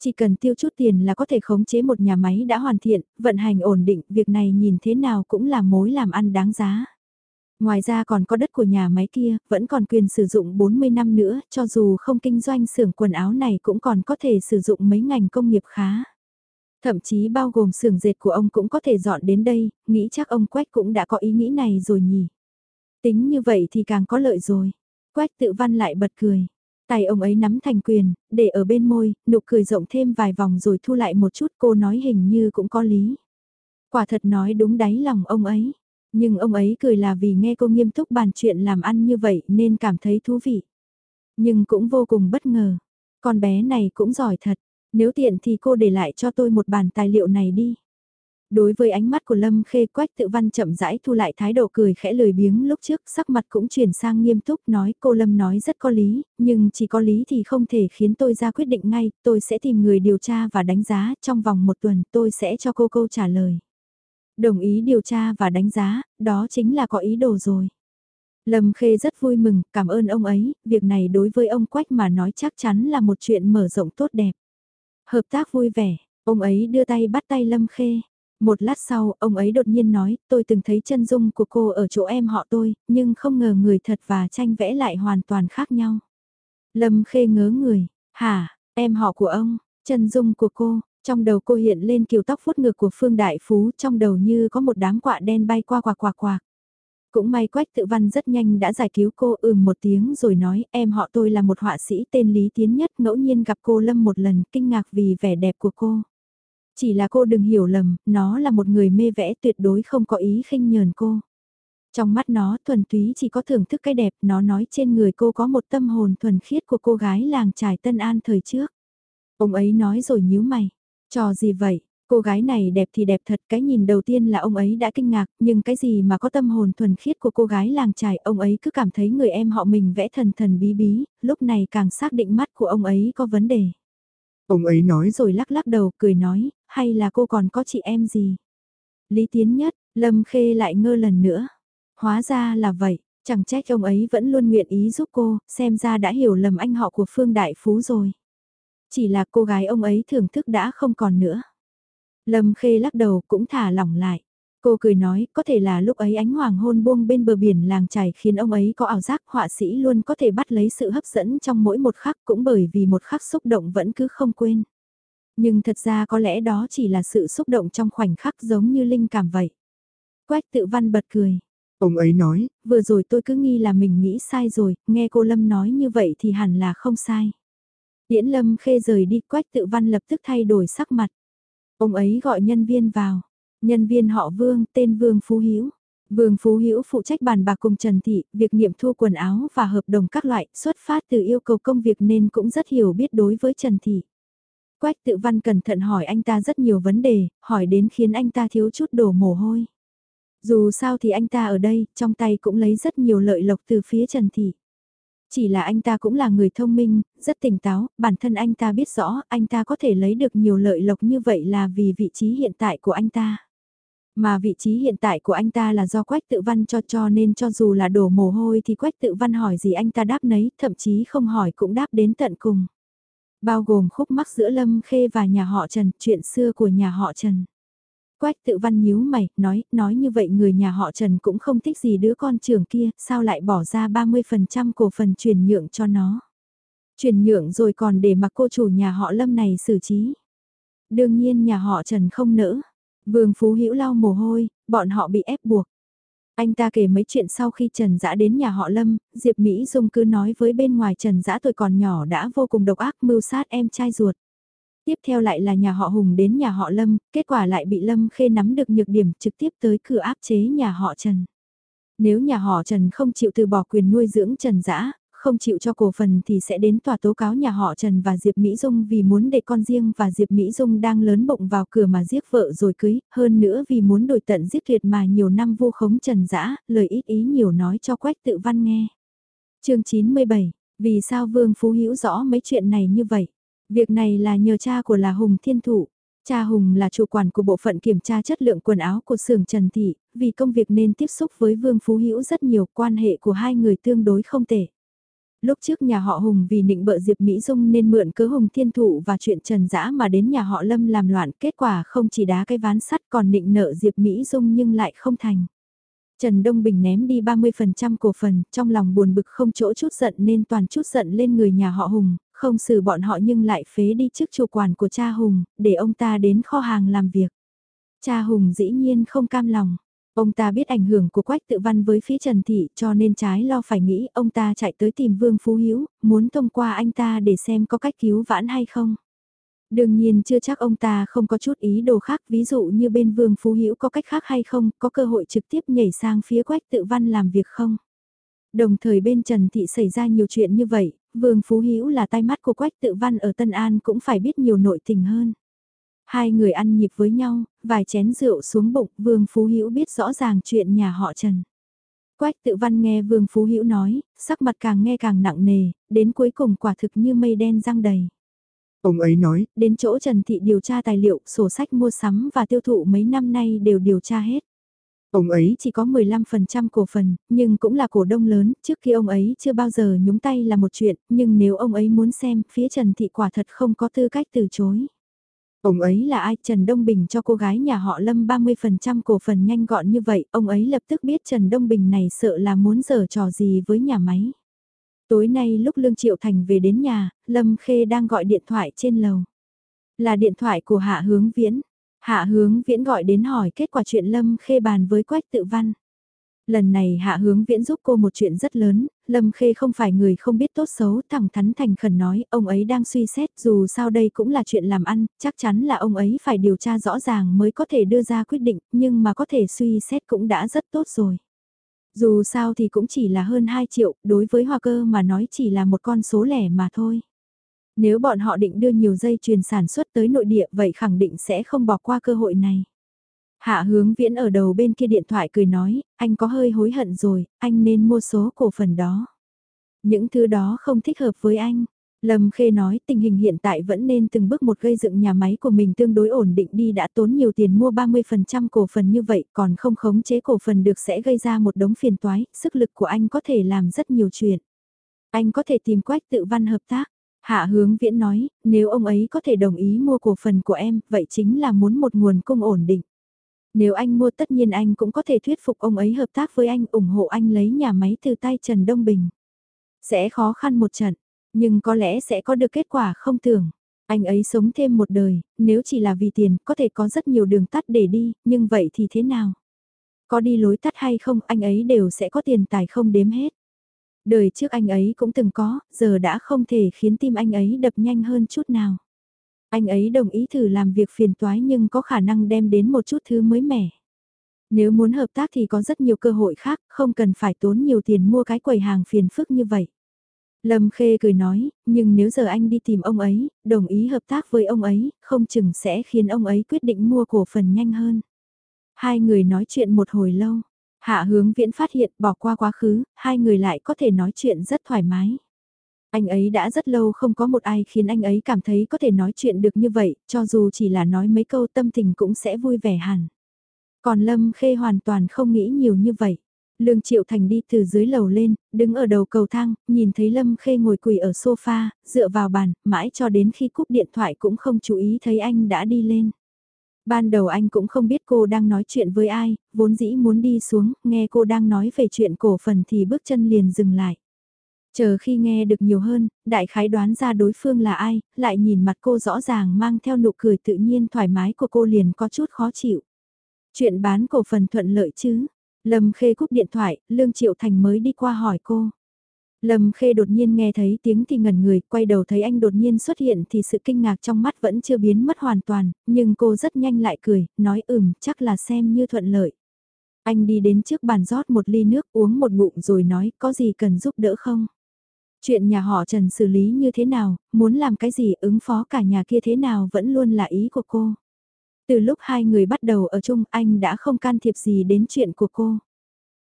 Chỉ cần tiêu chút tiền là có thể khống chế một nhà máy đã hoàn thiện, vận hành ổn định, việc này nhìn thế nào cũng là mối làm ăn đáng giá. Ngoài ra còn có đất của nhà máy kia, vẫn còn quyền sử dụng 40 năm nữa, cho dù không kinh doanh xưởng quần áo này cũng còn có thể sử dụng mấy ngành công nghiệp khá. Thậm chí bao gồm xưởng dệt của ông cũng có thể dọn đến đây, nghĩ chắc ông Quách cũng đã có ý nghĩ này rồi nhỉ. Tính như vậy thì càng có lợi rồi. Quách tự văn lại bật cười. Tay ông ấy nắm thành quyền, để ở bên môi, nụ cười rộng thêm vài vòng rồi thu lại một chút cô nói hình như cũng có lý. Quả thật nói đúng đáy lòng ông ấy. Nhưng ông ấy cười là vì nghe cô nghiêm túc bàn chuyện làm ăn như vậy nên cảm thấy thú vị. Nhưng cũng vô cùng bất ngờ. Con bé này cũng giỏi thật. Nếu tiện thì cô để lại cho tôi một bản tài liệu này đi. Đối với ánh mắt của Lâm Khê Quách tự văn chậm rãi thu lại thái độ cười khẽ lười biếng lúc trước sắc mặt cũng chuyển sang nghiêm túc nói cô Lâm nói rất có lý, nhưng chỉ có lý thì không thể khiến tôi ra quyết định ngay, tôi sẽ tìm người điều tra và đánh giá, trong vòng một tuần tôi sẽ cho cô câu trả lời. Đồng ý điều tra và đánh giá, đó chính là có ý đồ rồi. Lâm Khê rất vui mừng, cảm ơn ông ấy, việc này đối với ông Quách mà nói chắc chắn là một chuyện mở rộng tốt đẹp. Hợp tác vui vẻ, ông ấy đưa tay bắt tay Lâm Khê. Một lát sau, ông ấy đột nhiên nói, tôi từng thấy chân dung của cô ở chỗ em họ tôi, nhưng không ngờ người thật và tranh vẽ lại hoàn toàn khác nhau. Lâm Khê ngớ người, hả, em họ của ông, chân dung của cô, trong đầu cô hiện lên kiểu tóc vuốt ngược của Phương Đại Phú, trong đầu như có một đám quạ đen bay qua quạc quạc quạc. Cũng may Quách tự văn rất nhanh đã giải cứu cô ừm một tiếng rồi nói em họ tôi là một họa sĩ tên Lý Tiến Nhất ngẫu nhiên gặp cô Lâm một lần kinh ngạc vì vẻ đẹp của cô. Chỉ là cô đừng hiểu lầm, nó là một người mê vẽ tuyệt đối không có ý khinh nhờn cô. Trong mắt nó thuần túy chỉ có thưởng thức cái đẹp, nó nói trên người cô có một tâm hồn thuần khiết của cô gái làng trải Tân An thời trước. Ông ấy nói rồi nhíu mày. Trò gì vậy? Cô gái này đẹp thì đẹp thật, cái nhìn đầu tiên là ông ấy đã kinh ngạc, nhưng cái gì mà có tâm hồn thuần khiết của cô gái làng trải, ông ấy cứ cảm thấy người em họ mình vẽ thần thần bí bí, lúc này càng xác định mắt của ông ấy có vấn đề. Ông ấy nói rồi lắc lắc đầu, cười nói, hay là cô còn có chị em gì? Lý Tiến Nhất, Lâm Khê lại ngơ lần nữa. Hóa ra là vậy, chẳng trách ông ấy vẫn luôn nguyện ý giúp cô, xem ra đã hiểu lầm anh họ của Phương Đại Phú rồi. Chỉ là cô gái ông ấy thưởng thức đã không còn nữa. Lâm Khê lắc đầu cũng thả lỏng lại. Cô cười nói, có thể là lúc ấy ánh hoàng hôn buông bên bờ biển làng trải khiến ông ấy có ảo giác họa sĩ luôn có thể bắt lấy sự hấp dẫn trong mỗi một khắc cũng bởi vì một khắc xúc động vẫn cứ không quên. Nhưng thật ra có lẽ đó chỉ là sự xúc động trong khoảnh khắc giống như linh cảm vậy. Quách tự văn bật cười. Ông ấy nói, vừa rồi tôi cứ nghi là mình nghĩ sai rồi, nghe cô Lâm nói như vậy thì hẳn là không sai. Điễn Lâm khê rời đi, Quách tự văn lập tức thay đổi sắc mặt. Ông ấy gọi nhân viên vào. Nhân viên họ Vương, tên Vương Phú Hữu. Vương Phú Hữu phụ trách bàn bạc cùng Trần Thị, việc nghiệm thu quần áo và hợp đồng các loại, xuất phát từ yêu cầu công việc nên cũng rất hiểu biết đối với Trần Thị. Quách tự văn cẩn thận hỏi anh ta rất nhiều vấn đề, hỏi đến khiến anh ta thiếu chút đổ mồ hôi. Dù sao thì anh ta ở đây, trong tay cũng lấy rất nhiều lợi lộc từ phía Trần Thị. Chỉ là anh ta cũng là người thông minh, rất tỉnh táo, bản thân anh ta biết rõ anh ta có thể lấy được nhiều lợi lộc như vậy là vì vị trí hiện tại của anh ta. Mà vị trí hiện tại của anh ta là do Quách Tự Văn cho cho nên cho dù là đổ mồ hôi thì Quách Tự Văn hỏi gì anh ta đáp nấy, thậm chí không hỏi cũng đáp đến tận cùng. Bao gồm khúc mắc giữa Lâm Khê và nhà họ Trần, chuyện xưa của nhà họ Trần. Quách tự văn nhíu mày, nói, nói như vậy người nhà họ Trần cũng không thích gì đứa con trưởng kia, sao lại bỏ ra 30% cổ phần chuyển nhượng cho nó. Chuyển nhượng rồi còn để mặc cô chủ nhà họ Lâm này xử trí. Đương nhiên nhà họ Trần không nỡ. Vương Phú Hữu lau mồ hôi, bọn họ bị ép buộc. Anh ta kể mấy chuyện sau khi Trần Dã đến nhà họ Lâm, Diệp Mỹ Dung cứ nói với bên ngoài Trần Dã tuổi còn nhỏ đã vô cùng độc ác mưu sát em trai ruột. Tiếp theo lại là nhà họ Hùng đến nhà họ Lâm, kết quả lại bị Lâm Khê nắm được nhược điểm trực tiếp tới cửa áp chế nhà họ Trần. Nếu nhà họ Trần không chịu từ bỏ quyền nuôi dưỡng Trần Dã, không chịu cho cổ phần thì sẽ đến tòa tố cáo nhà họ Trần và Diệp Mỹ Dung vì muốn để con riêng và Diệp Mỹ Dung đang lớn bụng vào cửa mà giết vợ rồi cưới, hơn nữa vì muốn đổi tận giết tuyệt mà nhiều năm vu khống Trần Dã, lời ít ý nhiều nói cho Quách tự văn nghe. chương 97, vì sao Vương Phú hiểu rõ mấy chuyện này như vậy? Việc này là nhờ cha của là Hùng Thiên Thụ. Cha Hùng là chủ quản của bộ phận kiểm tra chất lượng quần áo của xưởng Trần Thị, vì công việc nên tiếp xúc với Vương Phú Hữu rất nhiều quan hệ của hai người tương đối không tệ. Lúc trước nhà họ Hùng vì nịnh bợ Diệp Mỹ Dung nên mượn cớ Hùng Thiên Thụ và chuyện Trần Dã mà đến nhà họ Lâm làm loạn kết quả không chỉ đá cái ván sắt còn nịnh nợ Diệp Mỹ Dung nhưng lại không thành. Trần Đông Bình ném đi 30% cổ phần, trong lòng buồn bực không chỗ chút giận nên toàn chút giận lên người nhà họ Hùng, không xử bọn họ nhưng lại phế đi trước chủ quản của cha Hùng, để ông ta đến kho hàng làm việc. Cha Hùng dĩ nhiên không cam lòng. Ông ta biết ảnh hưởng của Quách tự văn với phía Trần Thị cho nên trái lo phải nghĩ ông ta chạy tới tìm Vương Phú hữu muốn thông qua anh ta để xem có cách cứu vãn hay không. Đương nhiên chưa chắc ông ta không có chút ý đồ khác ví dụ như bên Vương Phú Hữu có cách khác hay không, có cơ hội trực tiếp nhảy sang phía Quách tự văn làm việc không. Đồng thời bên Trần Thị xảy ra nhiều chuyện như vậy, Vương Phú Hữu là tay mắt của Quách tự văn ở Tân An cũng phải biết nhiều nội tình hơn. Hai người ăn nhịp với nhau, vài chén rượu xuống bụng, Vương Phú Hữu biết rõ ràng chuyện nhà họ Trần. Quách tự văn nghe Vương Phú Hữu nói, sắc mặt càng nghe càng nặng nề, đến cuối cùng quả thực như mây đen răng đầy. Ông ấy nói, đến chỗ Trần Thị điều tra tài liệu, sổ sách mua sắm và tiêu thụ mấy năm nay đều điều tra hết. Ông ấy chỉ có 15% cổ phần, nhưng cũng là cổ đông lớn, trước khi ông ấy chưa bao giờ nhúng tay là một chuyện, nhưng nếu ông ấy muốn xem, phía Trần Thị quả thật không có tư cách từ chối. Ông ấy là ai? Trần Đông Bình cho cô gái nhà họ Lâm 30% cổ phần nhanh gọn như vậy, ông ấy lập tức biết Trần Đông Bình này sợ là muốn giở trò gì với nhà máy. Tối nay lúc Lương Triệu Thành về đến nhà, Lâm Khê đang gọi điện thoại trên lầu. Là điện thoại của Hạ Hướng Viễn. Hạ Hướng Viễn gọi đến hỏi kết quả chuyện Lâm Khê bàn với Quách Tự Văn. Lần này Hạ Hướng Viễn giúp cô một chuyện rất lớn, Lâm Khê không phải người không biết tốt xấu, thẳng thắn thành khẩn nói, ông ấy đang suy xét dù sao đây cũng là chuyện làm ăn, chắc chắn là ông ấy phải điều tra rõ ràng mới có thể đưa ra quyết định, nhưng mà có thể suy xét cũng đã rất tốt rồi. Dù sao thì cũng chỉ là hơn 2 triệu, đối với Hoa Cơ mà nói chỉ là một con số lẻ mà thôi. Nếu bọn họ định đưa nhiều dây chuyền sản xuất tới nội địa vậy khẳng định sẽ không bỏ qua cơ hội này. Hạ hướng viễn ở đầu bên kia điện thoại cười nói, anh có hơi hối hận rồi, anh nên mua số cổ phần đó. Những thứ đó không thích hợp với anh. Lâm Khê nói tình hình hiện tại vẫn nên từng bước một gây dựng nhà máy của mình tương đối ổn định đi đã tốn nhiều tiền mua 30% cổ phần như vậy còn không khống chế cổ phần được sẽ gây ra một đống phiền toái, sức lực của anh có thể làm rất nhiều chuyện. Anh có thể tìm quách tự văn hợp tác. Hạ hướng viễn nói, nếu ông ấy có thể đồng ý mua cổ phần của em, vậy chính là muốn một nguồn cung ổn định. Nếu anh mua tất nhiên anh cũng có thể thuyết phục ông ấy hợp tác với anh ủng hộ anh lấy nhà máy từ tay Trần Đông Bình. Sẽ khó khăn một trận, nhưng có lẽ sẽ có được kết quả không tưởng. Anh ấy sống thêm một đời, nếu chỉ là vì tiền, có thể có rất nhiều đường tắt để đi, nhưng vậy thì thế nào? Có đi lối tắt hay không, anh ấy đều sẽ có tiền tài không đếm hết. Đời trước anh ấy cũng từng có, giờ đã không thể khiến tim anh ấy đập nhanh hơn chút nào. Anh ấy đồng ý thử làm việc phiền toái nhưng có khả năng đem đến một chút thứ mới mẻ. Nếu muốn hợp tác thì có rất nhiều cơ hội khác, không cần phải tốn nhiều tiền mua cái quầy hàng phiền phức như vậy. Lâm Khê cười nói, nhưng nếu giờ anh đi tìm ông ấy, đồng ý hợp tác với ông ấy, không chừng sẽ khiến ông ấy quyết định mua cổ phần nhanh hơn. Hai người nói chuyện một hồi lâu, hạ hướng viễn phát hiện bỏ qua quá khứ, hai người lại có thể nói chuyện rất thoải mái. Anh ấy đã rất lâu không có một ai khiến anh ấy cảm thấy có thể nói chuyện được như vậy, cho dù chỉ là nói mấy câu tâm tình cũng sẽ vui vẻ hẳn. Còn Lâm Khê hoàn toàn không nghĩ nhiều như vậy. Lương Triệu Thành đi từ dưới lầu lên, đứng ở đầu cầu thang, nhìn thấy Lâm Khê ngồi quỳ ở sofa, dựa vào bàn, mãi cho đến khi cúp điện thoại cũng không chú ý thấy anh đã đi lên. Ban đầu anh cũng không biết cô đang nói chuyện với ai, vốn dĩ muốn đi xuống, nghe cô đang nói về chuyện cổ phần thì bước chân liền dừng lại. Chờ khi nghe được nhiều hơn, đại khái đoán ra đối phương là ai, lại nhìn mặt cô rõ ràng mang theo nụ cười tự nhiên thoải mái của cô liền có chút khó chịu. Chuyện bán cổ phần thuận lợi chứ? Lâm Khê cúp điện thoại, Lương Triệu Thành mới đi qua hỏi cô. Lâm Khê đột nhiên nghe thấy tiếng thì ngẩn người, quay đầu thấy anh đột nhiên xuất hiện thì sự kinh ngạc trong mắt vẫn chưa biến mất hoàn toàn, nhưng cô rất nhanh lại cười, nói ừm, chắc là xem như thuận lợi. Anh đi đến trước bàn rót một ly nước uống một ngụm rồi nói có gì cần giúp đỡ không? Chuyện nhà họ Trần xử lý như thế nào, muốn làm cái gì ứng phó cả nhà kia thế nào vẫn luôn là ý của cô. Từ lúc hai người bắt đầu ở chung anh đã không can thiệp gì đến chuyện của cô.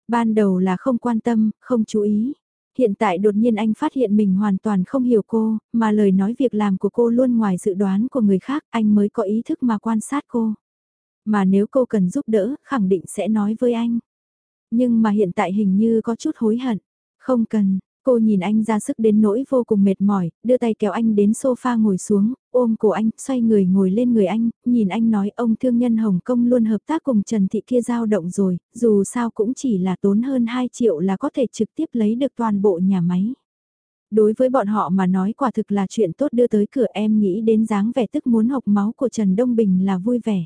Ban đầu là không quan tâm, không chú ý. Hiện tại đột nhiên anh phát hiện mình hoàn toàn không hiểu cô, mà lời nói việc làm của cô luôn ngoài dự đoán của người khác, anh mới có ý thức mà quan sát cô. Mà nếu cô cần giúp đỡ, khẳng định sẽ nói với anh. Nhưng mà hiện tại hình như có chút hối hận. Không cần, Cô nhìn anh ra sức đến nỗi vô cùng mệt mỏi, đưa tay kéo anh đến sofa ngồi xuống, ôm cổ anh, xoay người ngồi lên người anh, nhìn anh nói ông thương nhân Hồng Kông luôn hợp tác cùng Trần Thị kia giao động rồi, dù sao cũng chỉ là tốn hơn 2 triệu là có thể trực tiếp lấy được toàn bộ nhà máy. Đối với bọn họ mà nói quả thực là chuyện tốt đưa tới cửa em nghĩ đến dáng vẻ tức muốn học máu của Trần Đông Bình là vui vẻ.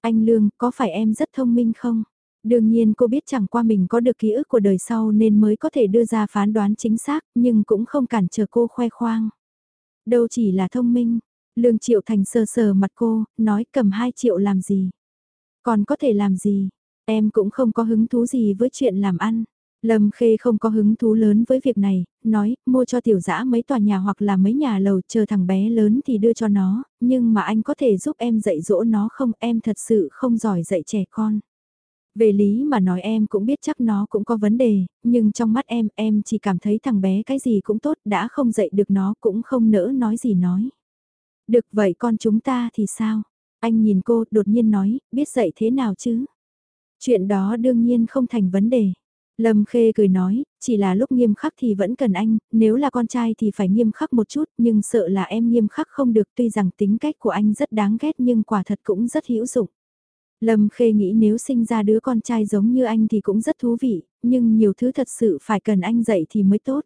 Anh Lương, có phải em rất thông minh không? Đương nhiên cô biết chẳng qua mình có được ký ức của đời sau nên mới có thể đưa ra phán đoán chính xác, nhưng cũng không cản trở cô khoe khoang. Đâu chỉ là thông minh, Lương Triệu Thành sờ sờ mặt cô, nói cầm 2 triệu làm gì. Còn có thể làm gì, em cũng không có hứng thú gì với chuyện làm ăn. Lâm Khê không có hứng thú lớn với việc này, nói, mua cho tiểu dã mấy tòa nhà hoặc là mấy nhà lầu chờ thằng bé lớn thì đưa cho nó, nhưng mà anh có thể giúp em dạy dỗ nó không, em thật sự không giỏi dạy trẻ con. Về lý mà nói em cũng biết chắc nó cũng có vấn đề, nhưng trong mắt em, em chỉ cảm thấy thằng bé cái gì cũng tốt, đã không dạy được nó cũng không nỡ nói gì nói. Được vậy con chúng ta thì sao? Anh nhìn cô, đột nhiên nói, biết dạy thế nào chứ? Chuyện đó đương nhiên không thành vấn đề. Lâm Khê cười nói, chỉ là lúc nghiêm khắc thì vẫn cần anh, nếu là con trai thì phải nghiêm khắc một chút, nhưng sợ là em nghiêm khắc không được tuy rằng tính cách của anh rất đáng ghét nhưng quả thật cũng rất hữu dụng. Lâm Khê nghĩ nếu sinh ra đứa con trai giống như anh thì cũng rất thú vị, nhưng nhiều thứ thật sự phải cần anh dạy thì mới tốt.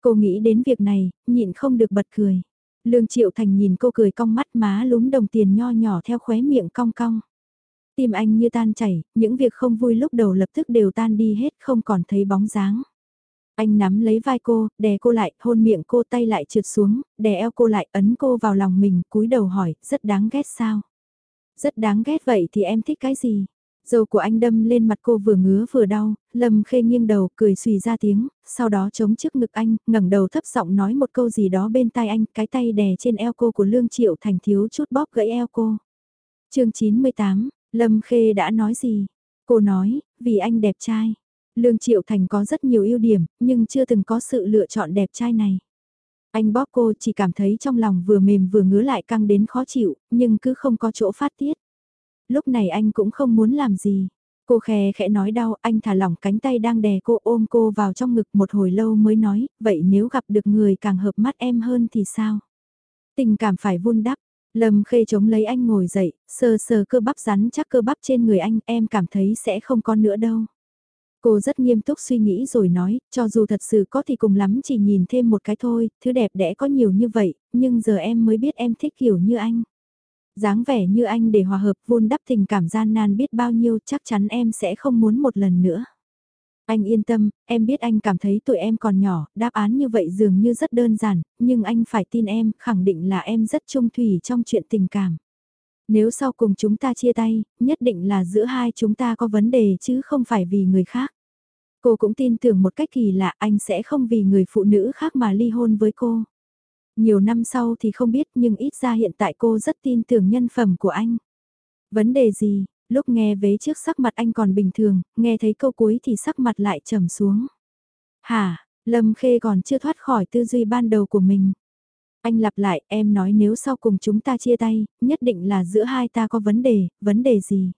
Cô nghĩ đến việc này, nhịn không được bật cười. Lương Triệu Thành nhìn cô cười cong mắt má lúm đồng tiền nho nhỏ theo khóe miệng cong cong. Tim anh như tan chảy, những việc không vui lúc đầu lập tức đều tan đi hết không còn thấy bóng dáng. Anh nắm lấy vai cô, đè cô lại, hôn miệng cô tay lại trượt xuống, đè eo cô lại, ấn cô vào lòng mình, cúi đầu hỏi, rất đáng ghét sao? Rất đáng ghét vậy thì em thích cái gì? Dầu của anh đâm lên mặt cô vừa ngứa vừa đau, Lâm Khê nghiêng đầu cười xùy ra tiếng, sau đó chống trước ngực anh, ngẩng đầu thấp giọng nói một câu gì đó bên tai anh, cái tay đè trên eo cô của Lương Triệu Thành thiếu chút bóp gãy eo cô. chương 98, Lâm Khê đã nói gì? Cô nói, vì anh đẹp trai. Lương Triệu Thành có rất nhiều ưu điểm, nhưng chưa từng có sự lựa chọn đẹp trai này. Anh bóp cô chỉ cảm thấy trong lòng vừa mềm vừa ngứa lại căng đến khó chịu, nhưng cứ không có chỗ phát tiết. Lúc này anh cũng không muốn làm gì. Cô khè khẽ nói đau, anh thả lỏng cánh tay đang đè cô ôm cô vào trong ngực một hồi lâu mới nói, vậy nếu gặp được người càng hợp mắt em hơn thì sao? Tình cảm phải vun đắp, Lâm Khê chống lấy anh ngồi dậy, sờ sờ cơ bắp rắn chắc cơ bắp trên người anh, em cảm thấy sẽ không có nữa đâu. Cô rất nghiêm túc suy nghĩ rồi nói, cho dù thật sự có thì cùng lắm chỉ nhìn thêm một cái thôi, thứ đẹp đẽ có nhiều như vậy, nhưng giờ em mới biết em thích kiểu như anh. dáng vẻ như anh để hòa hợp vun đắp tình cảm gian nan biết bao nhiêu chắc chắn em sẽ không muốn một lần nữa. Anh yên tâm, em biết anh cảm thấy tụi em còn nhỏ, đáp án như vậy dường như rất đơn giản, nhưng anh phải tin em, khẳng định là em rất trung thủy trong chuyện tình cảm. Nếu sau cùng chúng ta chia tay, nhất định là giữa hai chúng ta có vấn đề chứ không phải vì người khác. Cô cũng tin tưởng một cách kỳ lạ anh sẽ không vì người phụ nữ khác mà ly hôn với cô. Nhiều năm sau thì không biết nhưng ít ra hiện tại cô rất tin tưởng nhân phẩm của anh. Vấn đề gì, lúc nghe vế trước sắc mặt anh còn bình thường, nghe thấy câu cuối thì sắc mặt lại trầm xuống. Hả, Lâm Khê còn chưa thoát khỏi tư duy ban đầu của mình. Anh lặp lại, em nói nếu sau cùng chúng ta chia tay, nhất định là giữa hai ta có vấn đề, vấn đề gì?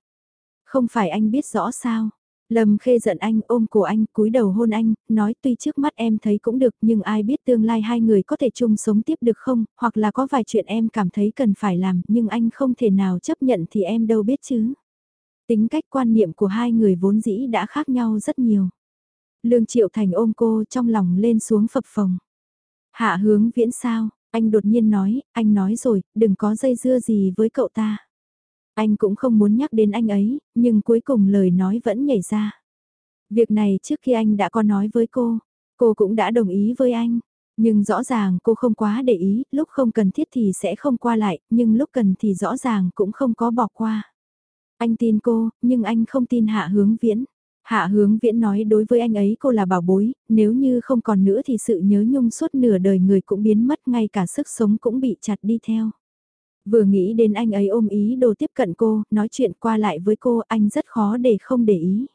Không phải anh biết rõ sao? Lâm khê giận anh ôm cổ anh cúi đầu hôn anh, nói tuy trước mắt em thấy cũng được nhưng ai biết tương lai hai người có thể chung sống tiếp được không, hoặc là có vài chuyện em cảm thấy cần phải làm nhưng anh không thể nào chấp nhận thì em đâu biết chứ. Tính cách quan niệm của hai người vốn dĩ đã khác nhau rất nhiều. Lương Triệu Thành ôm cô trong lòng lên xuống phập phồng. Hạ hướng viễn sao, anh đột nhiên nói, anh nói rồi, đừng có dây dưa gì với cậu ta. Anh cũng không muốn nhắc đến anh ấy, nhưng cuối cùng lời nói vẫn nhảy ra. Việc này trước khi anh đã có nói với cô, cô cũng đã đồng ý với anh. Nhưng rõ ràng cô không quá để ý, lúc không cần thiết thì sẽ không qua lại, nhưng lúc cần thì rõ ràng cũng không có bỏ qua. Anh tin cô, nhưng anh không tin hạ hướng viễn. Hạ hướng viễn nói đối với anh ấy cô là bảo bối, nếu như không còn nữa thì sự nhớ nhung suốt nửa đời người cũng biến mất ngay cả sức sống cũng bị chặt đi theo. Vừa nghĩ đến anh ấy ôm ý đồ tiếp cận cô, nói chuyện qua lại với cô anh rất khó để không để ý.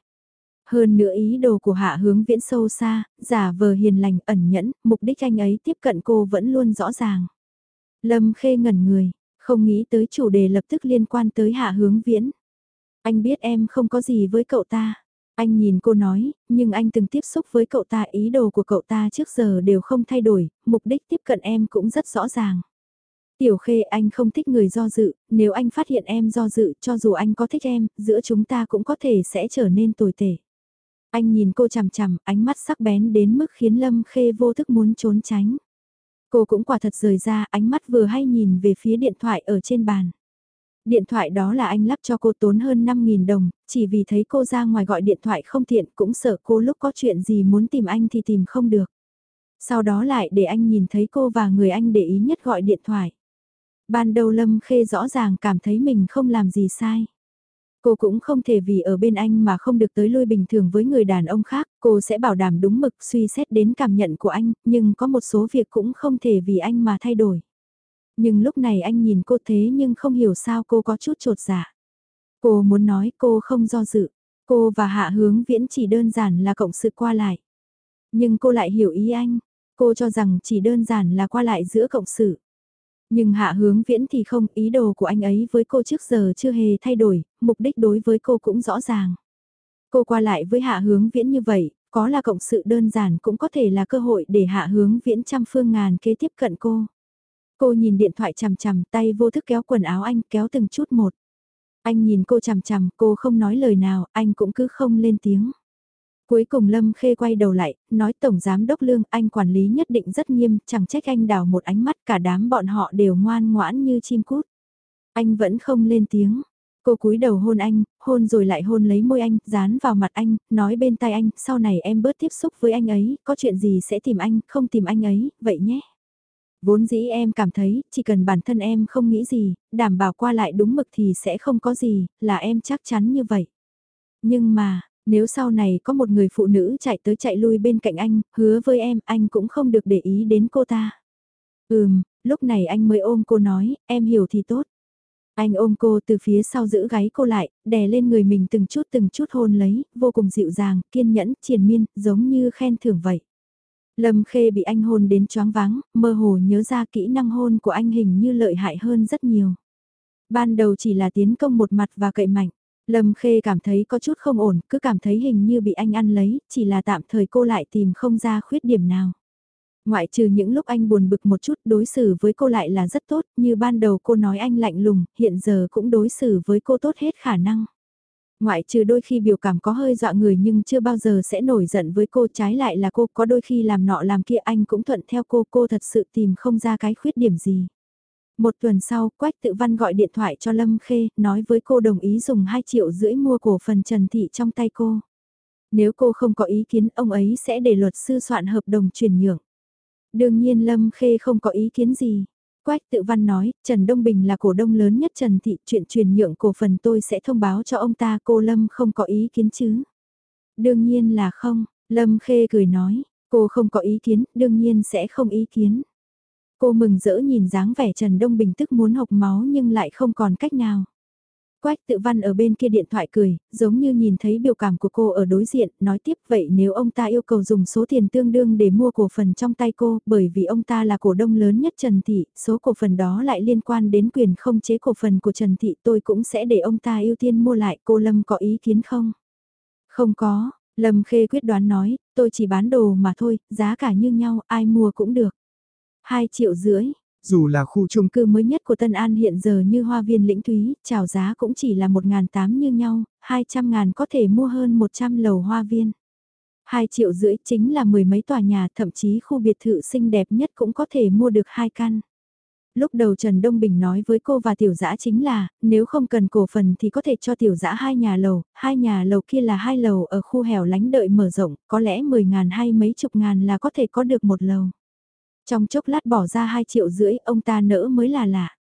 Hơn nữa ý đồ của hạ hướng viễn sâu xa, giả vờ hiền lành ẩn nhẫn, mục đích anh ấy tiếp cận cô vẫn luôn rõ ràng. Lâm khê ngẩn người, không nghĩ tới chủ đề lập tức liên quan tới hạ hướng viễn. Anh biết em không có gì với cậu ta. Anh nhìn cô nói, nhưng anh từng tiếp xúc với cậu ta ý đồ của cậu ta trước giờ đều không thay đổi, mục đích tiếp cận em cũng rất rõ ràng. Tiểu khê anh không thích người do dự, nếu anh phát hiện em do dự cho dù anh có thích em, giữa chúng ta cũng có thể sẽ trở nên tồi tệ. Anh nhìn cô chằm chằm, ánh mắt sắc bén đến mức khiến Lâm Khê vô thức muốn trốn tránh. Cô cũng quả thật rời ra, ánh mắt vừa hay nhìn về phía điện thoại ở trên bàn. Điện thoại đó là anh lắp cho cô tốn hơn 5.000 đồng, chỉ vì thấy cô ra ngoài gọi điện thoại không tiện cũng sợ cô lúc có chuyện gì muốn tìm anh thì tìm không được. Sau đó lại để anh nhìn thấy cô và người anh để ý nhất gọi điện thoại. Ban đầu Lâm Khê rõ ràng cảm thấy mình không làm gì sai. Cô cũng không thể vì ở bên anh mà không được tới lui bình thường với người đàn ông khác, cô sẽ bảo đảm đúng mực suy xét đến cảm nhận của anh, nhưng có một số việc cũng không thể vì anh mà thay đổi. Nhưng lúc này anh nhìn cô thế nhưng không hiểu sao cô có chút trột dạ. Cô muốn nói cô không do dự, cô và Hạ Hướng Viễn chỉ đơn giản là cộng sự qua lại. Nhưng cô lại hiểu ý anh, cô cho rằng chỉ đơn giản là qua lại giữa cộng sự. Nhưng hạ hướng viễn thì không, ý đồ của anh ấy với cô trước giờ chưa hề thay đổi, mục đích đối với cô cũng rõ ràng. Cô qua lại với hạ hướng viễn như vậy, có là cộng sự đơn giản cũng có thể là cơ hội để hạ hướng viễn trăm phương ngàn kế tiếp cận cô. Cô nhìn điện thoại chằm chằm tay vô thức kéo quần áo anh kéo từng chút một. Anh nhìn cô chằm chằm cô không nói lời nào, anh cũng cứ không lên tiếng. Cuối cùng Lâm Khê quay đầu lại, nói Tổng Giám Đốc Lương anh quản lý nhất định rất nghiêm, chẳng trách anh đào một ánh mắt cả đám bọn họ đều ngoan ngoãn như chim cút. Anh vẫn không lên tiếng. Cô cúi đầu hôn anh, hôn rồi lại hôn lấy môi anh, dán vào mặt anh, nói bên tai anh, sau này em bớt tiếp xúc với anh ấy, có chuyện gì sẽ tìm anh, không tìm anh ấy, vậy nhé. Vốn dĩ em cảm thấy, chỉ cần bản thân em không nghĩ gì, đảm bảo qua lại đúng mực thì sẽ không có gì, là em chắc chắn như vậy. Nhưng mà, nếu sau này có một người phụ nữ chạy tới chạy lui bên cạnh anh, hứa với em, anh cũng không được để ý đến cô ta. Ừm, lúc này anh mới ôm cô nói, em hiểu thì tốt. Anh ôm cô từ phía sau giữ gáy cô lại, đè lên người mình từng chút từng chút hôn lấy, vô cùng dịu dàng, kiên nhẫn, triền miên, giống như khen thưởng vậy. Lâm Khê bị anh hôn đến choáng váng, mơ hồ nhớ ra kỹ năng hôn của anh hình như lợi hại hơn rất nhiều. Ban đầu chỉ là tiến công một mặt và cậy mạnh. Lâm Khê cảm thấy có chút không ổn, cứ cảm thấy hình như bị anh ăn lấy, chỉ là tạm thời cô lại tìm không ra khuyết điểm nào. Ngoại trừ những lúc anh buồn bực một chút đối xử với cô lại là rất tốt, như ban đầu cô nói anh lạnh lùng, hiện giờ cũng đối xử với cô tốt hết khả năng. Ngoại trừ đôi khi biểu cảm có hơi dọa người nhưng chưa bao giờ sẽ nổi giận với cô trái lại là cô có đôi khi làm nọ làm kia anh cũng thuận theo cô, cô thật sự tìm không ra cái khuyết điểm gì. Một tuần sau, Quách tự văn gọi điện thoại cho Lâm Khê, nói với cô đồng ý dùng 2 triệu rưỡi mua cổ phần Trần Thị trong tay cô. Nếu cô không có ý kiến, ông ấy sẽ để luật sư soạn hợp đồng chuyển nhượng. Đương nhiên Lâm Khê không có ý kiến gì. Quách tự văn nói, Trần Đông Bình là cổ đông lớn nhất Trần Thị, chuyện chuyển nhượng cổ phần tôi sẽ thông báo cho ông ta cô Lâm không có ý kiến chứ. Đương nhiên là không, Lâm Khê cười nói, cô không có ý kiến, đương nhiên sẽ không ý kiến. Cô mừng rỡ nhìn dáng vẻ Trần Đông Bình tức muốn hộc máu nhưng lại không còn cách nào. Quách tự văn ở bên kia điện thoại cười, giống như nhìn thấy biểu cảm của cô ở đối diện, nói tiếp vậy nếu ông ta yêu cầu dùng số tiền tương đương để mua cổ phần trong tay cô, bởi vì ông ta là cổ đông lớn nhất Trần Thị, số cổ phần đó lại liên quan đến quyền không chế cổ phần của Trần Thị tôi cũng sẽ để ông ta ưu tiên mua lại, cô Lâm có ý kiến không? Không có, Lâm Khê quyết đoán nói, tôi chỉ bán đồ mà thôi, giá cả như nhau, ai mua cũng được. 2 triệu rưỡi. Dù là khu chung cư mới nhất của Tân An hiện giờ như hoa viên lĩnh thúy, chào giá cũng chỉ là 1.800 như nhau, 200 ngàn có thể mua hơn 100 lầu hoa viên. 2 triệu rưỡi chính là mười mấy tòa nhà, thậm chí khu biệt thự xinh đẹp nhất cũng có thể mua được hai căn. Lúc đầu Trần Đông Bình nói với cô và tiểu dã chính là, nếu không cần cổ phần thì có thể cho tiểu dã hai nhà lầu, hai nhà lầu kia là hai lầu ở khu hẻo lánh đợi mở rộng, có lẽ 10 ngàn hay mấy chục ngàn là có thể có được một lầu. Trong chốc lát bỏ ra 2 triệu rưỡi, ông ta nỡ mới là lạ.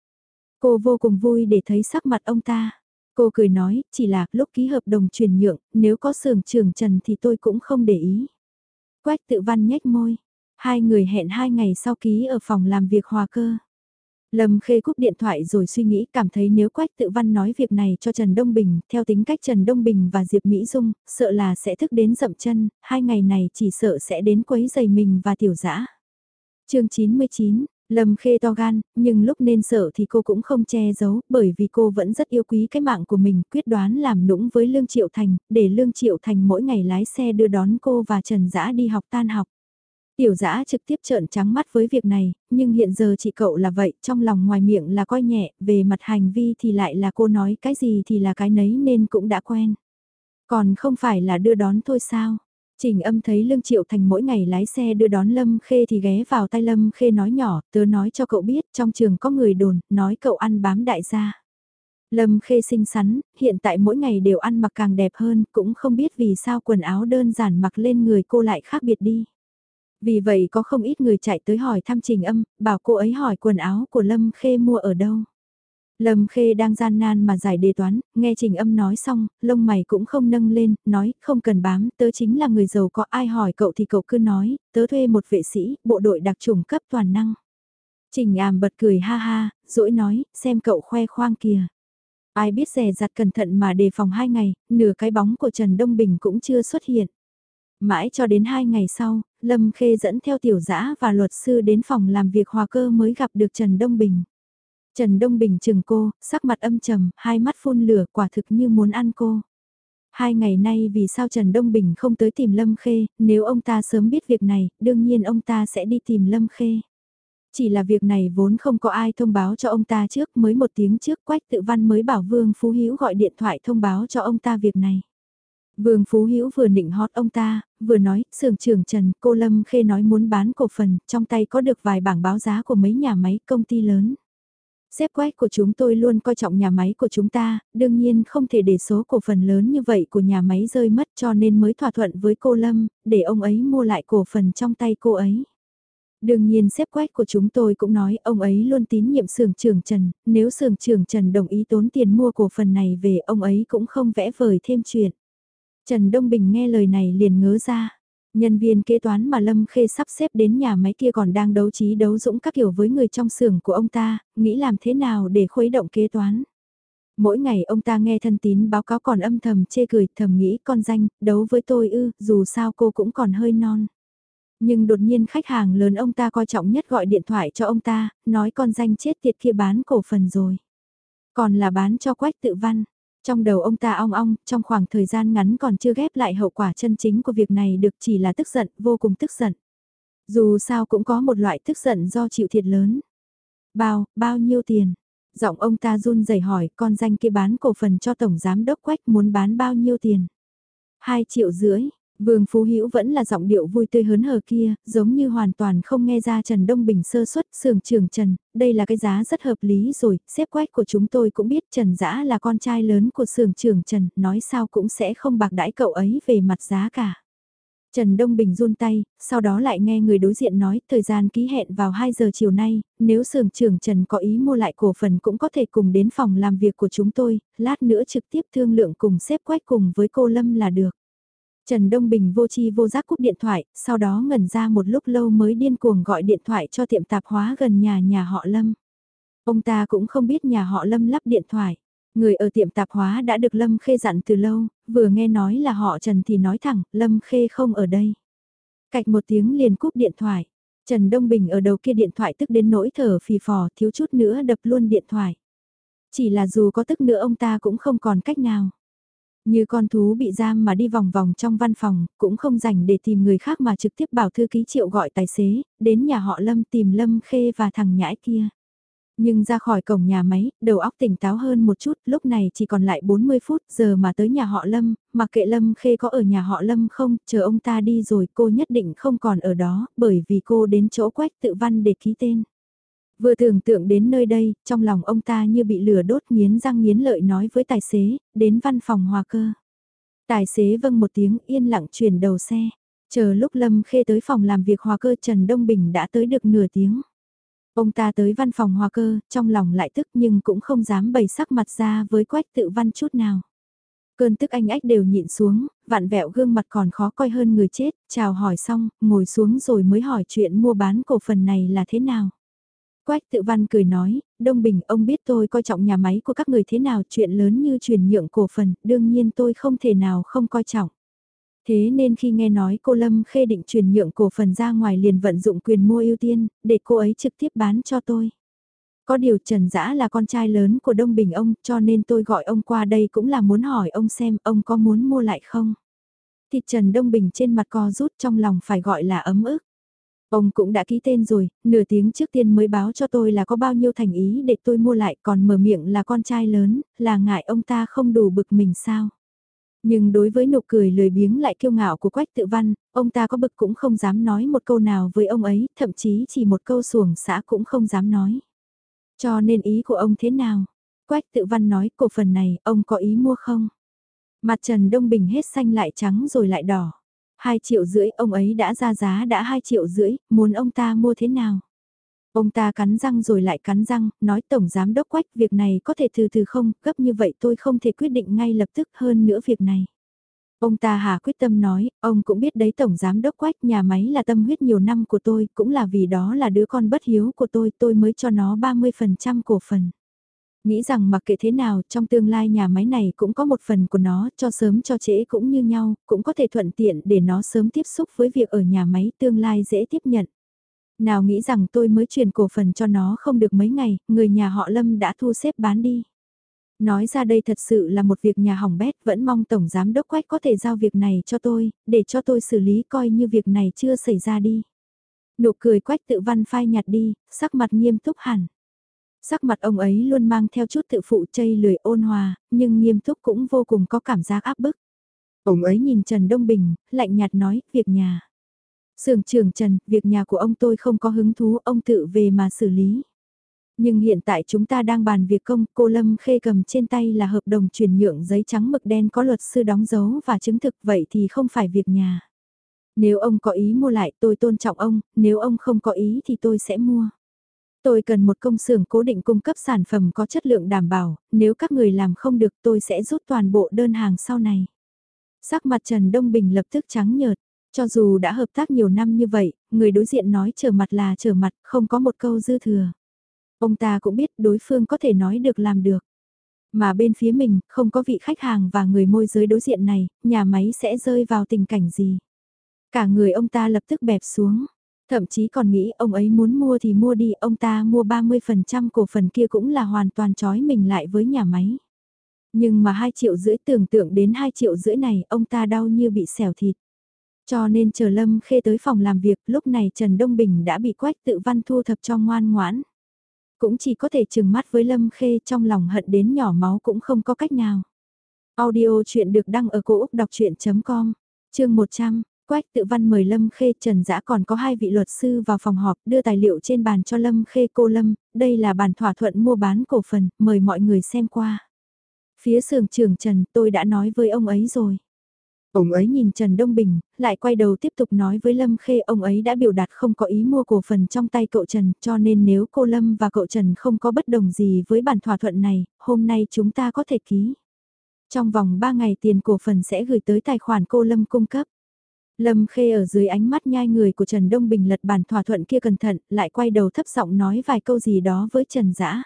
Cô vô cùng vui để thấy sắc mặt ông ta. Cô cười nói, chỉ là lúc ký hợp đồng chuyển nhượng, nếu có sưởng trường trần thì tôi cũng không để ý. Quách tự văn nhếch môi. Hai người hẹn hai ngày sau ký ở phòng làm việc hòa cơ. Lâm Khê cúp điện thoại rồi suy nghĩ cảm thấy nếu Quách tự văn nói việc này cho Trần Đông Bình, theo tính cách Trần Đông Bình và Diệp Mỹ Dung, sợ là sẽ thức đến dậm chân, hai ngày này chỉ sợ sẽ đến quấy giày mình và tiểu dã chương 99, Lâm Khê to gan, nhưng lúc nên sợ thì cô cũng không che giấu, bởi vì cô vẫn rất yêu quý cái mạng của mình, quyết đoán làm nũng với Lương Triệu Thành, để Lương Triệu Thành mỗi ngày lái xe đưa đón cô và Trần Dã đi học tan học. Tiểu Dã trực tiếp trợn trắng mắt với việc này, nhưng hiện giờ chị cậu là vậy, trong lòng ngoài miệng là coi nhẹ, về mặt hành vi thì lại là cô nói cái gì thì là cái nấy nên cũng đã quen. Còn không phải là đưa đón thôi sao? Trình âm thấy Lương Triệu Thành mỗi ngày lái xe đưa đón Lâm Khê thì ghé vào tay Lâm Khê nói nhỏ, tớ nói cho cậu biết, trong trường có người đồn, nói cậu ăn bám đại gia. Lâm Khê xinh xắn, hiện tại mỗi ngày đều ăn mặc càng đẹp hơn, cũng không biết vì sao quần áo đơn giản mặc lên người cô lại khác biệt đi. Vì vậy có không ít người chạy tới hỏi thăm Trình âm, bảo cô ấy hỏi quần áo của Lâm Khê mua ở đâu. Lâm Khê đang gian nan mà giải đề toán, nghe Trình Âm nói xong, lông mày cũng không nâng lên, nói, không cần bám, tớ chính là người giàu có ai hỏi cậu thì cậu cứ nói, tớ thuê một vệ sĩ, bộ đội đặc trùng cấp toàn năng. Trình Àm bật cười ha ha, dỗi nói, xem cậu khoe khoang kìa. Ai biết rè rặt cẩn thận mà đề phòng hai ngày, nửa cái bóng của Trần Đông Bình cũng chưa xuất hiện. Mãi cho đến hai ngày sau, Lâm Khê dẫn theo tiểu dã và luật sư đến phòng làm việc hòa cơ mới gặp được Trần Đông Bình. Trần Đông Bình chừng cô, sắc mặt âm trầm, hai mắt phun lửa quả thực như muốn ăn cô. Hai ngày nay vì sao Trần Đông Bình không tới tìm Lâm Khê, nếu ông ta sớm biết việc này, đương nhiên ông ta sẽ đi tìm Lâm Khê. Chỉ là việc này vốn không có ai thông báo cho ông ta trước, mới một tiếng trước Quách Tự Văn mới bảo Vương Phú Hữu gọi điện thoại thông báo cho ông ta việc này. Vương Phú Hữu vừa định hót ông ta, vừa nói, sưởng trưởng Trần, cô Lâm Khê nói muốn bán cổ phần, trong tay có được vài bảng báo giá của mấy nhà máy công ty lớn. Xếp quách của chúng tôi luôn coi trọng nhà máy của chúng ta, đương nhiên không thể để số cổ phần lớn như vậy của nhà máy rơi mất cho nên mới thỏa thuận với cô Lâm, để ông ấy mua lại cổ phần trong tay cô ấy. Đương nhiên xếp quách của chúng tôi cũng nói ông ấy luôn tín nhiệm sưởng trưởng Trần, nếu sưởng trưởng Trần đồng ý tốn tiền mua cổ phần này về ông ấy cũng không vẽ vời thêm chuyện. Trần Đông Bình nghe lời này liền ngớ ra. Nhân viên kế toán mà Lâm Khê sắp xếp đến nhà máy kia còn đang đấu trí đấu dũng các kiểu với người trong xưởng của ông ta, nghĩ làm thế nào để khuấy động kế toán. Mỗi ngày ông ta nghe thân tín báo cáo còn âm thầm chê cười thầm nghĩ con danh, đấu với tôi ư, dù sao cô cũng còn hơi non. Nhưng đột nhiên khách hàng lớn ông ta coi trọng nhất gọi điện thoại cho ông ta, nói con danh chết tiệt kia bán cổ phần rồi. Còn là bán cho quách tự văn. Trong đầu ông ta ong ong, trong khoảng thời gian ngắn còn chưa ghép lại hậu quả chân chính của việc này được chỉ là tức giận, vô cùng tức giận. Dù sao cũng có một loại tức giận do chịu thiệt lớn. Bao, bao nhiêu tiền? Giọng ông ta run rẩy hỏi con danh kia bán cổ phần cho Tổng Giám Đốc Quách muốn bán bao nhiêu tiền? Hai triệu rưỡi, Vương Phú Hữu vẫn là giọng điệu vui tươi hớn hở kia, giống như hoàn toàn không nghe ra Trần Đông Bình sơ suất, sưởng trưởng Trần, đây là cái giá rất hợp lý rồi, xếp quách của chúng tôi cũng biết Trần Dã là con trai lớn của sưởng trưởng Trần, nói sao cũng sẽ không bạc đãi cậu ấy về mặt giá cả. Trần Đông Bình run tay, sau đó lại nghe người đối diện nói thời gian ký hẹn vào 2 giờ chiều nay, nếu sưởng trưởng Trần có ý mua lại cổ phần cũng có thể cùng đến phòng làm việc của chúng tôi, lát nữa trực tiếp thương lượng cùng xếp quách cùng với cô Lâm là được. Trần Đông Bình vô chi vô giác cúp điện thoại, sau đó ngẩn ra một lúc lâu mới điên cuồng gọi điện thoại cho tiệm tạp hóa gần nhà nhà họ Lâm. Ông ta cũng không biết nhà họ Lâm lắp điện thoại. Người ở tiệm tạp hóa đã được Lâm Khê dặn từ lâu, vừa nghe nói là họ Trần thì nói thẳng, Lâm Khê không ở đây. Cạch một tiếng liền cúp điện thoại. Trần Đông Bình ở đầu kia điện thoại tức đến nỗi thở phì phò thiếu chút nữa đập luôn điện thoại. Chỉ là dù có tức nữa ông ta cũng không còn cách nào. Như con thú bị giam mà đi vòng vòng trong văn phòng, cũng không dành để tìm người khác mà trực tiếp bảo thư ký triệu gọi tài xế, đến nhà họ Lâm tìm Lâm Khê và thằng nhãi kia. Nhưng ra khỏi cổng nhà máy, đầu óc tỉnh táo hơn một chút, lúc này chỉ còn lại 40 phút giờ mà tới nhà họ Lâm, mặc kệ Lâm Khê có ở nhà họ Lâm không, chờ ông ta đi rồi cô nhất định không còn ở đó, bởi vì cô đến chỗ quách tự văn để ký tên. Vừa tưởng tượng đến nơi đây, trong lòng ông ta như bị lửa đốt nghiến răng nghiến lợi nói với tài xế, đến văn phòng hòa cơ. Tài xế vâng một tiếng yên lặng chuyển đầu xe. Chờ lúc Lâm Khê tới phòng làm việc hòa cơ Trần Đông Bình đã tới được nửa tiếng. Ông ta tới văn phòng hòa cơ, trong lòng lại tức nhưng cũng không dám bày sắc mặt ra với quách tự văn chút nào. Cơn tức anh ách đều nhịn xuống, vạn vẹo gương mặt còn khó coi hơn người chết, chào hỏi xong, ngồi xuống rồi mới hỏi chuyện mua bán cổ phần này là thế nào. Quách tự văn cười nói, Đông Bình ông biết tôi coi trọng nhà máy của các người thế nào chuyện lớn như chuyển nhượng cổ phần, đương nhiên tôi không thể nào không coi trọng. Thế nên khi nghe nói cô Lâm khê định chuyển nhượng cổ phần ra ngoài liền vận dụng quyền mua ưu tiên, để cô ấy trực tiếp bán cho tôi. Có điều Trần Dã là con trai lớn của Đông Bình ông, cho nên tôi gọi ông qua đây cũng là muốn hỏi ông xem ông có muốn mua lại không. Thịt Trần Đông Bình trên mặt co rút trong lòng phải gọi là ấm ức. Ông cũng đã ký tên rồi, nửa tiếng trước tiên mới báo cho tôi là có bao nhiêu thành ý để tôi mua lại còn mở miệng là con trai lớn, là ngại ông ta không đủ bực mình sao. Nhưng đối với nụ cười lười biếng lại kiêu ngạo của Quách tự văn, ông ta có bực cũng không dám nói một câu nào với ông ấy, thậm chí chỉ một câu xuồng xã cũng không dám nói. Cho nên ý của ông thế nào? Quách tự văn nói cổ phần này, ông có ý mua không? Mặt Trần Đông Bình hết xanh lại trắng rồi lại đỏ. 2 triệu rưỡi, ông ấy đã ra giá đã 2 triệu rưỡi, muốn ông ta mua thế nào? Ông ta cắn răng rồi lại cắn răng, nói Tổng Giám Đốc Quách việc này có thể từ từ không, gấp như vậy tôi không thể quyết định ngay lập tức hơn nữa việc này. Ông ta hà quyết tâm nói, ông cũng biết đấy Tổng Giám Đốc Quách nhà máy là tâm huyết nhiều năm của tôi, cũng là vì đó là đứa con bất hiếu của tôi, tôi mới cho nó 30% cổ phần. Nghĩ rằng mặc kệ thế nào trong tương lai nhà máy này cũng có một phần của nó cho sớm cho trễ cũng như nhau, cũng có thể thuận tiện để nó sớm tiếp xúc với việc ở nhà máy tương lai dễ tiếp nhận. Nào nghĩ rằng tôi mới truyền cổ phần cho nó không được mấy ngày, người nhà họ Lâm đã thu xếp bán đi. Nói ra đây thật sự là một việc nhà hỏng bét, vẫn mong Tổng Giám Đốc Quách có thể giao việc này cho tôi, để cho tôi xử lý coi như việc này chưa xảy ra đi. Nụ cười Quách tự văn phai nhạt đi, sắc mặt nghiêm túc hẳn. Sắc mặt ông ấy luôn mang theo chút tự phụ chây lười ôn hòa, nhưng nghiêm túc cũng vô cùng có cảm giác áp bức. Ông ấy nhìn Trần Đông Bình, lạnh nhạt nói, việc nhà. Sưởng trưởng Trần, việc nhà của ông tôi không có hứng thú, ông tự về mà xử lý. Nhưng hiện tại chúng ta đang bàn việc công, cô Lâm Khê cầm trên tay là hợp đồng chuyển nhượng giấy trắng mực đen có luật sư đóng dấu và chứng thực vậy thì không phải việc nhà. Nếu ông có ý mua lại tôi tôn trọng ông, nếu ông không có ý thì tôi sẽ mua. Tôi cần một công xưởng cố định cung cấp sản phẩm có chất lượng đảm bảo, nếu các người làm không được tôi sẽ rút toàn bộ đơn hàng sau này. Sắc mặt Trần Đông Bình lập tức trắng nhợt. Cho dù đã hợp tác nhiều năm như vậy, người đối diện nói trở mặt là trở mặt, không có một câu dư thừa. Ông ta cũng biết đối phương có thể nói được làm được. Mà bên phía mình, không có vị khách hàng và người môi giới đối diện này, nhà máy sẽ rơi vào tình cảnh gì. Cả người ông ta lập tức bẹp xuống. Thậm chí còn nghĩ ông ấy muốn mua thì mua đi, ông ta mua 30% cổ phần kia cũng là hoàn toàn trói mình lại với nhà máy. Nhưng mà 2 triệu rưỡi tưởng tượng đến 2 triệu rưỡi này, ông ta đau như bị xẻo thịt. Cho nên chờ Lâm Khê tới phòng làm việc, lúc này Trần Đông Bình đã bị quách tự văn thu thập cho ngoan ngoãn. Cũng chỉ có thể chừng mắt với Lâm Khê trong lòng hận đến nhỏ máu cũng không có cách nào. Audio chuyện được đăng ở cổ Úc đọc chuyện.com, chương 100. Quách tự văn mời Lâm Khê Trần Dã còn có hai vị luật sư vào phòng họp đưa tài liệu trên bàn cho Lâm Khê cô Lâm, đây là bản thỏa thuận mua bán cổ phần, mời mọi người xem qua. Phía sưởng trưởng Trần tôi đã nói với ông ấy rồi. Ông ấy nhìn Trần Đông Bình, lại quay đầu tiếp tục nói với Lâm Khê ông ấy đã biểu đạt không có ý mua cổ phần trong tay cậu Trần cho nên nếu cô Lâm và cậu Trần không có bất đồng gì với bản thỏa thuận này, hôm nay chúng ta có thể ký. Trong vòng 3 ngày tiền cổ phần sẽ gửi tới tài khoản cô Lâm cung cấp. Lâm Khê ở dưới ánh mắt nhai người của Trần Đông Bình lật bản thỏa thuận kia cẩn thận, lại quay đầu thấp giọng nói vài câu gì đó với Trần Dã.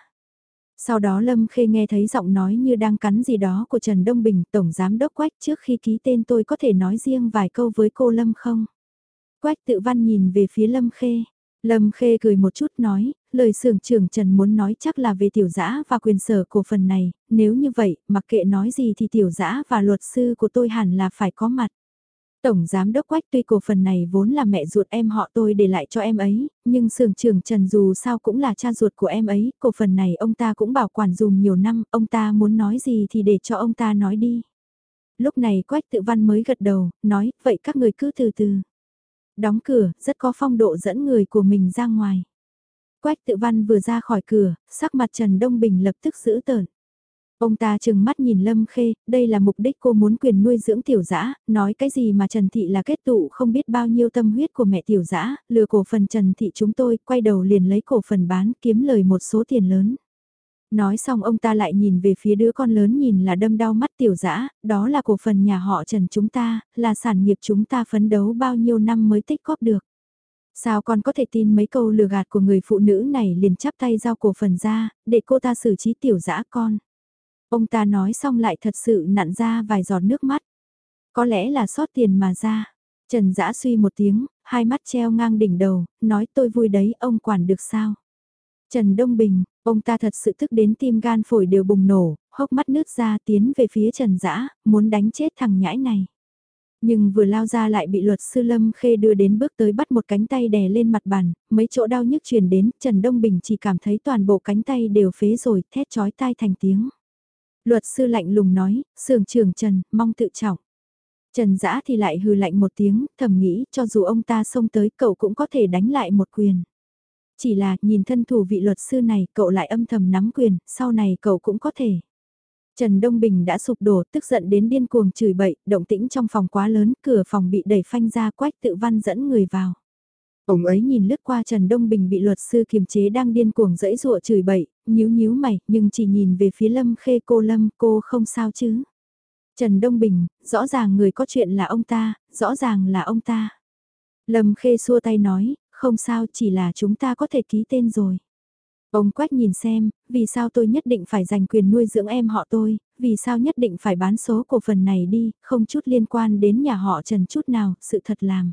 Sau đó Lâm Khê nghe thấy giọng nói như đang cắn gì đó của Trần Đông Bình, Tổng Giám Đốc Quách trước khi ký tên tôi có thể nói riêng vài câu với cô Lâm không? Quách tự văn nhìn về phía Lâm Khê. Lâm Khê cười một chút nói, lời sưởng trưởng Trần muốn nói chắc là về tiểu Dã và quyền sở cổ phần này, nếu như vậy, mặc kệ nói gì thì tiểu Dã và luật sư của tôi hẳn là phải có mặt. Tổng Giám Đốc Quách tuy cổ phần này vốn là mẹ ruột em họ tôi để lại cho em ấy, nhưng sưởng trưởng Trần dù sao cũng là cha ruột của em ấy, cổ phần này ông ta cũng bảo quản dùng nhiều năm, ông ta muốn nói gì thì để cho ông ta nói đi. Lúc này Quách tự văn mới gật đầu, nói, vậy các người cứ từ từ. Đóng cửa, rất có phong độ dẫn người của mình ra ngoài. Quách tự văn vừa ra khỏi cửa, sắc mặt Trần Đông Bình lập tức giữ tợn. Ông ta chừng mắt nhìn Lâm Khê, đây là mục đích cô muốn quyền nuôi dưỡng tiểu dã nói cái gì mà Trần Thị là kết tụ không biết bao nhiêu tâm huyết của mẹ tiểu dã lừa cổ phần Trần Thị chúng tôi, quay đầu liền lấy cổ phần bán kiếm lời một số tiền lớn. Nói xong ông ta lại nhìn về phía đứa con lớn nhìn là đâm đau mắt tiểu dã đó là cổ phần nhà họ Trần chúng ta, là sản nghiệp chúng ta phấn đấu bao nhiêu năm mới tích góp được. Sao con có thể tin mấy câu lừa gạt của người phụ nữ này liền chắp tay giao cổ phần ra, để cô ta xử trí tiểu dã con. Ông ta nói xong lại thật sự nặn ra vài giọt nước mắt. Có lẽ là sót tiền mà ra. Trần Dã suy một tiếng, hai mắt treo ngang đỉnh đầu, nói tôi vui đấy, ông quản được sao? Trần Đông Bình, ông ta thật sự tức đến tim gan phổi đều bùng nổ, hốc mắt nước ra tiến về phía Trần Dã, muốn đánh chết thằng nhãi này. Nhưng vừa lao ra lại bị luật sư Lâm Khê đưa đến bước tới bắt một cánh tay đè lên mặt bàn, mấy chỗ đau nhức truyền đến, Trần Đông Bình chỉ cảm thấy toàn bộ cánh tay đều phế rồi, thét chói tai thành tiếng. Luật sư lạnh lùng nói, sưởng trưởng Trần, mong tự trọng. Trần Dã thì lại hừ lạnh một tiếng, thầm nghĩ cho dù ông ta xông tới cậu cũng có thể đánh lại một quyền. Chỉ là nhìn thân thủ vị luật sư này cậu lại âm thầm nắm quyền, sau này cậu cũng có thể. Trần Đông Bình đã sụp đổ tức giận đến điên cuồng chửi bậy, động tĩnh trong phòng quá lớn, cửa phòng bị đẩy phanh ra quách tự văn dẫn người vào. Ông ấy nhìn lướt qua Trần Đông Bình bị luật sư kiềm chế đang điên cuồng dẫy dụa chửi bậy, nhíu nhíu mày, nhưng chỉ nhìn về phía Lâm Khê cô Lâm, cô không sao chứ. Trần Đông Bình, rõ ràng người có chuyện là ông ta, rõ ràng là ông ta. Lâm Khê xua tay nói, không sao chỉ là chúng ta có thể ký tên rồi. Ông Quách nhìn xem, vì sao tôi nhất định phải giành quyền nuôi dưỡng em họ tôi, vì sao nhất định phải bán số cổ phần này đi, không chút liên quan đến nhà họ Trần chút nào, sự thật làm.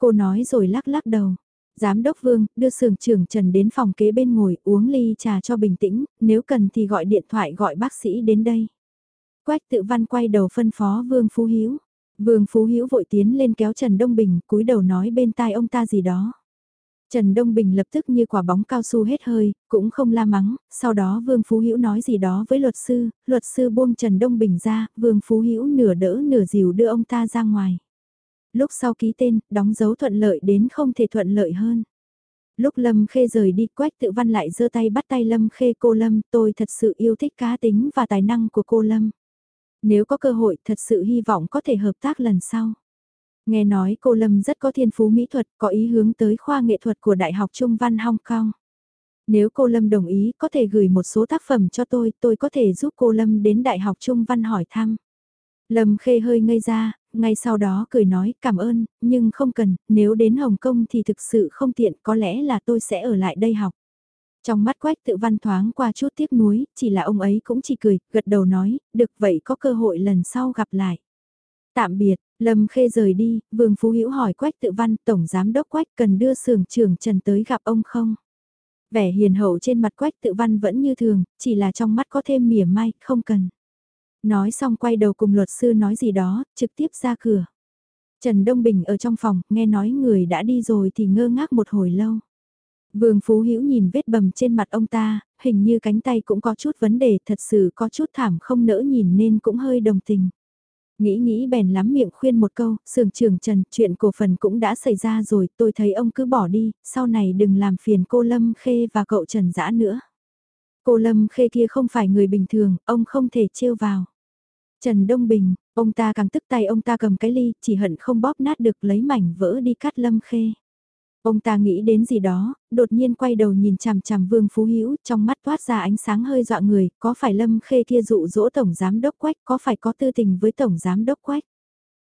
Cô nói rồi lắc lắc đầu. Giám đốc Vương, đưa sưởng trưởng Trần đến phòng kế bên ngồi uống ly trà cho bình tĩnh, nếu cần thì gọi điện thoại gọi bác sĩ đến đây. Quách tự văn quay đầu phân phó Vương Phú Hiếu. Vương Phú Hiếu vội tiến lên kéo Trần Đông Bình, cúi đầu nói bên tai ông ta gì đó. Trần Đông Bình lập tức như quả bóng cao su hết hơi, cũng không la mắng, sau đó Vương Phú Hữu nói gì đó với luật sư, luật sư buông Trần Đông Bình ra, Vương Phú Hữu nửa đỡ nửa dìu đưa ông ta ra ngoài. Lúc sau ký tên, đóng dấu thuận lợi đến không thể thuận lợi hơn. Lúc Lâm Khê rời đi Quách tự văn lại giơ tay bắt tay Lâm Khê cô Lâm, tôi thật sự yêu thích cá tính và tài năng của cô Lâm. Nếu có cơ hội thật sự hy vọng có thể hợp tác lần sau. Nghe nói cô Lâm rất có thiên phú mỹ thuật, có ý hướng tới khoa nghệ thuật của Đại học Trung Văn Hong Kong. Nếu cô Lâm đồng ý, có thể gửi một số tác phẩm cho tôi, tôi có thể giúp cô Lâm đến Đại học Trung Văn hỏi thăm. Lâm Khê hơi ngây ra, ngay sau đó cười nói cảm ơn, nhưng không cần, nếu đến Hồng Kông thì thực sự không tiện, có lẽ là tôi sẽ ở lại đây học. Trong mắt quách tự văn thoáng qua chút tiếc nuối, chỉ là ông ấy cũng chỉ cười, gật đầu nói, được vậy có cơ hội lần sau gặp lại. Tạm biệt, Lâm Khê rời đi, Vương Phú Hữu hỏi Quách Tự Văn, Tổng Giám Đốc Quách cần đưa sưởng trưởng Trần tới gặp ông không? Vẻ hiền hậu trên mặt Quách Tự Văn vẫn như thường, chỉ là trong mắt có thêm mỉa mai, không cần. Nói xong quay đầu cùng luật sư nói gì đó, trực tiếp ra cửa. Trần Đông Bình ở trong phòng, nghe nói người đã đi rồi thì ngơ ngác một hồi lâu. Vương Phú Hữu nhìn vết bầm trên mặt ông ta, hình như cánh tay cũng có chút vấn đề, thật sự có chút thảm không nỡ nhìn nên cũng hơi đồng tình. Nghĩ nghĩ bèn lắm miệng khuyên một câu, sưởng trưởng Trần, chuyện cổ phần cũng đã xảy ra rồi, tôi thấy ông cứ bỏ đi, sau này đừng làm phiền cô Lâm Khê và cậu Trần Dã nữa. Cô Lâm Khê kia không phải người bình thường, ông không thể trêu vào. Trần Đông Bình, ông ta càng tức tay ông ta cầm cái ly, chỉ hận không bóp nát được lấy mảnh vỡ đi cắt Lâm Khê. Ông ta nghĩ đến gì đó, đột nhiên quay đầu nhìn chằm chằm Vương Phú Hữu, trong mắt toát ra ánh sáng hơi dọa người, có phải Lâm Khê kia dụ dỗ tổng giám đốc Quách, có phải có tư tình với tổng giám đốc Quách?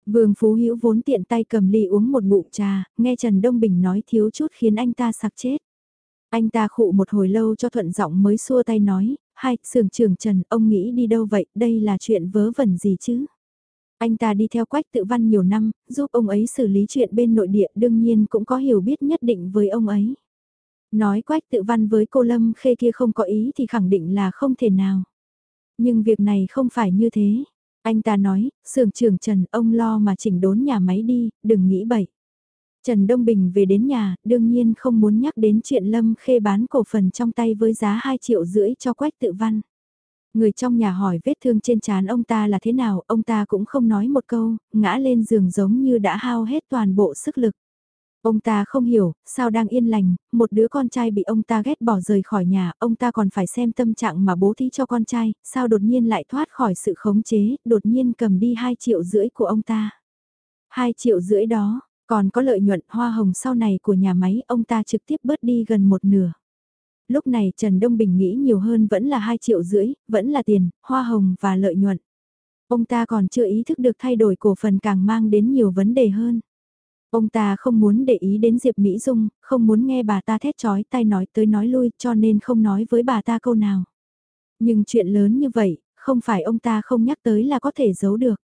Vương Phú Hữu vốn tiện tay cầm ly uống một ngụm trà, nghe Trần Đông Bình nói thiếu chút khiến anh ta sặc chết. Anh ta khụ một hồi lâu cho thuận giọng mới xua tay nói, hai, sưởng trưởng Trần, ông nghĩ đi đâu vậy, đây là chuyện vớ vẩn gì chứ? Anh ta đi theo quách tự văn nhiều năm, giúp ông ấy xử lý chuyện bên nội địa đương nhiên cũng có hiểu biết nhất định với ông ấy. Nói quách tự văn với cô Lâm Khê kia không có ý thì khẳng định là không thể nào. Nhưng việc này không phải như thế. Anh ta nói, sưởng trưởng Trần ông lo mà chỉnh đốn nhà máy đi, đừng nghĩ bậy. Trần Đông Bình về đến nhà, đương nhiên không muốn nhắc đến chuyện Lâm Khê bán cổ phần trong tay với giá 2 triệu rưỡi cho Quách Tự Văn. Người trong nhà hỏi vết thương trên trán ông ta là thế nào, ông ta cũng không nói một câu, ngã lên giường giống như đã hao hết toàn bộ sức lực. Ông ta không hiểu, sao đang yên lành, một đứa con trai bị ông ta ghét bỏ rời khỏi nhà, ông ta còn phải xem tâm trạng mà bố thí cho con trai, sao đột nhiên lại thoát khỏi sự khống chế, đột nhiên cầm đi 2 triệu rưỡi của ông ta. 2 triệu rưỡi đó, còn có lợi nhuận hoa hồng sau này của nhà máy ông ta trực tiếp bớt đi gần một nửa. Lúc này Trần Đông Bình nghĩ nhiều hơn vẫn là 2 triệu rưỡi, vẫn là tiền, hoa hồng và lợi nhuận. Ông ta còn chưa ý thức được thay đổi cổ phần càng mang đến nhiều vấn đề hơn. Ông ta không muốn để ý đến Diệp Mỹ Dung, không muốn nghe bà ta thét chói tai nói tới nói lui cho nên không nói với bà ta câu nào. Nhưng chuyện lớn như vậy, không phải ông ta không nhắc tới là có thể giấu được.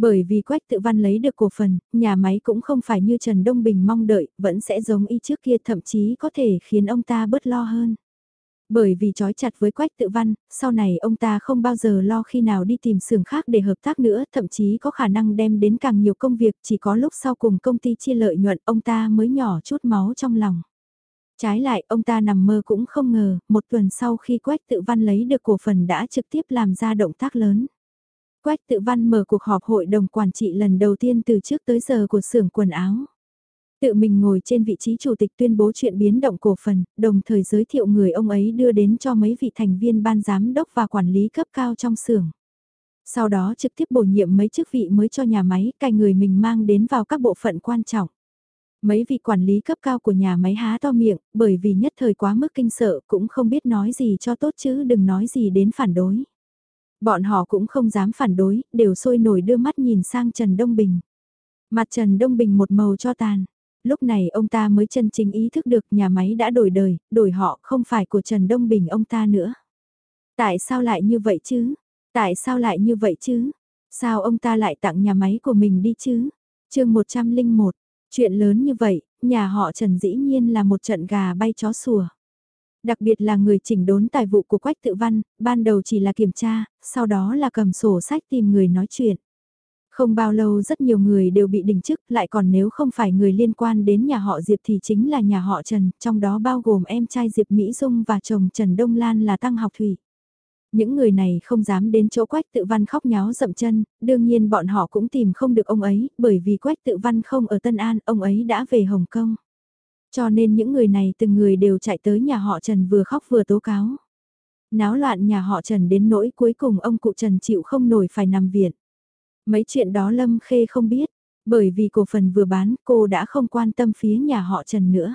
Bởi vì Quách tự văn lấy được cổ phần, nhà máy cũng không phải như Trần Đông Bình mong đợi, vẫn sẽ giống y trước kia thậm chí có thể khiến ông ta bớt lo hơn. Bởi vì trói chặt với Quách tự văn, sau này ông ta không bao giờ lo khi nào đi tìm xưởng khác để hợp tác nữa, thậm chí có khả năng đem đến càng nhiều công việc, chỉ có lúc sau cùng công ty chia lợi nhuận ông ta mới nhỏ chút máu trong lòng. Trái lại, ông ta nằm mơ cũng không ngờ, một tuần sau khi Quách tự văn lấy được cổ phần đã trực tiếp làm ra động tác lớn. Quách tự văn mở cuộc họp hội đồng quản trị lần đầu tiên từ trước tới giờ của xưởng quần áo. Tự mình ngồi trên vị trí chủ tịch tuyên bố chuyện biến động cổ phần, đồng thời giới thiệu người ông ấy đưa đến cho mấy vị thành viên ban giám đốc và quản lý cấp cao trong xưởng. Sau đó trực tiếp bổ nhiệm mấy chức vị mới cho nhà máy, cài người mình mang đến vào các bộ phận quan trọng. Mấy vị quản lý cấp cao của nhà máy há to miệng, bởi vì nhất thời quá mức kinh sợ cũng không biết nói gì cho tốt chứ đừng nói gì đến phản đối. Bọn họ cũng không dám phản đối, đều sôi nổi đưa mắt nhìn sang Trần Đông Bình. Mặt Trần Đông Bình một màu cho tàn. Lúc này ông ta mới chân chính ý thức được nhà máy đã đổi đời, đổi họ không phải của Trần Đông Bình ông ta nữa. Tại sao lại như vậy chứ? Tại sao lại như vậy chứ? Sao ông ta lại tặng nhà máy của mình đi chứ? chương 101, chuyện lớn như vậy, nhà họ Trần dĩ nhiên là một trận gà bay chó sủa. Đặc biệt là người chỉnh đốn tài vụ của Quách Tự Văn, ban đầu chỉ là kiểm tra, sau đó là cầm sổ sách tìm người nói chuyện. Không bao lâu rất nhiều người đều bị đình chức, lại còn nếu không phải người liên quan đến nhà họ Diệp thì chính là nhà họ Trần, trong đó bao gồm em trai Diệp Mỹ Dung và chồng Trần Đông Lan là Tăng Học Thủy. Những người này không dám đến chỗ Quách Tự Văn khóc nháo dậm chân, đương nhiên bọn họ cũng tìm không được ông ấy, bởi vì Quách Tự Văn không ở Tân An, ông ấy đã về Hồng Kông. Cho nên những người này từng người đều chạy tới nhà họ Trần vừa khóc vừa tố cáo. Náo loạn nhà họ Trần đến nỗi cuối cùng ông cụ Trần chịu không nổi phải nằm viện. Mấy chuyện đó Lâm Khê không biết, bởi vì cổ phần vừa bán cô đã không quan tâm phía nhà họ Trần nữa.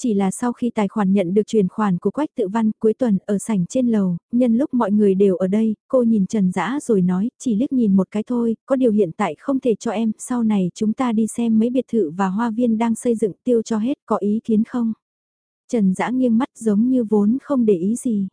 Chỉ là sau khi tài khoản nhận được chuyển khoản của Quách Tự Văn cuối tuần ở sảnh trên lầu, nhân lúc mọi người đều ở đây, cô nhìn Trần Dã rồi nói, chỉ liếc nhìn một cái thôi, có điều hiện tại không thể cho em, sau này chúng ta đi xem mấy biệt thự và hoa viên đang xây dựng tiêu cho hết, có ý kiến không? Trần Dã nghiêng mắt giống như vốn không để ý gì.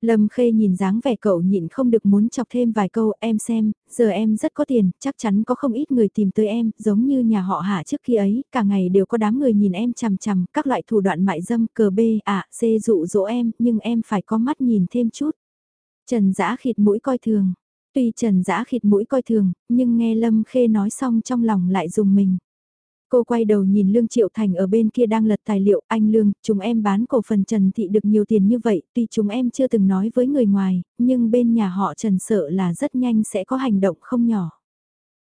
Lâm Khê nhìn dáng vẻ cậu nhịn không được muốn chọc thêm vài câu em xem, giờ em rất có tiền, chắc chắn có không ít người tìm tới em, giống như nhà họ hạ trước khi ấy, cả ngày đều có đám người nhìn em chằm chằm, các loại thủ đoạn mại dâm, cờ B, ạ, C dụ dỗ em, nhưng em phải có mắt nhìn thêm chút. Trần Dã khịt mũi coi thường. Tuy Trần Dã khịt mũi coi thường, nhưng nghe Lâm Khê nói xong trong lòng lại dùng mình. Cô quay đầu nhìn Lương Triệu Thành ở bên kia đang lật tài liệu, anh Lương, chúng em bán cổ phần Trần Thị được nhiều tiền như vậy, tuy chúng em chưa từng nói với người ngoài, nhưng bên nhà họ Trần sợ là rất nhanh sẽ có hành động không nhỏ.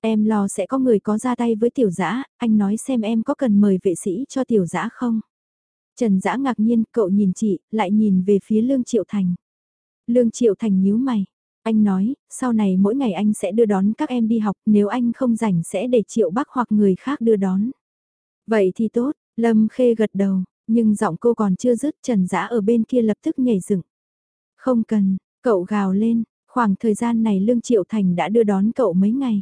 Em lo sẽ có người có ra tay với tiểu dã anh nói xem em có cần mời vệ sĩ cho tiểu dã không? Trần dã ngạc nhiên, cậu nhìn chị, lại nhìn về phía Lương Triệu Thành. Lương Triệu Thành nhíu mày. Anh nói, sau này mỗi ngày anh sẽ đưa đón các em đi học, nếu anh không rảnh sẽ để Triệu Bắc hoặc người khác đưa đón. Vậy thì tốt, Lâm Khê gật đầu, nhưng giọng cô còn chưa dứt Trần Dã ở bên kia lập tức nhảy dựng. Không cần, cậu gào lên, khoảng thời gian này Lương Triệu Thành đã đưa đón cậu mấy ngày.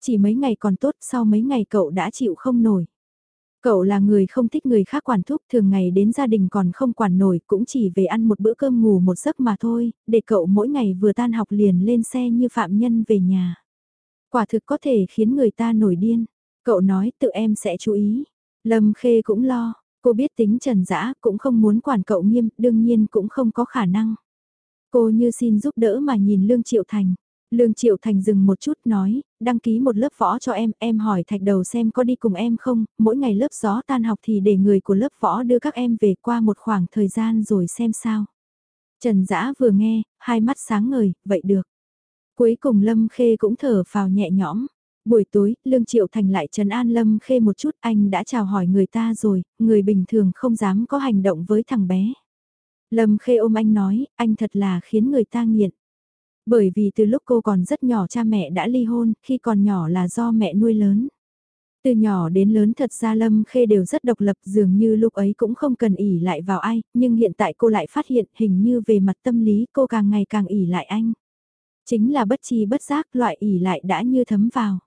Chỉ mấy ngày còn tốt, sau mấy ngày cậu đã chịu không nổi. Cậu là người không thích người khác quản thúc, thường ngày đến gia đình còn không quản nổi, cũng chỉ về ăn một bữa cơm ngủ một giấc mà thôi, để cậu mỗi ngày vừa tan học liền lên xe như phạm nhân về nhà. Quả thực có thể khiến người ta nổi điên. Cậu nói tự em sẽ chú ý. Lâm Khê cũng lo, cô biết tính trần dã cũng không muốn quản cậu nghiêm, đương nhiên cũng không có khả năng. Cô như xin giúp đỡ mà nhìn Lương Triệu Thành. Lương Triệu Thành dừng một chút nói, đăng ký một lớp võ cho em, em hỏi thạch đầu xem có đi cùng em không, mỗi ngày lớp gió tan học thì để người của lớp võ đưa các em về qua một khoảng thời gian rồi xem sao. Trần Dã vừa nghe, hai mắt sáng ngời, vậy được. Cuối cùng Lâm Khê cũng thở phào nhẹ nhõm. Buổi tối, Lương Triệu Thành lại trần an Lâm Khê một chút, anh đã chào hỏi người ta rồi, người bình thường không dám có hành động với thằng bé. Lâm Khê ôm anh nói, anh thật là khiến người ta nghiện. Bởi vì từ lúc cô còn rất nhỏ cha mẹ đã ly hôn, khi còn nhỏ là do mẹ nuôi lớn. Từ nhỏ đến lớn thật ra Lâm Khê đều rất độc lập dường như lúc ấy cũng không cần ỉ lại vào ai, nhưng hiện tại cô lại phát hiện hình như về mặt tâm lý cô càng ngày càng ỉ lại anh. Chính là bất chi bất giác loại ỉ lại đã như thấm vào.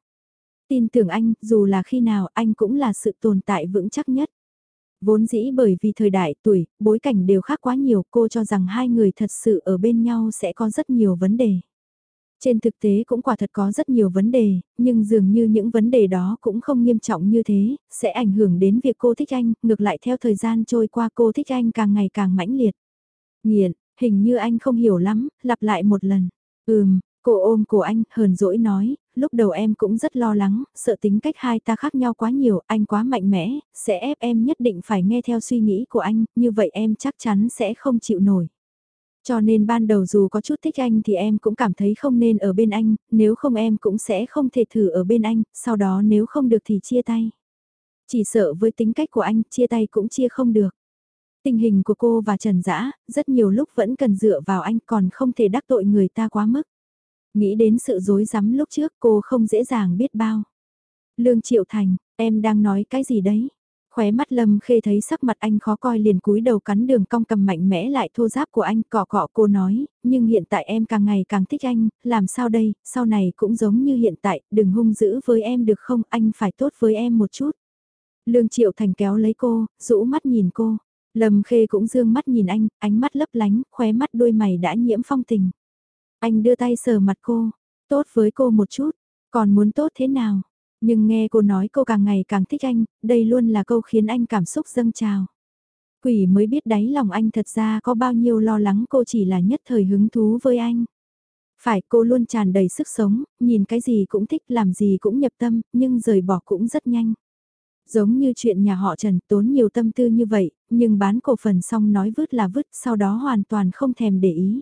Tin tưởng anh, dù là khi nào anh cũng là sự tồn tại vững chắc nhất. Vốn dĩ bởi vì thời đại tuổi, bối cảnh đều khác quá nhiều, cô cho rằng hai người thật sự ở bên nhau sẽ có rất nhiều vấn đề. Trên thực tế cũng quả thật có rất nhiều vấn đề, nhưng dường như những vấn đề đó cũng không nghiêm trọng như thế, sẽ ảnh hưởng đến việc cô thích anh, ngược lại theo thời gian trôi qua cô thích anh càng ngày càng mãnh liệt. Nghiện, hình như anh không hiểu lắm, lặp lại một lần. Ừm, cô ôm cổ anh, hờn dỗi nói, lúc đầu em cũng rất lo lắng, sợ tính cách hai ta khác nhau quá nhiều, anh quá mạnh mẽ, sẽ ép em nhất định phải nghe theo suy nghĩ của anh, như vậy em chắc chắn sẽ không chịu nổi. Cho nên ban đầu dù có chút thích anh thì em cũng cảm thấy không nên ở bên anh, nếu không em cũng sẽ không thể thử ở bên anh, sau đó nếu không được thì chia tay. Chỉ sợ với tính cách của anh, chia tay cũng chia không được. Tình hình của cô và Trần Dã, rất nhiều lúc vẫn cần dựa vào anh còn không thể đắc tội người ta quá mức. Nghĩ đến sự dối rắm lúc trước cô không dễ dàng biết bao. Lương Triệu Thành, em đang nói cái gì đấy? Khóe mắt Lâm Khê thấy sắc mặt anh khó coi liền cúi đầu cắn đường cong cầm mạnh mẽ lại thô giáp của anh cọ cọ cô nói, nhưng hiện tại em càng ngày càng thích anh, làm sao đây, sau này cũng giống như hiện tại, đừng hung dữ với em được không, anh phải tốt với em một chút. Lương Triệu Thành kéo lấy cô, rũ mắt nhìn cô. Lâm Khê cũng dương mắt nhìn anh, ánh mắt lấp lánh, khóe mắt đôi mày đã nhiễm phong tình. Anh đưa tay sờ mặt cô, tốt với cô một chút, còn muốn tốt thế nào? Nhưng nghe cô nói cô càng ngày càng thích anh, đây luôn là câu khiến anh cảm xúc dâng trào. Quỷ mới biết đáy lòng anh thật ra có bao nhiêu lo lắng cô chỉ là nhất thời hứng thú với anh. Phải cô luôn tràn đầy sức sống, nhìn cái gì cũng thích làm gì cũng nhập tâm, nhưng rời bỏ cũng rất nhanh. Giống như chuyện nhà họ Trần tốn nhiều tâm tư như vậy, nhưng bán cổ phần xong nói vứt là vứt sau đó hoàn toàn không thèm để ý.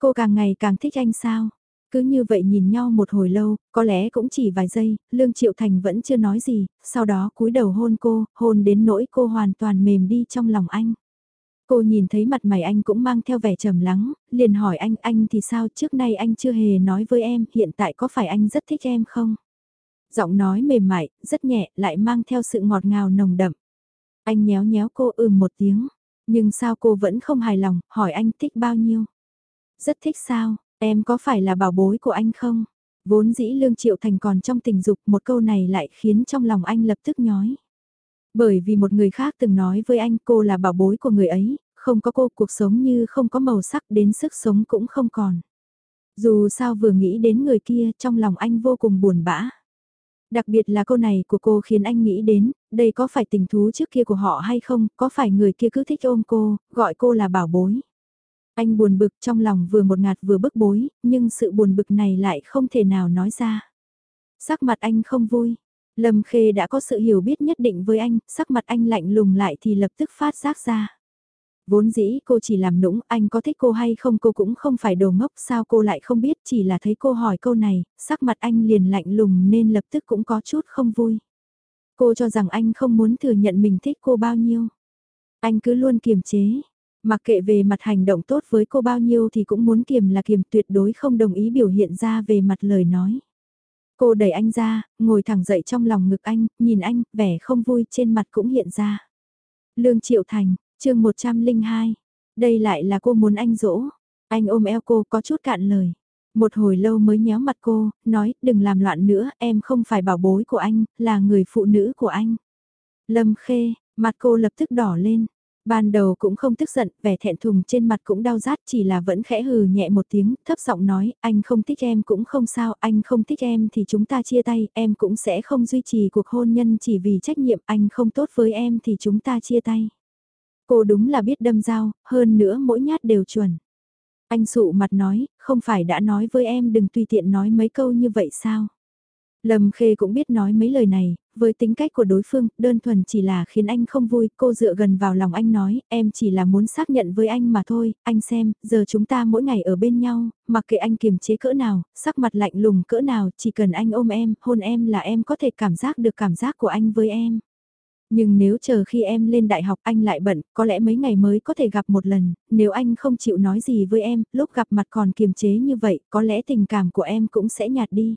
Cô càng ngày càng thích anh sao? Cứ như vậy nhìn nhau một hồi lâu, có lẽ cũng chỉ vài giây, Lương Triệu Thành vẫn chưa nói gì, sau đó cúi đầu hôn cô, hôn đến nỗi cô hoàn toàn mềm đi trong lòng anh. Cô nhìn thấy mặt mày anh cũng mang theo vẻ trầm lắng, liền hỏi anh anh thì sao trước nay anh chưa hề nói với em, hiện tại có phải anh rất thích em không? Giọng nói mềm mại, rất nhẹ, lại mang theo sự ngọt ngào nồng đậm. Anh nhéo nhéo cô ừm một tiếng. Nhưng sao cô vẫn không hài lòng, hỏi anh thích bao nhiêu? Rất thích sao, em có phải là bảo bối của anh không? Vốn dĩ Lương Triệu Thành còn trong tình dục một câu này lại khiến trong lòng anh lập tức nhói. Bởi vì một người khác từng nói với anh cô là bảo bối của người ấy, không có cô cuộc sống như không có màu sắc đến sức sống cũng không còn. Dù sao vừa nghĩ đến người kia trong lòng anh vô cùng buồn bã. Đặc biệt là câu này của cô khiến anh nghĩ đến, đây có phải tình thú trước kia của họ hay không, có phải người kia cứ thích ôm cô, gọi cô là bảo bối. Anh buồn bực trong lòng vừa một ngạt vừa bức bối, nhưng sự buồn bực này lại không thể nào nói ra. Sắc mặt anh không vui. Lâm Khê đã có sự hiểu biết nhất định với anh, sắc mặt anh lạnh lùng lại thì lập tức phát giác ra. Vốn dĩ cô chỉ làm nũng, anh có thích cô hay không cô cũng không phải đồ ngốc sao cô lại không biết chỉ là thấy cô hỏi câu này, sắc mặt anh liền lạnh lùng nên lập tức cũng có chút không vui. Cô cho rằng anh không muốn thừa nhận mình thích cô bao nhiêu. Anh cứ luôn kiềm chế, mặc kệ về mặt hành động tốt với cô bao nhiêu thì cũng muốn kiềm là kiềm tuyệt đối không đồng ý biểu hiện ra về mặt lời nói. Cô đẩy anh ra, ngồi thẳng dậy trong lòng ngực anh, nhìn anh, vẻ không vui trên mặt cũng hiện ra. Lương Triệu Thành, chương 102. Đây lại là cô muốn anh dỗ. Anh ôm eo cô có chút cạn lời. Một hồi lâu mới nhéo mặt cô, nói đừng làm loạn nữa, em không phải bảo bối của anh, là người phụ nữ của anh. Lâm khê, mặt cô lập tức đỏ lên. Ban đầu cũng không tức giận, vẻ thẹn thùng trên mặt cũng đau rát chỉ là vẫn khẽ hừ nhẹ một tiếng, thấp giọng nói, anh không thích em cũng không sao, anh không thích em thì chúng ta chia tay, em cũng sẽ không duy trì cuộc hôn nhân chỉ vì trách nhiệm anh không tốt với em thì chúng ta chia tay. Cô đúng là biết đâm dao, hơn nữa mỗi nhát đều chuẩn. Anh sụ mặt nói, không phải đã nói với em đừng tùy tiện nói mấy câu như vậy sao? Lâm Khê cũng biết nói mấy lời này, với tính cách của đối phương, đơn thuần chỉ là khiến anh không vui, cô dựa gần vào lòng anh nói, em chỉ là muốn xác nhận với anh mà thôi, anh xem, giờ chúng ta mỗi ngày ở bên nhau, mặc kệ anh kiềm chế cỡ nào, sắc mặt lạnh lùng cỡ nào, chỉ cần anh ôm em, hôn em là em có thể cảm giác được cảm giác của anh với em. Nhưng nếu chờ khi em lên đại học anh lại bận, có lẽ mấy ngày mới có thể gặp một lần, nếu anh không chịu nói gì với em, lúc gặp mặt còn kiềm chế như vậy, có lẽ tình cảm của em cũng sẽ nhạt đi.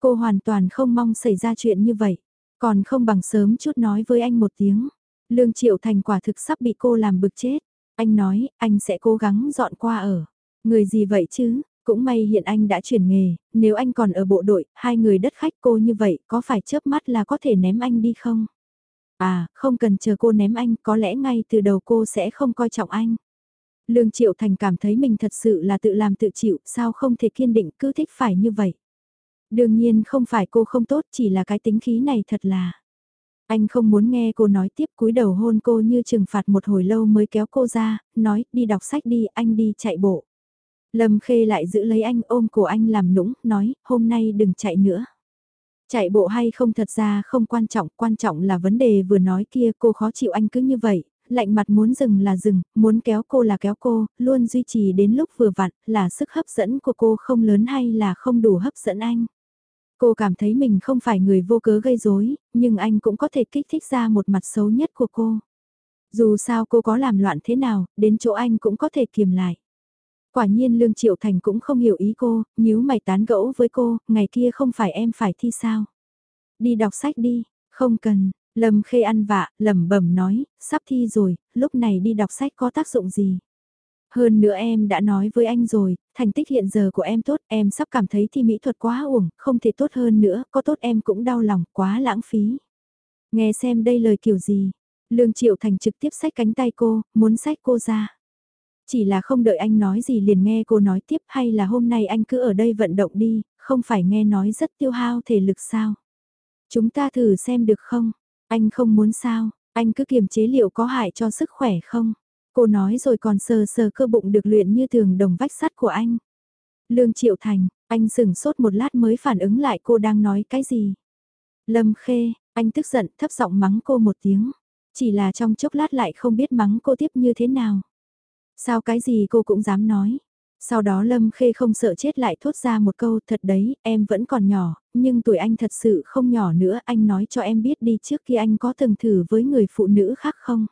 Cô hoàn toàn không mong xảy ra chuyện như vậy, còn không bằng sớm chút nói với anh một tiếng. Lương Triệu Thành quả thực sắp bị cô làm bực chết. Anh nói, anh sẽ cố gắng dọn qua ở. Người gì vậy chứ, cũng may hiện anh đã chuyển nghề, nếu anh còn ở bộ đội, hai người đất khách cô như vậy, có phải chớp mắt là có thể ném anh đi không? À, không cần chờ cô ném anh, có lẽ ngay từ đầu cô sẽ không coi trọng anh. Lương Triệu Thành cảm thấy mình thật sự là tự làm tự chịu, sao không thể kiên định cứ thích phải như vậy. Đương nhiên không phải cô không tốt, chỉ là cái tính khí này thật là. Anh không muốn nghe cô nói tiếp cúi đầu hôn cô như trừng phạt một hồi lâu mới kéo cô ra, nói đi đọc sách đi, anh đi chạy bộ. Lâm Khê lại giữ lấy anh ôm cổ anh làm nũng, nói hôm nay đừng chạy nữa. Chạy bộ hay không thật ra không quan trọng, quan trọng là vấn đề vừa nói kia cô khó chịu anh cứ như vậy, lạnh mặt muốn dừng là dừng, muốn kéo cô là kéo cô, luôn duy trì đến lúc vừa vặn, là sức hấp dẫn của cô không lớn hay là không đủ hấp dẫn anh. Cô cảm thấy mình không phải người vô cớ gây rối, nhưng anh cũng có thể kích thích ra một mặt xấu nhất của cô. Dù sao cô có làm loạn thế nào, đến chỗ anh cũng có thể kiềm lại. Quả nhiên Lương Triệu Thành cũng không hiểu ý cô, nhíu mày tán gẫu với cô, ngày kia không phải em phải thi sao. Đi đọc sách đi, không cần, Lâm Khê ăn vạ, lẩm bẩm nói, sắp thi rồi, lúc này đi đọc sách có tác dụng gì. Hơn nữa em đã nói với anh rồi, thành tích hiện giờ của em tốt, em sắp cảm thấy thi mỹ thuật quá uổng, không thể tốt hơn nữa, có tốt em cũng đau lòng, quá lãng phí. Nghe xem đây lời kiểu gì. Lương Triệu Thành trực tiếp sách cánh tay cô, muốn sách cô ra. Chỉ là không đợi anh nói gì liền nghe cô nói tiếp hay là hôm nay anh cứ ở đây vận động đi, không phải nghe nói rất tiêu hao thể lực sao. Chúng ta thử xem được không? Anh không muốn sao, anh cứ kiềm chế liệu có hại cho sức khỏe không? Cô nói rồi còn sờ sờ cơ bụng được luyện như thường đồng vách sắt của anh. Lương Triệu Thành, anh sừng sốt một lát mới phản ứng lại cô đang nói cái gì. Lâm Khê, anh tức giận thấp giọng mắng cô một tiếng. Chỉ là trong chốc lát lại không biết mắng cô tiếp như thế nào. Sao cái gì cô cũng dám nói. Sau đó Lâm Khê không sợ chết lại thốt ra một câu thật đấy, em vẫn còn nhỏ, nhưng tuổi anh thật sự không nhỏ nữa, anh nói cho em biết đi trước khi anh có từng thử với người phụ nữ khác không.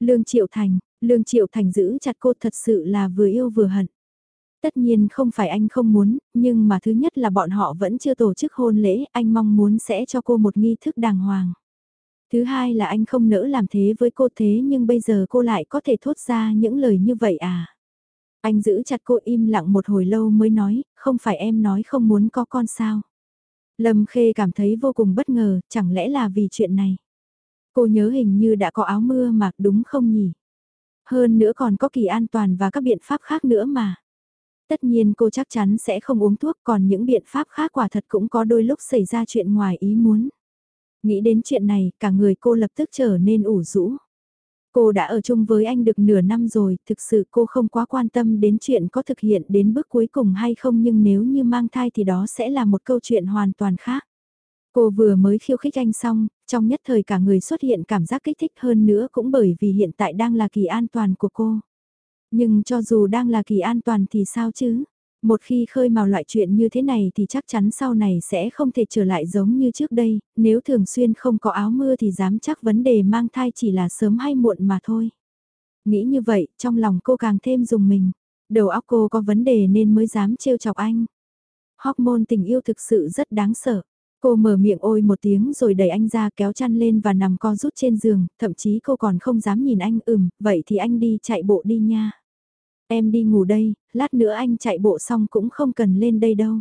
Lương Triệu Thành, Lương Triệu Thành giữ chặt cô thật sự là vừa yêu vừa hận. Tất nhiên không phải anh không muốn, nhưng mà thứ nhất là bọn họ vẫn chưa tổ chức hôn lễ, anh mong muốn sẽ cho cô một nghi thức đàng hoàng. Thứ hai là anh không nỡ làm thế với cô thế nhưng bây giờ cô lại có thể thốt ra những lời như vậy à. Anh giữ chặt cô im lặng một hồi lâu mới nói, không phải em nói không muốn có con sao. Lâm Khê cảm thấy vô cùng bất ngờ, chẳng lẽ là vì chuyện này. Cô nhớ hình như đã có áo mưa mặc đúng không nhỉ? Hơn nữa còn có kỳ an toàn và các biện pháp khác nữa mà. Tất nhiên cô chắc chắn sẽ không uống thuốc còn những biện pháp khác quả thật cũng có đôi lúc xảy ra chuyện ngoài ý muốn. Nghĩ đến chuyện này, cả người cô lập tức trở nên ủ rũ. Cô đã ở chung với anh được nửa năm rồi, thực sự cô không quá quan tâm đến chuyện có thực hiện đến bước cuối cùng hay không nhưng nếu như mang thai thì đó sẽ là một câu chuyện hoàn toàn khác. Cô vừa mới khiêu khích anh xong, trong nhất thời cả người xuất hiện cảm giác kích thích hơn nữa cũng bởi vì hiện tại đang là kỳ an toàn của cô. Nhưng cho dù đang là kỳ an toàn thì sao chứ? Một khi khơi mào loại chuyện như thế này thì chắc chắn sau này sẽ không thể trở lại giống như trước đây, nếu thường xuyên không có áo mưa thì dám chắc vấn đề mang thai chỉ là sớm hay muộn mà thôi. Nghĩ như vậy, trong lòng cô càng thêm dùng mình. Đầu óc cô có vấn đề nên mới dám trêu chọc anh. Hormone tình yêu thực sự rất đáng sợ. Cô mở miệng ôi một tiếng rồi đẩy anh ra kéo chăn lên và nằm co rút trên giường, thậm chí cô còn không dám nhìn anh ừm, vậy thì anh đi chạy bộ đi nha. Em đi ngủ đây, lát nữa anh chạy bộ xong cũng không cần lên đây đâu.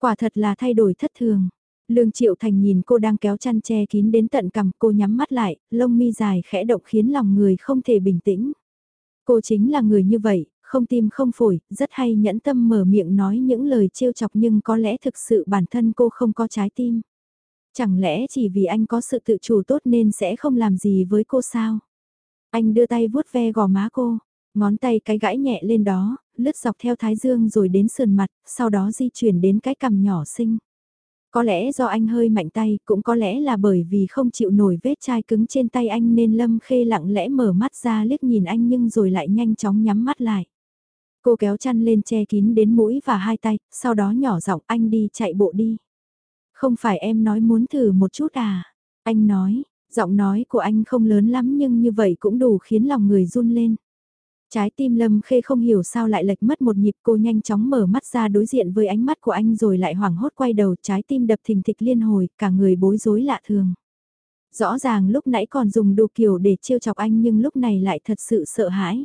Quả thật là thay đổi thất thường. Lương Triệu Thành nhìn cô đang kéo chăn che kín đến tận cằm cô nhắm mắt lại, lông mi dài khẽ động khiến lòng người không thể bình tĩnh. Cô chính là người như vậy, không tim không phổi, rất hay nhẫn tâm mở miệng nói những lời trêu chọc nhưng có lẽ thực sự bản thân cô không có trái tim. Chẳng lẽ chỉ vì anh có sự tự chủ tốt nên sẽ không làm gì với cô sao? Anh đưa tay vuốt ve gò má cô, ngón tay cái gãi nhẹ lên đó, lướt dọc theo thái dương rồi đến sườn mặt, sau đó di chuyển đến cái cằm nhỏ xinh. Có lẽ do anh hơi mạnh tay, cũng có lẽ là bởi vì không chịu nổi vết chai cứng trên tay anh nên Lâm Khê lặng lẽ mở mắt ra liếc nhìn anh nhưng rồi lại nhanh chóng nhắm mắt lại. Cô kéo chăn lên che kín đến mũi và hai tay, sau đó nhỏ giọng anh đi chạy bộ đi. Không phải em nói muốn thử một chút à? Anh nói, giọng nói của anh không lớn lắm nhưng như vậy cũng đủ khiến lòng người run lên. Trái tim Lâm Khê không hiểu sao lại lệch mất một nhịp cô nhanh chóng mở mắt ra đối diện với ánh mắt của anh rồi lại hoảng hốt quay đầu trái tim đập thình thịch liên hồi, cả người bối rối lạ thường. Rõ ràng lúc nãy còn dùng đồ kiểu để trêu chọc anh nhưng lúc này lại thật sự sợ hãi.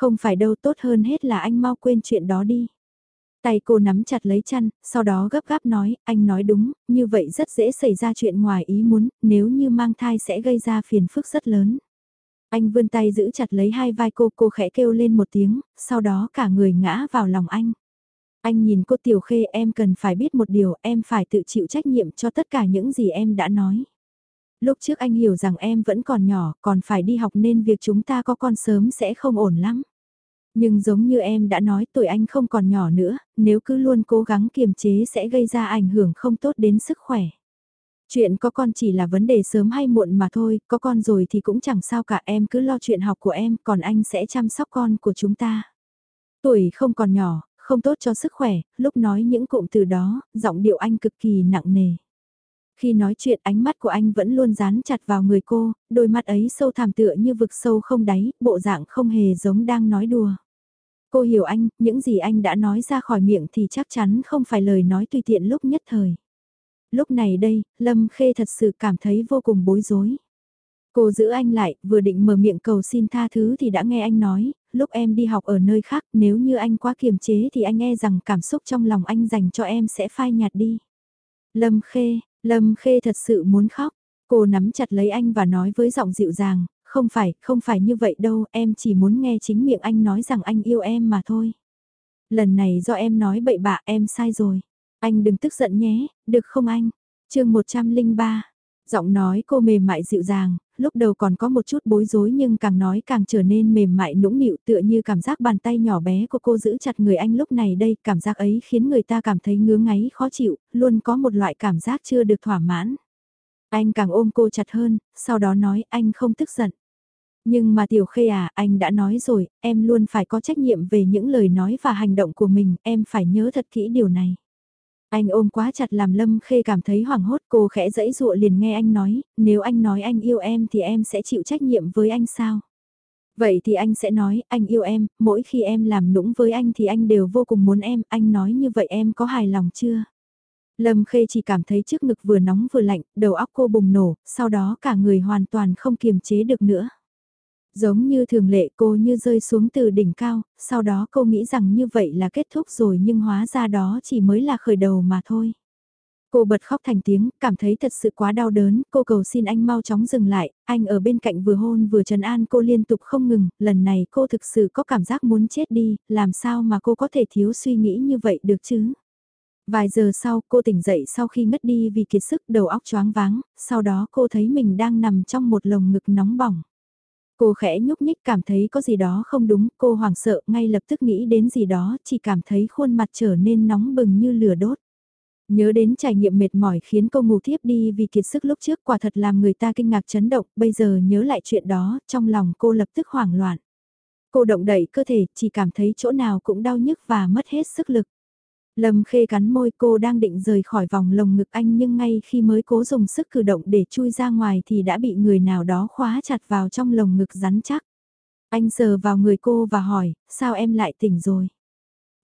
Không phải đâu tốt hơn hết là anh mau quên chuyện đó đi. Tay cô nắm chặt lấy chăn, sau đó gấp gáp nói, anh nói đúng, như vậy rất dễ xảy ra chuyện ngoài ý muốn, nếu như mang thai sẽ gây ra phiền phức rất lớn. Anh vươn tay giữ chặt lấy hai vai cô, cô khẽ kêu lên một tiếng, sau đó cả người ngã vào lòng anh. Anh nhìn cô Tiểu Khê em cần phải biết một điều, em phải tự chịu trách nhiệm cho tất cả những gì em đã nói. Lúc trước anh hiểu rằng em vẫn còn nhỏ, còn phải đi học nên việc chúng ta có con sớm sẽ không ổn lắm. Nhưng giống như em đã nói tuổi anh không còn nhỏ nữa, nếu cứ luôn cố gắng kiềm chế sẽ gây ra ảnh hưởng không tốt đến sức khỏe. Chuyện có con chỉ là vấn đề sớm hay muộn mà thôi, có con rồi thì cũng chẳng sao cả em cứ lo chuyện học của em, còn anh sẽ chăm sóc con của chúng ta. Tuổi không còn nhỏ, không tốt cho sức khỏe, lúc nói những cụm từ đó, giọng điệu anh cực kỳ nặng nề. Khi nói chuyện ánh mắt của anh vẫn luôn dán chặt vào người cô, đôi mắt ấy sâu thẳm tựa như vực sâu không đáy, bộ dạng không hề giống đang nói đùa. Cô hiểu anh, những gì anh đã nói ra khỏi miệng thì chắc chắn không phải lời nói tùy tiện lúc nhất thời lúc này đây, Lâm Khê thật sự cảm thấy vô cùng bối rối. Cô giữ anh lại, vừa định mở miệng cầu xin tha thứ thì đã nghe anh nói, lúc em đi học ở nơi khác nếu như anh quá kiềm chế thì anh e rằng cảm xúc trong lòng anh dành cho em sẽ phai nhạt đi. Lâm Khê, Lâm Khê thật sự muốn khóc, cô nắm chặt lấy anh và nói với giọng dịu dàng, không phải, không phải như vậy đâu, em chỉ muốn nghe chính miệng anh nói rằng anh yêu em mà thôi. Lần này do em nói bậy bạ em sai rồi. Anh đừng tức giận nhé, được không anh? chương 103. Giọng nói cô mềm mại dịu dàng, lúc đầu còn có một chút bối rối nhưng càng nói càng trở nên mềm mại nũng nịu tựa như cảm giác bàn tay nhỏ bé của cô giữ chặt người anh lúc này đây, cảm giác ấy khiến người ta cảm thấy ngứa ngáy khó chịu, luôn có một loại cảm giác chưa được thỏa mãn. Anh càng ôm cô chặt hơn, sau đó nói anh không tức giận. Nhưng mà Tiểu Khê à, anh đã nói rồi, em luôn phải có trách nhiệm về những lời nói và hành động của mình, em phải nhớ thật kỹ điều này. Anh ôm quá chặt làm Lâm Khê cảm thấy hoảng hốt cô khẽ dẫy dụa liền nghe anh nói, nếu anh nói anh yêu em thì em sẽ chịu trách nhiệm với anh sao? Vậy thì anh sẽ nói, anh yêu em, mỗi khi em làm nũng với anh thì anh đều vô cùng muốn em, anh nói như vậy em có hài lòng chưa? Lâm Khê chỉ cảm thấy trước ngực vừa nóng vừa lạnh, đầu óc cô bùng nổ, sau đó cả người hoàn toàn không kiềm chế được nữa. Giống như thường lệ cô như rơi xuống từ đỉnh cao, sau đó cô nghĩ rằng như vậy là kết thúc rồi nhưng hóa ra đó chỉ mới là khởi đầu mà thôi. Cô bật khóc thành tiếng, cảm thấy thật sự quá đau đớn, cô cầu xin anh mau chóng dừng lại, anh ở bên cạnh vừa hôn vừa trấn an cô liên tục không ngừng, lần này cô thực sự có cảm giác muốn chết đi, làm sao mà cô có thể thiếu suy nghĩ như vậy được chứ? Vài giờ sau cô tỉnh dậy sau khi ngất đi vì kiệt sức đầu óc choáng váng, sau đó cô thấy mình đang nằm trong một lồng ngực nóng bỏng. Cô khẽ nhúc nhích cảm thấy có gì đó không đúng, cô hoảng sợ ngay lập tức nghĩ đến gì đó, chỉ cảm thấy khuôn mặt trở nên nóng bừng như lửa đốt. Nhớ đến trải nghiệm mệt mỏi khiến cô ngủ thiếp đi vì kiệt sức lúc trước quả thật làm người ta kinh ngạc chấn động, bây giờ nhớ lại chuyện đó, trong lòng cô lập tức hoảng loạn. Cô động đẩy cơ thể, chỉ cảm thấy chỗ nào cũng đau nhức và mất hết sức lực. Lâm khê cắn môi cô đang định rời khỏi vòng lồng ngực anh nhưng ngay khi mới cố dùng sức cử động để chui ra ngoài thì đã bị người nào đó khóa chặt vào trong lồng ngực rắn chắc. Anh sờ vào người cô và hỏi, sao em lại tỉnh rồi?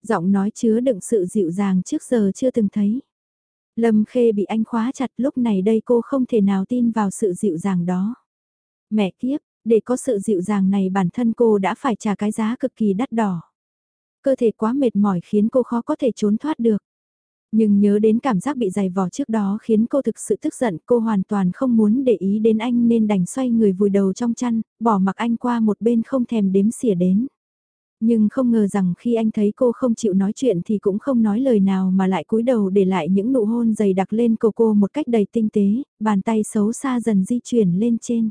Giọng nói chứa đựng sự dịu dàng trước giờ chưa từng thấy. Lâm khê bị anh khóa chặt lúc này đây cô không thể nào tin vào sự dịu dàng đó. Mẹ kiếp, để có sự dịu dàng này bản thân cô đã phải trả cái giá cực kỳ đắt đỏ cơ thể quá mệt mỏi khiến cô khó có thể trốn thoát được. Nhưng nhớ đến cảm giác bị dày vò trước đó khiến cô thực sự tức giận, cô hoàn toàn không muốn để ý đến anh nên đành xoay người vùi đầu trong chăn, bỏ mặc anh qua một bên không thèm đếm xỉa đến. Nhưng không ngờ rằng khi anh thấy cô không chịu nói chuyện thì cũng không nói lời nào mà lại cúi đầu để lại những nụ hôn dày đặc lên cổ cô một cách đầy tinh tế, bàn tay xấu xa dần di chuyển lên trên.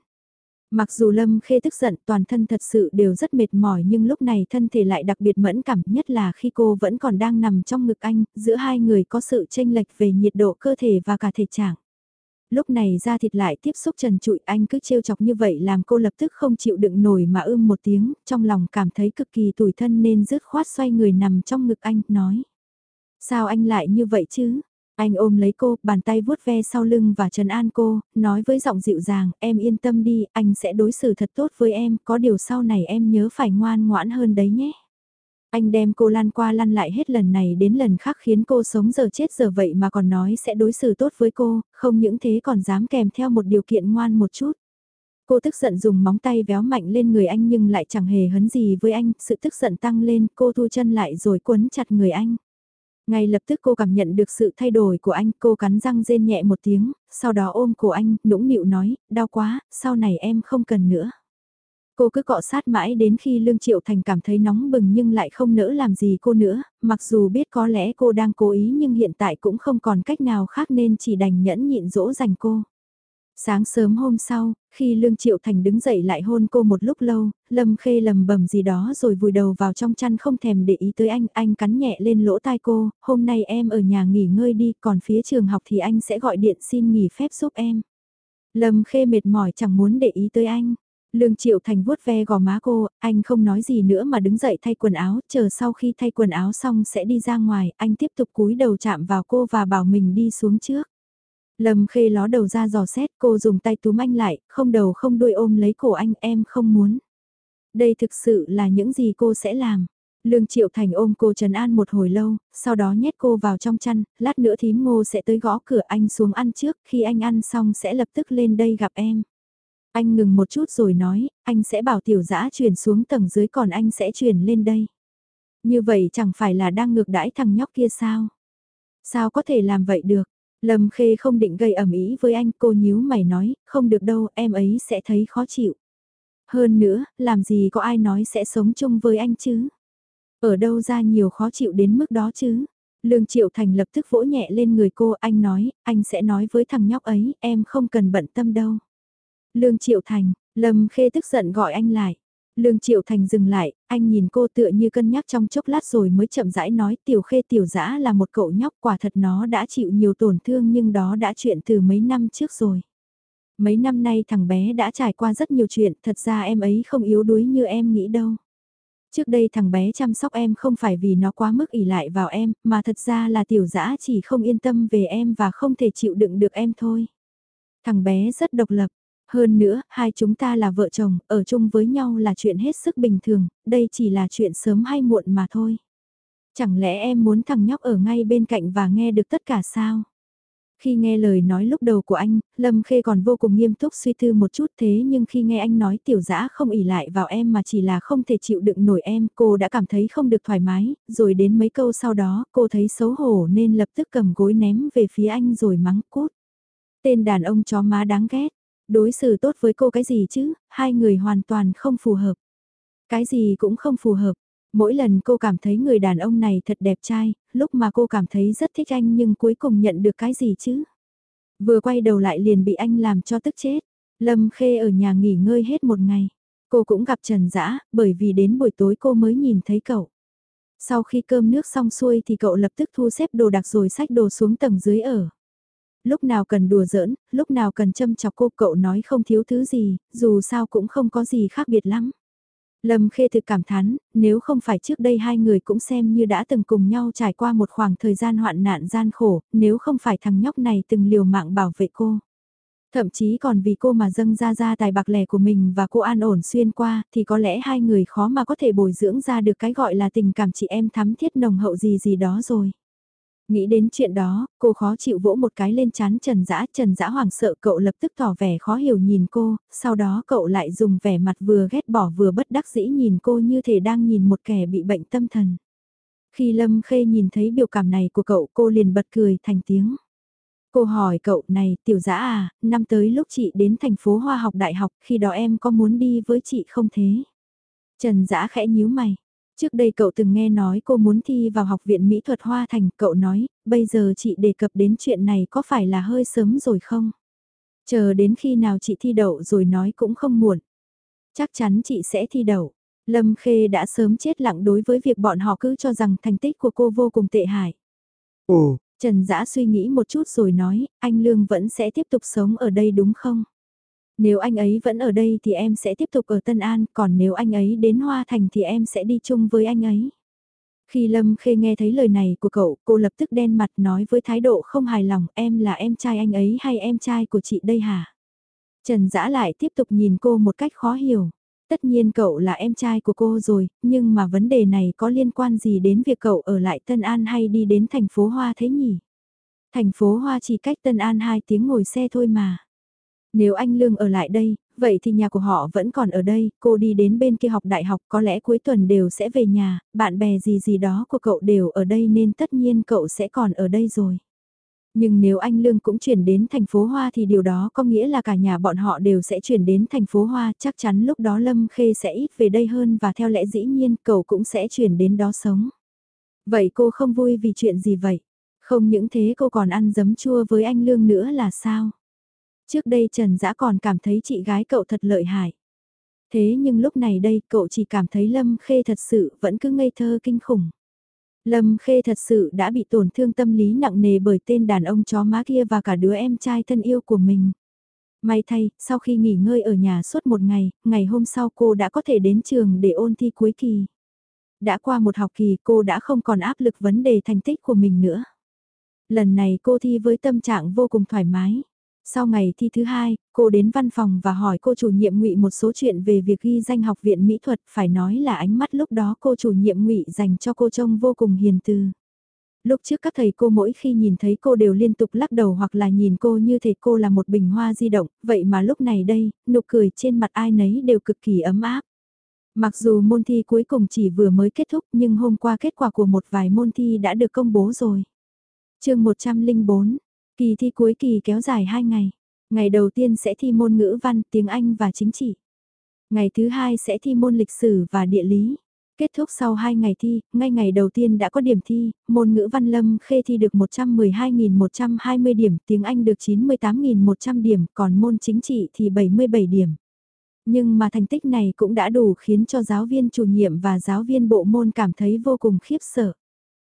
Mặc dù Lâm Khê tức giận toàn thân thật sự đều rất mệt mỏi nhưng lúc này thân thể lại đặc biệt mẫn cảm nhất là khi cô vẫn còn đang nằm trong ngực anh, giữa hai người có sự tranh lệch về nhiệt độ cơ thể và cả thể trạng. Lúc này da thịt lại tiếp xúc trần trụi anh cứ trêu chọc như vậy làm cô lập tức không chịu đựng nổi mà ưm một tiếng, trong lòng cảm thấy cực kỳ tủi thân nên rứt khoát xoay người nằm trong ngực anh, nói. Sao anh lại như vậy chứ? Anh ôm lấy cô, bàn tay vuốt ve sau lưng và trấn an cô, nói với giọng dịu dàng, em yên tâm đi, anh sẽ đối xử thật tốt với em, có điều sau này em nhớ phải ngoan ngoãn hơn đấy nhé. Anh đem cô lăn qua lăn lại hết lần này đến lần khác khiến cô sống giờ chết giờ vậy mà còn nói sẽ đối xử tốt với cô, không những thế còn dám kèm theo một điều kiện ngoan một chút. Cô tức giận dùng móng tay véo mạnh lên người anh nhưng lại chẳng hề hấn gì với anh, sự tức giận tăng lên, cô thu chân lại rồi quấn chặt người anh. Ngay lập tức cô cảm nhận được sự thay đổi của anh, cô cắn răng rên nhẹ một tiếng, sau đó ôm cổ anh, nũng nịu nói, đau quá, sau này em không cần nữa. Cô cứ cọ sát mãi đến khi Lương Triệu Thành cảm thấy nóng bừng nhưng lại không nỡ làm gì cô nữa, mặc dù biết có lẽ cô đang cố ý nhưng hiện tại cũng không còn cách nào khác nên chỉ đành nhẫn nhịn dỗ dành cô. Sáng sớm hôm sau, khi Lương Triệu Thành đứng dậy lại hôn cô một lúc lâu, Lâm Khê lầm bầm gì đó rồi vùi đầu vào trong chăn không thèm để ý tới anh, anh cắn nhẹ lên lỗ tai cô, hôm nay em ở nhà nghỉ ngơi đi, còn phía trường học thì anh sẽ gọi điện xin nghỉ phép giúp em. Lâm Khê mệt mỏi chẳng muốn để ý tới anh. Lương Triệu Thành vuốt ve gò má cô, anh không nói gì nữa mà đứng dậy thay quần áo, chờ sau khi thay quần áo xong sẽ đi ra ngoài, anh tiếp tục cúi đầu chạm vào cô và bảo mình đi xuống trước. Lâm khê ló đầu ra dò xét cô dùng tay túm anh lại, không đầu không đuôi ôm lấy cổ anh em không muốn. Đây thực sự là những gì cô sẽ làm. Lương Triệu Thành ôm cô Trần An một hồi lâu, sau đó nhét cô vào trong chăn, lát nữa thím ngô sẽ tới gõ cửa anh xuống ăn trước, khi anh ăn xong sẽ lập tức lên đây gặp em. Anh ngừng một chút rồi nói, anh sẽ bảo tiểu dã chuyển xuống tầng dưới còn anh sẽ chuyển lên đây. Như vậy chẳng phải là đang ngược đãi thằng nhóc kia sao? Sao có thể làm vậy được? Lâm Khê không định gây ẩm ý với anh, cô nhíu mày nói, không được đâu, em ấy sẽ thấy khó chịu. Hơn nữa, làm gì có ai nói sẽ sống chung với anh chứ? Ở đâu ra nhiều khó chịu đến mức đó chứ? Lương Triệu Thành lập tức vỗ nhẹ lên người cô, anh nói, anh sẽ nói với thằng nhóc ấy, em không cần bận tâm đâu. Lương Triệu Thành, Lâm Khê tức giận gọi anh lại. Lương Triệu Thành dừng lại, anh nhìn cô tựa như cân nhắc trong chốc lát rồi mới chậm rãi nói tiểu khê tiểu dã là một cậu nhóc quả thật nó đã chịu nhiều tổn thương nhưng đó đã chuyện từ mấy năm trước rồi. Mấy năm nay thằng bé đã trải qua rất nhiều chuyện, thật ra em ấy không yếu đuối như em nghĩ đâu. Trước đây thằng bé chăm sóc em không phải vì nó quá mức ỉ lại vào em, mà thật ra là tiểu dã chỉ không yên tâm về em và không thể chịu đựng được em thôi. Thằng bé rất độc lập, hơn nữa, hai chúng ta là vợ chồng, ở chung với nhau là chuyện hết sức bình thường, đây chỉ là chuyện sớm hay muộn mà thôi. Chẳng lẽ em muốn thằng nhóc ở ngay bên cạnh và nghe được tất cả sao? Khi nghe lời nói lúc đầu của anh, Lâm Khê còn vô cùng nghiêm túc suy tư một chút thế nhưng khi nghe anh nói tiểu dã không ỉ lại vào em mà chỉ là không thể chịu đựng nổi em, cô đã cảm thấy không được thoải mái, rồi đến mấy câu sau đó cô thấy xấu hổ nên lập tức cầm gối ném về phía anh rồi mắng cút. Tên đàn ông chó má đáng ghét, đối xử tốt với cô cái gì chứ, hai người hoàn toàn không phù hợp. Cái gì cũng không phù hợp, Mỗi lần cô cảm thấy người đàn ông này thật đẹp trai, lúc mà cô cảm thấy rất thích anh nhưng cuối cùng nhận được cái gì chứ? Vừa quay đầu lại liền bị anh làm cho tức chết. Lâm Khê ở nhà nghỉ ngơi hết một ngày. Cô cũng gặp Trần Dã, bởi vì đến buổi tối cô mới nhìn thấy cậu. Sau khi cơm nước xong xuôi thì cậu lập tức thu xếp đồ đạc rồi xách đồ xuống tầng dưới ở. Lúc nào cần đùa giỡn, lúc nào cần châm chọc cô cậu nói không thiếu thứ gì, dù sao cũng không có gì khác biệt lắm. Lâm Khê thực cảm thán, nếu không phải trước đây hai người cũng xem như đã từng cùng nhau trải qua một khoảng thời gian hoạn nạn gian khổ, nếu không phải thằng nhóc này từng liều mạng bảo vệ cô. Thậm chí còn vì cô mà dâng ra ra tài bạc lẻ của mình và cô an ổn xuyên qua, thì có lẽ hai người khó mà có thể bồi dưỡng ra được cái gọi là tình cảm chị em thắm thiết nồng hậu gì gì đó rồi. Nghĩ đến chuyện đó, cô khó chịu vỗ một cái lên chán Trần Dã, Trần Dã hoảng sợ cậu lập tức tỏ vẻ khó hiểu nhìn cô, sau đó cậu lại dùng vẻ mặt vừa ghét bỏ vừa bất đắc dĩ nhìn cô như thể đang nhìn một kẻ bị bệnh tâm thần. Khi Lâm Khê nhìn thấy biểu cảm này của cậu cô liền bật cười thành tiếng. Cô hỏi cậu này tiểu dã à, năm tới lúc chị đến thành phố Hoa học đại học khi đó em có muốn đi với chị không thế? Trần Dã khẽ nhíu mày. Trước đây cậu từng nghe nói cô muốn thi vào học viện mỹ thuật Hoa Thành, cậu nói, bây giờ chị đề cập đến chuyện này có phải là hơi sớm rồi không? Chờ đến khi nào chị thi đậu rồi nói cũng không muộn. Chắc chắn chị sẽ thi đậu. Lâm Khê đã sớm chết lặng đối với việc bọn họ cứ cho rằng thành tích của cô vô cùng tệ hại. Ồ, Trần Dã suy nghĩ một chút rồi nói, anh Lương vẫn sẽ tiếp tục sống ở đây đúng không? Nếu anh ấy vẫn ở đây thì em sẽ tiếp tục ở Tân An, còn nếu anh ấy đến Hoa Thành thì em sẽ đi chung với anh ấy. Khi Lâm Khê nghe thấy lời này của cậu, cô lập tức đen mặt nói với thái độ không hài lòng, em là em trai anh ấy hay em trai của chị đây hả? Trần Dã lại tiếp tục nhìn cô một cách khó hiểu. Tất nhiên cậu là em trai của cô rồi, nhưng mà vấn đề này có liên quan gì đến việc cậu ở lại Tân An hay đi đến thành phố Hoa thế nhỉ? Thành phố Hoa chỉ cách Tân An 2 tiếng ngồi xe thôi mà. Nếu anh Lương ở lại đây, vậy thì nhà của họ vẫn còn ở đây, cô đi đến bên kia học đại học có lẽ cuối tuần đều sẽ về nhà, bạn bè gì gì đó của cậu đều ở đây nên tất nhiên cậu sẽ còn ở đây rồi. Nhưng nếu anh Lương cũng chuyển đến thành phố Hoa thì điều đó có nghĩa là cả nhà bọn họ đều sẽ chuyển đến thành phố Hoa, chắc chắn lúc đó Lâm Khê sẽ ít về đây hơn và theo lẽ dĩ nhiên cậu cũng sẽ chuyển đến đó sống. Vậy cô không vui vì chuyện gì vậy? Không những thế cô còn ăn giấm chua với anh Lương nữa là sao? Trước đây Trần Dã còn cảm thấy chị gái cậu thật lợi hại. Thế nhưng lúc này đây cậu chỉ cảm thấy Lâm Khê thật sự vẫn cứ ngây thơ kinh khủng. Lâm Khê thật sự đã bị tổn thương tâm lý nặng nề bởi tên đàn ông chó má kia và cả đứa em trai thân yêu của mình. May thay, sau khi nghỉ ngơi ở nhà suốt một ngày, ngày hôm sau cô đã có thể đến trường để ôn thi cuối kỳ. Đã qua một học kỳ cô đã không còn áp lực vấn đề thành tích của mình nữa. Lần này cô thi với tâm trạng vô cùng thoải mái. Sau ngày thi thứ hai, cô đến văn phòng và hỏi cô chủ nhiệm ngụy một số chuyện về việc ghi danh học viện mỹ thuật, phải nói là ánh mắt lúc đó cô chủ nhiệm ngụy dành cho cô trông vô cùng hiền từ. Lúc trước các thầy cô mỗi khi nhìn thấy cô đều liên tục lắc đầu hoặc là nhìn cô như thể cô là một bình hoa di động, vậy mà lúc này đây, nụ cười trên mặt ai nấy đều cực kỳ ấm áp. Mặc dù môn thi cuối cùng chỉ vừa mới kết thúc nhưng hôm qua kết quả của một vài môn thi đã được công bố rồi. chương 104, Kỳ thi cuối kỳ kéo dài 2 ngày. Ngày đầu tiên sẽ thi môn ngữ văn, tiếng Anh và chính trị. Ngày thứ hai sẽ thi môn lịch sử và địa lý. Kết thúc sau 2 ngày thi, ngay ngày đầu tiên đã có điểm thi, môn ngữ văn lâm khê thi được 112.120 điểm, tiếng Anh được 98.100 điểm, còn môn chính trị thì 77 điểm. Nhưng mà thành tích này cũng đã đủ khiến cho giáo viên chủ nhiệm và giáo viên bộ môn cảm thấy vô cùng khiếp sợ.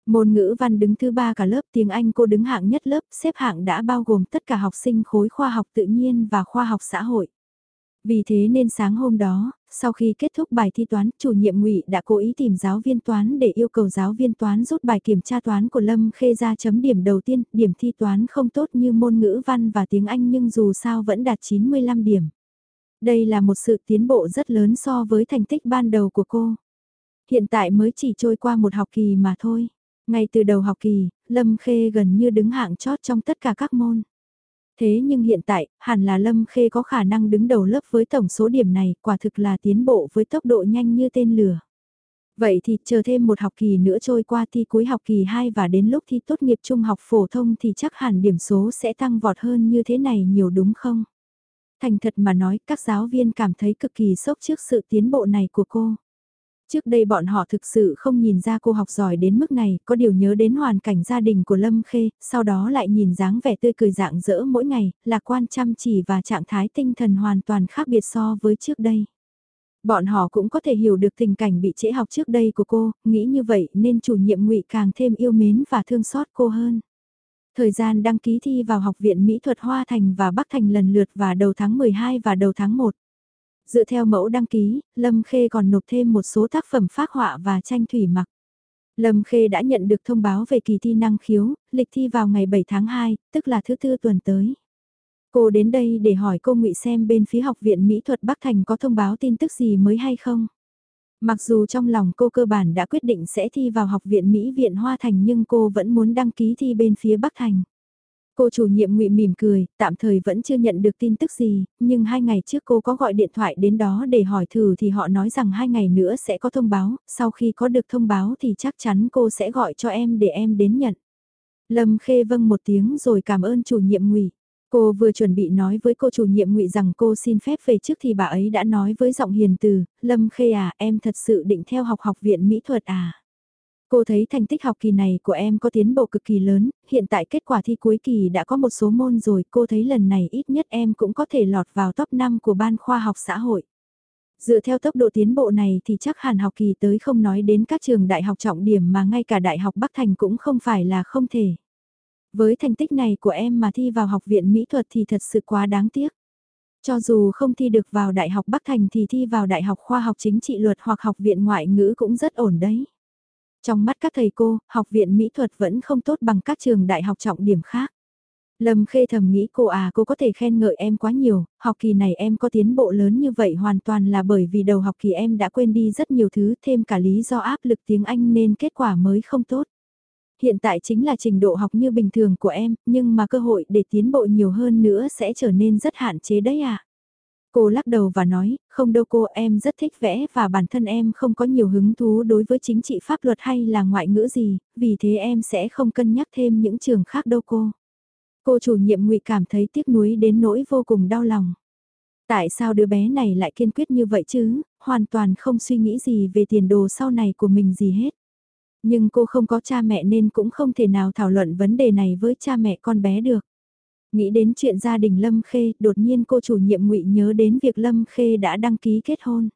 Môn ngữ văn đứng thứ ba cả lớp tiếng Anh cô đứng hạng nhất lớp, xếp hạng đã bao gồm tất cả học sinh khối khoa học tự nhiên và khoa học xã hội. Vì thế nên sáng hôm đó, sau khi kết thúc bài thi toán, chủ nhiệm ngụy đã cố ý tìm giáo viên toán để yêu cầu giáo viên toán rút bài kiểm tra toán của Lâm Khê ra chấm điểm đầu tiên, điểm thi toán không tốt như môn ngữ văn và tiếng Anh nhưng dù sao vẫn đạt 95 điểm. Đây là một sự tiến bộ rất lớn so với thành tích ban đầu của cô. Hiện tại mới chỉ trôi qua một học kỳ mà thôi. Ngay từ đầu học kỳ, Lâm Khê gần như đứng hạng chót trong tất cả các môn. Thế nhưng hiện tại, hẳn là Lâm Khê có khả năng đứng đầu lớp với tổng số điểm này, quả thực là tiến bộ với tốc độ nhanh như tên lửa. Vậy thì chờ thêm một học kỳ nữa trôi qua thi cuối học kỳ 2 và đến lúc thi tốt nghiệp trung học phổ thông thì chắc hẳn điểm số sẽ tăng vọt hơn như thế này nhiều đúng không? Thành thật mà nói, các giáo viên cảm thấy cực kỳ sốc trước sự tiến bộ này của cô. Trước đây bọn họ thực sự không nhìn ra cô học giỏi đến mức này, có điều nhớ đến hoàn cảnh gia đình của Lâm Khê, sau đó lại nhìn dáng vẻ tươi cười dạng dỡ mỗi ngày, lạc quan chăm chỉ và trạng thái tinh thần hoàn toàn khác biệt so với trước đây. Bọn họ cũng có thể hiểu được tình cảnh bị trễ học trước đây của cô, nghĩ như vậy nên chủ nhiệm ngụy càng thêm yêu mến và thương xót cô hơn. Thời gian đăng ký thi vào Học viện Mỹ thuật Hoa Thành và Bắc Thành lần lượt vào đầu tháng 12 và đầu tháng 1. Dựa theo mẫu đăng ký, Lâm Khê còn nộp thêm một số tác phẩm phác họa và tranh thủy mặc. Lâm Khê đã nhận được thông báo về kỳ thi năng khiếu, lịch thi vào ngày 7 tháng 2, tức là thứ tư tuần tới. Cô đến đây để hỏi cô Ngụy xem bên phía Học viện Mỹ thuật Bắc Thành có thông báo tin tức gì mới hay không. Mặc dù trong lòng cô cơ bản đã quyết định sẽ thi vào Học viện Mỹ viện Hoa Thành nhưng cô vẫn muốn đăng ký thi bên phía Bắc Thành. Cô chủ nhiệm ngụy mỉm cười, tạm thời vẫn chưa nhận được tin tức gì, nhưng hai ngày trước cô có gọi điện thoại đến đó để hỏi thử thì họ nói rằng hai ngày nữa sẽ có thông báo, sau khi có được thông báo thì chắc chắn cô sẽ gọi cho em để em đến nhận. Lâm Khê vâng một tiếng rồi cảm ơn chủ nhiệm ngụy. Cô vừa chuẩn bị nói với cô chủ nhiệm ngụy rằng cô xin phép về trước thì bà ấy đã nói với giọng hiền từ, Lâm Khê à, em thật sự định theo học học viện mỹ thuật à. Cô thấy thành tích học kỳ này của em có tiến bộ cực kỳ lớn, hiện tại kết quả thi cuối kỳ đã có một số môn rồi, cô thấy lần này ít nhất em cũng có thể lọt vào top 5 của ban khoa học xã hội. Dựa theo tốc độ tiến bộ này thì chắc hẳn học kỳ tới không nói đến các trường đại học trọng điểm mà ngay cả đại học Bắc Thành cũng không phải là không thể. Với thành tích này của em mà thi vào học viện mỹ thuật thì thật sự quá đáng tiếc. Cho dù không thi được vào đại học Bắc Thành thì thi vào đại học khoa học chính trị luật hoặc học viện ngoại ngữ cũng rất ổn đấy. Trong mắt các thầy cô, học viện mỹ thuật vẫn không tốt bằng các trường đại học trọng điểm khác. Lâm Khê thầm nghĩ cô à cô có thể khen ngợi em quá nhiều, học kỳ này em có tiến bộ lớn như vậy hoàn toàn là bởi vì đầu học kỳ em đã quên đi rất nhiều thứ thêm cả lý do áp lực tiếng Anh nên kết quả mới không tốt. Hiện tại chính là trình độ học như bình thường của em, nhưng mà cơ hội để tiến bộ nhiều hơn nữa sẽ trở nên rất hạn chế đấy à. Cô lắc đầu và nói, không đâu cô em rất thích vẽ và bản thân em không có nhiều hứng thú đối với chính trị pháp luật hay là ngoại ngữ gì, vì thế em sẽ không cân nhắc thêm những trường khác đâu cô. Cô chủ nhiệm ngụy cảm thấy tiếc nuối đến nỗi vô cùng đau lòng. Tại sao đứa bé này lại kiên quyết như vậy chứ, hoàn toàn không suy nghĩ gì về tiền đồ sau này của mình gì hết. Nhưng cô không có cha mẹ nên cũng không thể nào thảo luận vấn đề này với cha mẹ con bé được. Nghĩ đến chuyện gia đình Lâm Khê, đột nhiên cô chủ nhiệm ngụy nhớ đến việc Lâm Khê đã đăng ký kết hôn.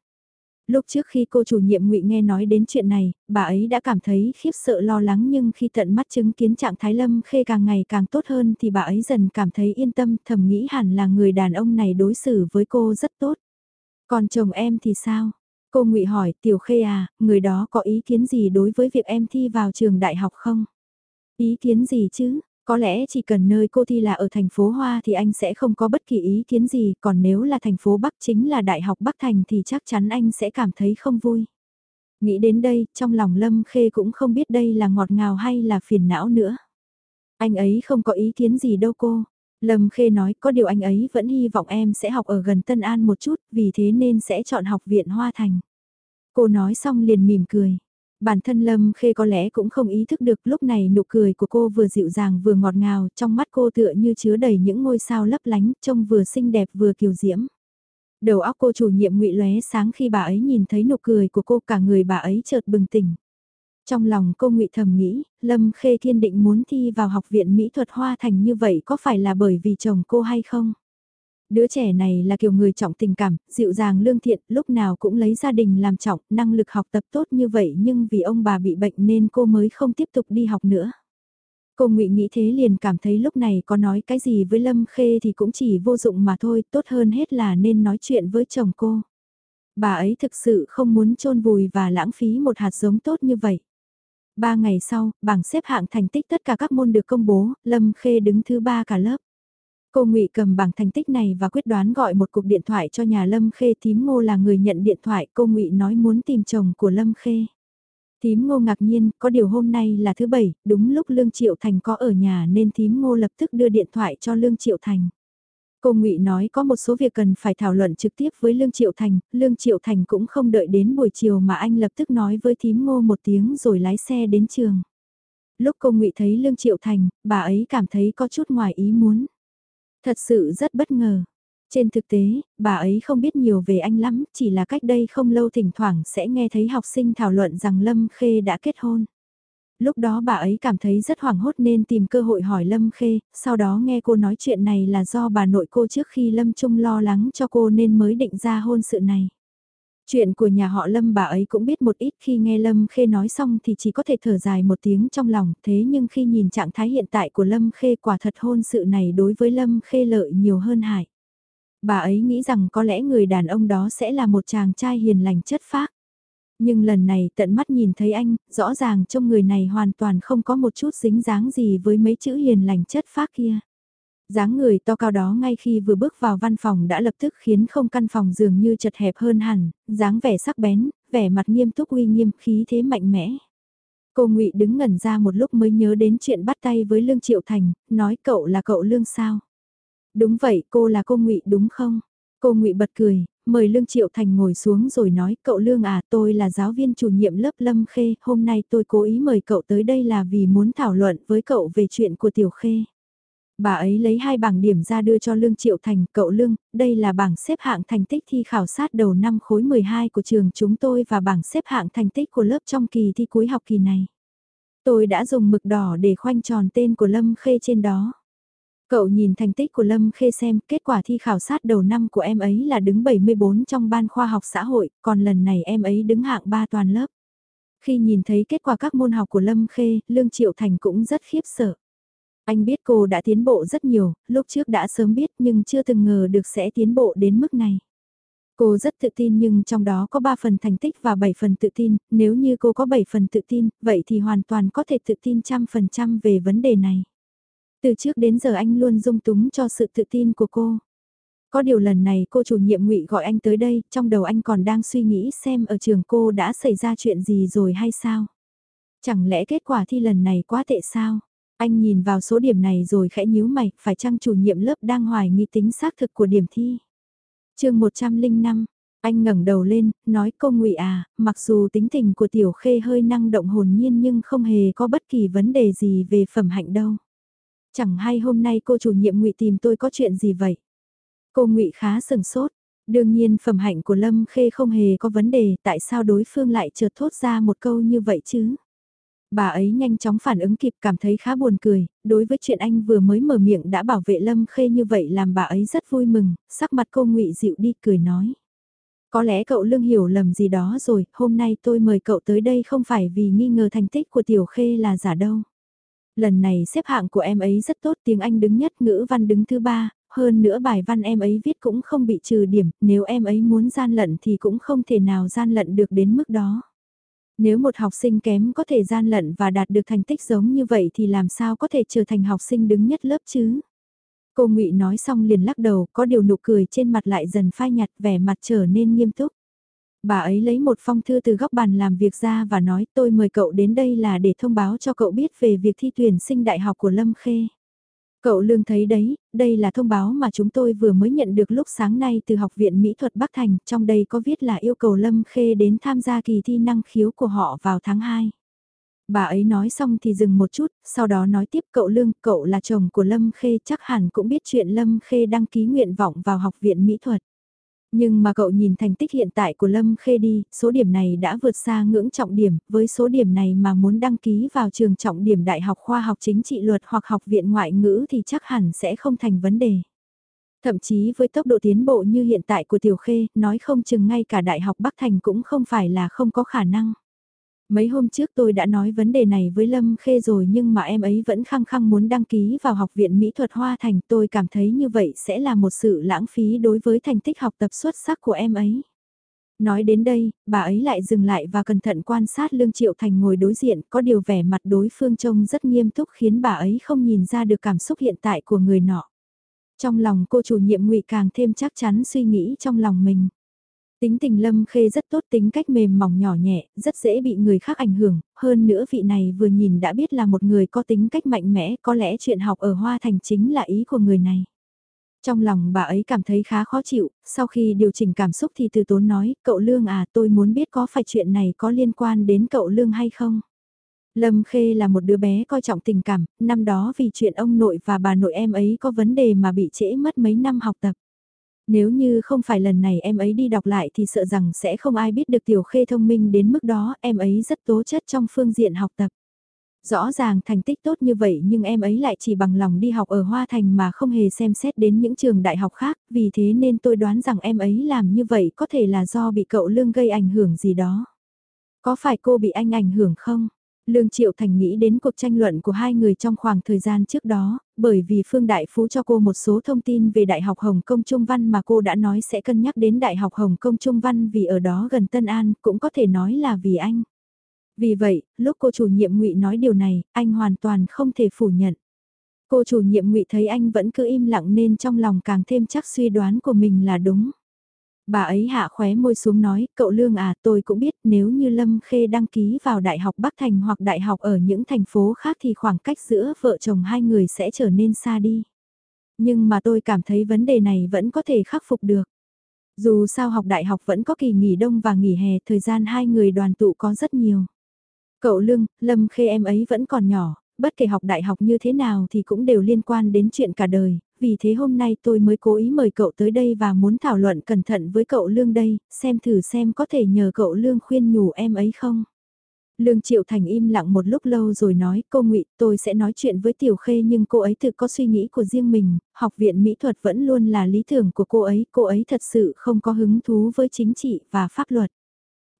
Lúc trước khi cô chủ nhiệm ngụy nghe nói đến chuyện này, bà ấy đã cảm thấy khiếp sợ lo lắng nhưng khi tận mắt chứng kiến trạng thái Lâm Khê càng ngày càng tốt hơn thì bà ấy dần cảm thấy yên tâm thầm nghĩ hẳn là người đàn ông này đối xử với cô rất tốt. Còn chồng em thì sao? Cô ngụy hỏi Tiểu Khê à, người đó có ý kiến gì đối với việc em thi vào trường đại học không? Ý kiến gì chứ? Có lẽ chỉ cần nơi cô thi là ở thành phố Hoa thì anh sẽ không có bất kỳ ý kiến gì, còn nếu là thành phố Bắc chính là Đại học Bắc Thành thì chắc chắn anh sẽ cảm thấy không vui. Nghĩ đến đây, trong lòng Lâm Khê cũng không biết đây là ngọt ngào hay là phiền não nữa. Anh ấy không có ý kiến gì đâu cô. Lâm Khê nói có điều anh ấy vẫn hy vọng em sẽ học ở gần Tân An một chút, vì thế nên sẽ chọn học viện Hoa Thành. Cô nói xong liền mỉm cười. Bản thân Lâm Khê có lẽ cũng không ý thức được lúc này nụ cười của cô vừa dịu dàng vừa ngọt ngào, trong mắt cô tựa như chứa đầy những ngôi sao lấp lánh, trông vừa xinh đẹp vừa kiều diễm. Đầu óc cô chủ nhiệm ngụy lóe sáng khi bà ấy nhìn thấy nụ cười của cô cả người bà ấy chợt bừng tỉnh. Trong lòng cô ngụy thầm nghĩ, Lâm Khê thiên định muốn thi vào học viện mỹ thuật Hoa Thành như vậy có phải là bởi vì chồng cô hay không? Đứa trẻ này là kiểu người trọng tình cảm, dịu dàng lương thiện, lúc nào cũng lấy gia đình làm trọng, năng lực học tập tốt như vậy nhưng vì ông bà bị bệnh nên cô mới không tiếp tục đi học nữa. Cô ngụy nghĩ thế liền cảm thấy lúc này có nói cái gì với Lâm Khê thì cũng chỉ vô dụng mà thôi, tốt hơn hết là nên nói chuyện với chồng cô. Bà ấy thực sự không muốn chôn vùi và lãng phí một hạt giống tốt như vậy. Ba ngày sau, bảng xếp hạng thành tích tất cả các môn được công bố, Lâm Khê đứng thứ ba cả lớp. Cô Ngụy cầm bảng thành tích này và quyết đoán gọi một cuộc điện thoại cho nhà Lâm Khê tím ngô là người nhận điện thoại cô Ngụy nói muốn tìm chồng của Lâm Khê. Thím ngô ngạc nhiên, có điều hôm nay là thứ bảy, đúng lúc Lương Triệu Thành có ở nhà nên thím ngô lập tức đưa điện thoại cho Lương Triệu Thành. Cô Ngụy nói có một số việc cần phải thảo luận trực tiếp với Lương Triệu Thành, Lương Triệu Thành cũng không đợi đến buổi chiều mà anh lập tức nói với thím ngô một tiếng rồi lái xe đến trường. Lúc cô Ngụy thấy Lương Triệu Thành, bà ấy cảm thấy có chút ngoài ý muốn. Thật sự rất bất ngờ. Trên thực tế, bà ấy không biết nhiều về anh lắm, chỉ là cách đây không lâu thỉnh thoảng sẽ nghe thấy học sinh thảo luận rằng Lâm Khê đã kết hôn. Lúc đó bà ấy cảm thấy rất hoảng hốt nên tìm cơ hội hỏi Lâm Khê, sau đó nghe cô nói chuyện này là do bà nội cô trước khi Lâm Trung lo lắng cho cô nên mới định ra hôn sự này. Chuyện của nhà họ Lâm bà ấy cũng biết một ít khi nghe Lâm Khê nói xong thì chỉ có thể thở dài một tiếng trong lòng thế nhưng khi nhìn trạng thái hiện tại của Lâm Khê quả thật hôn sự này đối với Lâm Khê lợi nhiều hơn hại. Bà ấy nghĩ rằng có lẽ người đàn ông đó sẽ là một chàng trai hiền lành chất phác. Nhưng lần này tận mắt nhìn thấy anh, rõ ràng trong người này hoàn toàn không có một chút dính dáng gì với mấy chữ hiền lành chất phác kia dáng người to cao đó ngay khi vừa bước vào văn phòng đã lập tức khiến không căn phòng dường như chật hẹp hơn hẳn, dáng vẻ sắc bén, vẻ mặt nghiêm túc uy nghiêm khí thế mạnh mẽ. Cô ngụy đứng ngẩn ra một lúc mới nhớ đến chuyện bắt tay với Lương Triệu Thành, nói cậu là cậu Lương sao? Đúng vậy, cô là cô ngụy đúng không? Cô ngụy bật cười, mời Lương Triệu Thành ngồi xuống rồi nói cậu Lương à tôi là giáo viên chủ nhiệm lớp Lâm Khê, hôm nay tôi cố ý mời cậu tới đây là vì muốn thảo luận với cậu về chuyện của Tiểu Khê. Bà ấy lấy hai bảng điểm ra đưa cho Lương Triệu Thành, cậu Lương, đây là bảng xếp hạng thành tích thi khảo sát đầu năm khối 12 của trường chúng tôi và bảng xếp hạng thành tích của lớp trong kỳ thi cuối học kỳ này. Tôi đã dùng mực đỏ để khoanh tròn tên của Lâm Khê trên đó. Cậu nhìn thành tích của Lâm Khê xem, kết quả thi khảo sát đầu năm của em ấy là đứng 74 trong ban khoa học xã hội, còn lần này em ấy đứng hạng 3 toàn lớp. Khi nhìn thấy kết quả các môn học của Lâm Khê, Lương Triệu Thành cũng rất khiếp sợ. Anh biết cô đã tiến bộ rất nhiều, lúc trước đã sớm biết nhưng chưa từng ngờ được sẽ tiến bộ đến mức này. Cô rất tự tin nhưng trong đó có 3 phần thành tích và 7 phần tự tin, nếu như cô có 7 phần tự tin, vậy thì hoàn toàn có thể tự tin trăm phần trăm về vấn đề này. Từ trước đến giờ anh luôn dung túng cho sự tự tin của cô. Có điều lần này cô chủ nhiệm ngụy gọi anh tới đây, trong đầu anh còn đang suy nghĩ xem ở trường cô đã xảy ra chuyện gì rồi hay sao. Chẳng lẽ kết quả thi lần này quá tệ sao? Anh nhìn vào số điểm này rồi khẽ nhíu mày, phải chăng chủ nhiệm lớp đang hoài nghi tính xác thực của điểm thi. chương 105, anh ngẩng đầu lên, nói cô ngụy à, mặc dù tính tình của tiểu khê hơi năng động hồn nhiên nhưng không hề có bất kỳ vấn đề gì về phẩm hạnh đâu. Chẳng hay hôm nay cô chủ nhiệm ngụy tìm tôi có chuyện gì vậy? Cô ngụy khá sừng sốt. Đương nhiên phẩm hạnh của Lâm Khê không hề có vấn đề, tại sao đối phương lại chợt thốt ra một câu như vậy chứ? Bà ấy nhanh chóng phản ứng kịp cảm thấy khá buồn cười, đối với chuyện anh vừa mới mở miệng đã bảo vệ Lâm Khê như vậy làm bà ấy rất vui mừng, sắc mặt cô ngụy dịu đi cười nói. Có lẽ cậu lương hiểu lầm gì đó rồi, hôm nay tôi mời cậu tới đây không phải vì nghi ngờ thành tích của Tiểu Khê là giả đâu. Lần này xếp hạng của em ấy rất tốt, tiếng Anh đứng nhất, ngữ văn đứng thứ ba, hơn nữa bài văn em ấy viết cũng không bị trừ điểm, nếu em ấy muốn gian lận thì cũng không thể nào gian lận được đến mức đó. Nếu một học sinh kém có thể gian lận và đạt được thành tích giống như vậy thì làm sao có thể trở thành học sinh đứng nhất lớp chứ? Cô ngụy nói xong liền lắc đầu, có điều nụ cười trên mặt lại dần phai nhạt vẻ mặt trở nên nghiêm túc. Bà ấy lấy một phong thư từ góc bàn làm việc ra và nói tôi mời cậu đến đây là để thông báo cho cậu biết về việc thi tuyển sinh đại học của Lâm Khê. Cậu Lương thấy đấy, đây là thông báo mà chúng tôi vừa mới nhận được lúc sáng nay từ Học viện Mỹ thuật Bắc Thành, trong đây có viết là yêu cầu Lâm Khê đến tham gia kỳ thi năng khiếu của họ vào tháng 2. Bà ấy nói xong thì dừng một chút, sau đó nói tiếp cậu Lương, cậu là chồng của Lâm Khê chắc hẳn cũng biết chuyện Lâm Khê đăng ký nguyện vọng vào Học viện Mỹ thuật. Nhưng mà cậu nhìn thành tích hiện tại của Lâm Khê đi, số điểm này đã vượt xa ngưỡng trọng điểm, với số điểm này mà muốn đăng ký vào trường trọng điểm Đại học Khoa học Chính trị Luật hoặc Học viện Ngoại ngữ thì chắc hẳn sẽ không thành vấn đề. Thậm chí với tốc độ tiến bộ như hiện tại của Tiểu Khê, nói không chừng ngay cả Đại học Bắc Thành cũng không phải là không có khả năng. Mấy hôm trước tôi đã nói vấn đề này với Lâm Khê rồi nhưng mà em ấy vẫn khăng khăng muốn đăng ký vào Học viện Mỹ thuật Hoa Thành. Tôi cảm thấy như vậy sẽ là một sự lãng phí đối với thành tích học tập xuất sắc của em ấy. Nói đến đây, bà ấy lại dừng lại và cẩn thận quan sát Lương Triệu Thành ngồi đối diện, có điều vẻ mặt đối phương trông rất nghiêm túc khiến bà ấy không nhìn ra được cảm xúc hiện tại của người nọ. Trong lòng cô chủ nhiệm ngụy càng thêm chắc chắn suy nghĩ trong lòng mình. Tính tình Lâm Khê rất tốt tính cách mềm mỏng nhỏ nhẹ, rất dễ bị người khác ảnh hưởng, hơn nữa vị này vừa nhìn đã biết là một người có tính cách mạnh mẽ, có lẽ chuyện học ở Hoa Thành chính là ý của người này. Trong lòng bà ấy cảm thấy khá khó chịu, sau khi điều chỉnh cảm xúc thì từ tốn nói, cậu Lương à tôi muốn biết có phải chuyện này có liên quan đến cậu Lương hay không? Lâm Khê là một đứa bé coi trọng tình cảm, năm đó vì chuyện ông nội và bà nội em ấy có vấn đề mà bị trễ mất mấy năm học tập. Nếu như không phải lần này em ấy đi đọc lại thì sợ rằng sẽ không ai biết được Tiểu Khê thông minh đến mức đó, em ấy rất tố chất trong phương diện học tập. Rõ ràng thành tích tốt như vậy nhưng em ấy lại chỉ bằng lòng đi học ở Hoa Thành mà không hề xem xét đến những trường đại học khác, vì thế nên tôi đoán rằng em ấy làm như vậy có thể là do bị cậu Lương gây ảnh hưởng gì đó. Có phải cô bị anh ảnh hưởng không? Lương Triệu Thành nghĩ đến cuộc tranh luận của hai người trong khoảng thời gian trước đó, bởi vì Phương Đại Phú cho cô một số thông tin về Đại học Hồng Kông Trung Văn mà cô đã nói sẽ cân nhắc đến Đại học Hồng Kông Trung Văn vì ở đó gần Tân An, cũng có thể nói là vì anh. Vì vậy, lúc cô chủ nhiệm ngụy nói điều này, anh hoàn toàn không thể phủ nhận. Cô chủ nhiệm ngụy thấy anh vẫn cứ im lặng nên trong lòng càng thêm chắc suy đoán của mình là đúng. Bà ấy hạ khóe môi xuống nói, cậu Lương à, tôi cũng biết nếu như Lâm Khê đăng ký vào Đại học Bắc Thành hoặc Đại học ở những thành phố khác thì khoảng cách giữa vợ chồng hai người sẽ trở nên xa đi. Nhưng mà tôi cảm thấy vấn đề này vẫn có thể khắc phục được. Dù sao học đại học vẫn có kỳ nghỉ đông và nghỉ hè, thời gian hai người đoàn tụ có rất nhiều. Cậu Lương, Lâm Khê em ấy vẫn còn nhỏ, bất kể học đại học như thế nào thì cũng đều liên quan đến chuyện cả đời, vì thế hôm nay tôi mới cố ý mời cậu tới đây và muốn thảo luận cẩn thận với cậu Lương đây, xem thử xem có thể nhờ cậu Lương khuyên nhủ em ấy không. Lương Triệu Thành im lặng một lúc lâu rồi nói, cô ngụy tôi sẽ nói chuyện với Tiểu Khê nhưng cô ấy thực có suy nghĩ của riêng mình, học viện mỹ thuật vẫn luôn là lý tưởng của cô ấy, cô ấy thật sự không có hứng thú với chính trị và pháp luật.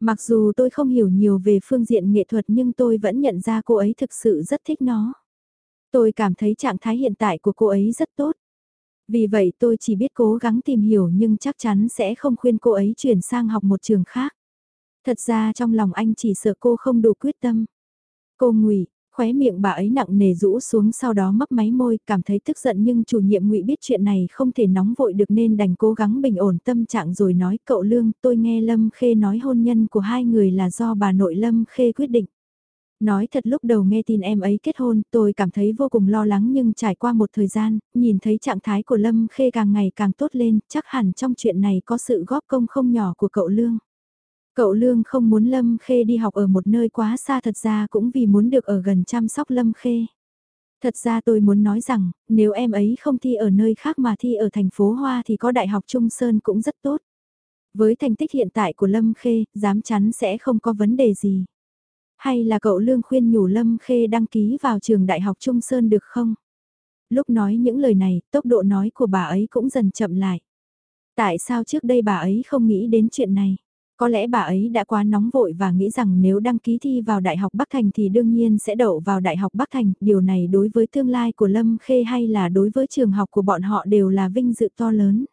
Mặc dù tôi không hiểu nhiều về phương diện nghệ thuật nhưng tôi vẫn nhận ra cô ấy thực sự rất thích nó. Tôi cảm thấy trạng thái hiện tại của cô ấy rất tốt. Vì vậy tôi chỉ biết cố gắng tìm hiểu nhưng chắc chắn sẽ không khuyên cô ấy chuyển sang học một trường khác. Thật ra trong lòng anh chỉ sợ cô không đủ quyết tâm. Cô ngụy khóe miệng bà ấy nặng nề rũ xuống sau đó mấp máy môi, cảm thấy tức giận nhưng chủ nhiệm ngụy biết chuyện này không thể nóng vội được nên đành cố gắng bình ổn tâm trạng rồi nói cậu Lương, tôi nghe Lâm Khê nói hôn nhân của hai người là do bà nội Lâm Khê quyết định. Nói thật lúc đầu nghe tin em ấy kết hôn tôi cảm thấy vô cùng lo lắng nhưng trải qua một thời gian, nhìn thấy trạng thái của Lâm Khê càng ngày càng tốt lên, chắc hẳn trong chuyện này có sự góp công không nhỏ của cậu Lương. Cậu Lương không muốn Lâm Khê đi học ở một nơi quá xa thật ra cũng vì muốn được ở gần chăm sóc Lâm Khê. Thật ra tôi muốn nói rằng, nếu em ấy không thi ở nơi khác mà thi ở thành phố Hoa thì có Đại học Trung Sơn cũng rất tốt. Với thành tích hiện tại của Lâm Khê, dám chắn sẽ không có vấn đề gì. Hay là cậu Lương khuyên nhủ Lâm Khê đăng ký vào trường Đại học Trung Sơn được không? Lúc nói những lời này, tốc độ nói của bà ấy cũng dần chậm lại. Tại sao trước đây bà ấy không nghĩ đến chuyện này? Có lẽ bà ấy đã quá nóng vội và nghĩ rằng nếu đăng ký thi vào Đại học Bắc Thành thì đương nhiên sẽ đậu vào Đại học Bắc Thành. Điều này đối với tương lai của Lâm Khê hay là đối với trường học của bọn họ đều là vinh dự to lớn.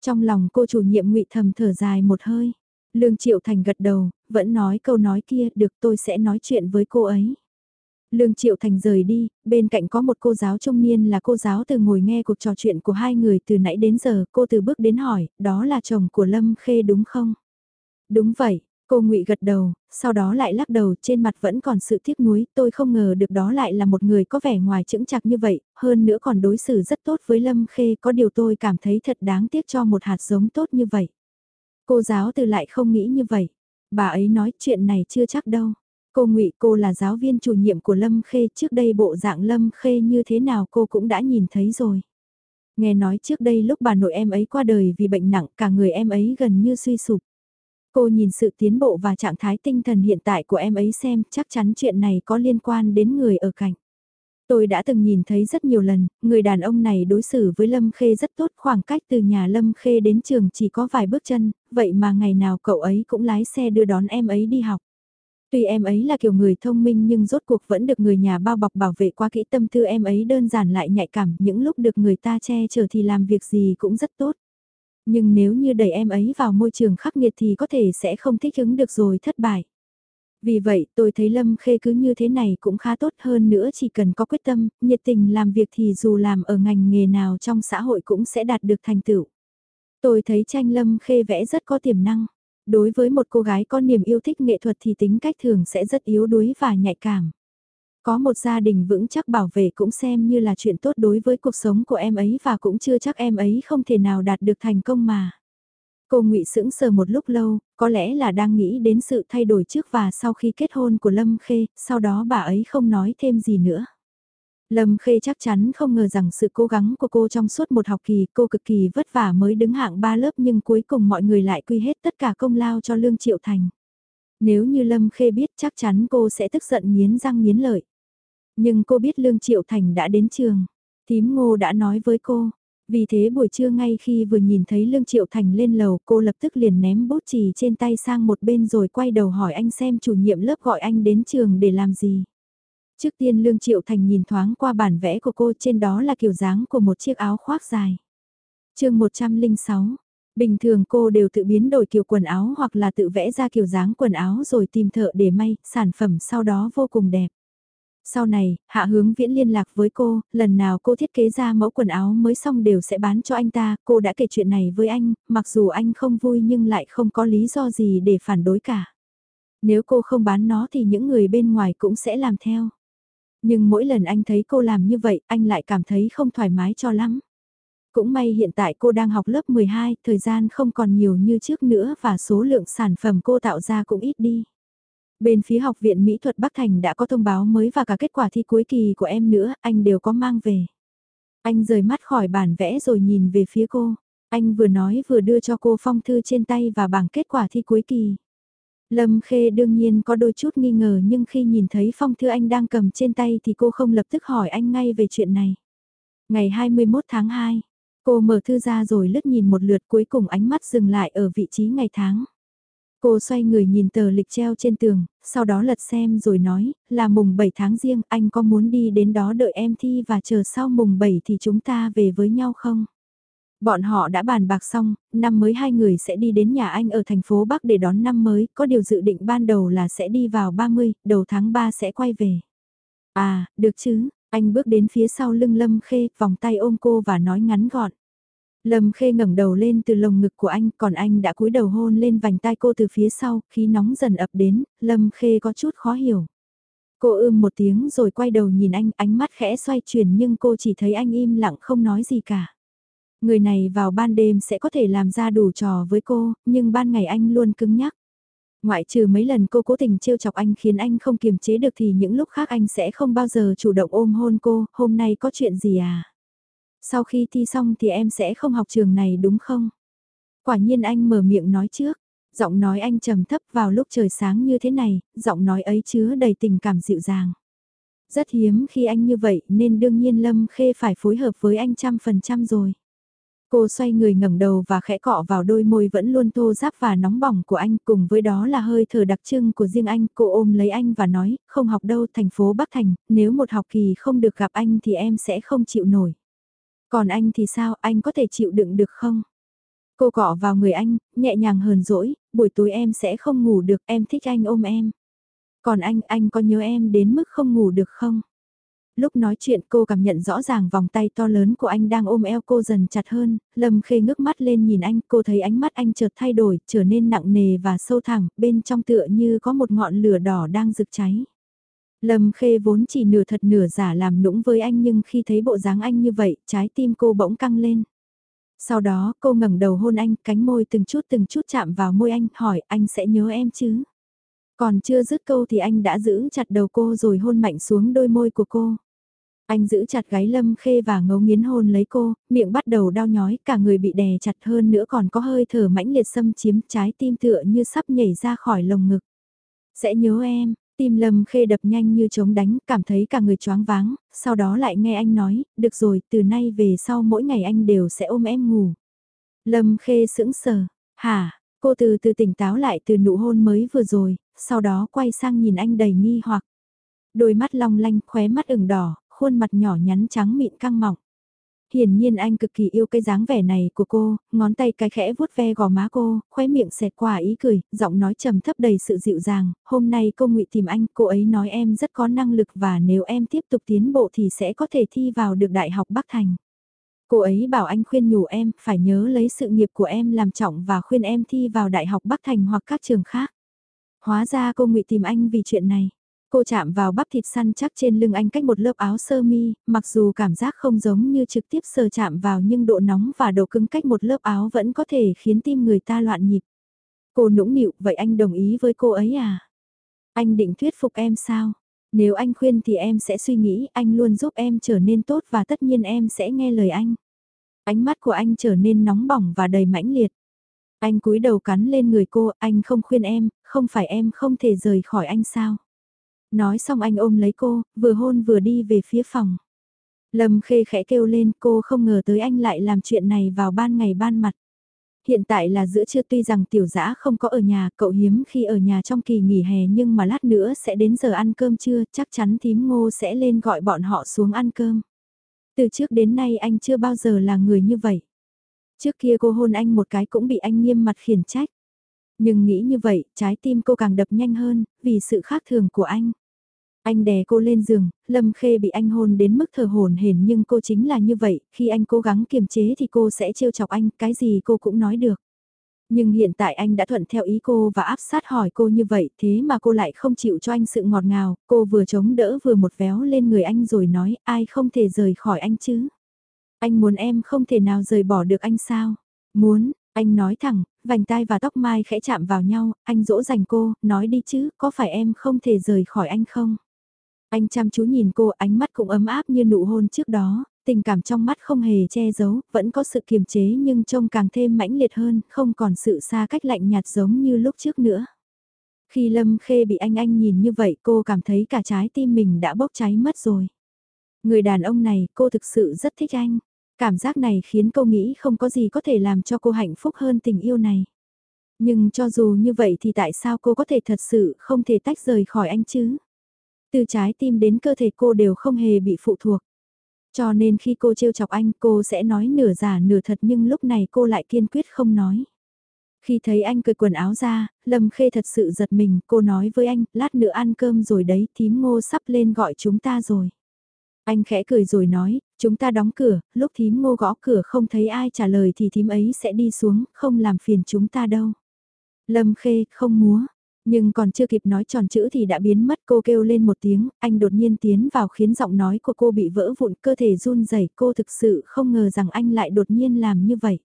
Trong lòng cô chủ nhiệm ngụy thầm thở dài một hơi. Lương Triệu Thành gật đầu, vẫn nói câu nói kia, được tôi sẽ nói chuyện với cô ấy. Lương Triệu Thành rời đi, bên cạnh có một cô giáo trung niên là cô giáo từ ngồi nghe cuộc trò chuyện của hai người từ nãy đến giờ, cô từ bước đến hỏi, đó là chồng của Lâm Khê đúng không? Đúng vậy, cô ngụy gật đầu, sau đó lại lắc đầu trên mặt vẫn còn sự tiếc nuối, tôi không ngờ được đó lại là một người có vẻ ngoài chững chạc như vậy, hơn nữa còn đối xử rất tốt với Lâm Khê, có điều tôi cảm thấy thật đáng tiếc cho một hạt giống tốt như vậy. Cô giáo từ lại không nghĩ như vậy, bà ấy nói chuyện này chưa chắc đâu. Cô ngụy cô là giáo viên chủ nhiệm của Lâm Khê, trước đây bộ dạng Lâm Khê như thế nào cô cũng đã nhìn thấy rồi. Nghe nói trước đây lúc bà nội em ấy qua đời vì bệnh nặng cả người em ấy gần như suy sụp. Cô nhìn sự tiến bộ và trạng thái tinh thần hiện tại của em ấy xem chắc chắn chuyện này có liên quan đến người ở cạnh. Tôi đã từng nhìn thấy rất nhiều lần, người đàn ông này đối xử với Lâm Khê rất tốt khoảng cách từ nhà Lâm Khê đến trường chỉ có vài bước chân, vậy mà ngày nào cậu ấy cũng lái xe đưa đón em ấy đi học. Tuy em ấy là kiểu người thông minh nhưng rốt cuộc vẫn được người nhà bao bọc bảo vệ qua kỹ tâm thư em ấy đơn giản lại nhạy cảm những lúc được người ta che chở thì làm việc gì cũng rất tốt. Nhưng nếu như đẩy em ấy vào môi trường khắc nghiệt thì có thể sẽ không thích ứng được rồi thất bại. Vì vậy tôi thấy Lâm Khê cứ như thế này cũng khá tốt hơn nữa chỉ cần có quyết tâm, nhiệt tình làm việc thì dù làm ở ngành nghề nào trong xã hội cũng sẽ đạt được thành tựu. Tôi thấy tranh Lâm Khê vẽ rất có tiềm năng. Đối với một cô gái có niềm yêu thích nghệ thuật thì tính cách thường sẽ rất yếu đuối và nhạy cảm. Có một gia đình vững chắc bảo vệ cũng xem như là chuyện tốt đối với cuộc sống của em ấy và cũng chưa chắc em ấy không thể nào đạt được thành công mà. Cô ngụy sững sờ một lúc lâu, có lẽ là đang nghĩ đến sự thay đổi trước và sau khi kết hôn của Lâm Khê, sau đó bà ấy không nói thêm gì nữa. Lâm Khê chắc chắn không ngờ rằng sự cố gắng của cô trong suốt một học kỳ cô cực kỳ vất vả mới đứng hạng ba lớp nhưng cuối cùng mọi người lại quy hết tất cả công lao cho Lương Triệu Thành. Nếu như Lâm Khê biết chắc chắn cô sẽ tức giận nghiến răng nghiến lợi. Nhưng cô biết Lương Triệu Thành đã đến trường. Thím ngô đã nói với cô. Vì thế buổi trưa ngay khi vừa nhìn thấy Lương Triệu Thành lên lầu cô lập tức liền ném bút chì trên tay sang một bên rồi quay đầu hỏi anh xem chủ nhiệm lớp gọi anh đến trường để làm gì. Trước tiên Lương Triệu Thành nhìn thoáng qua bản vẽ của cô trên đó là kiểu dáng của một chiếc áo khoác dài. chương 106, bình thường cô đều tự biến đổi kiểu quần áo hoặc là tự vẽ ra kiểu dáng quần áo rồi tìm thợ để may, sản phẩm sau đó vô cùng đẹp. Sau này, Hạ Hướng Viễn liên lạc với cô, lần nào cô thiết kế ra mẫu quần áo mới xong đều sẽ bán cho anh ta, cô đã kể chuyện này với anh, mặc dù anh không vui nhưng lại không có lý do gì để phản đối cả. Nếu cô không bán nó thì những người bên ngoài cũng sẽ làm theo. Nhưng mỗi lần anh thấy cô làm như vậy, anh lại cảm thấy không thoải mái cho lắm. Cũng may hiện tại cô đang học lớp 12, thời gian không còn nhiều như trước nữa và số lượng sản phẩm cô tạo ra cũng ít đi. Bên phía học viện Mỹ thuật Bắc Thành đã có thông báo mới và cả kết quả thi cuối kỳ của em nữa, anh đều có mang về. Anh rời mắt khỏi bản vẽ rồi nhìn về phía cô. Anh vừa nói vừa đưa cho cô phong thư trên tay và bảng kết quả thi cuối kỳ. Lâm Khê đương nhiên có đôi chút nghi ngờ nhưng khi nhìn thấy phong thư anh đang cầm trên tay thì cô không lập tức hỏi anh ngay về chuyện này. Ngày 21 tháng 2, cô mở thư ra rồi lướt nhìn một lượt cuối cùng ánh mắt dừng lại ở vị trí ngày tháng. Cô xoay người nhìn tờ lịch treo trên tường, sau đó lật xem rồi nói, là mùng 7 tháng riêng, anh có muốn đi đến đó đợi em thi và chờ sau mùng 7 thì chúng ta về với nhau không? Bọn họ đã bàn bạc xong, năm mới hai người sẽ đi đến nhà anh ở thành phố Bắc để đón năm mới, có điều dự định ban đầu là sẽ đi vào 30, đầu tháng 3 sẽ quay về. À, được chứ, anh bước đến phía sau lưng Lâm Khê, vòng tay ôm cô và nói ngắn gọn. Lâm Khê ngẩng đầu lên từ lồng ngực của anh, còn anh đã cúi đầu hôn lên vành tai cô từ phía sau, khí nóng dần ập đến, Lâm Khê có chút khó hiểu. Cô ưm một tiếng rồi quay đầu nhìn anh, ánh mắt khẽ xoay chuyển nhưng cô chỉ thấy anh im lặng không nói gì cả. Người này vào ban đêm sẽ có thể làm ra đủ trò với cô, nhưng ban ngày anh luôn cứng nhắc. Ngoại trừ mấy lần cô cố tình trêu chọc anh khiến anh không kiềm chế được thì những lúc khác anh sẽ không bao giờ chủ động ôm hôn cô, hôm nay có chuyện gì à? Sau khi thi xong thì em sẽ không học trường này đúng không? Quả nhiên anh mở miệng nói trước, giọng nói anh trầm thấp vào lúc trời sáng như thế này, giọng nói ấy chứa đầy tình cảm dịu dàng. Rất hiếm khi anh như vậy nên đương nhiên Lâm Khê phải phối hợp với anh trăm phần trăm rồi. Cô xoay người ngẩng đầu và khẽ cọ vào đôi môi vẫn luôn thô ráp và nóng bỏng của anh cùng với đó là hơi thở đặc trưng của riêng anh. Cô ôm lấy anh và nói, không học đâu thành phố Bắc Thành, nếu một học kỳ không được gặp anh thì em sẽ không chịu nổi. Còn anh thì sao, anh có thể chịu đựng được không? Cô cọ vào người anh, nhẹ nhàng hờn dỗi, buổi tối em sẽ không ngủ được, em thích anh ôm em. Còn anh, anh có nhớ em đến mức không ngủ được không? Lúc nói chuyện cô cảm nhận rõ ràng vòng tay to lớn của anh đang ôm eo cô dần chặt hơn, Lâm Khê ngước mắt lên nhìn anh, cô thấy ánh mắt anh chợt thay đổi, trở nên nặng nề và sâu thẳng, bên trong tựa như có một ngọn lửa đỏ đang rực cháy. Lâm Khê vốn chỉ nửa thật nửa giả làm nũng với anh nhưng khi thấy bộ dáng anh như vậy, trái tim cô bỗng căng lên. Sau đó cô ngẩng đầu hôn anh, cánh môi từng chút từng chút chạm vào môi anh, hỏi anh sẽ nhớ em chứ? Còn chưa dứt câu thì anh đã giữ chặt đầu cô rồi hôn mạnh xuống đôi môi của cô. Anh giữ chặt gáy Lâm Khê và ngấu nghiến hôn lấy cô, miệng bắt đầu đau nhói, cả người bị đè chặt hơn nữa còn có hơi thở mãnh liệt xâm chiếm trái tim tựa như sắp nhảy ra khỏi lồng ngực. Sẽ nhớ em, tim Lâm Khê đập nhanh như trống đánh, cảm thấy cả người choáng váng, sau đó lại nghe anh nói, được rồi, từ nay về sau mỗi ngày anh đều sẽ ôm em ngủ. Lâm Khê sững sờ, hả, cô từ từ tỉnh táo lại từ nụ hôn mới vừa rồi, sau đó quay sang nhìn anh đầy nghi hoặc. Đôi mắt long lanh, khóe mắt ửng đỏ, khuôn mặt nhỏ nhắn trắng mịn căng mọng. Hiển nhiên anh cực kỳ yêu cái dáng vẻ này của cô, ngón tay cái khẽ vuốt ve gò má cô, khóe miệng xẹt qua ý cười, giọng nói trầm thấp đầy sự dịu dàng, hôm nay cô ngụy tìm anh, cô ấy nói em rất có năng lực và nếu em tiếp tục tiến bộ thì sẽ có thể thi vào được Đại học Bắc Thành. Cô ấy bảo anh khuyên nhủ em, phải nhớ lấy sự nghiệp của em làm trọng và khuyên em thi vào Đại học Bắc Thành hoặc các trường khác. Hóa ra cô ngụy tìm anh vì chuyện này. Cô chạm vào bắp thịt săn chắc trên lưng anh cách một lớp áo sơ mi, mặc dù cảm giác không giống như trực tiếp sờ chạm vào nhưng độ nóng và độ cứng cách một lớp áo vẫn có thể khiến tim người ta loạn nhịp. Cô nũng nịu, vậy anh đồng ý với cô ấy à? Anh định thuyết phục em sao? Nếu anh khuyên thì em sẽ suy nghĩ anh luôn giúp em trở nên tốt và tất nhiên em sẽ nghe lời anh. Ánh mắt của anh trở nên nóng bỏng và đầy mãnh liệt. Anh cúi đầu cắn lên người cô, anh không khuyên em, không phải em không thể rời khỏi anh sao. Nói xong anh ôm lấy cô, vừa hôn vừa đi về phía phòng. Lâm khê khẽ kêu lên cô không ngờ tới anh lại làm chuyện này vào ban ngày ban mặt. Hiện tại là giữa trưa tuy rằng tiểu dã không có ở nhà, cậu hiếm khi ở nhà trong kỳ nghỉ hè nhưng mà lát nữa sẽ đến giờ ăn cơm trưa, chắc chắn thím ngô sẽ lên gọi bọn họ xuống ăn cơm. Từ trước đến nay anh chưa bao giờ là người như vậy. Trước kia cô hôn anh một cái cũng bị anh nghiêm mặt khiển trách. Nhưng nghĩ như vậy, trái tim cô càng đập nhanh hơn, vì sự khác thường của anh. Anh đè cô lên giường, Lâm Khê bị anh hôn đến mức thở hồn hển nhưng cô chính là như vậy, khi anh cố gắng kiềm chế thì cô sẽ trêu chọc anh, cái gì cô cũng nói được. Nhưng hiện tại anh đã thuận theo ý cô và áp sát hỏi cô như vậy thế mà cô lại không chịu cho anh sự ngọt ngào, cô vừa chống đỡ vừa một véo lên người anh rồi nói ai không thể rời khỏi anh chứ. Anh muốn em không thể nào rời bỏ được anh sao? Muốn, anh nói thẳng, vành tai và tóc mai khẽ chạm vào nhau, anh dỗ dành cô, nói đi chứ, có phải em không thể rời khỏi anh không? Anh chăm chú nhìn cô, ánh mắt cũng ấm áp như nụ hôn trước đó, tình cảm trong mắt không hề che giấu, vẫn có sự kiềm chế nhưng trông càng thêm mãnh liệt hơn, không còn sự xa cách lạnh nhạt giống như lúc trước nữa. Khi Lâm Khê bị anh anh nhìn như vậy cô cảm thấy cả trái tim mình đã bốc cháy mất rồi. Người đàn ông này cô thực sự rất thích anh. Cảm giác này khiến cô nghĩ không có gì có thể làm cho cô hạnh phúc hơn tình yêu này. Nhưng cho dù như vậy thì tại sao cô có thể thật sự không thể tách rời khỏi anh chứ? Từ trái tim đến cơ thể cô đều không hề bị phụ thuộc. Cho nên khi cô trêu chọc anh cô sẽ nói nửa giả nửa thật nhưng lúc này cô lại kiên quyết không nói. Khi thấy anh cởi quần áo ra, Lâm Khê thật sự giật mình, cô nói với anh, lát nữa ăn cơm rồi đấy, thím ngô sắp lên gọi chúng ta rồi. Anh khẽ cười rồi nói, chúng ta đóng cửa, lúc thím ngô gõ cửa không thấy ai trả lời thì thím ấy sẽ đi xuống, không làm phiền chúng ta đâu. Lâm Khê, không múa, nhưng còn chưa kịp nói tròn chữ thì đã biến mất cô kêu lên một tiếng, anh đột nhiên tiến vào khiến giọng nói của cô bị vỡ vụn cơ thể run rẩy cô thực sự không ngờ rằng anh lại đột nhiên làm như vậy.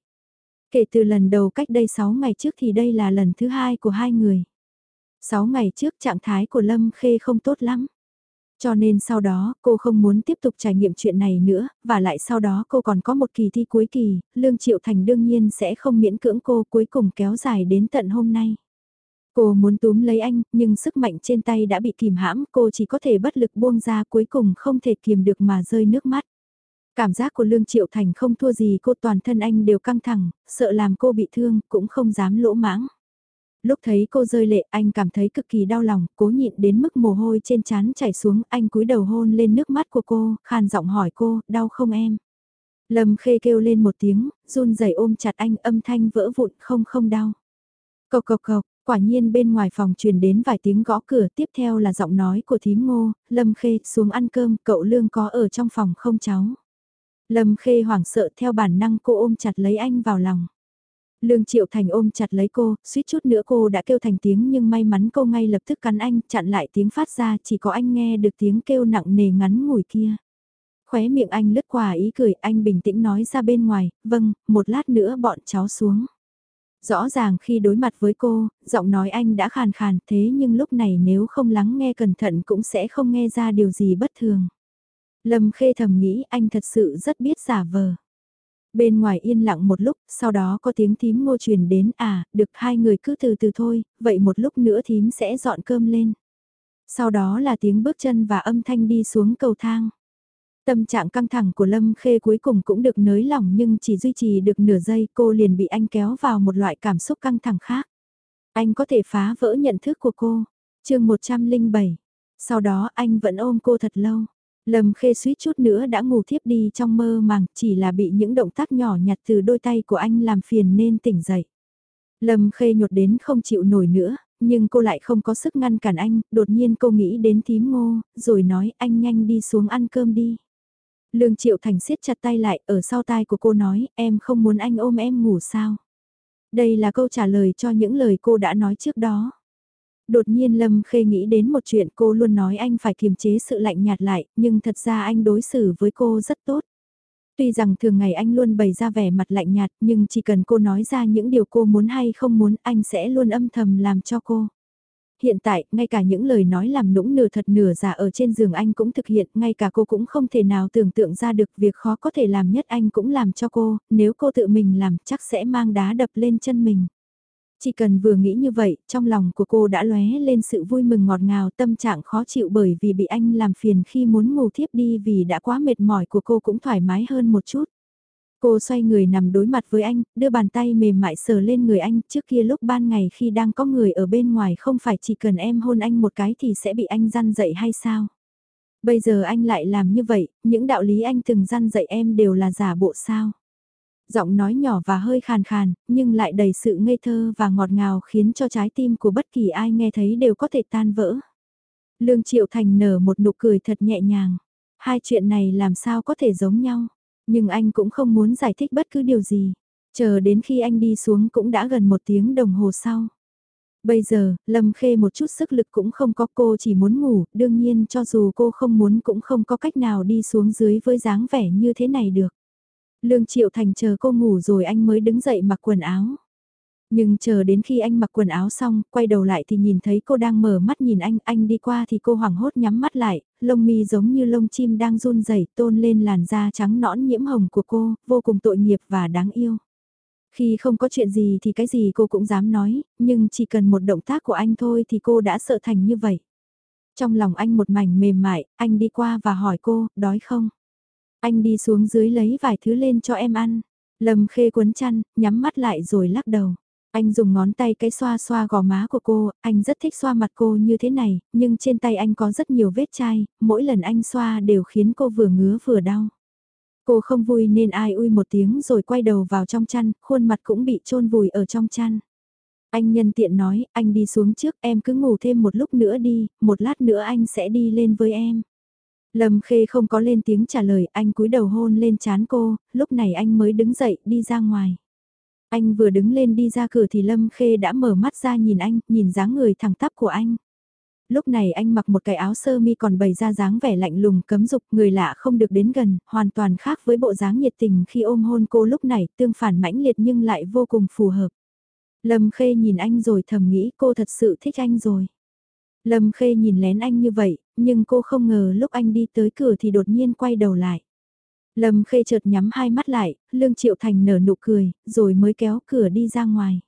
Kể từ lần đầu cách đây 6 ngày trước thì đây là lần thứ hai của hai người. 6 ngày trước trạng thái của Lâm Khê không tốt lắm. Cho nên sau đó cô không muốn tiếp tục trải nghiệm chuyện này nữa, và lại sau đó cô còn có một kỳ thi cuối kỳ, Lương Triệu Thành đương nhiên sẽ không miễn cưỡng cô cuối cùng kéo dài đến tận hôm nay. Cô muốn túm lấy anh, nhưng sức mạnh trên tay đã bị kìm hãm, cô chỉ có thể bất lực buông ra cuối cùng không thể kiềm được mà rơi nước mắt. Cảm giác của Lương Triệu Thành không thua gì cô toàn thân anh đều căng thẳng, sợ làm cô bị thương, cũng không dám lỗ mãng. Lúc thấy cô rơi lệ anh cảm thấy cực kỳ đau lòng, cố nhịn đến mức mồ hôi trên trán chảy xuống, anh cúi đầu hôn lên nước mắt của cô, khàn giọng hỏi cô, đau không em? Lâm khê kêu lên một tiếng, run rẩy ôm chặt anh âm thanh vỡ vụn không không đau. Cộc cộc cộc, Quả nhiên bên ngoài phòng truyền đến vài tiếng gõ cửa tiếp theo là giọng nói của thím ngô, Lâm Khê xuống ăn cơm, cậu Lương có ở trong phòng không cháu? Lâm Khê hoảng sợ theo bản năng cô ôm chặt lấy anh vào lòng. Lương Triệu Thành ôm chặt lấy cô, suýt chút nữa cô đã kêu thành tiếng nhưng may mắn cô ngay lập tức cắn anh, chặn lại tiếng phát ra chỉ có anh nghe được tiếng kêu nặng nề ngắn ngủi kia. Khóe miệng anh lướt qua ý cười, anh bình tĩnh nói ra bên ngoài, vâng, một lát nữa bọn cháu xuống. Rõ ràng khi đối mặt với cô, giọng nói anh đã khàn khàn thế nhưng lúc này nếu không lắng nghe cẩn thận cũng sẽ không nghe ra điều gì bất thường. Lâm Khê thầm nghĩ anh thật sự rất biết giả vờ. Bên ngoài yên lặng một lúc, sau đó có tiếng thím ngô truyền đến à, được hai người cứ từ từ thôi, vậy một lúc nữa thím sẽ dọn cơm lên. Sau đó là tiếng bước chân và âm thanh đi xuống cầu thang. Tâm trạng căng thẳng của Lâm Khê cuối cùng cũng được nới lỏng nhưng chỉ duy trì được nửa giây cô liền bị anh kéo vào một loại cảm xúc căng thẳng khác. Anh có thể phá vỡ nhận thức của cô. chương 107. Sau đó anh vẫn ôm cô thật lâu. Lâm Khê suýt chút nữa đã ngủ thiếp đi trong mơ màng chỉ là bị những động tác nhỏ nhặt từ đôi tay của anh làm phiền nên tỉnh dậy. Lâm Khê nhột đến không chịu nổi nữa, nhưng cô lại không có sức ngăn cản anh, đột nhiên cô nghĩ đến thím ngô, rồi nói anh nhanh đi xuống ăn cơm đi. Lương Triệu Thành siết chặt tay lại, ở sau tai của cô nói, em không muốn anh ôm em ngủ sao? Đây là câu trả lời cho những lời cô đã nói trước đó. Đột nhiên Lâm Khê nghĩ đến một chuyện cô luôn nói anh phải kiềm chế sự lạnh nhạt lại, nhưng thật ra anh đối xử với cô rất tốt. Tuy rằng thường ngày anh luôn bày ra vẻ mặt lạnh nhạt nhưng chỉ cần cô nói ra những điều cô muốn hay không muốn anh sẽ luôn âm thầm làm cho cô hiện tại, ngay cả những lời nói làm nũng nửa thật nửa giả ở trên giường anh cũng thực hiện, ngay cả cô cũng không thể nào tưởng tượng ra được việc khó có thể làm nhất anh cũng làm cho cô, nếu cô tự mình làm chắc sẽ mang đá đập lên chân mình. Chỉ cần vừa nghĩ như vậy, trong lòng của cô đã lóe lên sự vui mừng ngọt ngào tâm trạng khó chịu bởi vì bị anh làm phiền khi muốn ngủ thiếp đi vì đã quá mệt mỏi của cô cũng thoải mái hơn một chút. Cô xoay người nằm đối mặt với anh, đưa bàn tay mềm mại sờ lên người anh trước kia lúc ban ngày khi đang có người ở bên ngoài không phải chỉ cần em hôn anh một cái thì sẽ bị anh răn dậy hay sao? Bây giờ anh lại làm như vậy, những đạo lý anh từng răn dậy em đều là giả bộ sao? Giọng nói nhỏ và hơi khàn khàn, nhưng lại đầy sự ngây thơ và ngọt ngào khiến cho trái tim của bất kỳ ai nghe thấy đều có thể tan vỡ. Lương Triệu Thành nở một nụ cười thật nhẹ nhàng. Hai chuyện này làm sao có thể giống nhau? Nhưng anh cũng không muốn giải thích bất cứ điều gì. Chờ đến khi anh đi xuống cũng đã gần một tiếng đồng hồ sau. Bây giờ, Lâm Khê một chút sức lực cũng không có cô chỉ muốn ngủ, đương nhiên cho dù cô không muốn cũng không có cách nào đi xuống dưới với dáng vẻ như thế này được. Lương Triệu Thành chờ cô ngủ rồi anh mới đứng dậy mặc quần áo. Nhưng chờ đến khi anh mặc quần áo xong, quay đầu lại thì nhìn thấy cô đang mở mắt nhìn anh, anh đi qua thì cô hoảng hốt nhắm mắt lại, lông mi giống như lông chim đang run rẩy tôn lên làn da trắng nõn nhiễm hồng của cô, vô cùng tội nghiệp và đáng yêu. Khi không có chuyện gì thì cái gì cô cũng dám nói, nhưng chỉ cần một động tác của anh thôi thì cô đã sợ thành như vậy. Trong lòng anh một mảnh mềm mại, anh đi qua và hỏi cô, đói không? Anh đi xuống dưới lấy vài thứ lên cho em ăn. Lâm khê cuốn chăn, nhắm mắt lại rồi lắc đầu. Anh dùng ngón tay cái xoa xoa gò má của cô, anh rất thích xoa mặt cô như thế này, nhưng trên tay anh có rất nhiều vết chai, mỗi lần anh xoa đều khiến cô vừa ngứa vừa đau. Cô không vui nên ai ui một tiếng rồi quay đầu vào trong chăn, khuôn mặt cũng bị trôn vùi ở trong chăn. Anh nhân tiện nói, anh đi xuống trước, em cứ ngủ thêm một lúc nữa đi, một lát nữa anh sẽ đi lên với em. Lâm Khê không có lên tiếng trả lời, anh cúi đầu hôn lên chán cô, lúc này anh mới đứng dậy, đi ra ngoài. Anh vừa đứng lên đi ra cửa thì Lâm Khê đã mở mắt ra nhìn anh, nhìn dáng người thẳng tắp của anh. Lúc này anh mặc một cái áo sơ mi còn bày ra dáng vẻ lạnh lùng cấm dục người lạ không được đến gần, hoàn toàn khác với bộ dáng nhiệt tình khi ôm hôn cô lúc này, tương phản mãnh liệt nhưng lại vô cùng phù hợp. Lâm Khê nhìn anh rồi thầm nghĩ cô thật sự thích anh rồi. Lâm Khê nhìn lén anh như vậy, nhưng cô không ngờ lúc anh đi tới cửa thì đột nhiên quay đầu lại. Lâm Khê chợt nhắm hai mắt lại, Lương Triệu Thành nở nụ cười, rồi mới kéo cửa đi ra ngoài.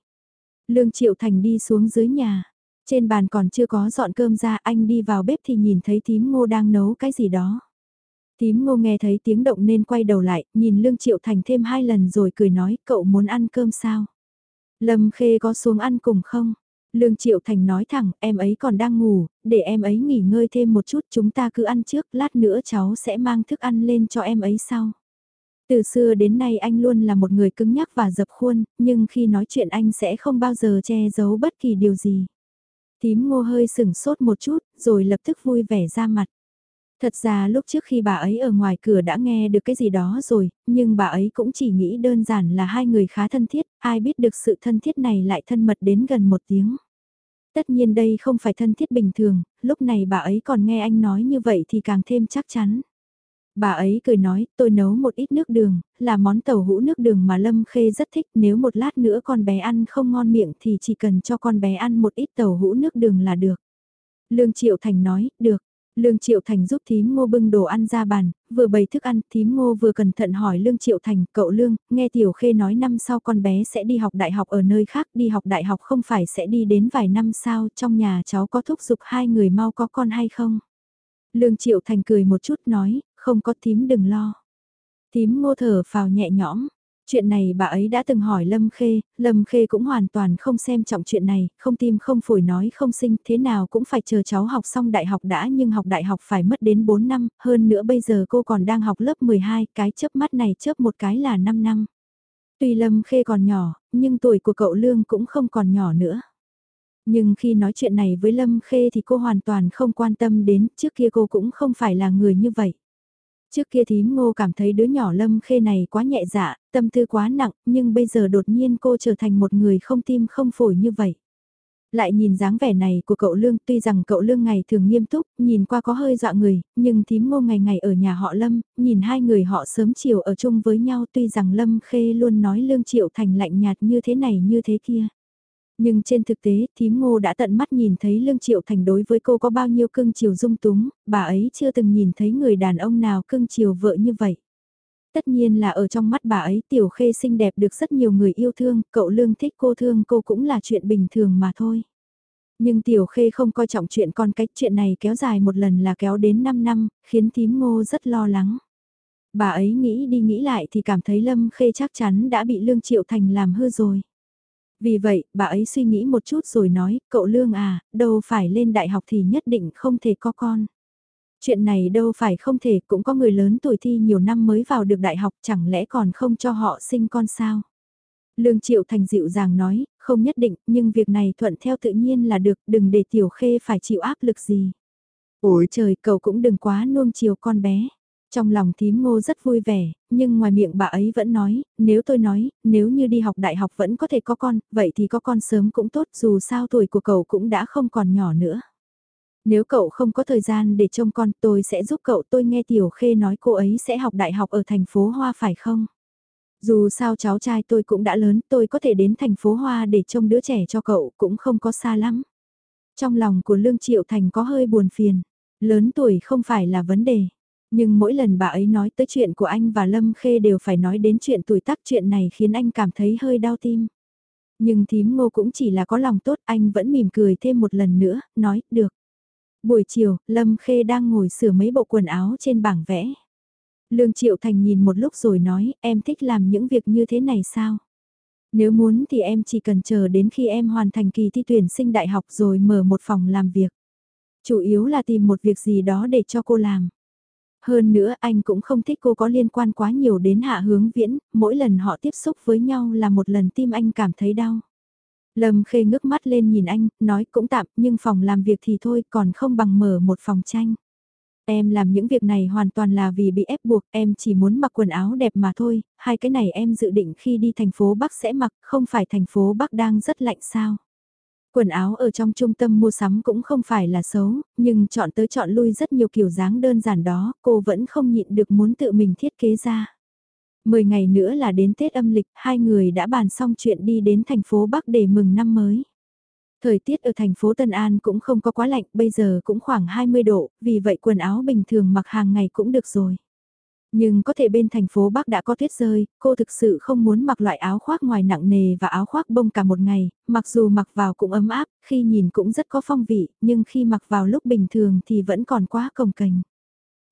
Lương Triệu Thành đi xuống dưới nhà. Trên bàn còn chưa có dọn cơm ra, anh đi vào bếp thì nhìn thấy tím ngô đang nấu cái gì đó. Tím ngô nghe thấy tiếng động nên quay đầu lại, nhìn Lương Triệu Thành thêm hai lần rồi cười nói, cậu muốn ăn cơm sao? Lâm Khê có xuống ăn cùng không? Lương Triệu Thành nói thẳng, em ấy còn đang ngủ, để em ấy nghỉ ngơi thêm một chút chúng ta cứ ăn trước, lát nữa cháu sẽ mang thức ăn lên cho em ấy sau. Từ xưa đến nay anh luôn là một người cứng nhắc và dập khuôn, nhưng khi nói chuyện anh sẽ không bao giờ che giấu bất kỳ điều gì. Tím ngô hơi sừng sốt một chút, rồi lập tức vui vẻ ra mặt. Thật ra lúc trước khi bà ấy ở ngoài cửa đã nghe được cái gì đó rồi, nhưng bà ấy cũng chỉ nghĩ đơn giản là hai người khá thân thiết, ai biết được sự thân thiết này lại thân mật đến gần một tiếng. Tất nhiên đây không phải thân thiết bình thường, lúc này bà ấy còn nghe anh nói như vậy thì càng thêm chắc chắn. Bà ấy cười nói, tôi nấu một ít nước đường, là món tàu hũ nước đường mà Lâm Khê rất thích, nếu một lát nữa con bé ăn không ngon miệng thì chỉ cần cho con bé ăn một ít tàu hũ nước đường là được. Lương Triệu Thành nói, được, Lương Triệu Thành giúp thím ngô bưng đồ ăn ra bàn, vừa bày thức ăn, thím ngô vừa cẩn thận hỏi Lương Triệu Thành, cậu Lương, nghe Tiểu Khê nói năm sau con bé sẽ đi học đại học ở nơi khác, đi học đại học không phải sẽ đi đến vài năm sau, trong nhà cháu có thúc giục hai người mau có con hay không? Lương Triệu Thành cười một chút nói, không có thím đừng lo. Thím ngô thở phào nhẹ nhõm, Chuyện này bà ấy đã từng hỏi Lâm Khê, Lâm Khê cũng hoàn toàn không xem trọng chuyện này, không tim không phổi nói không sinh, thế nào cũng phải chờ cháu học xong đại học đã nhưng học đại học phải mất đến 4 năm, hơn nữa bây giờ cô còn đang học lớp 12, cái chớp mắt này chớp một cái là 5 năm. Tuy Lâm Khê còn nhỏ, nhưng tuổi của cậu Lương cũng không còn nhỏ nữa. Nhưng khi nói chuyện này với Lâm Khê thì cô hoàn toàn không quan tâm đến, trước kia cô cũng không phải là người như vậy. Trước kia thím ngô cảm thấy đứa nhỏ lâm khê này quá nhẹ dạ, tâm tư quá nặng, nhưng bây giờ đột nhiên cô trở thành một người không tim không phổi như vậy. Lại nhìn dáng vẻ này của cậu Lương, tuy rằng cậu Lương ngày thường nghiêm túc, nhìn qua có hơi dọa người, nhưng thím ngô ngày ngày ở nhà họ Lâm, nhìn hai người họ sớm chiều ở chung với nhau tuy rằng Lâm Khê luôn nói Lương Triệu Thành lạnh nhạt như thế này như thế kia. Nhưng trên thực tế, thím ngô đã tận mắt nhìn thấy Lương Triệu Thành đối với cô có bao nhiêu cưng chiều dung túng, bà ấy chưa từng nhìn thấy người đàn ông nào cưng chiều vợ như vậy. Tất nhiên là ở trong mắt bà ấy tiểu khê xinh đẹp được rất nhiều người yêu thương, cậu lương thích cô thương cô cũng là chuyện bình thường mà thôi. Nhưng tiểu khê không coi trọng chuyện con cách chuyện này kéo dài một lần là kéo đến 5 năm, khiến thím ngô rất lo lắng. Bà ấy nghĩ đi nghĩ lại thì cảm thấy Lâm Khê chắc chắn đã bị Lương Triệu Thành làm hư rồi. Vì vậy, bà ấy suy nghĩ một chút rồi nói, cậu Lương à, đâu phải lên đại học thì nhất định không thể có con. Chuyện này đâu phải không thể, cũng có người lớn tuổi thi nhiều năm mới vào được đại học chẳng lẽ còn không cho họ sinh con sao? Lương Triệu Thành dịu dàng nói, không nhất định, nhưng việc này thuận theo tự nhiên là được, đừng để Tiểu Khê phải chịu áp lực gì. Ôi trời, cậu cũng đừng quá nuông chiều con bé. Trong lòng thím ngô rất vui vẻ, nhưng ngoài miệng bà ấy vẫn nói, nếu tôi nói, nếu như đi học đại học vẫn có thể có con, vậy thì có con sớm cũng tốt dù sao tuổi của cậu cũng đã không còn nhỏ nữa. Nếu cậu không có thời gian để trông con tôi sẽ giúp cậu tôi nghe Tiểu Khê nói cô ấy sẽ học đại học ở thành phố Hoa phải không? Dù sao cháu trai tôi cũng đã lớn tôi có thể đến thành phố Hoa để trông đứa trẻ cho cậu cũng không có xa lắm. Trong lòng của Lương Triệu Thành có hơi buồn phiền, lớn tuổi không phải là vấn đề. Nhưng mỗi lần bà ấy nói tới chuyện của anh và Lâm Khê đều phải nói đến chuyện tuổi tác chuyện này khiến anh cảm thấy hơi đau tim. Nhưng thím ngô cũng chỉ là có lòng tốt anh vẫn mỉm cười thêm một lần nữa, nói, được. Buổi chiều, Lâm Khê đang ngồi sửa mấy bộ quần áo trên bảng vẽ. Lương Triệu Thành nhìn một lúc rồi nói, em thích làm những việc như thế này sao? Nếu muốn thì em chỉ cần chờ đến khi em hoàn thành kỳ thi tuyển sinh đại học rồi mở một phòng làm việc. Chủ yếu là tìm một việc gì đó để cho cô làm. Hơn nữa anh cũng không thích cô có liên quan quá nhiều đến hạ hướng viễn, mỗi lần họ tiếp xúc với nhau là một lần tim anh cảm thấy đau. Lâm Khê ngước mắt lên nhìn anh, nói cũng tạm, nhưng phòng làm việc thì thôi, còn không bằng mở một phòng tranh. Em làm những việc này hoàn toàn là vì bị ép buộc, em chỉ muốn mặc quần áo đẹp mà thôi, hai cái này em dự định khi đi thành phố Bắc sẽ mặc, không phải thành phố Bắc đang rất lạnh sao. Quần áo ở trong trung tâm mua sắm cũng không phải là xấu, nhưng chọn tới chọn lui rất nhiều kiểu dáng đơn giản đó, cô vẫn không nhịn được muốn tự mình thiết kế ra. Mười ngày nữa là đến Tết âm lịch, hai người đã bàn xong chuyện đi đến thành phố Bắc để mừng năm mới. Thời tiết ở thành phố Tân An cũng không có quá lạnh, bây giờ cũng khoảng 20 độ, vì vậy quần áo bình thường mặc hàng ngày cũng được rồi. Nhưng có thể bên thành phố Bắc đã có tuyết rơi, cô thực sự không muốn mặc loại áo khoác ngoài nặng nề và áo khoác bông cả một ngày, mặc dù mặc vào cũng ấm áp, khi nhìn cũng rất có phong vị, nhưng khi mặc vào lúc bình thường thì vẫn còn quá cồng kềnh.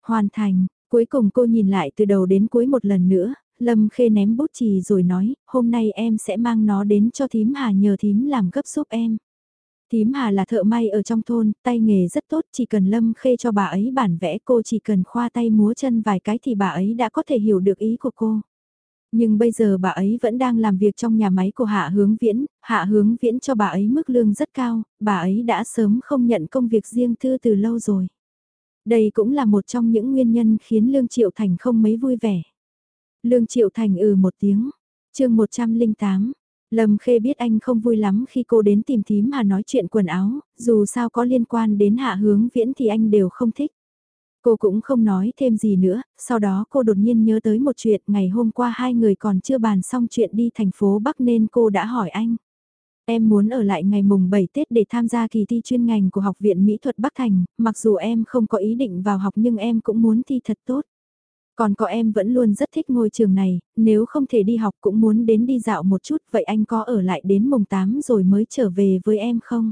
Hoàn thành, cuối cùng cô nhìn lại từ đầu đến cuối một lần nữa, Lâm Khê ném bút chì rồi nói, hôm nay em sẽ mang nó đến cho thím Hà nhờ thím làm gấp giúp em. Tím Hà là thợ may ở trong thôn, tay nghề rất tốt, chỉ cần Lâm Khê cho bà ấy bản vẽ cô chỉ cần khoa tay múa chân vài cái thì bà ấy đã có thể hiểu được ý của cô. Nhưng bây giờ bà ấy vẫn đang làm việc trong nhà máy của Hạ Hướng Viễn, Hạ Hướng Viễn cho bà ấy mức lương rất cao, bà ấy đã sớm không nhận công việc riêng tư từ lâu rồi. Đây cũng là một trong những nguyên nhân khiến Lương Triệu Thành không mấy vui vẻ. Lương Triệu Thành ừ một tiếng. chương 108, Lâm Khê biết anh không vui lắm khi cô đến tìm thím Hà nói chuyện quần áo, dù sao có liên quan đến hạ hướng viễn thì anh đều không thích. Cô cũng không nói thêm gì nữa, sau đó cô đột nhiên nhớ tới một chuyện ngày hôm qua hai người còn chưa bàn xong chuyện đi thành phố Bắc nên cô đã hỏi anh. Em muốn ở lại ngày mùng 7 Tết để tham gia kỳ thi chuyên ngành của Học viện Mỹ thuật Bắc Thành, mặc dù em không có ý định vào học nhưng em cũng muốn thi thật tốt. Còn có em vẫn luôn rất thích ngôi trường này, nếu không thể đi học cũng muốn đến đi dạo một chút, vậy anh có ở lại đến mùng 8 rồi mới trở về với em không?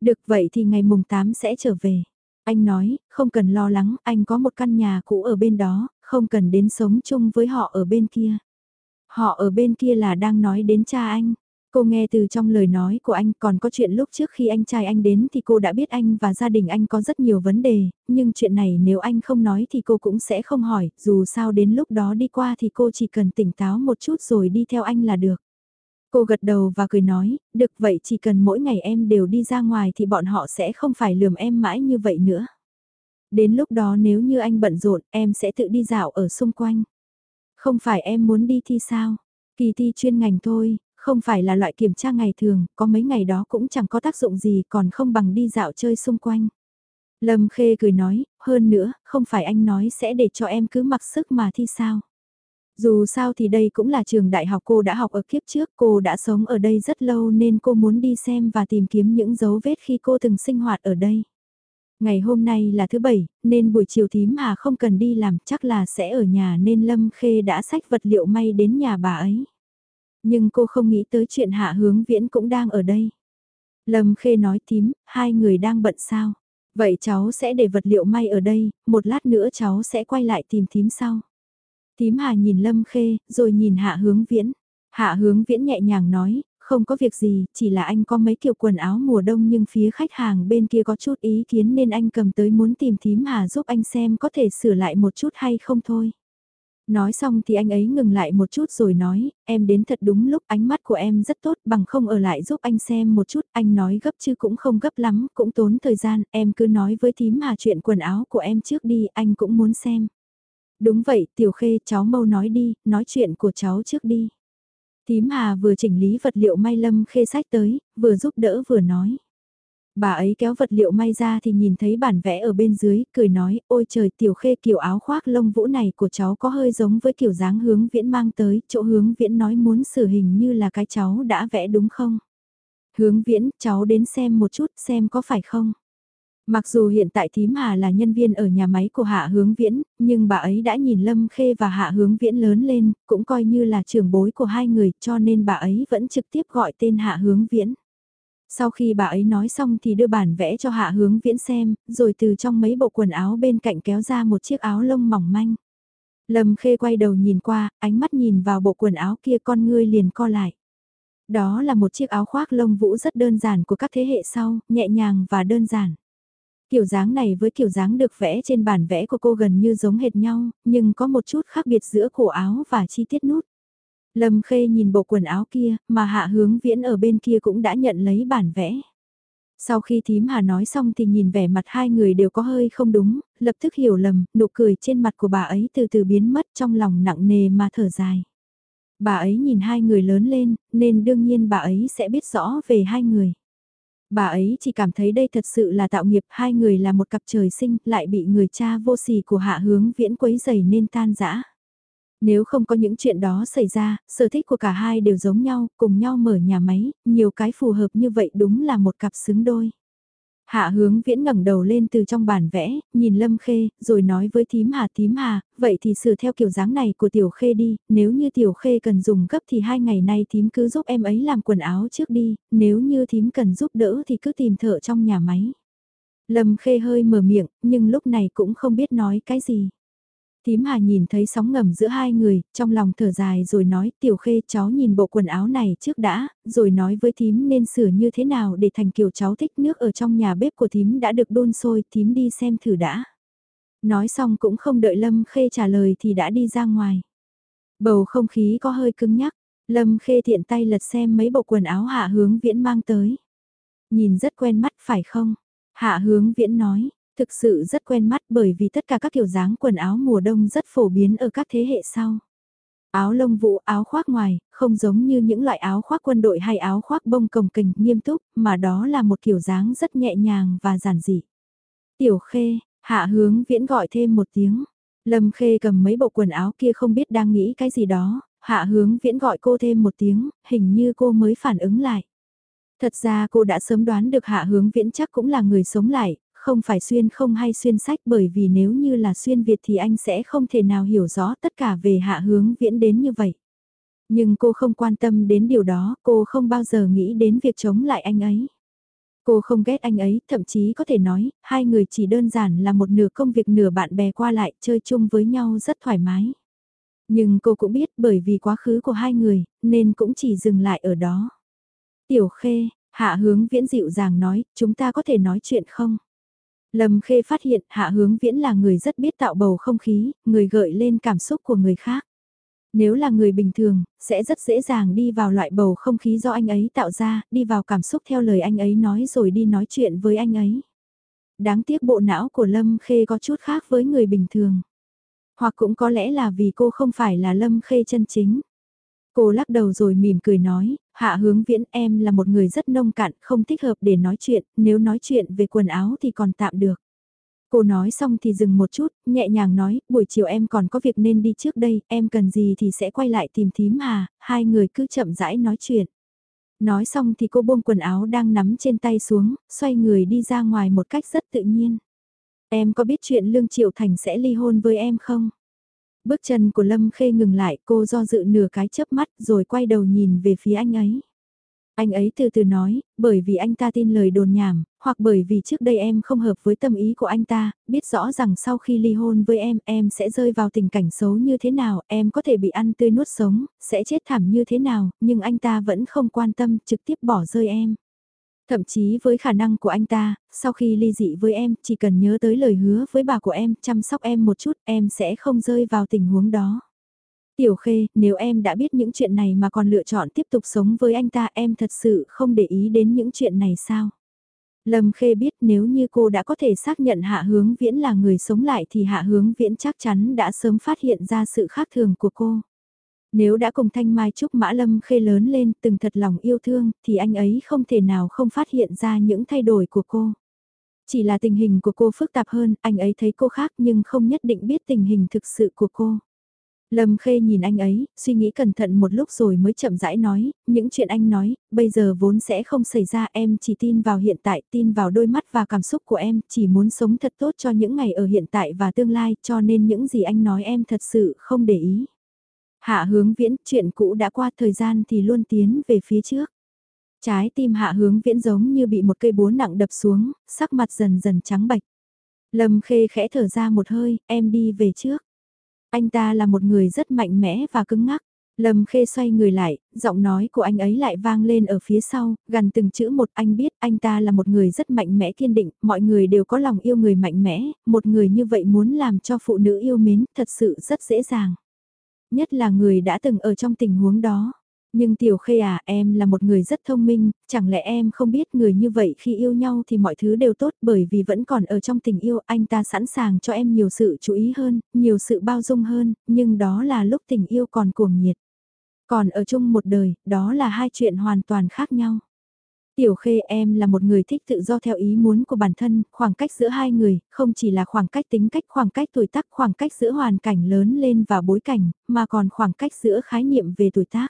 Được vậy thì ngày mùng 8 sẽ trở về. Anh nói, không cần lo lắng, anh có một căn nhà cũ ở bên đó, không cần đến sống chung với họ ở bên kia. Họ ở bên kia là đang nói đến cha anh. Cô nghe từ trong lời nói của anh còn có chuyện lúc trước khi anh trai anh đến thì cô đã biết anh và gia đình anh có rất nhiều vấn đề, nhưng chuyện này nếu anh không nói thì cô cũng sẽ không hỏi, dù sao đến lúc đó đi qua thì cô chỉ cần tỉnh táo một chút rồi đi theo anh là được. Cô gật đầu và cười nói, được vậy chỉ cần mỗi ngày em đều đi ra ngoài thì bọn họ sẽ không phải lườm em mãi như vậy nữa. Đến lúc đó nếu như anh bận rộn, em sẽ tự đi dạo ở xung quanh. Không phải em muốn đi thi sao? Kỳ thi chuyên ngành thôi, không phải là loại kiểm tra ngày thường, có mấy ngày đó cũng chẳng có tác dụng gì còn không bằng đi dạo chơi xung quanh. Lâm Khê cười nói, hơn nữa, không phải anh nói sẽ để cho em cứ mặc sức mà thi sao. Dù sao thì đây cũng là trường đại học cô đã học ở kiếp trước, cô đã sống ở đây rất lâu nên cô muốn đi xem và tìm kiếm những dấu vết khi cô từng sinh hoạt ở đây. Ngày hôm nay là thứ bảy, nên buổi chiều thím Hà không cần đi làm, chắc là sẽ ở nhà nên Lâm Khê đã xách vật liệu may đến nhà bà ấy. Nhưng cô không nghĩ tới chuyện Hạ Hướng Viễn cũng đang ở đây. Lâm Khê nói tím hai người đang bận sao? Vậy cháu sẽ để vật liệu may ở đây, một lát nữa cháu sẽ quay lại tìm tím sau. Tím Hà nhìn Lâm Khê, rồi nhìn Hạ Hướng Viễn. Hạ Hướng Viễn nhẹ nhàng nói, không có việc gì, chỉ là anh có mấy kiểu quần áo mùa đông nhưng phía khách hàng bên kia có chút ý kiến nên anh cầm tới muốn tìm thím Hà giúp anh xem có thể sửa lại một chút hay không thôi. Nói xong thì anh ấy ngừng lại một chút rồi nói, em đến thật đúng lúc ánh mắt của em rất tốt bằng không ở lại giúp anh xem một chút, anh nói gấp chứ cũng không gấp lắm, cũng tốn thời gian, em cứ nói với thím Hà chuyện quần áo của em trước đi, anh cũng muốn xem. Đúng vậy, Tiểu Khê, cháu mau nói đi, nói chuyện của cháu trước đi. thím Hà vừa chỉnh lý vật liệu may lâm khê sách tới, vừa giúp đỡ vừa nói. Bà ấy kéo vật liệu may ra thì nhìn thấy bản vẽ ở bên dưới, cười nói, ôi trời tiểu khê kiểu áo khoác lông vũ này của cháu có hơi giống với kiểu dáng hướng viễn mang tới, chỗ hướng viễn nói muốn sửa hình như là cái cháu đã vẽ đúng không? Hướng viễn, cháu đến xem một chút xem có phải không? Mặc dù hiện tại thím Hà là nhân viên ở nhà máy của Hạ Hướng Viễn, nhưng bà ấy đã nhìn Lâm Khê và Hạ Hướng Viễn lớn lên, cũng coi như là trưởng bối của hai người cho nên bà ấy vẫn trực tiếp gọi tên Hạ Hướng Viễn. Sau khi bà ấy nói xong thì đưa bản vẽ cho Hạ Hướng Viễn xem, rồi từ trong mấy bộ quần áo bên cạnh kéo ra một chiếc áo lông mỏng manh. Lâm Khê quay đầu nhìn qua, ánh mắt nhìn vào bộ quần áo kia con ngươi liền co lại. Đó là một chiếc áo khoác lông vũ rất đơn giản của các thế hệ sau, nhẹ nhàng và đơn giản. Kiểu dáng này với kiểu dáng được vẽ trên bản vẽ của cô gần như giống hệt nhau, nhưng có một chút khác biệt giữa cổ áo và chi tiết nút. Lâm Khê nhìn bộ quần áo kia, mà Hạ Hướng Viễn ở bên kia cũng đã nhận lấy bản vẽ. Sau khi thím Hà nói xong thì nhìn vẻ mặt hai người đều có hơi không đúng, lập tức hiểu lầm, nụ cười trên mặt của bà ấy từ từ biến mất trong lòng nặng nề mà thở dài. Bà ấy nhìn hai người lớn lên, nên đương nhiên bà ấy sẽ biết rõ về hai người. Bà ấy chỉ cảm thấy đây thật sự là tạo nghiệp hai người là một cặp trời sinh lại bị người cha vô sỉ của hạ hướng viễn quấy dày nên tan rã. Nếu không có những chuyện đó xảy ra, sở thích của cả hai đều giống nhau, cùng nhau mở nhà máy, nhiều cái phù hợp như vậy đúng là một cặp xứng đôi. Hạ hướng viễn ngẩng đầu lên từ trong bản vẽ, nhìn Lâm Khê, rồi nói với thím Hà thím Hà, vậy thì sửa theo kiểu dáng này của Tiểu Khê đi, nếu như Tiểu Khê cần dùng gấp thì hai ngày nay thím cứ giúp em ấy làm quần áo trước đi, nếu như thím cần giúp đỡ thì cứ tìm thợ trong nhà máy. Lâm Khê hơi mở miệng, nhưng lúc này cũng không biết nói cái gì. Tím Hà nhìn thấy sóng ngầm giữa hai người, trong lòng thở dài rồi nói tiểu khê cháu nhìn bộ quần áo này trước đã, rồi nói với thím nên sửa như thế nào để thành kiểu cháu thích nước ở trong nhà bếp của thím đã được đun sôi, thím đi xem thử đã. Nói xong cũng không đợi Lâm Khê trả lời thì đã đi ra ngoài. Bầu không khí có hơi cứng nhắc, Lâm Khê thiện tay lật xem mấy bộ quần áo hạ hướng viễn mang tới. Nhìn rất quen mắt phải không? Hạ hướng viễn nói, thực sự rất quen mắt bởi vì tất cả các kiểu dáng quần áo mùa đông rất phổ biến ở các thế hệ sau. Áo lông vũ, áo khoác ngoài, không giống như những loại áo khoác quân đội hay áo khoác bông cồng kềnh nghiêm túc, mà đó là một kiểu dáng rất nhẹ nhàng và giản dị. Tiểu khê, hạ hướng viễn gọi thêm một tiếng. Lâm khê cầm mấy bộ quần áo kia không biết đang nghĩ cái gì đó, hạ hướng viễn gọi cô thêm một tiếng, hình như cô mới phản ứng lại. Thật ra cô đã sớm đoán được hạ hướng viễn chắc cũng là người sống lại, không phải xuyên không hay xuyên sách bởi vì nếu như là xuyên Việt thì anh sẽ không thể nào hiểu rõ tất cả về hạ hướng viễn đến như vậy. Nhưng cô không quan tâm đến điều đó, cô không bao giờ nghĩ đến việc chống lại anh ấy. Cô không ghét anh ấy, thậm chí có thể nói, hai người chỉ đơn giản là một nửa công việc nửa bạn bè qua lại, chơi chung với nhau rất thoải mái. Nhưng cô cũng biết bởi vì quá khứ của hai người, nên cũng chỉ dừng lại ở đó. Tiểu Khê, Hạ Hướng Viễn dịu dàng nói, chúng ta có thể nói chuyện không? Lâm Khê phát hiện Hạ Hướng Viễn là người rất biết tạo bầu không khí, người gợi lên cảm xúc của người khác. Nếu là người bình thường, sẽ rất dễ dàng đi vào loại bầu không khí do anh ấy tạo ra, đi vào cảm xúc theo lời anh ấy nói rồi đi nói chuyện với anh ấy. đáng tiếc bộ não của Lâm Khê có chút khác với người bình thường. Hoặc cũng có lẽ là vì cô không phải là Lâm Khê chân chính. Cô lắc đầu rồi mỉm cười nói, hạ hướng viễn em là một người rất nông cạn, không thích hợp để nói chuyện, nếu nói chuyện về quần áo thì còn tạm được. Cô nói xong thì dừng một chút, nhẹ nhàng nói, buổi chiều em còn có việc nên đi trước đây, em cần gì thì sẽ quay lại tìm thím hà, hai người cứ chậm rãi nói chuyện. Nói xong thì cô buông quần áo đang nắm trên tay xuống, xoay người đi ra ngoài một cách rất tự nhiên. Em có biết chuyện Lương Triệu Thành sẽ ly hôn với em không? Bước chân của Lâm Khê ngừng lại cô do dự nửa cái chớp mắt rồi quay đầu nhìn về phía anh ấy. Anh ấy từ từ nói, bởi vì anh ta tin lời đồn nhảm, hoặc bởi vì trước đây em không hợp với tâm ý của anh ta, biết rõ rằng sau khi ly hôn với em, em sẽ rơi vào tình cảnh xấu như thế nào, em có thể bị ăn tươi nuốt sống, sẽ chết thảm như thế nào, nhưng anh ta vẫn không quan tâm, trực tiếp bỏ rơi em. Thậm chí với khả năng của anh ta, sau khi ly dị với em, chỉ cần nhớ tới lời hứa với bà của em, chăm sóc em một chút, em sẽ không rơi vào tình huống đó. Tiểu Khê, nếu em đã biết những chuyện này mà còn lựa chọn tiếp tục sống với anh ta em thật sự không để ý đến những chuyện này sao? Lâm Khê biết nếu như cô đã có thể xác nhận Hạ Hướng Viễn là người sống lại thì Hạ Hướng Viễn chắc chắn đã sớm phát hiện ra sự khác thường của cô. Nếu đã cùng Thanh Mai Trúc Mã Lâm Khê lớn lên từng thật lòng yêu thương thì anh ấy không thể nào không phát hiện ra những thay đổi của cô. Chỉ là tình hình của cô phức tạp hơn, anh ấy thấy cô khác nhưng không nhất định biết tình hình thực sự của cô. Lâm Khê nhìn anh ấy, suy nghĩ cẩn thận một lúc rồi mới chậm rãi nói, những chuyện anh nói, bây giờ vốn sẽ không xảy ra em chỉ tin vào hiện tại, tin vào đôi mắt và cảm xúc của em, chỉ muốn sống thật tốt cho những ngày ở hiện tại và tương lai, cho nên những gì anh nói em thật sự không để ý. Hạ hướng viễn, chuyện cũ đã qua thời gian thì luôn tiến về phía trước. Trái tim hạ hướng viễn giống như bị một cây búa nặng đập xuống, sắc mặt dần dần trắng bạch. Lâm khê khẽ thở ra một hơi, em đi về trước. Anh ta là một người rất mạnh mẽ và cứng ngắc. Lâm Khê xoay người lại, giọng nói của anh ấy lại vang lên ở phía sau, gần từng chữ một anh biết anh ta là một người rất mạnh mẽ kiên định, mọi người đều có lòng yêu người mạnh mẽ, một người như vậy muốn làm cho phụ nữ yêu mến thật sự rất dễ dàng. Nhất là người đã từng ở trong tình huống đó. Nhưng Tiểu Khê à, em là một người rất thông minh, chẳng lẽ em không biết người như vậy khi yêu nhau thì mọi thứ đều tốt bởi vì vẫn còn ở trong tình yêu anh ta sẵn sàng cho em nhiều sự chú ý hơn, nhiều sự bao dung hơn, nhưng đó là lúc tình yêu còn cuồng nhiệt. Còn ở chung một đời, đó là hai chuyện hoàn toàn khác nhau. Tiểu Khê em là một người thích tự do theo ý muốn của bản thân, khoảng cách giữa hai người, không chỉ là khoảng cách tính cách, khoảng cách tuổi tác, khoảng cách giữa hoàn cảnh lớn lên và bối cảnh, mà còn khoảng cách giữa khái niệm về tuổi tác.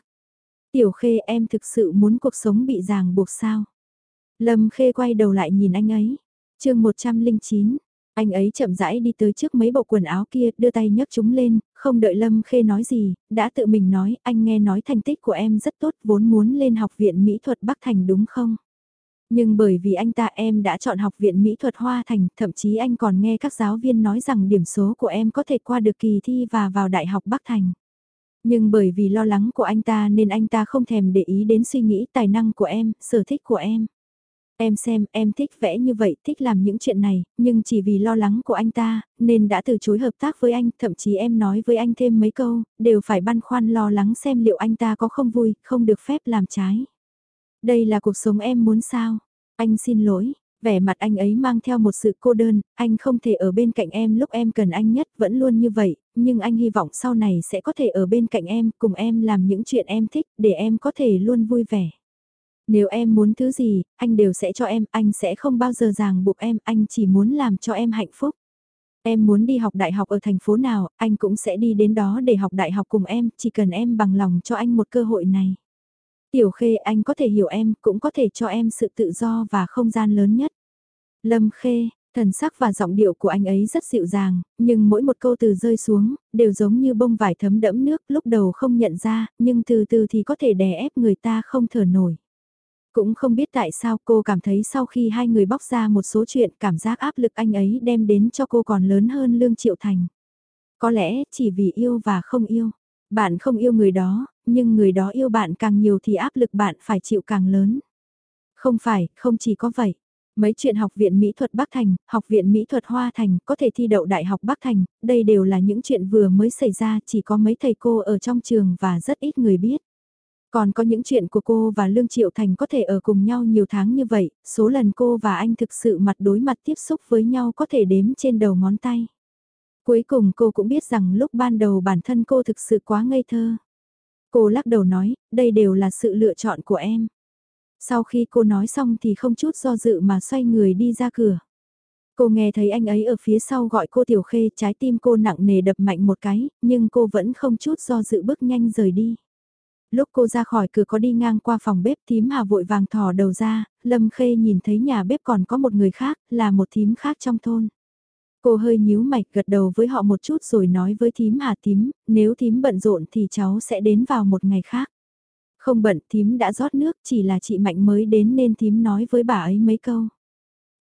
Tiểu Khê em thực sự muốn cuộc sống bị ràng buộc sao? Lâm Khê quay đầu lại nhìn anh ấy. chương 109, anh ấy chậm rãi đi tới trước mấy bộ quần áo kia, đưa tay nhấc chúng lên, không đợi Lâm Khê nói gì, đã tự mình nói, anh nghe nói thành tích của em rất tốt, vốn muốn lên học viện Mỹ thuật Bắc Thành đúng không? Nhưng bởi vì anh ta em đã chọn học viện Mỹ thuật Hoa Thành, thậm chí anh còn nghe các giáo viên nói rằng điểm số của em có thể qua được kỳ thi và vào Đại học Bắc Thành. Nhưng bởi vì lo lắng của anh ta nên anh ta không thèm để ý đến suy nghĩ tài năng của em, sở thích của em. Em xem, em thích vẽ như vậy, thích làm những chuyện này, nhưng chỉ vì lo lắng của anh ta, nên đã từ chối hợp tác với anh, thậm chí em nói với anh thêm mấy câu, đều phải băn khoăn lo lắng xem liệu anh ta có không vui, không được phép làm trái. Đây là cuộc sống em muốn sao? Anh xin lỗi, vẻ mặt anh ấy mang theo một sự cô đơn, anh không thể ở bên cạnh em lúc em cần anh nhất, vẫn luôn như vậy, nhưng anh hy vọng sau này sẽ có thể ở bên cạnh em, cùng em làm những chuyện em thích, để em có thể luôn vui vẻ. Nếu em muốn thứ gì, anh đều sẽ cho em, anh sẽ không bao giờ ràng buộc em, anh chỉ muốn làm cho em hạnh phúc. Em muốn đi học đại học ở thành phố nào, anh cũng sẽ đi đến đó để học đại học cùng em, chỉ cần em bằng lòng cho anh một cơ hội này. Tiểu Khê anh có thể hiểu em, cũng có thể cho em sự tự do và không gian lớn nhất. Lâm Khê, thần sắc và giọng điệu của anh ấy rất dịu dàng, nhưng mỗi một câu từ rơi xuống, đều giống như bông vải thấm đẫm nước, lúc đầu không nhận ra, nhưng từ từ thì có thể đè ép người ta không thở nổi. Cũng không biết tại sao cô cảm thấy sau khi hai người bóc ra một số chuyện cảm giác áp lực anh ấy đem đến cho cô còn lớn hơn Lương Triệu Thành. Có lẽ chỉ vì yêu và không yêu. Bạn không yêu người đó, nhưng người đó yêu bạn càng nhiều thì áp lực bạn phải chịu càng lớn. Không phải, không chỉ có vậy. Mấy chuyện học viện Mỹ thuật Bắc Thành, học viện Mỹ thuật Hoa Thành, có thể thi đậu Đại học Bắc Thành, đây đều là những chuyện vừa mới xảy ra chỉ có mấy thầy cô ở trong trường và rất ít người biết. Còn có những chuyện của cô và Lương Triệu Thành có thể ở cùng nhau nhiều tháng như vậy, số lần cô và anh thực sự mặt đối mặt tiếp xúc với nhau có thể đếm trên đầu ngón tay. Cuối cùng cô cũng biết rằng lúc ban đầu bản thân cô thực sự quá ngây thơ. Cô lắc đầu nói, đây đều là sự lựa chọn của em. Sau khi cô nói xong thì không chút do dự mà xoay người đi ra cửa. Cô nghe thấy anh ấy ở phía sau gọi cô Tiểu Khê, trái tim cô nặng nề đập mạnh một cái, nhưng cô vẫn không chút do dự bước nhanh rời đi. Lúc cô ra khỏi cửa có đi ngang qua phòng bếp thím Hà vội vàng thò đầu ra, Lâm Khê nhìn thấy nhà bếp còn có một người khác, là một thím khác trong thôn. Cô hơi nhíu mạch gật đầu với họ một chút rồi nói với thím Hà thím, nếu thím bận rộn thì cháu sẽ đến vào một ngày khác. Không bận thím đã rót nước chỉ là chị Mạnh mới đến nên thím nói với bà ấy mấy câu.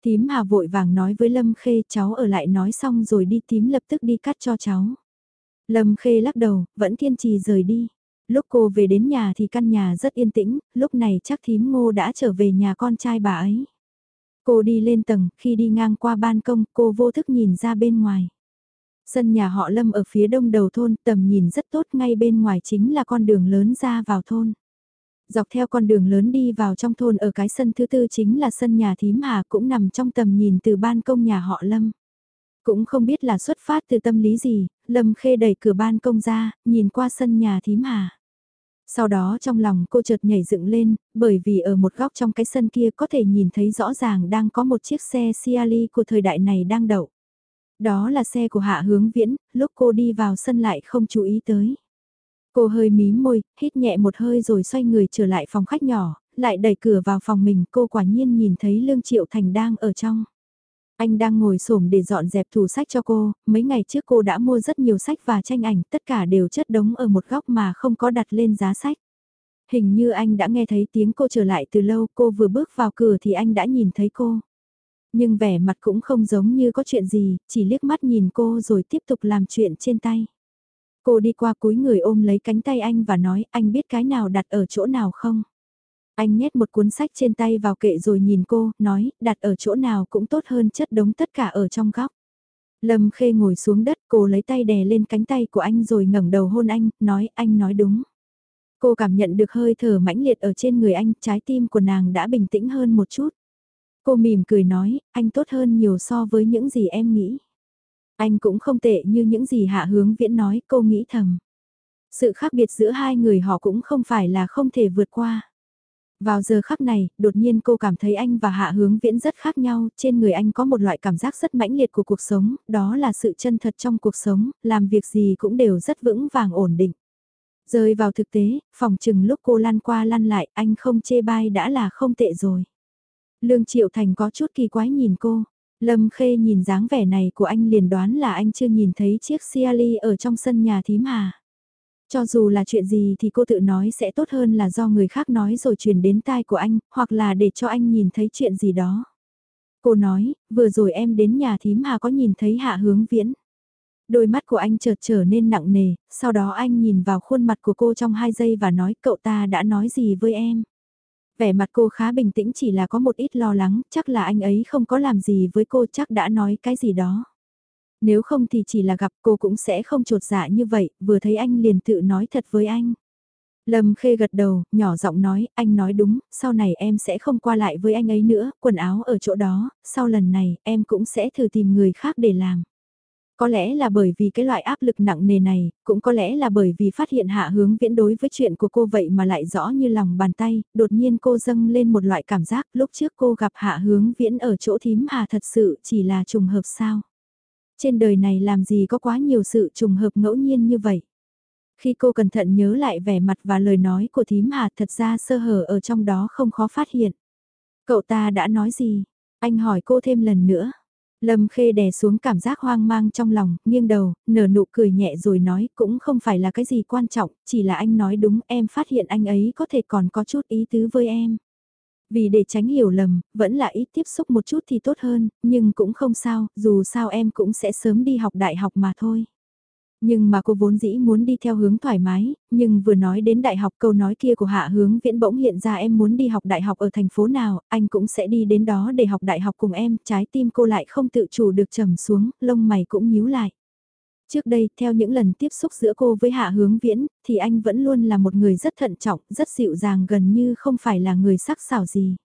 Thím Hà vội vàng nói với Lâm Khê cháu ở lại nói xong rồi đi thím lập tức đi cắt cho cháu. Lâm Khê lắc đầu, vẫn kiên trì rời đi. Lúc cô về đến nhà thì căn nhà rất yên tĩnh, lúc này chắc thím ngô đã trở về nhà con trai bà ấy. Cô đi lên tầng, khi đi ngang qua ban công, cô vô thức nhìn ra bên ngoài. Sân nhà họ Lâm ở phía đông đầu thôn, tầm nhìn rất tốt, ngay bên ngoài chính là con đường lớn ra vào thôn. Dọc theo con đường lớn đi vào trong thôn ở cái sân thứ tư chính là sân nhà thím Hà cũng nằm trong tầm nhìn từ ban công nhà họ Lâm. Cũng không biết là xuất phát từ tâm lý gì, Lâm Khê đẩy cửa ban công ra, nhìn qua sân nhà thím Hà. Sau đó trong lòng cô chợt nhảy dựng lên, bởi vì ở một góc trong cái sân kia có thể nhìn thấy rõ ràng đang có một chiếc xe Ciali của thời đại này đang đậu. Đó là xe của Hạ Hướng Viễn, lúc cô đi vào sân lại không chú ý tới. Cô hơi mím môi, hít nhẹ một hơi rồi xoay người trở lại phòng khách nhỏ, lại đẩy cửa vào phòng mình cô quả nhiên nhìn thấy Lương Triệu Thành đang ở trong. Anh đang ngồi xổm để dọn dẹp tủ sách cho cô, mấy ngày trước cô đã mua rất nhiều sách và tranh ảnh, tất cả đều chất đống ở một góc mà không có đặt lên giá sách. Hình như anh đã nghe thấy tiếng cô trở lại từ lâu, cô vừa bước vào cửa thì anh đã nhìn thấy cô. Nhưng vẻ mặt cũng không giống như có chuyện gì, chỉ liếc mắt nhìn cô rồi tiếp tục làm chuyện trên tay. Cô đi qua cúi người ôm lấy cánh tay anh và nói anh biết cái nào đặt ở chỗ nào không? Anh nhét một cuốn sách trên tay vào kệ rồi nhìn cô, nói, đặt ở chỗ nào cũng tốt hơn chất đống tất cả ở trong góc. Lâm Khê ngồi xuống đất, cô lấy tay đè lên cánh tay của anh rồi ngẩng đầu hôn anh, nói, anh nói đúng. Cô cảm nhận được hơi thở mãnh liệt ở trên người anh, trái tim của nàng đã bình tĩnh hơn một chút. Cô mỉm cười nói, anh tốt hơn nhiều so với những gì em nghĩ. Anh cũng không tệ như những gì Hạ Hướng Viễn nói, cô nghĩ thầm. Sự khác biệt giữa hai người họ cũng không phải là không thể vượt qua. Vào giờ khắc này, đột nhiên cô cảm thấy anh và Hạ Hướng Viễn rất khác nhau, trên người anh có một loại cảm giác rất mãnh liệt của cuộc sống, đó là sự chân thật trong cuộc sống, làm việc gì cũng đều rất vững vàng ổn định. Rơi vào thực tế, phòng chừng lúc cô lăn qua lăn lại, anh không chê bai đã là không tệ rồi. Lương Triệu Thành có chút kỳ quái nhìn cô, Lâm Khê nhìn dáng vẻ này của anh liền đoán là anh chưa nhìn thấy chiếc Ciali ở trong sân nhà thím hà. Cho dù là chuyện gì thì cô tự nói sẽ tốt hơn là do người khác nói rồi truyền đến tai của anh, hoặc là để cho anh nhìn thấy chuyện gì đó. Cô nói, vừa rồi em đến nhà thím hà có nhìn thấy hạ hướng viễn. Đôi mắt của anh chợt trở nên nặng nề, sau đó anh nhìn vào khuôn mặt của cô trong hai giây và nói cậu ta đã nói gì với em. Vẻ mặt cô khá bình tĩnh chỉ là có một ít lo lắng, chắc là anh ấy không có làm gì với cô chắc đã nói cái gì đó. Nếu không thì chỉ là gặp cô cũng sẽ không trột dạ như vậy, vừa thấy anh liền tự nói thật với anh. Lâm Khê gật đầu, nhỏ giọng nói, anh nói đúng, sau này em sẽ không qua lại với anh ấy nữa, quần áo ở chỗ đó, sau lần này em cũng sẽ thử tìm người khác để làm. Có lẽ là bởi vì cái loại áp lực nặng nề này, cũng có lẽ là bởi vì phát hiện hạ hướng viễn đối với chuyện của cô vậy mà lại rõ như lòng bàn tay, đột nhiên cô dâng lên một loại cảm giác lúc trước cô gặp hạ hướng viễn ở chỗ thím hà thật sự chỉ là trùng hợp sao. Trên đời này làm gì có quá nhiều sự trùng hợp ngẫu nhiên như vậy. Khi cô cẩn thận nhớ lại vẻ mặt và lời nói của thím hà thật ra sơ hở ở trong đó không khó phát hiện. Cậu ta đã nói gì? Anh hỏi cô thêm lần nữa. Lâm Khê đè xuống cảm giác hoang mang trong lòng, nghiêng đầu, nở nụ cười nhẹ rồi nói cũng không phải là cái gì quan trọng, chỉ là anh nói đúng em phát hiện anh ấy có thể còn có chút ý tứ với em. Vì để tránh hiểu lầm, vẫn là ít tiếp xúc một chút thì tốt hơn, nhưng cũng không sao, dù sao em cũng sẽ sớm đi học đại học mà thôi. Nhưng mà cô vốn dĩ muốn đi theo hướng thoải mái, nhưng vừa nói đến đại học câu nói kia của hạ hướng viễn bỗng hiện ra em muốn đi học đại học ở thành phố nào, anh cũng sẽ đi đến đó để học đại học cùng em, trái tim cô lại không tự chủ được trầm xuống, lông mày cũng nhíu lại. Trước đây, theo những lần tiếp xúc giữa cô với Hạ Hướng Viễn, thì anh vẫn luôn là một người rất thận trọng, rất dịu dàng gần như không phải là người sắc sảo gì.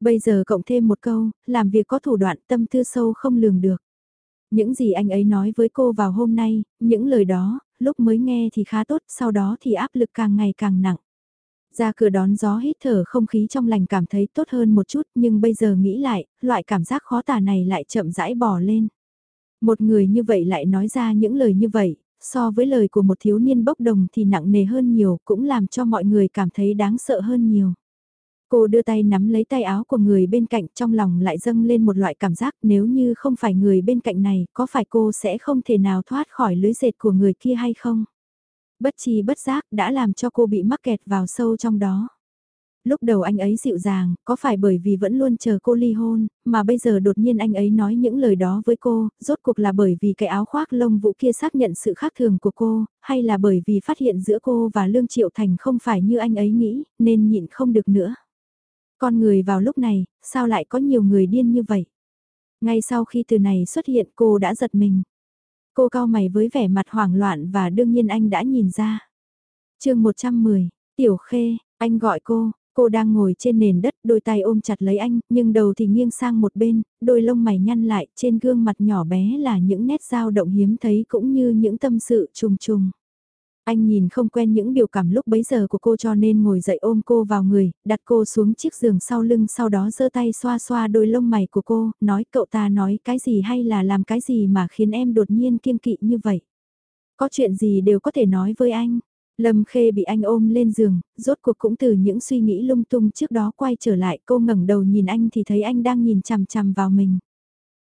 Bây giờ cộng thêm một câu, làm việc có thủ đoạn tâm tư sâu không lường được. Những gì anh ấy nói với cô vào hôm nay, những lời đó, lúc mới nghe thì khá tốt, sau đó thì áp lực càng ngày càng nặng. Ra cửa đón gió hít thở không khí trong lành cảm thấy tốt hơn một chút nhưng bây giờ nghĩ lại, loại cảm giác khó tả này lại chậm rãi bỏ lên. Một người như vậy lại nói ra những lời như vậy, so với lời của một thiếu niên bốc đồng thì nặng nề hơn nhiều cũng làm cho mọi người cảm thấy đáng sợ hơn nhiều. Cô đưa tay nắm lấy tay áo của người bên cạnh trong lòng lại dâng lên một loại cảm giác nếu như không phải người bên cạnh này có phải cô sẽ không thể nào thoát khỏi lưới dệt của người kia hay không? Bất chi bất giác đã làm cho cô bị mắc kẹt vào sâu trong đó. Lúc đầu anh ấy dịu dàng, có phải bởi vì vẫn luôn chờ cô ly hôn, mà bây giờ đột nhiên anh ấy nói những lời đó với cô, rốt cuộc là bởi vì cái áo khoác lông vũ kia xác nhận sự khác thường của cô, hay là bởi vì phát hiện giữa cô và Lương Triệu Thành không phải như anh ấy nghĩ, nên nhịn không được nữa. Con người vào lúc này, sao lại có nhiều người điên như vậy? Ngay sau khi từ này xuất hiện cô đã giật mình. Cô cao mày với vẻ mặt hoảng loạn và đương nhiên anh đã nhìn ra. chương 110, Tiểu Khê, anh gọi cô, cô đang ngồi trên nền đất đôi tay ôm chặt lấy anh nhưng đầu thì nghiêng sang một bên, đôi lông mày nhăn lại trên gương mặt nhỏ bé là những nét dao động hiếm thấy cũng như những tâm sự trùng trùng. Anh nhìn không quen những biểu cảm lúc bấy giờ của cô cho nên ngồi dậy ôm cô vào người, đặt cô xuống chiếc giường sau lưng sau đó giơ tay xoa xoa đôi lông mày của cô, nói cậu ta nói cái gì hay là làm cái gì mà khiến em đột nhiên kiêng kỵ như vậy. Có chuyện gì đều có thể nói với anh. Lâm Khê bị anh ôm lên giường, rốt cuộc cũng từ những suy nghĩ lung tung trước đó quay trở lại cô ngẩng đầu nhìn anh thì thấy anh đang nhìn chằm chằm vào mình.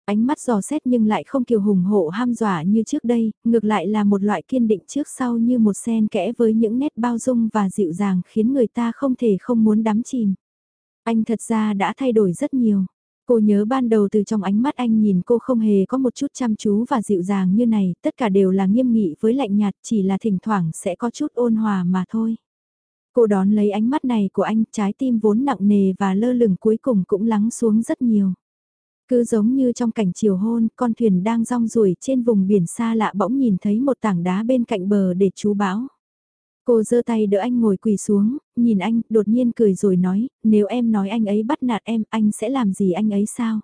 Ánh mắt giò xét nhưng lại không kiều hùng hộ ham dọa như trước đây, ngược lại là một loại kiên định trước sau như một sen kẽ với những nét bao dung và dịu dàng khiến người ta không thể không muốn đắm chìm. Anh thật ra đã thay đổi rất nhiều. Cô nhớ ban đầu từ trong ánh mắt anh nhìn cô không hề có một chút chăm chú và dịu dàng như này, tất cả đều là nghiêm nghị với lạnh nhạt chỉ là thỉnh thoảng sẽ có chút ôn hòa mà thôi. Cô đón lấy ánh mắt này của anh, trái tim vốn nặng nề và lơ lửng cuối cùng cũng lắng xuống rất nhiều. Cứ giống như trong cảnh chiều hôn, con thuyền đang rong ruổi trên vùng biển xa lạ bỗng nhìn thấy một tảng đá bên cạnh bờ để chú bão. Cô giơ tay đỡ anh ngồi quỳ xuống, nhìn anh, đột nhiên cười rồi nói, nếu em nói anh ấy bắt nạt em, anh sẽ làm gì anh ấy sao?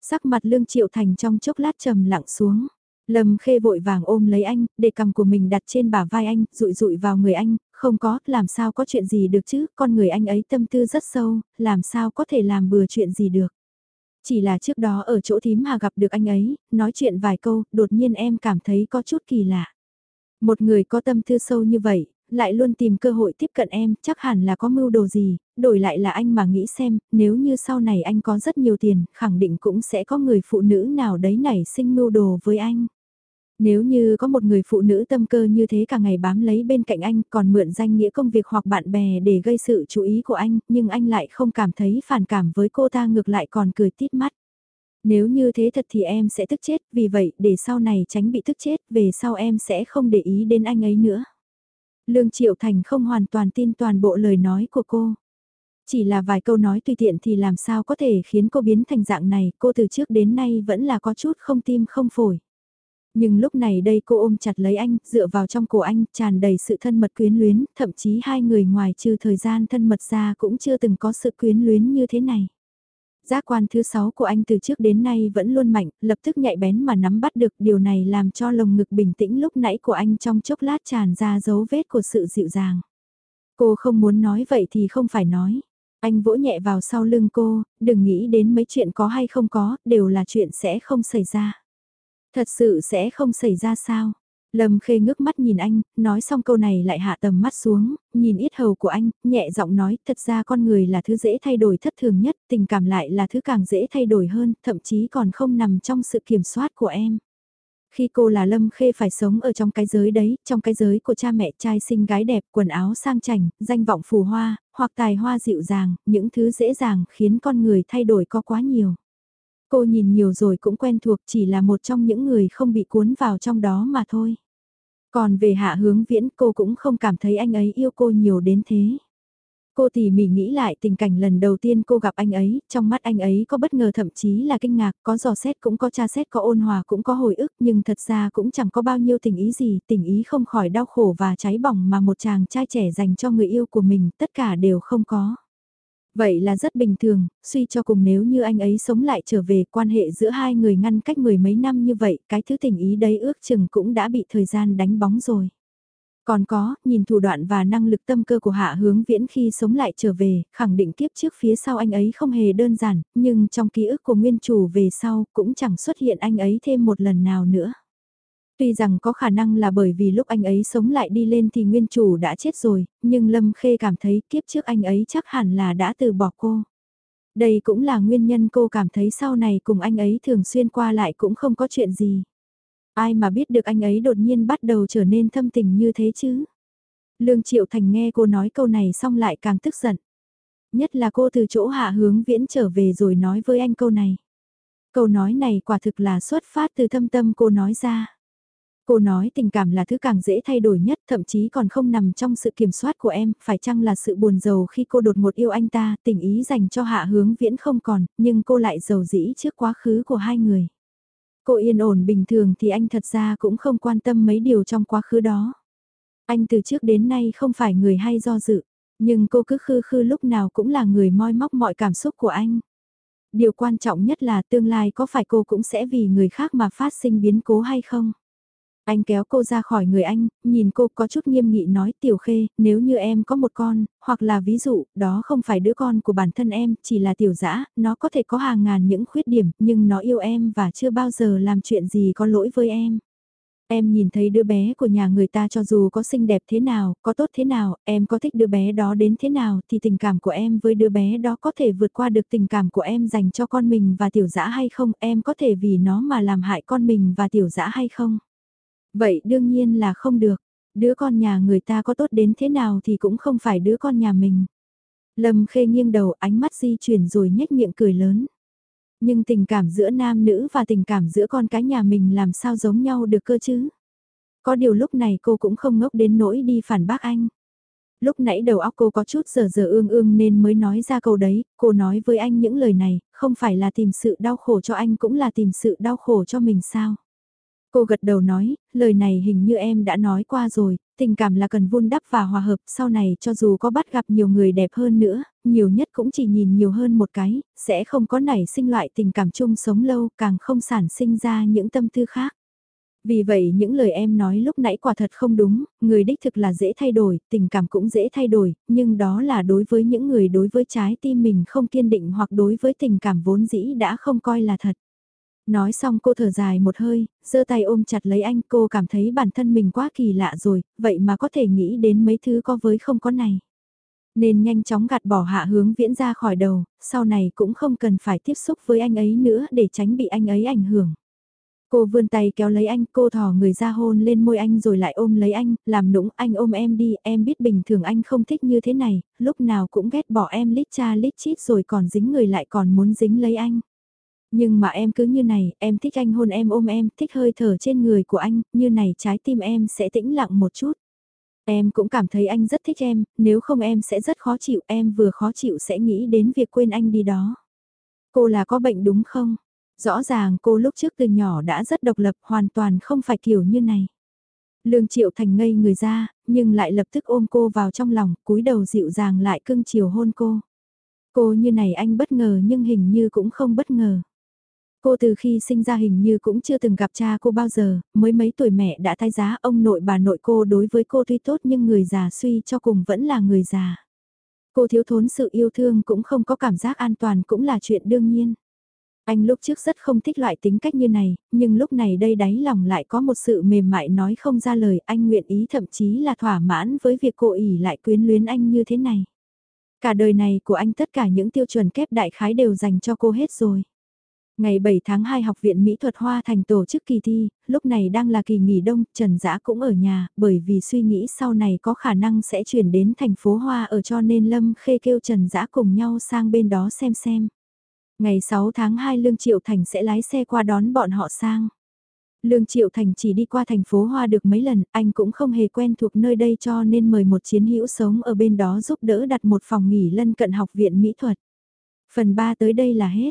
Sắc mặt Lương Triệu Thành trong chốc lát trầm lặng xuống. Lâm Khê vội vàng ôm lấy anh, để cầm của mình đặt trên bả vai anh, rụi rụi vào người anh, không có, làm sao có chuyện gì được chứ, con người anh ấy tâm tư rất sâu, làm sao có thể làm bừa chuyện gì được. Chỉ là trước đó ở chỗ thím hà gặp được anh ấy, nói chuyện vài câu, đột nhiên em cảm thấy có chút kỳ lạ. Một người có tâm tư sâu như vậy, lại luôn tìm cơ hội tiếp cận em, chắc hẳn là có mưu đồ gì, đổi lại là anh mà nghĩ xem, nếu như sau này anh có rất nhiều tiền, khẳng định cũng sẽ có người phụ nữ nào đấy nảy sinh mưu đồ với anh. Nếu như có một người phụ nữ tâm cơ như thế cả ngày bám lấy bên cạnh anh còn mượn danh nghĩa công việc hoặc bạn bè để gây sự chú ý của anh, nhưng anh lại không cảm thấy phản cảm với cô ta ngược lại còn cười tít mắt. Nếu như thế thật thì em sẽ tức chết, vì vậy để sau này tránh bị tức chết, về sau em sẽ không để ý đến anh ấy nữa. Lương Triệu Thành không hoàn toàn tin toàn bộ lời nói của cô. Chỉ là vài câu nói tùy tiện thì làm sao có thể khiến cô biến thành dạng này, cô từ trước đến nay vẫn là có chút không tim không phổi. Nhưng lúc này đây cô ôm chặt lấy anh, dựa vào trong cổ anh, tràn đầy sự thân mật quyến luyến, thậm chí hai người ngoài trừ thời gian thân mật ra cũng chưa từng có sự quyến luyến như thế này. Giác quan thứ sáu của anh từ trước đến nay vẫn luôn mạnh, lập tức nhạy bén mà nắm bắt được điều này làm cho lồng ngực bình tĩnh lúc nãy của anh trong chốc lát tràn ra dấu vết của sự dịu dàng. Cô không muốn nói vậy thì không phải nói. Anh vỗ nhẹ vào sau lưng cô, đừng nghĩ đến mấy chuyện có hay không có, đều là chuyện sẽ không xảy ra. Thật sự sẽ không xảy ra sao? Lâm khê ngước mắt nhìn anh, nói xong câu này lại hạ tầm mắt xuống, nhìn ít hầu của anh, nhẹ giọng nói, thật ra con người là thứ dễ thay đổi thất thường nhất, tình cảm lại là thứ càng dễ thay đổi hơn, thậm chí còn không nằm trong sự kiểm soát của em. Khi cô là Lâm Khê phải sống ở trong cái giới đấy, trong cái giới của cha mẹ trai sinh gái đẹp, quần áo sang chảnh, danh vọng phù hoa, hoặc tài hoa dịu dàng, những thứ dễ dàng khiến con người thay đổi có quá nhiều. Cô nhìn nhiều rồi cũng quen thuộc chỉ là một trong những người không bị cuốn vào trong đó mà thôi. Còn về hạ hướng viễn cô cũng không cảm thấy anh ấy yêu cô nhiều đến thế. Cô tỉ mỉ nghĩ lại tình cảnh lần đầu tiên cô gặp anh ấy, trong mắt anh ấy có bất ngờ thậm chí là kinh ngạc, có dò xét cũng có tra xét có ôn hòa cũng có hồi ức nhưng thật ra cũng chẳng có bao nhiêu tình ý gì, tình ý không khỏi đau khổ và cháy bỏng mà một chàng trai trẻ dành cho người yêu của mình, tất cả đều không có. Vậy là rất bình thường, suy cho cùng nếu như anh ấy sống lại trở về quan hệ giữa hai người ngăn cách mười mấy năm như vậy, cái thứ tình ý đấy ước chừng cũng đã bị thời gian đánh bóng rồi. Còn có, nhìn thủ đoạn và năng lực tâm cơ của hạ hướng viễn khi sống lại trở về, khẳng định kiếp trước phía sau anh ấy không hề đơn giản, nhưng trong ký ức của nguyên chủ về sau cũng chẳng xuất hiện anh ấy thêm một lần nào nữa. Tuy rằng có khả năng là bởi vì lúc anh ấy sống lại đi lên thì nguyên chủ đã chết rồi, nhưng Lâm Khê cảm thấy kiếp trước anh ấy chắc hẳn là đã từ bỏ cô. Đây cũng là nguyên nhân cô cảm thấy sau này cùng anh ấy thường xuyên qua lại cũng không có chuyện gì. Ai mà biết được anh ấy đột nhiên bắt đầu trở nên thâm tình như thế chứ? Lương Triệu Thành nghe cô nói câu này xong lại càng tức giận. Nhất là cô từ chỗ hạ hướng viễn trở về rồi nói với anh câu này. Câu nói này quả thực là xuất phát từ thâm tâm cô nói ra. Cô nói tình cảm là thứ càng dễ thay đổi nhất, thậm chí còn không nằm trong sự kiểm soát của em, phải chăng là sự buồn giàu khi cô đột ngột yêu anh ta, tình ý dành cho hạ hướng viễn không còn, nhưng cô lại giàu dĩ trước quá khứ của hai người. Cô yên ổn bình thường thì anh thật ra cũng không quan tâm mấy điều trong quá khứ đó. Anh từ trước đến nay không phải người hay do dự, nhưng cô cứ khư khư lúc nào cũng là người moi móc mọi cảm xúc của anh. Điều quan trọng nhất là tương lai có phải cô cũng sẽ vì người khác mà phát sinh biến cố hay không? Anh kéo cô ra khỏi người anh, nhìn cô có chút nghiêm nghị nói tiểu khê, nếu như em có một con, hoặc là ví dụ, đó không phải đứa con của bản thân em, chỉ là tiểu dã, nó có thể có hàng ngàn những khuyết điểm, nhưng nó yêu em và chưa bao giờ làm chuyện gì có lỗi với em. Em nhìn thấy đứa bé của nhà người ta cho dù có xinh đẹp thế nào, có tốt thế nào, em có thích đứa bé đó đến thế nào thì tình cảm của em với đứa bé đó có thể vượt qua được tình cảm của em dành cho con mình và tiểu dã hay không, em có thể vì nó mà làm hại con mình và tiểu dã hay không. Vậy đương nhiên là không được, đứa con nhà người ta có tốt đến thế nào thì cũng không phải đứa con nhà mình. Lâm khê nghiêng đầu ánh mắt di chuyển rồi nhếch miệng cười lớn. Nhưng tình cảm giữa nam nữ và tình cảm giữa con cái nhà mình làm sao giống nhau được cơ chứ? Có điều lúc này cô cũng không ngốc đến nỗi đi phản bác anh. Lúc nãy đầu óc cô có chút giờ giờ ương ương nên mới nói ra câu đấy, cô nói với anh những lời này, không phải là tìm sự đau khổ cho anh cũng là tìm sự đau khổ cho mình sao? Cô gật đầu nói, lời này hình như em đã nói qua rồi, tình cảm là cần vun đắp và hòa hợp, sau này cho dù có bắt gặp nhiều người đẹp hơn nữa, nhiều nhất cũng chỉ nhìn nhiều hơn một cái, sẽ không có nảy sinh loại tình cảm chung sống lâu, càng không sản sinh ra những tâm tư khác. Vì vậy những lời em nói lúc nãy quả thật không đúng, người đích thực là dễ thay đổi, tình cảm cũng dễ thay đổi, nhưng đó là đối với những người đối với trái tim mình không kiên định hoặc đối với tình cảm vốn dĩ đã không coi là thật. Nói xong cô thở dài một hơi, giơ tay ôm chặt lấy anh cô cảm thấy bản thân mình quá kỳ lạ rồi, vậy mà có thể nghĩ đến mấy thứ có với không có này. Nên nhanh chóng gạt bỏ hạ hướng viễn ra khỏi đầu, sau này cũng không cần phải tiếp xúc với anh ấy nữa để tránh bị anh ấy ảnh hưởng. Cô vươn tay kéo lấy anh, cô thò người ra hôn lên môi anh rồi lại ôm lấy anh, làm nũng anh ôm em đi, em biết bình thường anh không thích như thế này, lúc nào cũng ghét bỏ em lít cha lít chít rồi còn dính người lại còn muốn dính lấy anh. Nhưng mà em cứ như này, em thích anh hôn em ôm em, thích hơi thở trên người của anh, như này trái tim em sẽ tĩnh lặng một chút. Em cũng cảm thấy anh rất thích em, nếu không em sẽ rất khó chịu, em vừa khó chịu sẽ nghĩ đến việc quên anh đi đó. Cô là có bệnh đúng không? Rõ ràng cô lúc trước từ nhỏ đã rất độc lập, hoàn toàn không phải kiểu như này. Lương Triệu Thành ngây người ra, nhưng lại lập tức ôm cô vào trong lòng, cúi đầu dịu dàng lại cưng chiều hôn cô. Cô như này anh bất ngờ nhưng hình như cũng không bất ngờ. Cô từ khi sinh ra hình như cũng chưa từng gặp cha cô bao giờ, mới mấy tuổi mẹ đã thay giá ông nội bà nội cô đối với cô tuy tốt nhưng người già suy cho cùng vẫn là người già. Cô thiếu thốn sự yêu thương cũng không có cảm giác an toàn cũng là chuyện đương nhiên. Anh lúc trước rất không thích loại tính cách như này, nhưng lúc này đây đáy lòng lại có một sự mềm mại nói không ra lời, anh nguyện ý thậm chí là thỏa mãn với việc cô ỉ lại quyến luyến anh như thế này. Cả đời này của anh tất cả những tiêu chuẩn kép đại khái đều dành cho cô hết rồi. Ngày 7 tháng 2 Học viện Mỹ thuật Hoa Thành tổ chức kỳ thi, lúc này đang là kỳ nghỉ đông, Trần Dã cũng ở nhà, bởi vì suy nghĩ sau này có khả năng sẽ chuyển đến thành phố Hoa ở cho nên Lâm Khê kêu Trần Dã cùng nhau sang bên đó xem xem. Ngày 6 tháng 2 Lương Triệu Thành sẽ lái xe qua đón bọn họ sang. Lương Triệu Thành chỉ đi qua thành phố Hoa được mấy lần, anh cũng không hề quen thuộc nơi đây cho nên mời một chiến hữu sống ở bên đó giúp đỡ đặt một phòng nghỉ lân cận học viện mỹ thuật. Phần 3 tới đây là hết.